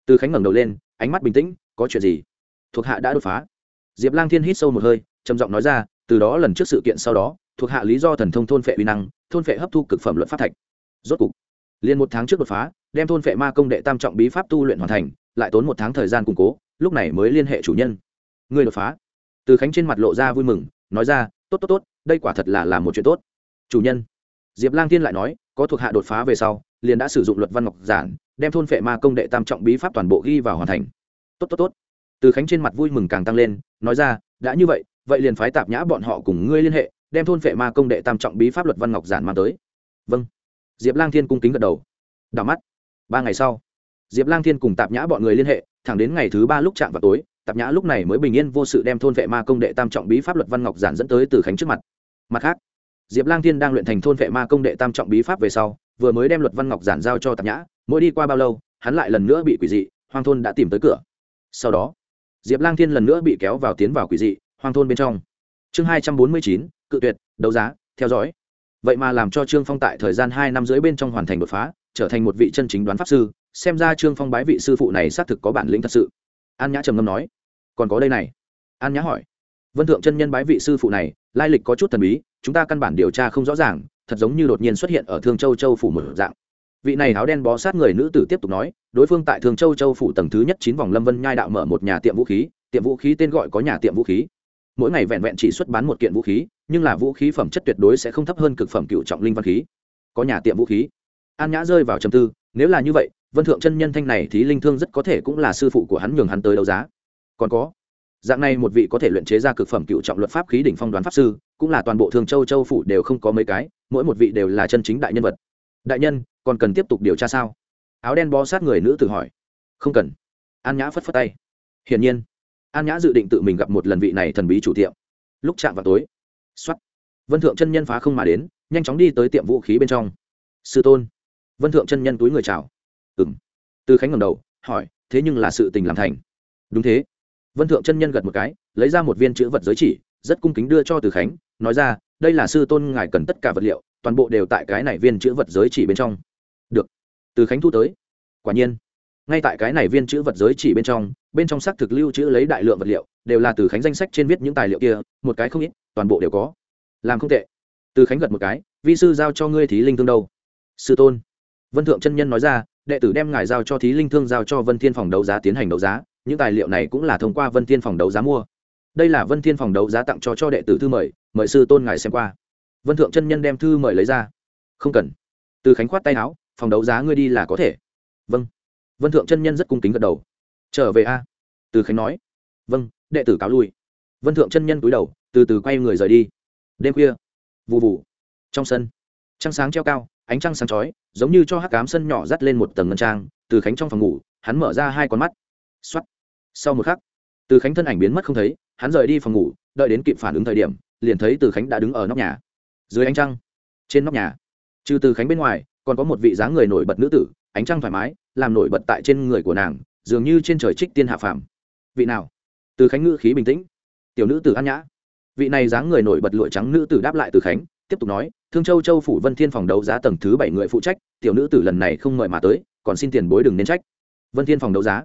từ khánh ngẩng đầu lên, ánh mắt bình tĩnh, có chuyện gì? Thuộc hạ đã đột phá. Diệp lang thiên hít sâu một hơi, trầm giọng nói ra, từ đó lần trước sự kiện sau đó, thuộc hạ lý do thần thông thôn phệ uy năng, thôn phệ hấp thu cực phẩm luận pháp thạch. Rốt cục, liền một tháng trước đột phá, đem thôn phệ ma công đệ tam trọng bí pháp tu luyện hoàn thành, lại tốn một tháng thời gian củng cố, lúc này mới liên hệ chủ nhân. Người đột phá? Từ khánh trên mặt lộ ra vui mừng, nói ra, tốt tốt tốt, đây quả thật là làm một chuyện tốt. Chủ nhân? Diệp lang thiên lại nói có thuộc hạ đột phá về sau, liền đã sử dụng luật văn ngọc giản, đem thôn phệ ma công đệ tam trọng bí pháp toàn bộ ghi vào hoàn thành. Tốt tốt tốt. Từ khánh trên mặt vui mừng càng tăng lên, nói ra, đã như vậy vậy liền phái tạp nhã bọn họ cùng ngươi liên hệ, đem thôn phệ ma công đệ tam trọng bí pháp luật văn ngọc giản mang tới. Vâng. Diệp lang thiên cung kính gật đầu. Đảo mắt. Ba ngày sau, diệp lang thiên cùng tạp nhã bọn người liên hệ, thẳng đến ngày thứ ba lúc chạm vào tối, tạp nhã lúc này mới bình yên vô sự đem thôn vệ ma công đệ tam trọng bí pháp luật văn ngọc giản dẫn tới từ khánh trước mặt. Mặt khác diệp lang thiên đang luyện thành thôn vệ ma công đệ tam trọng bí pháp về sau, vừa mới đem luật văn ngọc giản giao cho tạp nhã, mỗi đi qua bao lâu, hắn lại lần nữa bị quỷ dị, hoang thôn đã tìm tới cửa. Sau đó, diệp lang thiên lần nữa bị kéo vào tiến vào quỷ dị, hoang thôn bên trong. Chương hai trăm bốn mươi chín, cự tuyệt, đấu giá, theo dõi. Vậy mà làm cho trương phong tại thời gian hai năm dưới bên trong hoàn thành đột phá, trở thành một vị chân chính đoán pháp sư, xem ra trương phong bái vị sư phụ này xác thực có bản lĩnh thật sự. An nhã trầm ngâm nói, còn có đây này. An nhã hỏi vân thượng chân nhân bái vị sư phụ này, lai lịch có chút thần bí, chúng ta căn bản điều tra không rõ ràng, thật giống như đột nhiên xuất hiện ở thương châu châu phủ một dạng. Vị này áo đen bó sát người nữ tử tiếp tục nói, đối phương tại thường châu châu phủ tầng thứ nhất chín vòng lâm vân nhai đạo mở một nhà tiệm vũ khí, tiệm vũ khí tên gọi có nhà tiệm vũ khí. Mỗi ngày vẹn vẹn chỉ xuất bán một kiện vũ khí, nhưng là vũ khí phẩm chất tuyệt đối sẽ không thấp hơn cực phẩm cựu trọng linh văn khí. Có nhà tiệm vũ khí. An nhã rơi vào trầm tư, nếu là như vậy, vân thượng chân nhân thanh này thì linh thương rất có thể cũng là sư phụ của hắn nhường hắn tới đấu giá. Còn có dạng này một vị có thể luyện chế ra cực phẩm cựu trọng luật pháp khí đỉnh phong đoán pháp sư, cũng là toàn bộ thường châu châu phủ đều không có mấy cái, mỗi một vị đều là chân chính đại nhân vật. Đại nhân, còn cần tiếp tục điều tra sao? Áo đen bó sát người nữ tự hỏi. Không cần. An nhã phất phất tay. Hiển nhiên, an nhã dự định tự mình gặp một lần vị này thần bí chủ tiệm. Lúc chạm vào tối xuất vân thượng chân nhân phá không mà đến, nhanh chóng đi tới tiệm vũ khí bên trong. Sư tôn, vân thượng chân nhân túi người chào. Ừ m từ khánh ngầm đầu, hỏi, thế nhưng là sự tình làm thành. Đúng thế vân thượng chân nhân gật một cái, lấy ra một viên chữ vật giới chỉ, rất cung kính đưa cho từ khánh, nói ra, đây là sư tôn ngài cần tất cả vật liệu, toàn bộ đều tại cái này viên chữ vật giới chỉ bên trong. Được. Từ khánh thu tới. Quả nhiên. Ngay tại cái này viên chữ vật giới chỉ bên trong bên trong xác thực lưu trữ lấy đại lượng vật liệu, đều là từ khánh danh sách trên viết những tài liệu kia, một cái không ít, toàn bộ đều có. Làm không tệ. Từ khánh gật một cái, vi sư giao cho ngươi thí linh thương đâu? Sư tôn. Vân thượng chân nhân nói ra, đệ tử đem ngài giao cho thí linh thương giao cho vân thiên phòng đấu giá tiến hành đấu giá những tài liệu này cũng là thông qua vân thiên phòng đấu giá mua. Đây là vân thiên phòng đấu giá tặng cho cho đệ tử thư mời mời sư tôn ngài xem qua. Vân thượng chân nhân đem thư mời lấy ra. Không cần. Từ khánh khoát tay áo, phòng đấu giá ngươi đi là có thể. Vâng. Vân thượng chân nhân rất cung kính gật đầu. Trở về a. Từ khánh nói. Vâng đệ tử cáo lui. Vân thượng chân nhân cúi đầu, từ từ quay người rời đi. Đêm khuya. Vụ vụ trong sân, trăng sáng treo cao, ánh trăng sáng chói, giống như cho hắc cám sân nhỏ dắt lên một tầng ngân trang, từ khánh trong phòng ngủ, hắn mở ra hai con mắt. Soát. sau một khắc, từ khánh thân ảnh biến mất không thấy, hắn rời đi phòng ngủ, đợi đến kịp phản ứng thời điểm, liền thấy từ khánh đã đứng ở nóc nhà. Dưới ánh trăng, trên nóc nhà, trừ từ khánh bên ngoài, còn có một vị dáng người nổi bật nữ tử, ánh trăng thoải mái, làm nổi bật tại trên người của nàng, dường như trên trời trích tiên hạ phàm. Vị nào? Từ khánh ngữ khí bình tĩnh. Tiểu nữ tử an nhã. Vị này dáng người nổi bật lụa trắng nữ tử đáp lại từ khánh, tiếp tục nói, thương châu châu phủ vân thiên phòng đấu giá tầng thứ bảy người phụ trách, tiểu nữ tử lần này không mời mà tới, còn xin tiền bối đừng nên trách. Vân thiên phòng đấu giá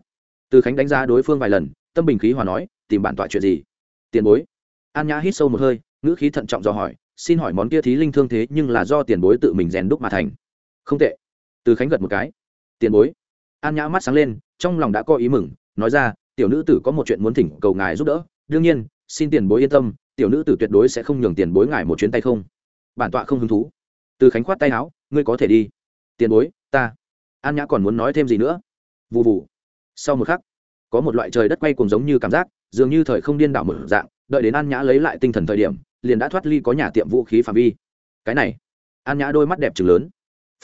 từ khánh đánh giá đối phương vài lần, tâm bình khí hòa nói, tìm bản tọa chuyện gì? Tiền bối. An nhã hít sâu một hơi, ngữ khí thận trọng do hỏi, xin hỏi món kia thí linh thương thế nhưng là do tiền bối tự mình rèn đúc mà thành? Không tệ. Từ khánh gật một cái, tiền bối. An nhã mắt sáng lên, trong lòng đã có ý mừng, nói ra, tiểu nữ tử có một chuyện muốn thỉnh cầu ngài giúp đỡ, đương nhiên, xin tiền bối yên tâm, tiểu nữ tử tuyệt đối sẽ không nhường tiền bối ngài một chuyến tay không. Bản tọa không hứng thú. Từ khánh khoát tay áo, ngươi có thể đi. Tiền bối, ta. An nhã còn muốn nói thêm gì nữa? Vụ vụ sau một khắc, có một loại trời đất quay cùng giống như cảm giác, dường như thời không điên đảo mở dạng, đợi đến an nhã lấy lại tinh thần thời điểm, liền đã thoát ly có nhà tiệm vũ khí phạm vi. Cái này, an nhã đôi mắt đẹp trừng lớn.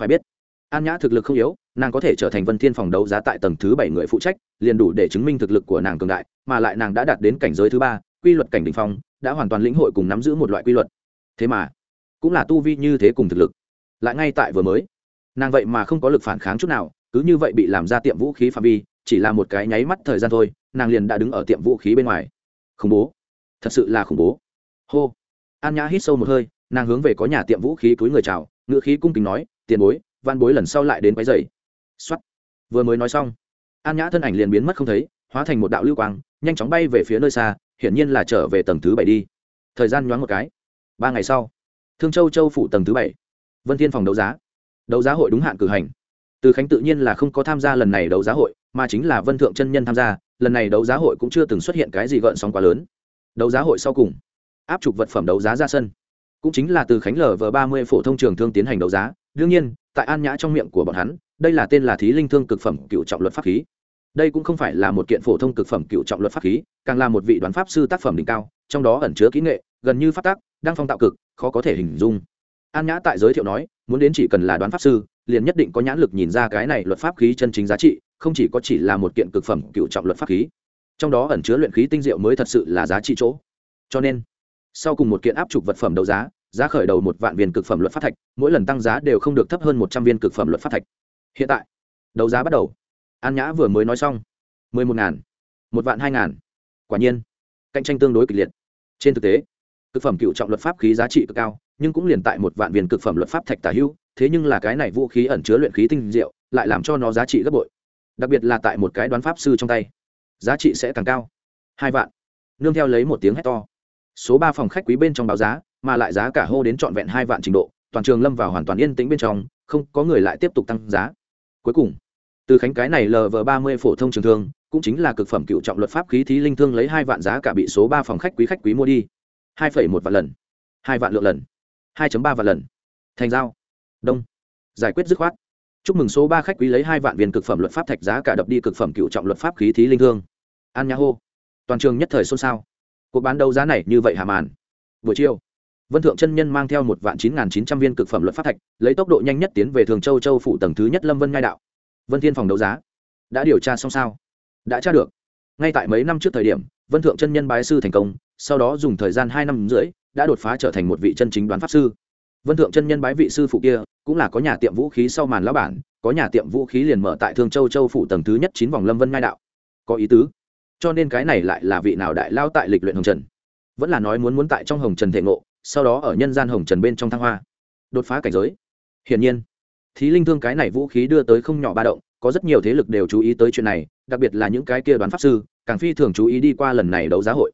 Phải biết, an nhã thực lực không yếu, nàng có thể trở thành vân thiên phòng đấu giá tại tầng thứ bảy người phụ trách, liền đủ để chứng minh thực lực của nàng cường đại, mà lại nàng đã đạt đến cảnh giới thứ ba, quy luật cảnh đình phong, đã hoàn toàn lĩnh hội cùng nắm giữ một loại quy luật. Thế mà, cũng là tu vi như thế cùng thực lực. Lại ngay tại vừa mới, nàng vậy mà không có lực phản kháng chút nào, cứ như vậy bị làm ra tiệm vũ khí phạm vi chỉ là một cái nháy mắt thời gian thôi, nàng liền đã đứng ở tiệm vũ khí bên ngoài. Khủng bố. Thật sự là khủng bố. Hô. An nhã hít sâu một hơi, nàng hướng về có nhà tiệm vũ khí túi người chào ngựa khí cung kính nói, tiền bối van bối lần sau lại đến quái dày x vừa mới nói xong, an nhã thân ảnh liền biến mất không thấy, hóa thành một đạo lưu quang, nhanh chóng bay về phía nơi xa, hiển nhiên là trở về tầng thứ bảy đi. Thời gian nhoáng một cái. Ba ngày sau, thương châu châu phủ tầng thứ bảy. Vân thiên phòng đấu giá. Đấu giá hội đúng hạn cử hành. Từ khánh tự nhiên là không có tham gia lần này đấu giá hội mà chính là vân thượng chân nhân tham gia, lần này đấu giá hội cũng chưa từng xuất hiện cái gì gợn sóng quá lớn. Đấu giá hội sau cùng, áp trục vật phẩm đấu giá ra sân. Cũng chính là từ khánh lờ vờ ba mươi phổ thông trường thương tiến hành đấu giá. Đương nhiên, tại an nhã trong miệng của bọn hắn, đây là tên là thí linh thương cực phẩm cựu trọng luật pháp khí. Đây cũng không phải là một kiện phổ thông cực phẩm cựu trọng luật pháp khí, càng là một vị đoán pháp sư tác phẩm đỉnh cao, trong đó ẩn chứa kỹ nghệ, gần như phát tác, đang phong tạo cực, khó có thể hình dung. An nhã tại giới thiệu nói, muốn đến chỉ cần là đoán pháp sư, liền nhất định có nhãn lực nhìn ra cái này luật pháp khí chân chính giá trị không chỉ có chỉ là một kiện cực phẩm cựu trọng luật pháp khí, trong đó ẩn chứa luyện khí tinh diệu mới thật sự là giá trị chỗ. Cho nên, sau cùng một kiện áp trục vật phẩm đấu giá giá khởi đầu một vạn viên cực phẩm luật pháp thạch, mỗi lần tăng giá đều không được thấp hơn một trăm viên cực phẩm luật pháp thạch. Hiện tại, đấu giá bắt đầu. An nhã vừa mới nói xong, mười một ngàn, một vạn hai ngàn. Quả nhiên, cạnh tranh tương đối kịch liệt. Trên thực tế, cực phẩm cựu trọng luật pháp khí giá trị cực cao, nhưng cũng liền tại một vạn viên cực phẩm luật pháp thạch tả hữu, thế nhưng là cái này vũ khí ẩn chứa luyện khí tinh diệu, lại làm cho nó giá trị gấp bội đặc biệt là tại một cái đoán pháp sư trong tay. Giá trị sẽ càng cao. Hai vạn. Nương theo lấy một tiếng hét to. Số ba phòng khách quý bên trong báo giá, mà lại giá cả hô đến trọn vẹn hai vạn trình độ, toàn trường lâm vào hoàn toàn yên tĩnh bên trong, không có người lại tiếp tục tăng giá. Cuối cùng, từ khánh cái này lv ba mươi phổ thông trường thương, cũng chính là cực phẩm cựu trọng luật pháp khí thí linh thương lấy hai vạn giá cả bị số ba phòng khách quý khách quý mua đi. hai phẩy một vạn lần. Hai vạn lượng lần. hai ba vạn lần. Thành giao. Đông. Giải quyết dứt khoát chúc mừng số ba khách quý lấy hai vạn viên cực phẩm luật pháp thạch giá cả đập đi cực phẩm cựu trọng luật pháp khí thí linh hương an nhã hô. Toàn trường nhất thời xôn xao. Cuộc bán đấu giá này như vậy hàm màn? Buổi chiều, vân thượng chân nhân mang theo một vạn chín nghìn chín trăm viên cực phẩm luật pháp thạch, lấy tốc độ nhanh nhất tiến về thường châu châu phủ tầng thứ nhất lâm vân ngai đạo. Vân thiên phòng đấu giá đã điều tra xong sao? Đã tra được. Ngay tại mấy năm trước thời điểm, vân thượng chân nhân bái sư thành công, sau đó dùng thời gian hai năm rưỡi, đã đột phá trở thành một vị chân chính đoán pháp sư. Vân thượng chân nhân bái vị sư phụ kia cũng là có nhà tiệm vũ khí sau màn lão bản, có nhà tiệm vũ khí liền mở tại thương châu châu phủ tầng thứ nhất chín vòng lâm vân ngai đạo. Có ý tứ. Cho nên cái này lại là vị nào đại lao tại lịch luyện hồng trần. Vẫn là nói muốn muốn tại trong hồng trần thể ngộ, sau đó ở nhân gian hồng trần bên trong thăng hoa. Đột phá cảnh giới. Hiển nhiên, thí linh thương cái này vũ khí đưa tới không nhỏ ba động, có rất nhiều thế lực đều chú ý tới chuyện này, đặc biệt là những cái kia đoán pháp sư, càng phi thường chú ý đi qua lần này đấu giá hội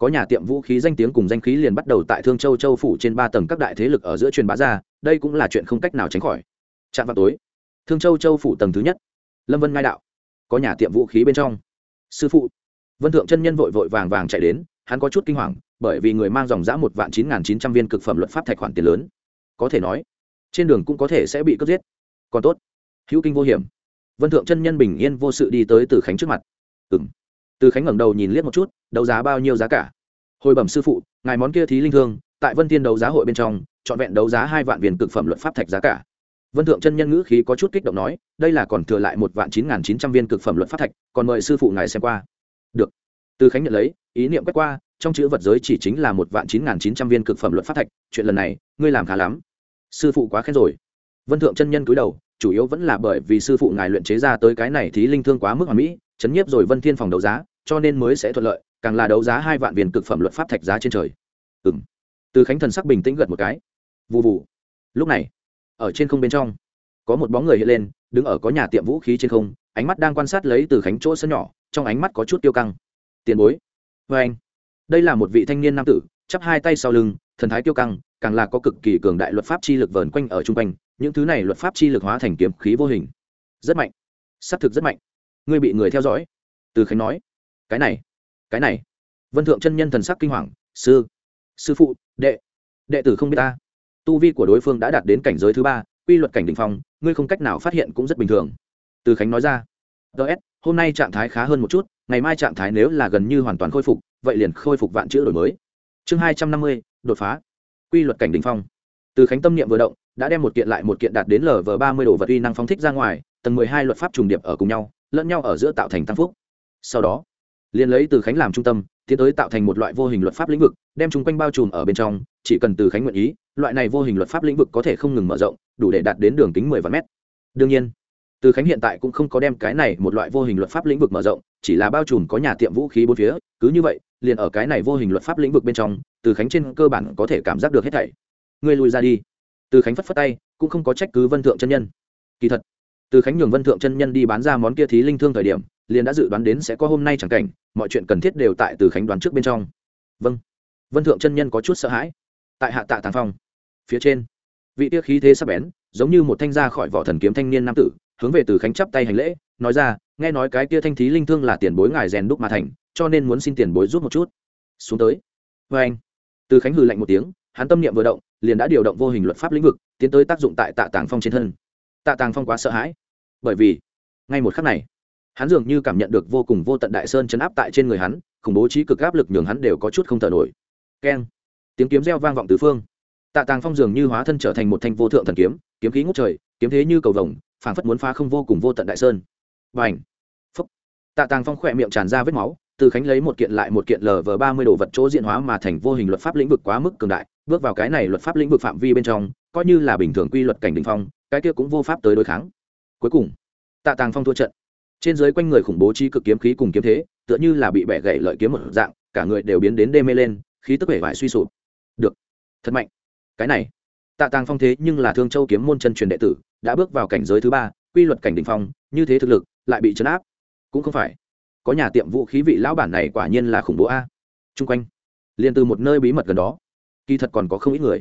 có nhà tiệm vũ khí danh tiếng cùng danh khí liền bắt đầu tại thương châu châu phủ trên ba tầng các đại thế lực ở giữa truyền bá ra, đây cũng là chuyện không cách nào tránh khỏi. Trạm vào tối, thương châu châu phủ tầng thứ nhất, lâm vân ngai đạo, có nhà tiệm vũ khí bên trong. Sư phụ, vân thượng chân nhân vội vội vàng vàng chạy đến, hắn có chút kinh hoàng, bởi vì người mang dòng giã một vạn chín nghìn chín trăm viên cực phẩm luật pháp thạch khoản tiền lớn. Có thể nói, trên đường cũng có thể sẽ bị cướp giết. Còn tốt, hữu kinh vô hiểm. Vân thượng chân nhân bình yên vô sự đi tới từ khánh trước mặt. Ừ m từ khánh ngẩng đầu nhìn liếc một chút, đấu giá bao nhiêu giá cả? Hồi bẩm sư phụ, ngài món kia thí linh thương, tại vân thiên đấu giá hội bên trong, trọn vẹn đấu giá hai vạn viên cực phẩm luật pháp thạch giá cả. Vân thượng chân nhân ngữ khí có chút kích động nói, đây là còn thừa lại một vạn chín n g h n chín trăm viên cực phẩm luật pháp thạch, còn mời sư phụ ngài xem qua. Được. Từ khánh nhận lấy, ý niệm quét qua, trong chữ vật giới chỉ chính là một vạn chín n g h n chín trăm viên cực phẩm luật pháp thạch, chuyện lần này, ngươi làm khá lắm. Sư phụ quá khen rồi. Vân thượng chân nhân cúi đầu, chủ yếu vẫn là bởi vì sư phụ ngài luyện chế ra tới cái này thí linh thương quá mức hoàn mỹ, chấn nhiếp rồi vân thiên phòng đấu giá cho nên mới sẽ thuận lợi, càng là đấu giá hai vạn viên cực phẩm luật pháp thạch giá trên trời. Ừ m từ khánh thần sắc bình tĩnh gật một cái. Vụ vụ lúc này, ở trên không bên trong, có một bóng người hiện lên, đứng ở có nhà tiệm vũ khí trên không, ánh mắt đang quan sát lấy từ khánh chỗ sân nhỏ, trong ánh mắt có chút tiêu căng. Tiền bối. Vê anh. Đây là một vị thanh niên nam tử, chắp hai tay sau lưng, thần thái tiêu căng, càng là có cực kỳ cường đại luật pháp chi lực vờn quanh ở chung quanh, những thứ này luật pháp chi lực hóa thành kiếm khí vô hình. Rất mạnh. S á c thực rất mạnh. Ngươi bị người theo dõi. Từ khánh nói cái này cái này. Vân thượng chân nhân thần sắc kinh hoàng, sư sư phụ, đệ đệ tử không biết ta. Tu vi của đối phương đã đạt đến cảnh giới thứ ba, quy luật cảnh đ ỉ n h phong, ngươi không cách nào phát hiện cũng rất bình thường. Từ khánh nói ra. Ts hôm nay trạng thái khá hơn một chút, ngày mai trạng thái nếu là gần như hoàn toàn khôi phục, vậy liền khôi phục vạn chữ đổi mới. Chương hai trăm năm mươi, đột phá. Quy luật cảnh đ ỉ n h phong. Từ khánh tâm niệm vừa động, đã đem một kiện lại một kiện đạt đến lv ba mươi đồ vật uy năng phóng thích ra ngoài, tầng mười hai luật pháp trùng điệp ở cùng nhau, lẫn nhau ở giữa tạo thành tăng phúc. Sau đó liền lấy từ khánh làm trung tâm, tiến tới tạo thành một loại vô hình luật pháp lĩnh vực, đem chung quanh bao trùm ở bên trong, chỉ cần từ khánh nguyện ý, loại này vô hình luật pháp lĩnh vực có thể không ngừng mở rộng, đủ để đạt đến đường kính mười vạn mét. Đương nhiên, từ khánh hiện tại cũng không có đem cái này một loại vô hình luật pháp lĩnh vực mở rộng, chỉ là bao trùm có nhà tiệm vũ khí bốn phía, cứ như vậy, liền ở cái này vô hình luật pháp lĩnh vực bên trong, từ khánh trên cơ bản có thể cảm giác được hết thảy. Ngươi lùi ra đi. Từ khánh phất phất tay, cũng không có trách cứ vân thượng chân nhân. Kỳ thật, từ khánh nhường vân thượng chân nhân đi bán ra món kia thí linh thương thời điểm liền đã dự đoán đến sẽ có hôm nay chẳng cảnh, mọi chuyện cần thiết đều tại từ khánh đoán trước bên trong. Vâng. Vân thượng chân nhân có chút sợ hãi. Tại hạ tạ tàng phong. Phía trên, vị tia khí thế sắp bén, giống như một thanh ra khỏi vỏ thần kiếm thanh niên nam tử, hướng về từ khánh chắp tay hành lễ, nói ra, nghe nói cái kia thanh thí linh thương là tiền bối ngài rèn đúc mà thành, cho nên muốn xin tiền bối rút một chút. Xuống tới. Vê anh. Từ khánh hừ lạnh một tiếng, hắn tâm niệm vừa động, liền đã điều động vô hình luật pháp lĩnh vực, tiến tới tác dụng tại tạ tàng phong trên thân. Tạ tàng phong quá sợ hãi, bởi vì, ngay một khắc này hắn dường như cảm nhận được vô cùng vô tận đại sơn chấn áp tại trên người hắn, khủng bố trí cực áp lực nhường hắn đều có chút không thở nổi. Keng. Tiếng kiếm reo vang vọng tứ phương. Tạ tàng phong dường như hóa thân trở thành một thanh vô thượng thần kiếm kiếm khí ngút trời, kiếm thế như cầu vồng, phảng phất muốn phá không vô cùng vô tận đại sơn. Và ảnh phúc. Tạ tàng phong khỏe miệng tràn ra vết máu, từ khánh lấy một kiện lại một kiện lv ba mươi đồ vật chỗ diện hóa mà thành vô hình luật pháp lĩnh vực quá mức cường đại, bước vào cái này luật pháp lĩnh vực phạm vi bên trong, coi như là bình thường quy luật cảnh đình phong, cái kia cũng vô pháp tới đối kháng. Cuối cùng, tạ tàng phong thua trận trên dưới quanh người khủng bố chi cực kiếm khí cùng kiếm thế, tựa như là bị bẻ gãy lợi kiếm một dạng, cả người đều biến đến đê mê lên, khí tức vẻ vải suy sụp. Được. Thật mạnh. Cái này. Tạ tàng phong thế nhưng là thương châu kiếm môn chân truyền đệ tử, đã bước vào cảnh giới thứ ba, quy luật cảnh đ ỉ n h phong, như thế thực lực, lại bị chấn áp. Cũng không phải. Có nhà tiệm vũ khí vị lão bản này quả nhiên là khủng bố a. Chung quanh. Liền từ một nơi bí mật gần đó. Kỳ thật còn có không ít người.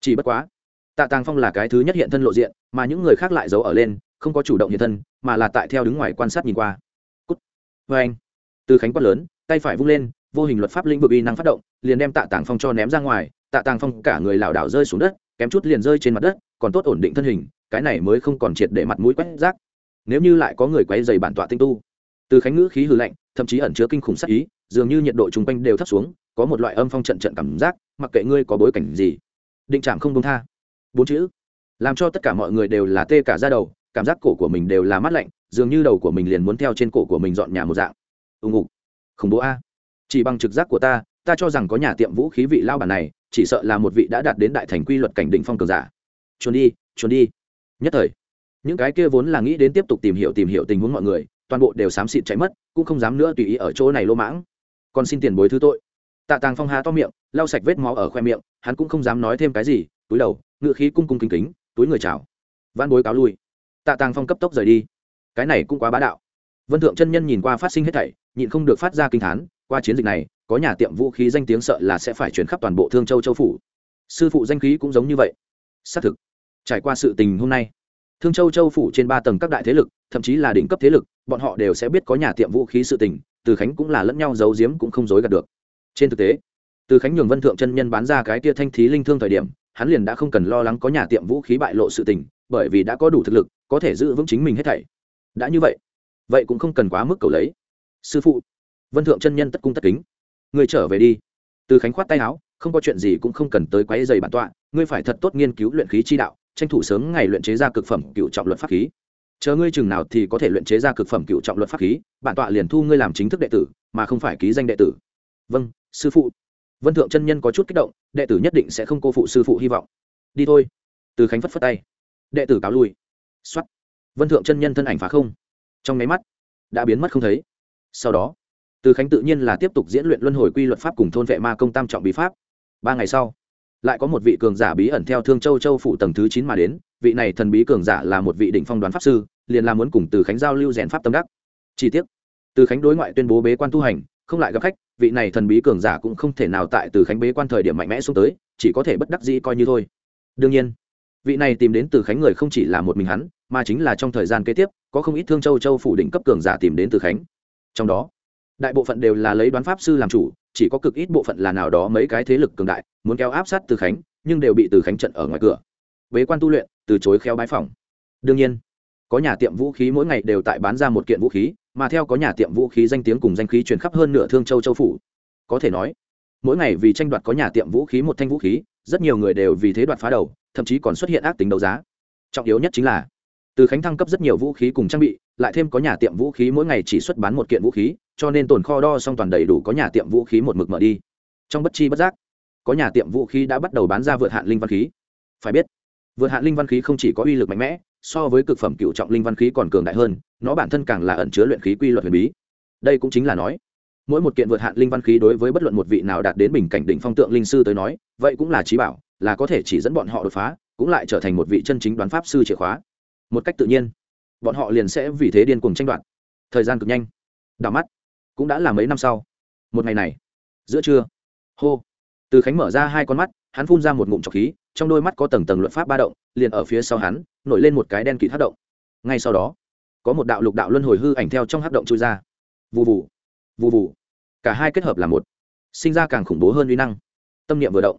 Chỉ bất quá, tạ tàng phong là cái thứ nhất hiện thân lộ diện, mà những người khác lại giấu ở lên không có chủ động hiện thân, mà là tại theo đứng ngoài quan sát nhìn qua. Cút. Vê anh. Từ khánh quát lớn, tay phải vung lên, vô hình luật pháp lĩnh vực uy năng phát động, liền đem tạ tàng phong cho ném ra ngoài, tạ tàng phong cả người lảo đảo rơi xuống đất, kém chút liền rơi trên mặt đất, còn tốt ổn định thân hình, cái này mới không còn triệt để mặt mũi quét rác. Nếu như lại có người quay dày bản tọa tinh tu. Từ khánh ngữ khí hư lạnh, thậm chí ẩn chứa kinh khủng sắc ý, dường như nhiệt độ chung quanh đều thấp xuống, có một loại âm phong trận trận cảm giác, mặc kệ ngươi có bối cảnh gì. Định trạm không công tha. Bốn chữ. Làm cho tất cả mọi người đều là tê cả ra đầu cảm giác cổ của mình đều là mát lạnh, dường như đầu của mình liền muốn theo trên cổ của mình dọn nhà một dạng. Ưng ục khủng bố a. Chỉ bằng trực giác của ta ta cho rằng có nhà tiệm vũ khí vị lao bản này, chỉ sợ là một vị đã đạt đến đại thành quy luật cảnh định phong cường giả. Trốn đi trốn đi. Nhất thời, những cái kia vốn là nghĩ đến tiếp tục tìm hiểu tìm hiểu tình huống mọi người, toàn bộ đều xám xịt cháy mất, cũng không dám nữa tùy ý ở chỗ này lô mãng. Còn xin tiền bối thứ tội. Tạ tàng phong hà to miệng, lau sạch vết máu ở khoe miệng, hắn cũng không dám nói thêm cái gì, túi đầu, ngựa khí cung cung kính kính, túi người chào. Văn bối cáo lui tạ tàng phong cấp tốc rời đi. Cái này cũng quá bá đạo. Vân thượng chân nhân nhìn qua phát sinh hết thảy, nhịn không được phát ra kinh thán, qua chiến dịch này, có nhà tiệm vũ khí danh tiếng sợ là sẽ phải chuyển khắp toàn bộ thương châu châu phủ. Sư phụ danh khí cũng giống như vậy. Xác thực, trải qua sự tình hôm nay, thương châu châu phủ trên ba tầng các đại thế lực, thậm chí là đỉnh cấp thế lực, bọn họ đều sẽ biết có nhà tiệm vũ khí sự tình, từ khánh cũng là lẫn nhau giấu giếm cũng không dối gạt được. Trên thực tế, từ khánh nhường vân thượng chân nhân bán ra cái tia thanh thí linh thương thời điểm, hắn liền đã không cần lo lắng có nhà tiệm vũ khí bại lộ sự tình, bởi vì đã có đủ thực lực có thể giữ vững chính mình hết thảy. Đã như vậy vậy cũng không cần quá mức cầu lấy. Sư phụ, vân thượng chân nhân tất cung tất kính. Người trở về đi. Từ khánh khoát tay áo, không có chuyện gì cũng không cần tới quấy dày bản tọa, ngươi phải thật tốt nghiên cứu luyện khí chi đạo, tranh thủ sớm ngày luyện chế ra cực phẩm cựu trọng luật pháp khí. Chờ ngươi chừng nào thì có thể luyện chế ra cực phẩm cựu trọng luật pháp khí, bản tọa liền thu ngươi làm chính thức đệ tử, mà không phải ký danh đệ tử. Vâng sư phụ. Vân thượng chân nhân có chút kích động, đệ tử nhất định sẽ không cô phụ sư phụ hy vọng. Đi thôi. Từ khánh phất phất tay. Đệ tử cáo lui x vân thượng chân nhân thân ảnh phá không. Trong máy mắt, đã biến mất không thấy. Sau đó, từ khánh tự nhiên là tiếp tục diễn luyện luân hồi quy luật pháp cùng thôn vệ ma công tam trọng bí pháp. Ba ngày sau, lại có một vị cường giả bí ẩn theo thương châu châu phủ tầng thứ chín mà đến. Vị này thần bí cường giả là một vị đỉnh phong đoán pháp sư, liền là muốn cùng từ khánh giao lưu rèn pháp tâm đắc. Chi tiết từ khánh đối ngoại tuyên bố bế quan tu hành, không lại gặp khách, vị này thần bí cường giả cũng không thể nào tại từ khánh bế quan thời điểm mạnh mẽ xuống tới, chỉ có thể bất đắc dĩ coi như thôi. Đương nhiên vị này tìm đến từ khánh người không chỉ là một mình hắn, mà chính là trong thời gian kế tiếp, có không ít thương châu châu phủ đỉnh cấp cường giả tìm đến từ khánh. Trong đó, đại bộ phận đều là lấy đoán pháp sư làm chủ, chỉ có cực ít bộ phận là nào đó mấy cái thế lực cường đại, muốn kéo áp sát từ khánh, nhưng đều bị từ khánh trận ở ngoài cửa. Bế quan tu luyện, từ chối khéo bái phòng đương nhiên, có nhà tiệm vũ khí mỗi ngày đều tại bán ra một kiện vũ khí, mà theo có nhà tiệm vũ khí danh tiếng cùng danh khí truyền khắp hơn nửa thương châu châu phủ. Có thể nói, mỗi ngày vì tranh đoạt có nhà tiệm vũ khí một thanh vũ khí, rất nhiều người đều vì thế đoạt phá đầu thậm chí còn xuất hiện ác tính đấu giá. Trọng yếu nhất chính là, từ khánh thăng cấp rất nhiều vũ khí cùng trang bị, lại thêm có nhà tiệm vũ khí mỗi ngày chỉ xuất bán một kiện vũ khí, cho nên tồn kho đo xong toàn đầy đủ có nhà tiệm vũ khí một mực mở đi. Trong bất chi bất giác, có nhà tiệm vũ khí đã bắt đầu bán ra vượt hạn linh văn khí. Phải biết, vượt hạn linh văn khí không chỉ có uy lực mạnh mẽ, so với cực phẩm cựu trọng linh văn khí còn cường đại hơn, nó bản thân càng là ẩn chứa luyện khí quy luật huyền bí. Đây cũng chính là nói, mỗi một kiện vượt hạn linh văn khí đối với bất luận một vị nào đạt đến bình cảnh đỉnh phong tượng linh sư tới nói, vậy cũng là trí bảo là có thể chỉ dẫn bọn họ đột phá, cũng lại trở thành một vị chân chính đoán pháp sư chìa khóa. Một cách tự nhiên, bọn họ liền sẽ vì thế điên cuồng tranh đoạt. Thời gian cực nhanh, đảo mắt, cũng đã là mấy năm sau. Một ngày này, giữa trưa, hô, từ khánh mở ra hai con mắt, hắn phun ra một ngụm trọc khí, trong đôi mắt có tầng tầng luật pháp ba động, liền ở phía sau hắn, nổi lên một cái đen kịt hát động. Ngay sau đó, có một đạo lục đạo luân hồi hư ảnh theo trong hát động trôi ra. Vụ vụ vụ vụ cả hai kết hợp là một, sinh ra càng khủng bố hơn uy năng. Tâm niệm vừa động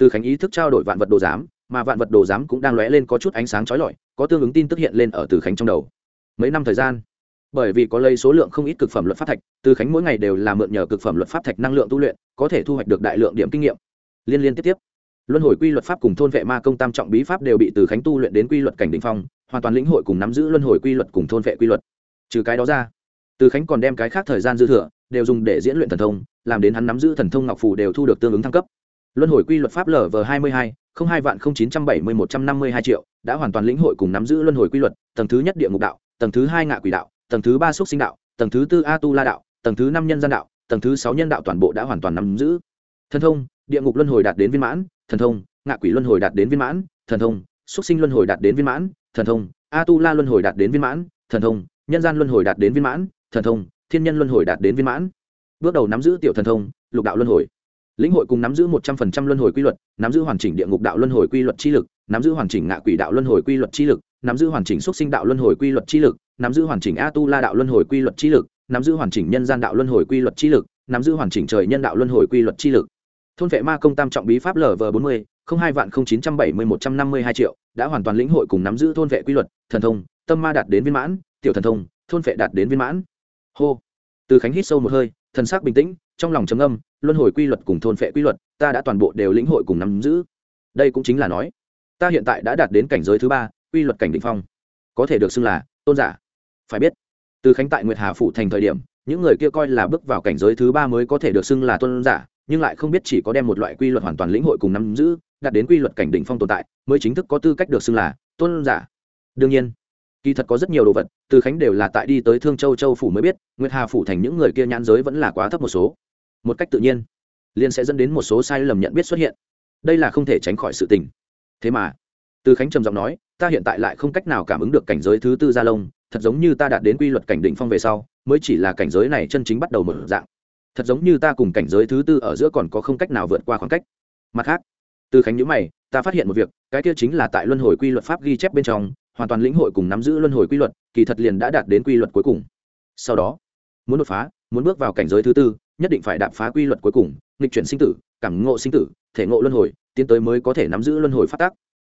từ khánh ý thức trao đổi vạn vật đồ giám, mà vạn vật đồ giám cũng đang lóe lên có chút ánh sáng trói lọi, có tương ứng tin tức hiện lên ở từ khánh trong đầu. Mấy năm thời gian, bởi vì có lấy số lượng không ít cực phẩm luật pháp thạch, từ khánh mỗi ngày đều là mượn nhờ cực phẩm luật pháp thạch năng lượng tu luyện, có thể thu hoạch được đại lượng điểm kinh nghiệm. Liên liên tiếp tiếp, luân hồi quy luật pháp cùng thôn vệ ma công tam trọng bí pháp đều bị từ khánh tu luyện đến quy luật cảnh đỉnh phong, hoàn toàn lĩnh hội cùng nắm giữ luân hồi quy luật cùng thôn vệ quy luật. Trừ cái đó ra, từ khánh còn đem cái khác thời gian dư thừa, đều dùng để diễn luyện thần thông, làm đến hắn nắm giữ thần thông ngọc phù đều thu được tương ứng thăng cấp luân hồi quy luật pháp lv hai mươi hai, không hai vạn không chín trăm bảy mươi một trăm năm mươi hai triệu, đã hoàn toàn lĩnh hội cùng nắm giữ luân hồi quy luật, tầng thứ nhất địa ngục đạo, tầng thứ hai ngạ quỷ đạo, tầng thứ ba xúc sinh đạo, tầng thứ tư a tu la đạo, tầng thứ năm nhân gian đạo, tầng thứ sáu nhân đạo toàn bộ đã hoàn toàn nắm giữ. Thần thông, địa ngục luân hồi đạt đến viên mãn, thần thông, ngạ quỷ luân hồi đạt đến viên mãn, thần thông, xúc sinh luân hồi đạt đến viên mãn, thần thông, a tu la luân hồi đạt đến viên mãn, thần thông, nhân gian luân hồi đạt đến viên mãn, thần thông, thiên nhân luân hồi đạt đến viên mãn. Bước đầu nắm giữ tiểu thần thông, lục đạo luân hồi lĩnh hội cùng nắm giữ một trăm phần trăm luân hồi quy luật, nắm giữ hoàn chỉnh địa ngục đạo luân hồi quy luật chi lực, nắm giữ hoàn chỉnh ngạ quỷ đạo luân hồi quy luật chi lực, nắm giữ hoàn chỉnh xúc sinh đạo luân hồi quy luật chi lực, nắm giữ hoàn chỉnh a tu la đạo luân hồi quy luật chi lực, nắm giữ hoàn chỉnh nhân gian đạo luân hồi quy luật chi lực, nắm giữ hoàn chỉnh trời nhân đạo luân hồi quy luật chi lực. Thôn vệ ma công tam trọng bí pháp lv bốn mươi, không hai vạn không chín trăm bảy mươi một trăm năm mươi hai triệu, đã hoàn toàn lĩnh hội cùng nắm giữ thôn vệ quy luật, thần thông, tâm ma đạt đến viên mãn, tiểu thần thông, thôn vệ đạt đến viên mãn. Hô. Từ khánh hít sâu một hơi, thần sắc bình tĩnh, trong lòng trầm âm luân hồi quy luật cùng thôn phệ quy luật, ta đã toàn bộ đều lĩnh hội cùng nắm giữ. Đây cũng chính là nói, ta hiện tại đã đạt đến cảnh giới thứ ba, quy luật cảnh định phong. Có thể được xưng là tôn giả. Phải biết, từ khánh tại nguyệt hà phủ thành thời điểm, những người kia coi là bước vào cảnh giới thứ ba mới có thể được xưng là tôn giả, nhưng lại không biết chỉ có đem một loại quy luật hoàn toàn lĩnh hội cùng nắm giữ, đạt đến quy luật cảnh đỉnh phong tồn tại, mới chính thức có tư cách được xưng là tôn giả. Đương nhiên, kỳ thật có rất nhiều đồ vật, từ khánh đều là tại đi tới thương châu châu phủ mới biết, nguyệt hà phủ thành những người kia nhãn giới vẫn là quá thấp một số một cách tự nhiên liên sẽ dẫn đến một số sai lầm nhận biết xuất hiện. Đây là không thể tránh khỏi sự tình. Thế mà, từ khánh trầm giọng nói, ta hiện tại lại không cách nào cảm ứng được cảnh giới thứ tư gia lông thật giống như ta đạt đến quy luật cảnh định phong về sau, mới chỉ là cảnh giới này chân chính bắt đầu mở dạng. Thật giống như ta cùng cảnh giới thứ tư ở giữa còn có không cách nào vượt qua khoảng cách. Mặt khác, từ khánh nhữ mày, ta phát hiện một việc, cái kia chính là tại luân hồi quy luật pháp ghi chép bên trong, hoàn toàn lĩnh hội cùng nắm giữ luân hồi quy luật, kỳ thật liền đã đạt đến quy luật cuối cùng. Sau đó, muốn đột phá, muốn bước vào cảnh giới thứ tư nhất định phải đạp phá quy luật cuối cùng, nghịch chuyển sinh tử, cảm ngộ sinh tử, thể ngộ luân hồi, tiến tới mới có thể nắm giữ luân hồi phát tác.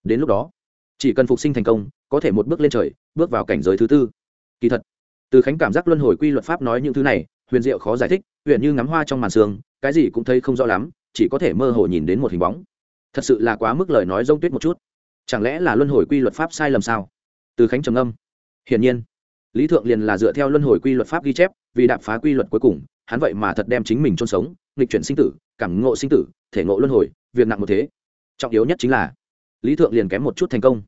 Đến lúc đó, chỉ cần phục sinh thành công, có thể một bước lên trời, bước vào cảnh giới thứ tư. Kỳ thật, từ khánh cảm giác luân hồi quy luật pháp nói những thứ này, huyền diệu khó giải thích, huyền như ngắm hoa trong màn sương, cái gì cũng thấy không rõ lắm, chỉ có thể mơ hồ nhìn đến một hình bóng. Thật sự là quá mức lời nói rông tuyết một chút. Chẳng lẽ là luân hồi quy luật pháp sai lầm sao? Từ khánh trầm âm hiển nhiên, lý thượng liền là dựa theo luân hồi quy luật pháp ghi chép, vì đạp phá quy luật cuối cùng hắn vậy mà thật đem chính mình chôn sống, nghịch chuyển sinh tử, cảm ngộ sinh tử, thể ngộ luân hồi, việc nặng một thế. Trọng yếu nhất chính là, lý thượng liền kém một chút thành công.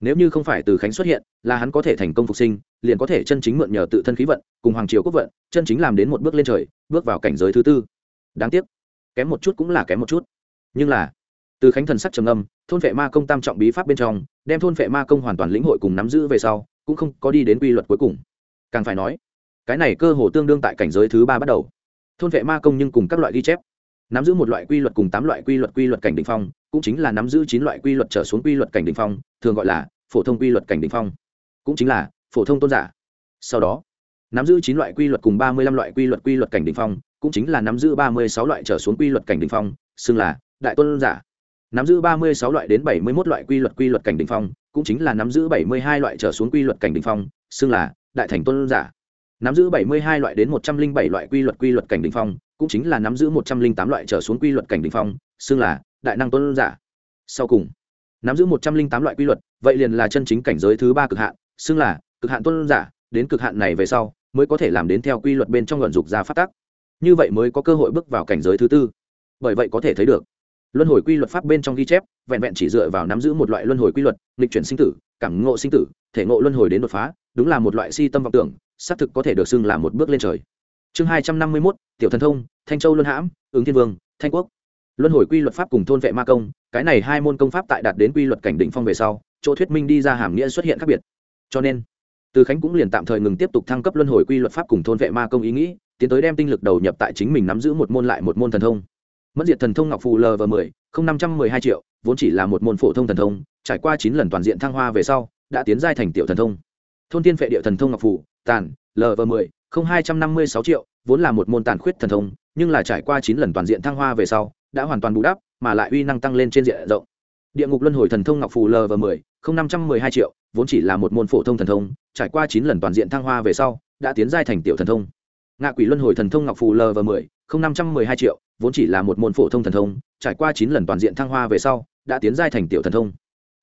Nếu như không phải từ khánh xuất hiện, là hắn có thể thành công phục sinh, liền có thể chân chính mượn nhờ tự thân khí vận, cùng hoàng triều quốc vận, chân chính làm đến một bước lên trời, bước vào cảnh giới thứ tư. Đáng tiếc, kém một chút cũng là kém một chút. Nhưng là, từ khánh thần sắc trầm âm thôn vệ ma công tam trọng bí pháp bên trong, đem thôn vệ ma công hoàn toàn lĩnh hội cùng nắm giữ về sau, cũng không có đi đến quy luật cuối cùng. Càng phải nói cái này cơ hồ tương đương tại cảnh giới thứ ba bắt đầu thôn vệ ma công nhưng cùng các loại ghi chép nắm giữ một loại quy luật cùng tám loại quy luật quy luật cảnh đ ỉ n h phong cũng chính là nắm giữ chín loại quy luật trở xuống quy luật cảnh đ ỉ n h phong thường gọi là phổ thông quy luật cảnh đ ỉ n h phong cũng chính là phổ thông tôn giả sau đó nắm giữ chín loại quy luật cùng ba mươi lăm loại quy luật quy luật cảnh đ ỉ n h phong cũng chính là nắm giữ ba mươi sáu loại trở xuống quy luật cảnh đ ỉ n h phong xưng là đại tôn giả nắm giữ ba mươi sáu loại đến bảy mươi một loại quy luật quy luật cảnh đ ỉ n h phong cũng chính là nắm giữ bảy mươi hai loại trở xuống quy luật cảnh đ ỉ n h phong xưng là đại thành tôn giả nắm giữ bảy mươi hai loại đến một trăm linh bảy loại quy luật quy luật cảnh đ ỉ n h phong, cũng chính là nắm giữ một trăm linh tám loại trở xuống quy luật cảnh đ ỉ n h phong, xưng là đại năng tuấn giả. Sau cùng, nắm giữ một trăm linh tám loại quy luật, vậy liền là chân chính cảnh giới thứ ba cực hạn, xưng là cực hạn tuấn giả, đến cực hạn này về sau, mới có thể làm đến theo quy luật bên trong luận dục ra phát tác. Như vậy mới có cơ hội bước vào cảnh giới thứ tư. Bởi vậy có thể thấy được, luân hồi quy luật pháp bên trong ghi chép, vẹn vẹn chỉ dựa vào nắm giữ một loại luân hồi quy luật, nghịch chuyển sinh tử, cảm ngộ sinh tử, thể ngộ luân hồi đến đột phá đúng là một loại si tâm vọng tưởng, xác thực có thể được xưng là một bước lên trời. Chương hai trăm năm mươi mốt, tiểu thần thông, thanh châu luân hãm, ứng thiên vương, thanh quốc. Luân hồi quy luật pháp cùng thôn vệ ma công, cái này hai môn công pháp tại đạt đến quy luật cảnh định phong về sau, chỗ thuyết minh đi ra hàm nghĩa xuất hiện khác biệt. Cho nên, từ khánh cũng liền tạm thời ngừng tiếp tục thăng cấp luân hồi quy luật pháp cùng thôn vệ ma công ý nghĩ, tiến tới đem tinh lực đầu nhập tại chính mình nắm giữ một môn lại một môn thần thông. Mất diệt thần thông ngọc phù lv mười, không năm trăm mười hai triệu, vốn chỉ là một môn phổ thông thần thông, trải qua chín lần toàn diện thăng hoa về sau, đã tiến giai thành tiểu thần thông thôn tiên phệ địa thần thông ngọc phù tàn lv mười, không hai trăm năm mươi sáu triệu, vốn là một môn tàn khuyết thần thông, nhưng là trải qua chín lần toàn diện thăng hoa về sau, đã hoàn toàn bù đắp, mà lại uy năng tăng lên trên diện rộng. Địa ngục luân hồi thần thông ngọc phù lv mười, không năm trăm mười hai triệu, vốn chỉ là một môn phổ thông thần thông, trải qua chín lần toàn diện thăng hoa về sau, đã tiến giai thành tiểu thần thông. Ngạ quỷ luân hồi thần thông ngọc phù lv mười, không năm trăm mười hai triệu, vốn chỉ là một môn phổ thông thần thông, trải qua chín lần toàn diện thăng hoa về sau, đã tiến giai thành tiểu thần thông.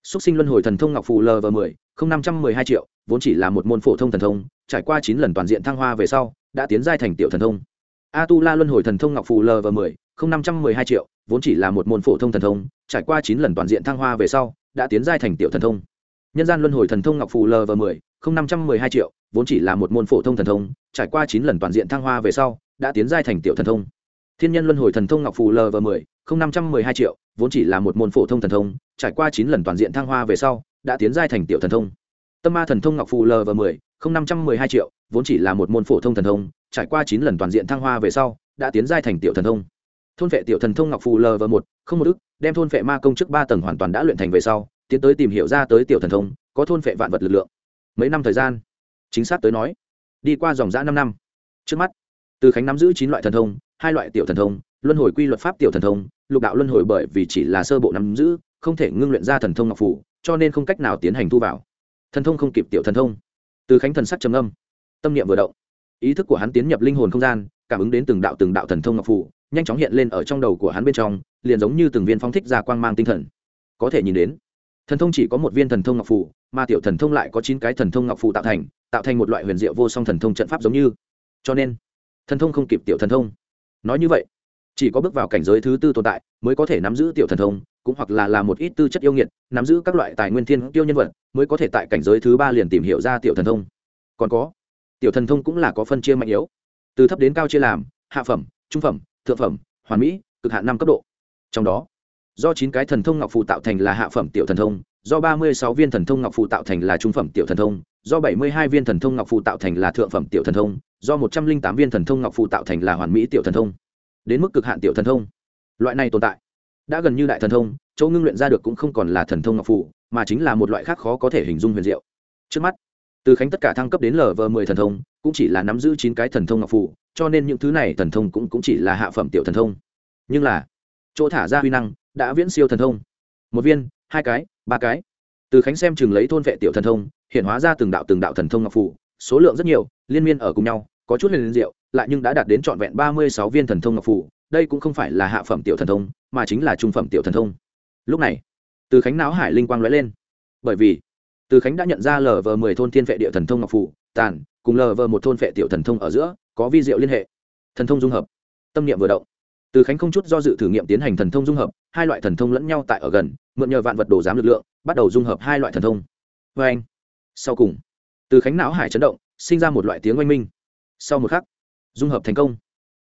Xúc sinh luân hồi thần thông ngọc phù lv mười không năm trăm mười hai triệu, vốn chỉ là một môn phổ thông thần thông, trải qua chín lần toàn diện thăng hoa về sau, đã tiến giai thành tiểu thần thông. A tu la luân hồi thần thông ngọc phù lv mười, không năm trăm mười hai triệu, vốn chỉ là một môn phổ thông thần thông, trải qua chín lần toàn diện thăng hoa về sau, đã tiến giai thành tiểu thần thông. Nhân gian luân hồi thần thông ngọc phù lv mười, không năm trăm mười hai triệu, vốn chỉ là một môn phổ thông thần thông, trải qua chín lần toàn diện thăng hoa về sau, đã tiến giai thành tiểu thần thông. Thiên nhân luân hồi thần thông ngọc phù lv mười, không năm trăm mười hai triệu vốn chỉ là một môn phổ thông thần thông, trải qua chín lần toàn diện thăng hoa về sau, đã tiến giai thành tiểu thần thông. Tâm ma thần thông ngọc phù lv mười, không năm trăm mười hai triệu, vốn chỉ là một môn phổ thông thần thông, trải qua chín lần toàn diện thăng hoa về sau, đã tiến giai thành tiểu thần thông. Thôn vệ tiểu thần thông ngọc phù lv một không một ức, đem thôn vệ ma công chức ba tầng hoàn toàn đã luyện thành về sau, tiến tới tìm hiểu ra tới tiểu thần thông, có thôn vệ vạn vật lực lượng. Mấy năm thời gian, chính xác tới nói, đi qua dòng giã năm năm. Trước mắt, từ khánh nắm giữ chín loại thần thông, hai loại tiểu thần thông, luân hồi quy luật pháp tiểu thần thông lục đạo luân hồi bởi vì chỉ là sơ bộ nắm giữ, không thể ngưng luyện ra thần thông ngọc phủ, cho nên không cách nào tiến hành thu vào. Thần thông không kịp tiểu thần thông. Từ khánh thần sắc trầm âm tâm niệm vừa động, ý thức của hắn tiến nhập linh hồn không gian, cảm ứng đến từng đạo từng đạo thần thông ngọc phủ, nhanh chóng hiện lên ở trong đầu của hắn bên trong, liền giống như từng viên phong thích ra quang mang tinh thần. Có thể nhìn đến, thần thông chỉ có một viên thần thông ngọc phủ, mà tiểu thần thông lại có chín cái thần thông ngọc phủ tạo thành tạo thành một loại huyền diệu vô song thần thông trận pháp giống như. Cho nên, thần thông không kịp tiểu thần thông. Nói như vậy chỉ có bước vào cảnh giới thứ tư tồn tại mới có thể nắm giữ tiểu thần thông, cũng hoặc là là một ít tư chất yêu nghiệt, nắm giữ các loại tài nguyên thiên tiêu nhân vật, mới có thể tại cảnh giới thứ ba liền tìm hiểu ra tiểu thần thông. Còn có, tiểu thần thông cũng là có phân chia mạnh yếu. Từ thấp đến cao chia làm, hạ phẩm, trung phẩm, thượng phẩm, hoàn mỹ, cực hạn năm cấp độ. Trong đó, do chín cái thần thông ngọc phù tạo thành là hạ phẩm tiểu thần thông, do ba mươi sáu viên thần thông ngọc phù tạo thành là trung phẩm tiểu thần thông, do bảy mươi hai viên thần thông ngọc phù tạo thành là thượng phẩm tiểu thần thông, do một trăm linh tám viên thần thông ngọc phù tạo thành là hoàn mỹ tiểu thần thông đến mức cực hạn tiểu thần thông. Loại này tồn tại đã gần như đại thần thông chỗ ngưng luyện ra được cũng không còn là thần thông ngọc phụ mà chính là một loại khác khó có thể hình dung huyền diệu. Trước mắt từ khánh tất cả thăng cấp đến lv mười thần thông cũng chỉ là nắm giữ chín cái thần thông ngọc phụ cho nên những thứ này thần thông cũng, cũng chỉ là hạ phẩm tiểu thần thông. Nhưng là chỗ thả ra huy năng đã viễn siêu thần thông. Một viên hai cái ba cái. Từ khánh xem chừng lấy thôn vệ tiểu thần thông hiện hóa ra từng đạo từng đạo thần thông ngọc phủ số lượng rất nhiều liên miên ở cùng nhau có chút huyền diệu, lại nhưng đã đạt đến trọn vẹn ba mươi sáu viên thần thông ngọc phủ đây cũng không phải là hạ phẩm tiểu thần thông, mà chính là trung phẩm tiểu thần thông. Lúc này, từ khánh não hải linh quang lóe lên. Bởi vì, từ khánh đã nhận ra lờ vờ mười thôn thiên vệ địa thần thông ngọc phủ tàn, cùng lờ vờ một thôn vệ tiểu thần thông ở giữa, có vi diệu liên hệ. Thần thông dung hợp. Tâm niệm vừa động. Từ khánh không chút do dự thử nghiệm tiến hành thần thông dung hợp, hai loại thần thông lẫn nhau tại ở gần, mượn nhờ vạn vật đồ giám lực lượng, bắt đầu dung hợp hai loại thần thông. Vê anh sau cùng, từ khánh não hải chấn động, sinh ra một loại tiếng oanh minh sau một khắc, dung hợp thành công.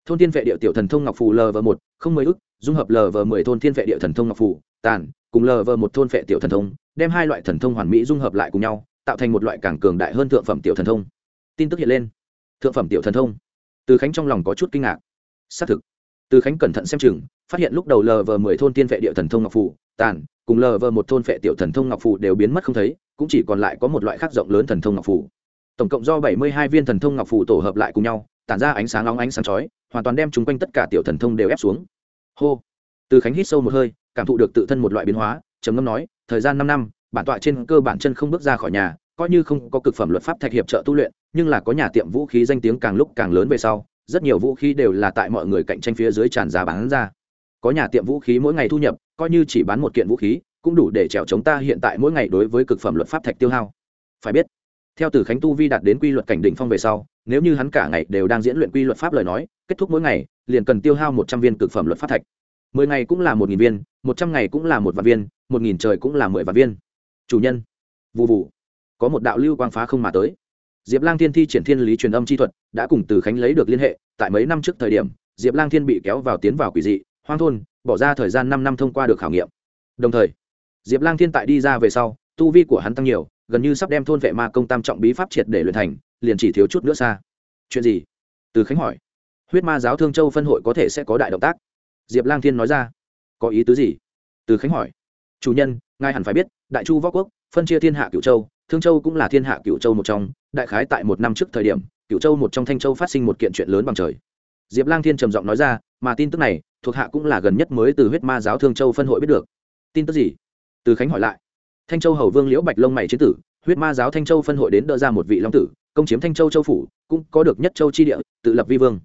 Thôn thiên vệ địa tiểu thần thông ngọc phù lv một, không mười ức, dung hợp lv mười thôn thiên vệ địa thần thông ngọc phù, tàn, cùng lv một thôn vệ tiểu thần thông, đem hai loại thần thông hoàn mỹ dung hợp lại cùng nhau, tạo thành một loại càng cường đại hơn thượng phẩm tiểu thần thông. Tin tức hiện lên. Thượng phẩm tiểu thần thông. Từ khánh trong lòng có chút kinh ngạc. Xác thực, từ khánh cẩn thận xem chừng, phát hiện lúc đầu lv mười thôn tiên vệ địa thần thông ngọc phù, tàn, cùng lv một thôn vệ tiểu thần thông ngọc phù đều biến mất không thấy, cũng chỉ còn lại có một loại khác rộng lớn thần thông ngọc phù tổng cộng do bảy mươi hai viên thần thông ngọc phù tổ hợp lại cùng nhau, tản ra ánh sáng nóng ánh sáng chói, hoàn toàn đem chúng quanh tất cả tiểu thần thông đều ép xuống. Hô. Từ khánh hít sâu một hơi, cảm thụ được tự thân một loại biến hóa, trầm ngâm nói, thời gian năm năm, bản tọa trên cơ bản chân không bước ra khỏi nhà, coi như không có cực phẩm luật pháp thạch hiệp trợ tu luyện, nhưng là có nhà tiệm vũ khí danh tiếng càng lúc càng lớn về sau, rất nhiều vũ khí đều là tại mọi người cạnh tranh phía dưới tràn giá bán ra. Có nhà tiệm vũ khí mỗi ngày thu nhập, coi như chỉ bán một kiện vũ khí, cũng đủ để trèo chống ta hiện tại mỗi ngày đối với cực phẩm luật pháp thạch tiêu hao. Phải biết theo từ khánh tu vi đạt đến quy luật cảnh đỉnh phong về sau, nếu như hắn cả ngày đều đang diễn luyện quy luật pháp lời nói, kết thúc mỗi ngày, liền cần tiêu hao một trăm viên cực phẩm luật pháp thạch. Mười ngày cũng là một nghìn viên, một trăm ngày cũng là một vạn viên, một nghìn trời cũng là mười vạn viên. Chủ nhân. Vụ vụ có một đạo lưu quang phá không mà tới. Diệp lang thiên thi triển thiên lý truyền âm chi thuật, đã cùng từ khánh lấy được liên hệ, tại mấy năm trước thời điểm, diệp lang thiên bị kéo vào tiến vào quỷ dị, hoang thôn, bỏ ra thời gian năm năm thông qua được khảo nghiệm. Đồng thời, diệp lang thiên tại đi ra về sau, tu vi của hắn tăng nhiều gần như sắp đem thôn vệ ma công tam trọng bí pháp triệt để luyện thành, liền chỉ thiếu chút nữa xa. Chuyện gì? Từ khánh hỏi. Huyết ma giáo thương châu phân hội có thể sẽ có đại động tác. Diệp lang thiên nói ra. Có ý tứ gì? Từ khánh hỏi. Chủ nhân, ngài hẳn phải biết, đại chu võ quốc, phân chia thiên hạ cửu châu, thương châu cũng là thiên hạ cửu châu một trong, đại khái tại một năm trước thời điểm, cửu châu một trong thanh châu phát sinh một kiện chuyện lớn bằng trời. Diệp lang thiên trầm giọng nói ra, mà tin tức này, thuộc hạ cũng là gần nhất mới từ huyết ma giáo thương châu phân hội biết được. Tin tức gì? Từ khánh hỏi lại thanh châu hầu vương liễu bạch lông mày chiến tử, huyết ma giáo thanh châu phân hội đến đỡ ra một vị long tử, công chiếm thanh châu châu phủ, cũng có được nhất châu chi địa, tự lập vi vương.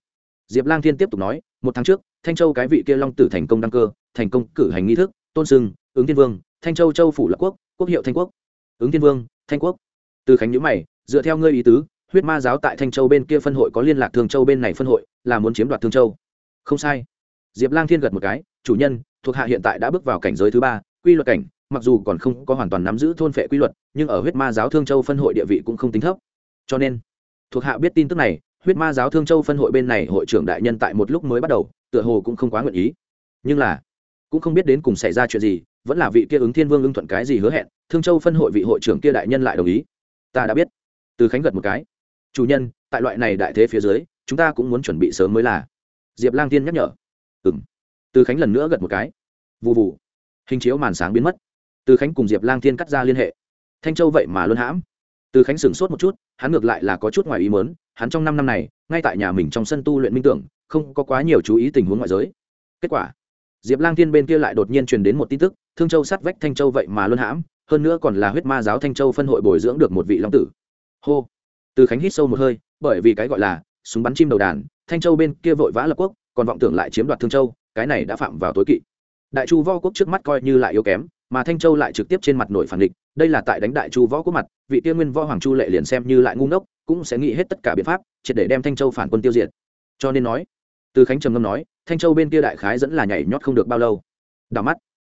Diệp lang thiên tiếp tục nói, một tháng trước, thanh châu cái vị kia long tử thành công đăng cơ, thành công cử hành nghi thức, tôn sưng, ứng thiên vương, thanh châu châu phủ lập quốc quốc hiệu thanh quốc. Ứng thiên vương, thanh quốc. Từ khánh nhữ mày, dựa theo ngươi ý tứ, huyết ma giáo tại thanh châu bên kia phân hội có liên lạc thương châu bên này phân hội, là muốn chiếm đoạt thương châu. Không sai. Diệp lang thiên gật một cái, chủ nhân, thuộc hạ hiện tại đã bước vào cảnh giới thứ ba, quy luật cảnh mặc dù còn không có hoàn toàn nắm giữ thôn phệ quy luật nhưng ở huyết ma giáo thương châu phân hội địa vị cũng không tính thấp. Cho nên thuộc hạ biết tin tức này huyết ma giáo thương châu phân hội bên này hội trưởng đại nhân tại một lúc mới bắt đầu tựa hồ cũng không quá nguyện ý. Nhưng là cũng không biết đến cùng xảy ra chuyện gì vẫn là vị kia ứng thiên vương ưng thuận cái gì hứa hẹn thương châu phân hội vị hội trưởng kia đại nhân lại đồng ý. Ta đã biết. Từ khánh gật một cái. Chủ nhân tại loại này đại thế phía dưới chúng ta cũng muốn chuẩn bị sớm mới là. Diệp lang tiên nhắc nhở. Ừ m từ khánh lần nữa gật một cái. Vù vù, hình chiếu màn sáng biến mất từ khánh cùng diệp lang Thiên cắt ra liên hệ. Thanh châu vậy mà luân hãm. Từ khánh sửng sốt một chút, hắn ngược lại là có chút ngoài ý mớn hắn trong năm năm này, ngay tại nhà mình trong sân tu luyện minh tưởng, không có quá nhiều chú ý tình huống ngoại giới. Kết quả, diệp lang Thiên bên kia lại đột nhiên truyền đến một tin tức, thương châu sát vách thanh châu vậy mà luân hãm, hơn nữa còn là huyết ma giáo thanh châu phân hội bồi dưỡng được một vị long tử. Hô! Từ khánh hít sâu một hơi, bởi vì cái gọi là súng bắn chim đầu đàn, thanh châu bên kia vội vã lập quốc, còn vọng tưởng lại chiếm đoạt thương châu, cái này đã phạm vào tối kỵ. Đại chu vo quốc trước mắt coi như lại yếu kém mà thanh châu lại trực tiếp trên mặt nổi phản địch, đây là tại đánh đại chu võ quốc mặt, vị tiên nguyên võ hoàng chu lệ liền xem như lại ngu ngốc, cũng sẽ nghĩ hết tất cả biện pháp, triệt để đem thanh châu phản quân tiêu diệt. Cho nên nói, từ khánh trầm ngâm nói, thanh châu bên kia đại khái dẫn là nhảy nhót không được bao lâu. Đảo mắt,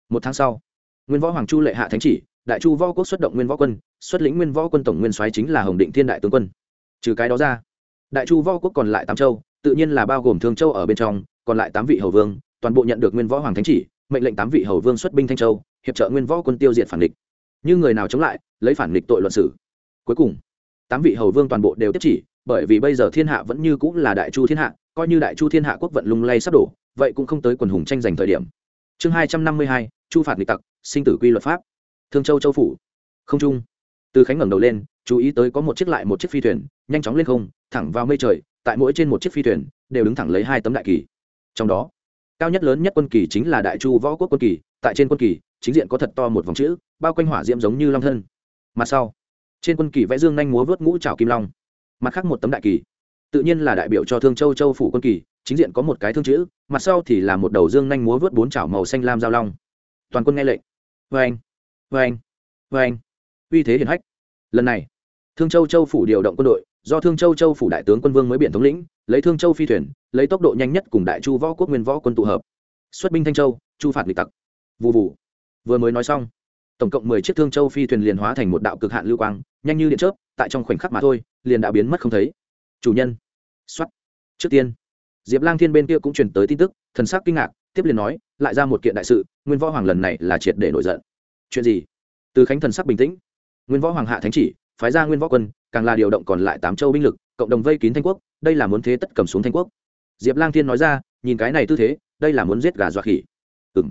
một tháng sau, nguyên võ hoàng chu lệ hạ thánh chỉ, đại chu võ quốc xuất động nguyên võ quân, xuất lĩnh nguyên võ quân tổng nguyên soái chính là hồng định thiên đại tướng quân. Trừ cái đó ra, đại chu võ quốc còn lại tám châu, tự nhiên là bao gồm thương châu ở bên trong, còn lại tám vị hầu vương, toàn bộ nhận được nguyên võ hoàng thánh chỉ mệnh lệnh tám vị hầu vương xuất binh thanh châu, hiệp trợ nguyên võ quân tiêu diệt phản địch. Như người nào chống lại, lấy phản địch tội luận xử. Cuối cùng, tám vị hầu vương toàn bộ đều tiếp chỉ, bởi vì bây giờ thiên hạ vẫn như cũng là đại chu thiên hạ, coi như đại chu thiên hạ quốc vận lung lay sắp đổ, vậy cũng không tới quần hùng tranh giành thời điểm. Chương hai trăm năm mươi hai, chu phạt nghịch tặc, sinh tử quy luật pháp. Thương châu châu phủ. Không trung. Từ khánh ngẩng đầu lên, chú ý tới có một chiếc lại một chiếc phi thuyền, nhanh chóng lên không, thẳng vào mây trời, tại mỗi trên một chiếc phi thuyền, đều đứng thẳng lấy hai tấm đại kỳ. Trong đó cao nhất lớn nhất quân kỳ chính là đại chu võ quốc quân kỳ, tại trên quân kỳ, chính diện có thật to một vòng chữ, bao quanh hỏa diễm giống như long thân. Mặt sau, trên quân kỳ vẽ dương nhanh múa vớt ngũ trào kim long. Mặt khác một tấm đại kỳ, tự nhiên là đại biểu cho thương châu châu phủ quân kỳ, chính diện có một cái thương chữ, mặt sau thì là một đầu dương nhanh múa vớt bốn chảo màu xanh lam giao long. Toàn quân nghe lệnh. Vê anh vê anh vê anh uy thế hiển hách. Lần này, thương châu châu phủ điều động quân đội do thương châu châu phủ đại tướng quân vương mới biển thống lĩnh, lấy thương châu phi thuyền, lấy tốc độ nhanh nhất cùng đại chu võ quốc nguyên võ quân tụ hợp. Xuất binh thanh châu, chu phạt nghịch tặc. Vụ vụ vừa mới nói xong, tổng cộng mười chiếc thương châu phi thuyền liền hóa thành một đạo cực hạn lưu quang, nhanh như điện chớp, tại trong khoảnh khắc mà thôi, liền đã biến mất không thấy. Chủ nhân. Xuất trước tiên, diệp lang thiên bên kia cũng truyền tới tin tức, thần sắc kinh ngạc, tiếp liền nói, lại ra một kiện đại sự, nguyên võ hoàng lần này là triệt để nổi giận. Chuyện gì? Từ khánh thần sắc bình tĩnh. Nguyên võ hoàng hạ thánh chỉ, phái ra nguyên võ quân càng là điều động còn lại tám châu binh lực, cộng đồng vây kín thanh quốc, đây là muốn thế tất cầm xuống thanh quốc. Diệp lang thiên nói ra, nhìn cái này tư thế, đây là muốn giết gà dọa khỉ. Ừ m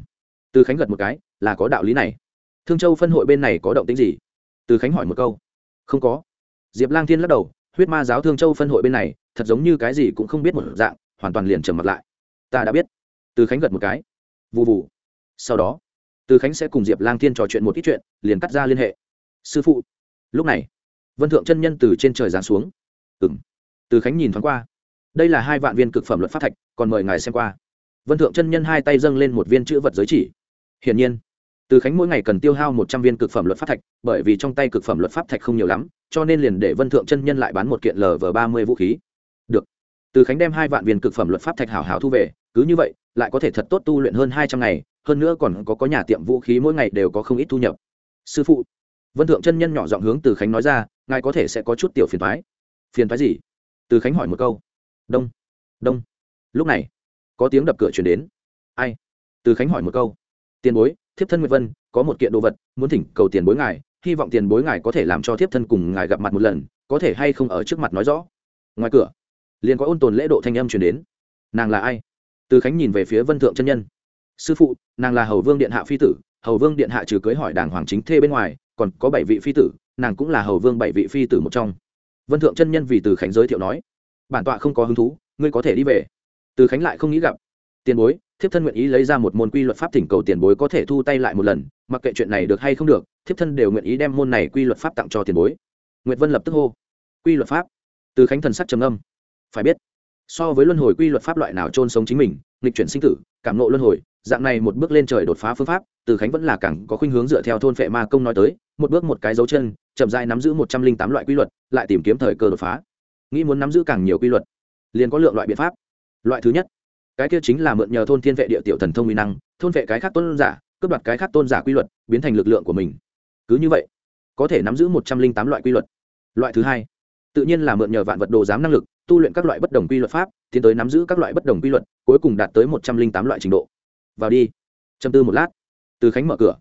từ khánh gật một cái, là có đạo lý này. Thương châu phân hội bên này có động tính gì? Từ khánh hỏi một câu. Không có. Diệp lang thiên lắc đầu, huyết ma giáo thương châu phân hội bên này, thật giống như cái gì cũng không biết một dạng, hoàn toàn liền trầm mặt lại. Ta đã biết. Từ khánh gật một cái. Vụ vụ sau đó, từ khánh sẽ cùng diệp lang thiên trò chuyện một ít chuyện, liền cắt ra liên hệ. Sư phụ. Lúc này vân thượng chân nhân từ trên trời giáng xuống. Ừ m từ khánh nhìn thoáng qua. Đây là hai vạn viên cực phẩm luật pháp thạch, còn mời ngài xem qua. Vân thượng chân nhân hai tay dâng lên một viên chữ vật giới chỉ. Hiển nhiên, từ khánh mỗi ngày cần tiêu hao một trăm viên cực phẩm luật pháp thạch, bởi vì trong tay cực phẩm luật pháp thạch không nhiều lắm, cho nên liền để vân thượng chân nhân lại bán một kiện lv ba mươi vũ khí. Được. Từ khánh đem hai vạn viên cực phẩm luật pháp thạch hảo hảo thu về, cứ như vậy, lại có thể thật tốt tu luyện hơn hai trăm ngày, hơn nữa còn có có nhà tiệm vũ khí mỗi ngày đều có không ít thu nhập. Sư phụ. Vân thượng chân nhân nhỏ giọng hướng từ khánh nói ra ngài có thể sẽ có chút tiểu phiền thoái. Phiền thoái gì? Từ khánh hỏi một câu. Đông đông. Lúc này, có tiếng đập cửa chuyển đến. Ai? Từ khánh hỏi một câu. Tiền bối, thiếp thân nguyệt vân, có một kiện đồ vật muốn thỉnh cầu tiền bối ngài, hy vọng tiền bối ngài có thể làm cho thiếp thân cùng ngài gặp mặt một lần, có thể hay không ở trước mặt nói rõ. Ngoài cửa, liền có ôn tồn lễ độ thanh âm chuyển đến. Nàng là ai? Từ khánh nhìn về phía vân thượng chân nhân. Sư phụ, nàng là hầu vương điện hạ phi tử, hầu vương điện hạ trừ cưới hỏi đàng hoàng chính thê bên ngoài, còn có bảy vị phi tử nàng cũng là hầu vương bảy vị phi tử một trong. Vân thượng chân nhân vì từ khánh giới thiệu nói, bản tọa không có hứng thú, ngươi có thể đi về. Từ khánh lại không nghĩ gặp. Tiền bối, thiếp thân nguyện ý lấy ra một môn quy luật pháp thỉnh cầu tiền bối có thể thu tay lại một lần, mặc kệ chuyện này được hay không được, thiếp thân đều nguyện ý đem môn này quy luật pháp tặng cho tiền bối. Nguyệt vân lập tức hô, quy luật pháp? Từ khánh thần sắc trầm âm phải biết, so với luân hồi quy luật pháp loại nào trôn sống chính mình, nghịch chuyển sinh tử, cảm nộ luân hồi, dạng này một bước lên trời đột phá phương pháp, từ khánh vẫn là càng có khuynh hướng dựa theo thôn phệ ma công nói tới, một bước một cái dấu chân chậm dài nắm giữ một trăm linh tám loại quy luật, lại tìm kiếm thời cơ đột phá. Nghĩ muốn nắm giữ càng nhiều quy luật, liền có lượng loại biện pháp. Loại thứ nhất, cái kia chính là mượn nhờ thôn thiên vệ địa tiểu thần thông uy năng, thôn vệ cái khác tôn giả, cướp đoạt cái khác tôn giả quy luật, biến thành lực lượng của mình. Cứ như vậy, có thể nắm giữ một trăm linh tám loại quy luật. Loại thứ hai, tự nhiên là mượn nhờ vạn vật đồ giám năng lực, tu luyện các loại bất đồng quy luật pháp, tiến tới nắm giữ các loại bất đồng quy luật, cuối cùng đạt tới một trăm linh tám loại trình độ. Vào đi. Châm tư một lát. Từ khánh mở cửa.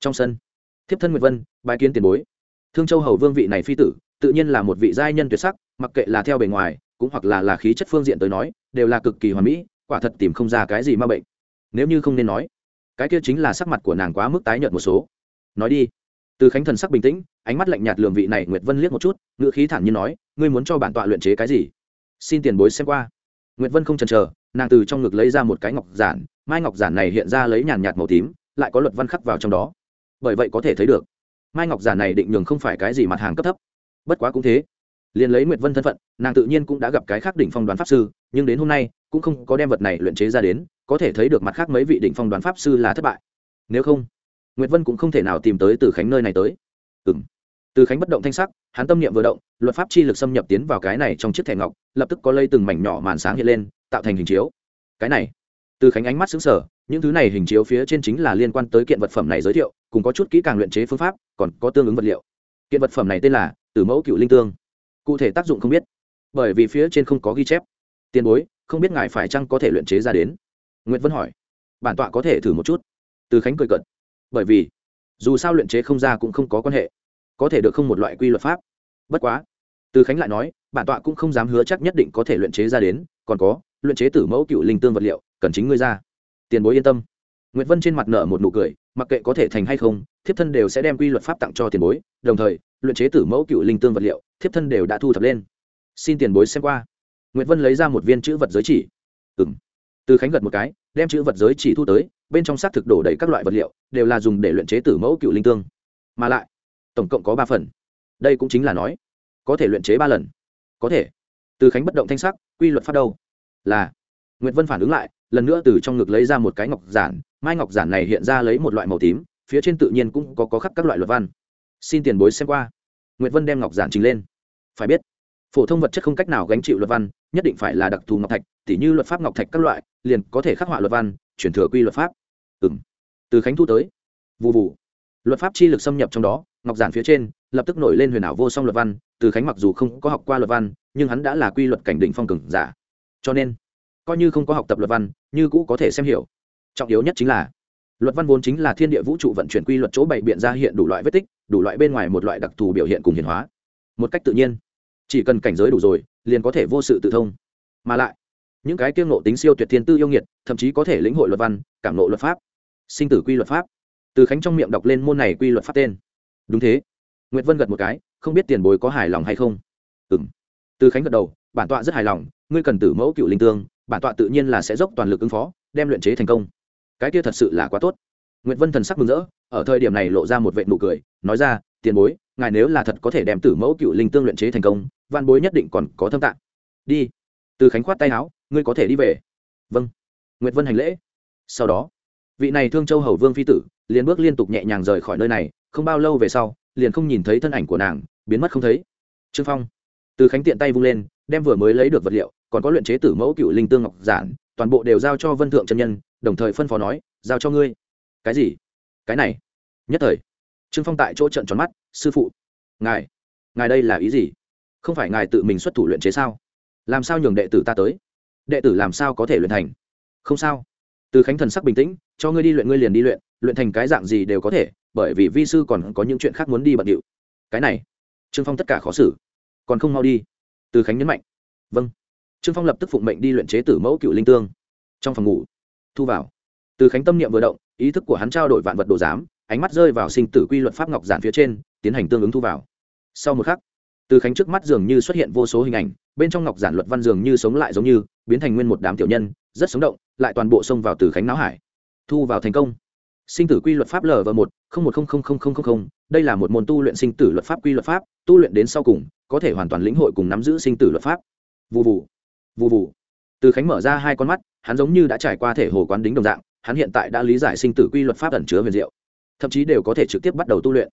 Trong sân, thiếp thân nguyệt vân bài kiến tiền bối thương châu hầu vương vị này phi tử, tự nhiên là một vị giai nhân tuyệt sắc, mặc kệ là theo bề ngoài, cũng hoặc là là khí chất phương diện tới nói, đều là cực kỳ hoàn mỹ, quả thật tìm không ra cái gì ma bệnh. Nếu như không nên nói, cái kia chính là sắc mặt của nàng quá mức tái nhợt một số. Nói đi. Từ khánh thần sắc bình tĩnh, ánh mắt lạnh nhạt lường vị này nguyệt vân liếc một chút, ngữ khí thản nhiên nói, ngươi muốn cho bản tọa luyện chế cái gì? Xin tiền bối xem qua. Nguyệt vân không chần chờ, nàng từ trong ngực lấy ra một cái ngọc giản, mai ngọc giản này hiện ra lấy nhàn nhạt màu tím, lại có luật văn khắc vào trong đó. Bởi vậy có thể thấy được mai ngọc giả này định nhường không phải cái gì mặt hàng cấp thấp bất quá cũng thế liền lấy nguyệt vân thân phận nàng tự nhiên cũng đã gặp cái khác đỉnh phong đoán pháp sư nhưng đến hôm nay cũng không có đem vật này luyện chế ra đến có thể thấy được mặt khác mấy vị đỉnh phong đoán pháp sư là thất bại nếu không nguyệt vân cũng không thể nào tìm tới từ khánh nơi này tới ừ m từ khánh bất động thanh sắc hắn tâm niệm vừa động luật pháp chi lực xâm nhập tiến vào cái này trong chiếc thẻ ngọc lập tức có lây từng mảnh nhỏ màn sáng hiện lên tạo thành hình chiếu cái này từ khánh ánh mắt xứng sở những thứ này hình chiếu phía trên chính là liên quan tới kiện vật phẩm này giới thiệu cùng có chút kỹ càng luyện chế phương pháp, còn có tương ứng vật liệu. Kiện vật phẩm này tên là tử mẫu cựu linh tương. Cụ thể tác dụng không biết, bởi vì phía trên không có ghi chép. Tiền bối, không biết ngài phải chăng có thể luyện chế ra đến? Nguyễn vân hỏi. Bản tọa có thể thử một chút. Từ khánh cười cận bởi vì, dù sao luyện chế không ra cũng không có quan hệ. Có thể được không một loại quy luật pháp. Bất quá, từ khánh lại nói, bản tọa cũng không dám hứa chắc nhất định có thể luyện chế ra đến, còn có, luyện chế tử mẫu cựu linh tương vật liệu, cần chính ngươi ra. Tiền bối yên tâm. Nguyệt vân trên mặt nở một nụ cười, mặc kệ có thể thành hay không, thiếp thân đều sẽ đem quy luật pháp tặng cho tiền bối, đồng thời, luyện chế tử mẫu cựu linh tương vật liệu, thiếp thân đều đã thu thập lên. Xin tiền bối xem qua. Nguyệt vân lấy ra một viên chữ vật giới chỉ. Ừm. từ khánh gật một cái, đem chữ vật giới chỉ thu tới, bên trong xác thực đổ đầy các loại vật liệu, đều là dùng để luyện chế tử mẫu cựu linh tương. Mà lại, tổng cộng có ba phần. Đây cũng chính là nói, có thể luyện chế ba lần. Có thể. Từ khánh bất động thanh sắc, quy luật pháp đâu? Là. Nguyệt vân phản ứng lại lần nữa từ trong ngực lấy ra một cái ngọc giản mai ngọc giản này hiện ra lấy một loại màu tím phía trên tự nhiên cũng có, có khắc các loại luật văn. Xin tiền bối xem qua. Nguyễn vân đem ngọc giản trình lên. Phải biết phổ thông vật chất không cách nào gánh chịu luật văn nhất định phải là đặc thù ngọc thạch tỉ như luật pháp ngọc thạch các loại liền có thể khắc họa luật văn chuyển thừa quy luật pháp. Ừ m từ khánh thu tới. Vụ vụ luật pháp chi lực xâm nhập trong đó ngọc giản phía trên lập tức nổi lên huyền ảo vô song luật văn từ khánh mặc dù không có học qua luật văn nhưng hắn đã là quy luật cảnh định phong cường giả. Cho nên coi như không có học tập luật văn, như cũ có thể xem hiểu. Trọng yếu nhất chính là, luật văn vốn chính là thiên địa vũ trụ vận chuyển quy luật chỗ bày biện ra hiện đủ loại vết tích, đủ loại bên ngoài một loại đặc thù biểu hiện cùng hiền hóa. Một cách tự nhiên, chỉ cần cảnh giới đủ rồi, liền có thể vô sự tự thông. Mà lại, những cái kiêng nộ tính siêu tuyệt thiên tư yêu nghiệt, thậm chí có thể lĩnh hội luật văn, cảm nộ luật pháp, sinh tử quy luật pháp. Từ khánh trong miệng đọc lên môn này quy luật pháp tên. Đúng thế. Nguyễn vân gật một cái, không biết tiền bối có hài lòng hay không? Ừ m từ khánh gật đầu, bản tọa rất hài lòng, ngươi cần tử mẫu cựu linh tương bản tọa tự nhiên là sẽ dốc toàn lực ứng phó, đem luyện chế thành công. Cái kia thật sự là quá tốt. Nguyễn vân thần sắc mừng rỡ, ở thời điểm này lộ ra một vệ nụ cười, nói ra, tiền bối, ngài nếu là thật có thể đem tử mẫu cựu linh tương luyện chế thành công văn bối nhất định còn có thâm tạng. Đi. Từ khánh khoát tay áo, ngươi có thể đi về. Vâng. Nguyệt vân hành lễ. Sau đó, vị này thương châu hầu vương phi tử liền bước liên tục nhẹ nhàng rời khỏi nơi này, không bao lâu về sau, liền không nhìn thấy thân ảnh của nàng, biến mất không thấy. Trương phong. Từ khánh tiện tay vung lên, đem vừa mới lấy được vật liệu còn có luyện chế tử mẫu cựu linh tương ngọc giản, toàn bộ đều giao cho vân thượng chân nhân, đồng thời phân phó nói, giao cho ngươi. Cái gì? Cái này? Nhất thời, trương phong tại chỗ trận tròn mắt, sư phụ, ngài ngài đây là ý gì? Không phải ngài tự mình xuất thủ luyện chế sao? Làm sao nhường đệ tử ta tới? Đệ tử làm sao có thể luyện thành? Không sao. Từ khánh thần sắc bình tĩnh, cho ngươi đi luyện, ngươi liền đi luyện luyện thành cái dạng gì đều có thể, bởi vì vi sư còn có những chuyện khác muốn đi bận điệu. Cái này? Trương phong tất cả khó xử. Còn không mau đi. Từ khánh nhấn mạnh. Vâng trương phong lập tức phụng mệnh đi luyện chế tử mẫu cựu linh tương. Trong phòng ngủ, thu vào. Từ khánh tâm niệm vừa động, ý thức của hắn trao đổi vạn vật đồ giám, ánh mắt rơi vào sinh tử quy luật pháp ngọc giản phía trên, tiến hành tương ứng thu vào. Sau một khắc, từ khánh trước mắt dường như xuất hiện vô số hình ảnh, bên trong ngọc giản luật văn dường như sống lại giống như, biến thành nguyên một đám tiểu nhân, rất sống động, lại toàn bộ xông vào từ khánh não hải. Thu vào thành công. Sinh tử quy luật pháp l và một, không một không không không không không đây là một môn tu luyện sinh tử luật pháp quy luật pháp, tu luyện đến sau cùng, có thể hoàn toàn lĩnh hội cùng nắm giữ sinh tử luật pháp. Vụ vụ vụ vụ từ khánh mở ra hai con mắt, hắn giống như đã trải qua thể hồ quán đính đồng dạng, hắn hiện tại đã lý giải sinh tử quy luật pháp ẩn chứa huyền diệu. Thậm chí đều có thể trực tiếp bắt đầu tu luyện.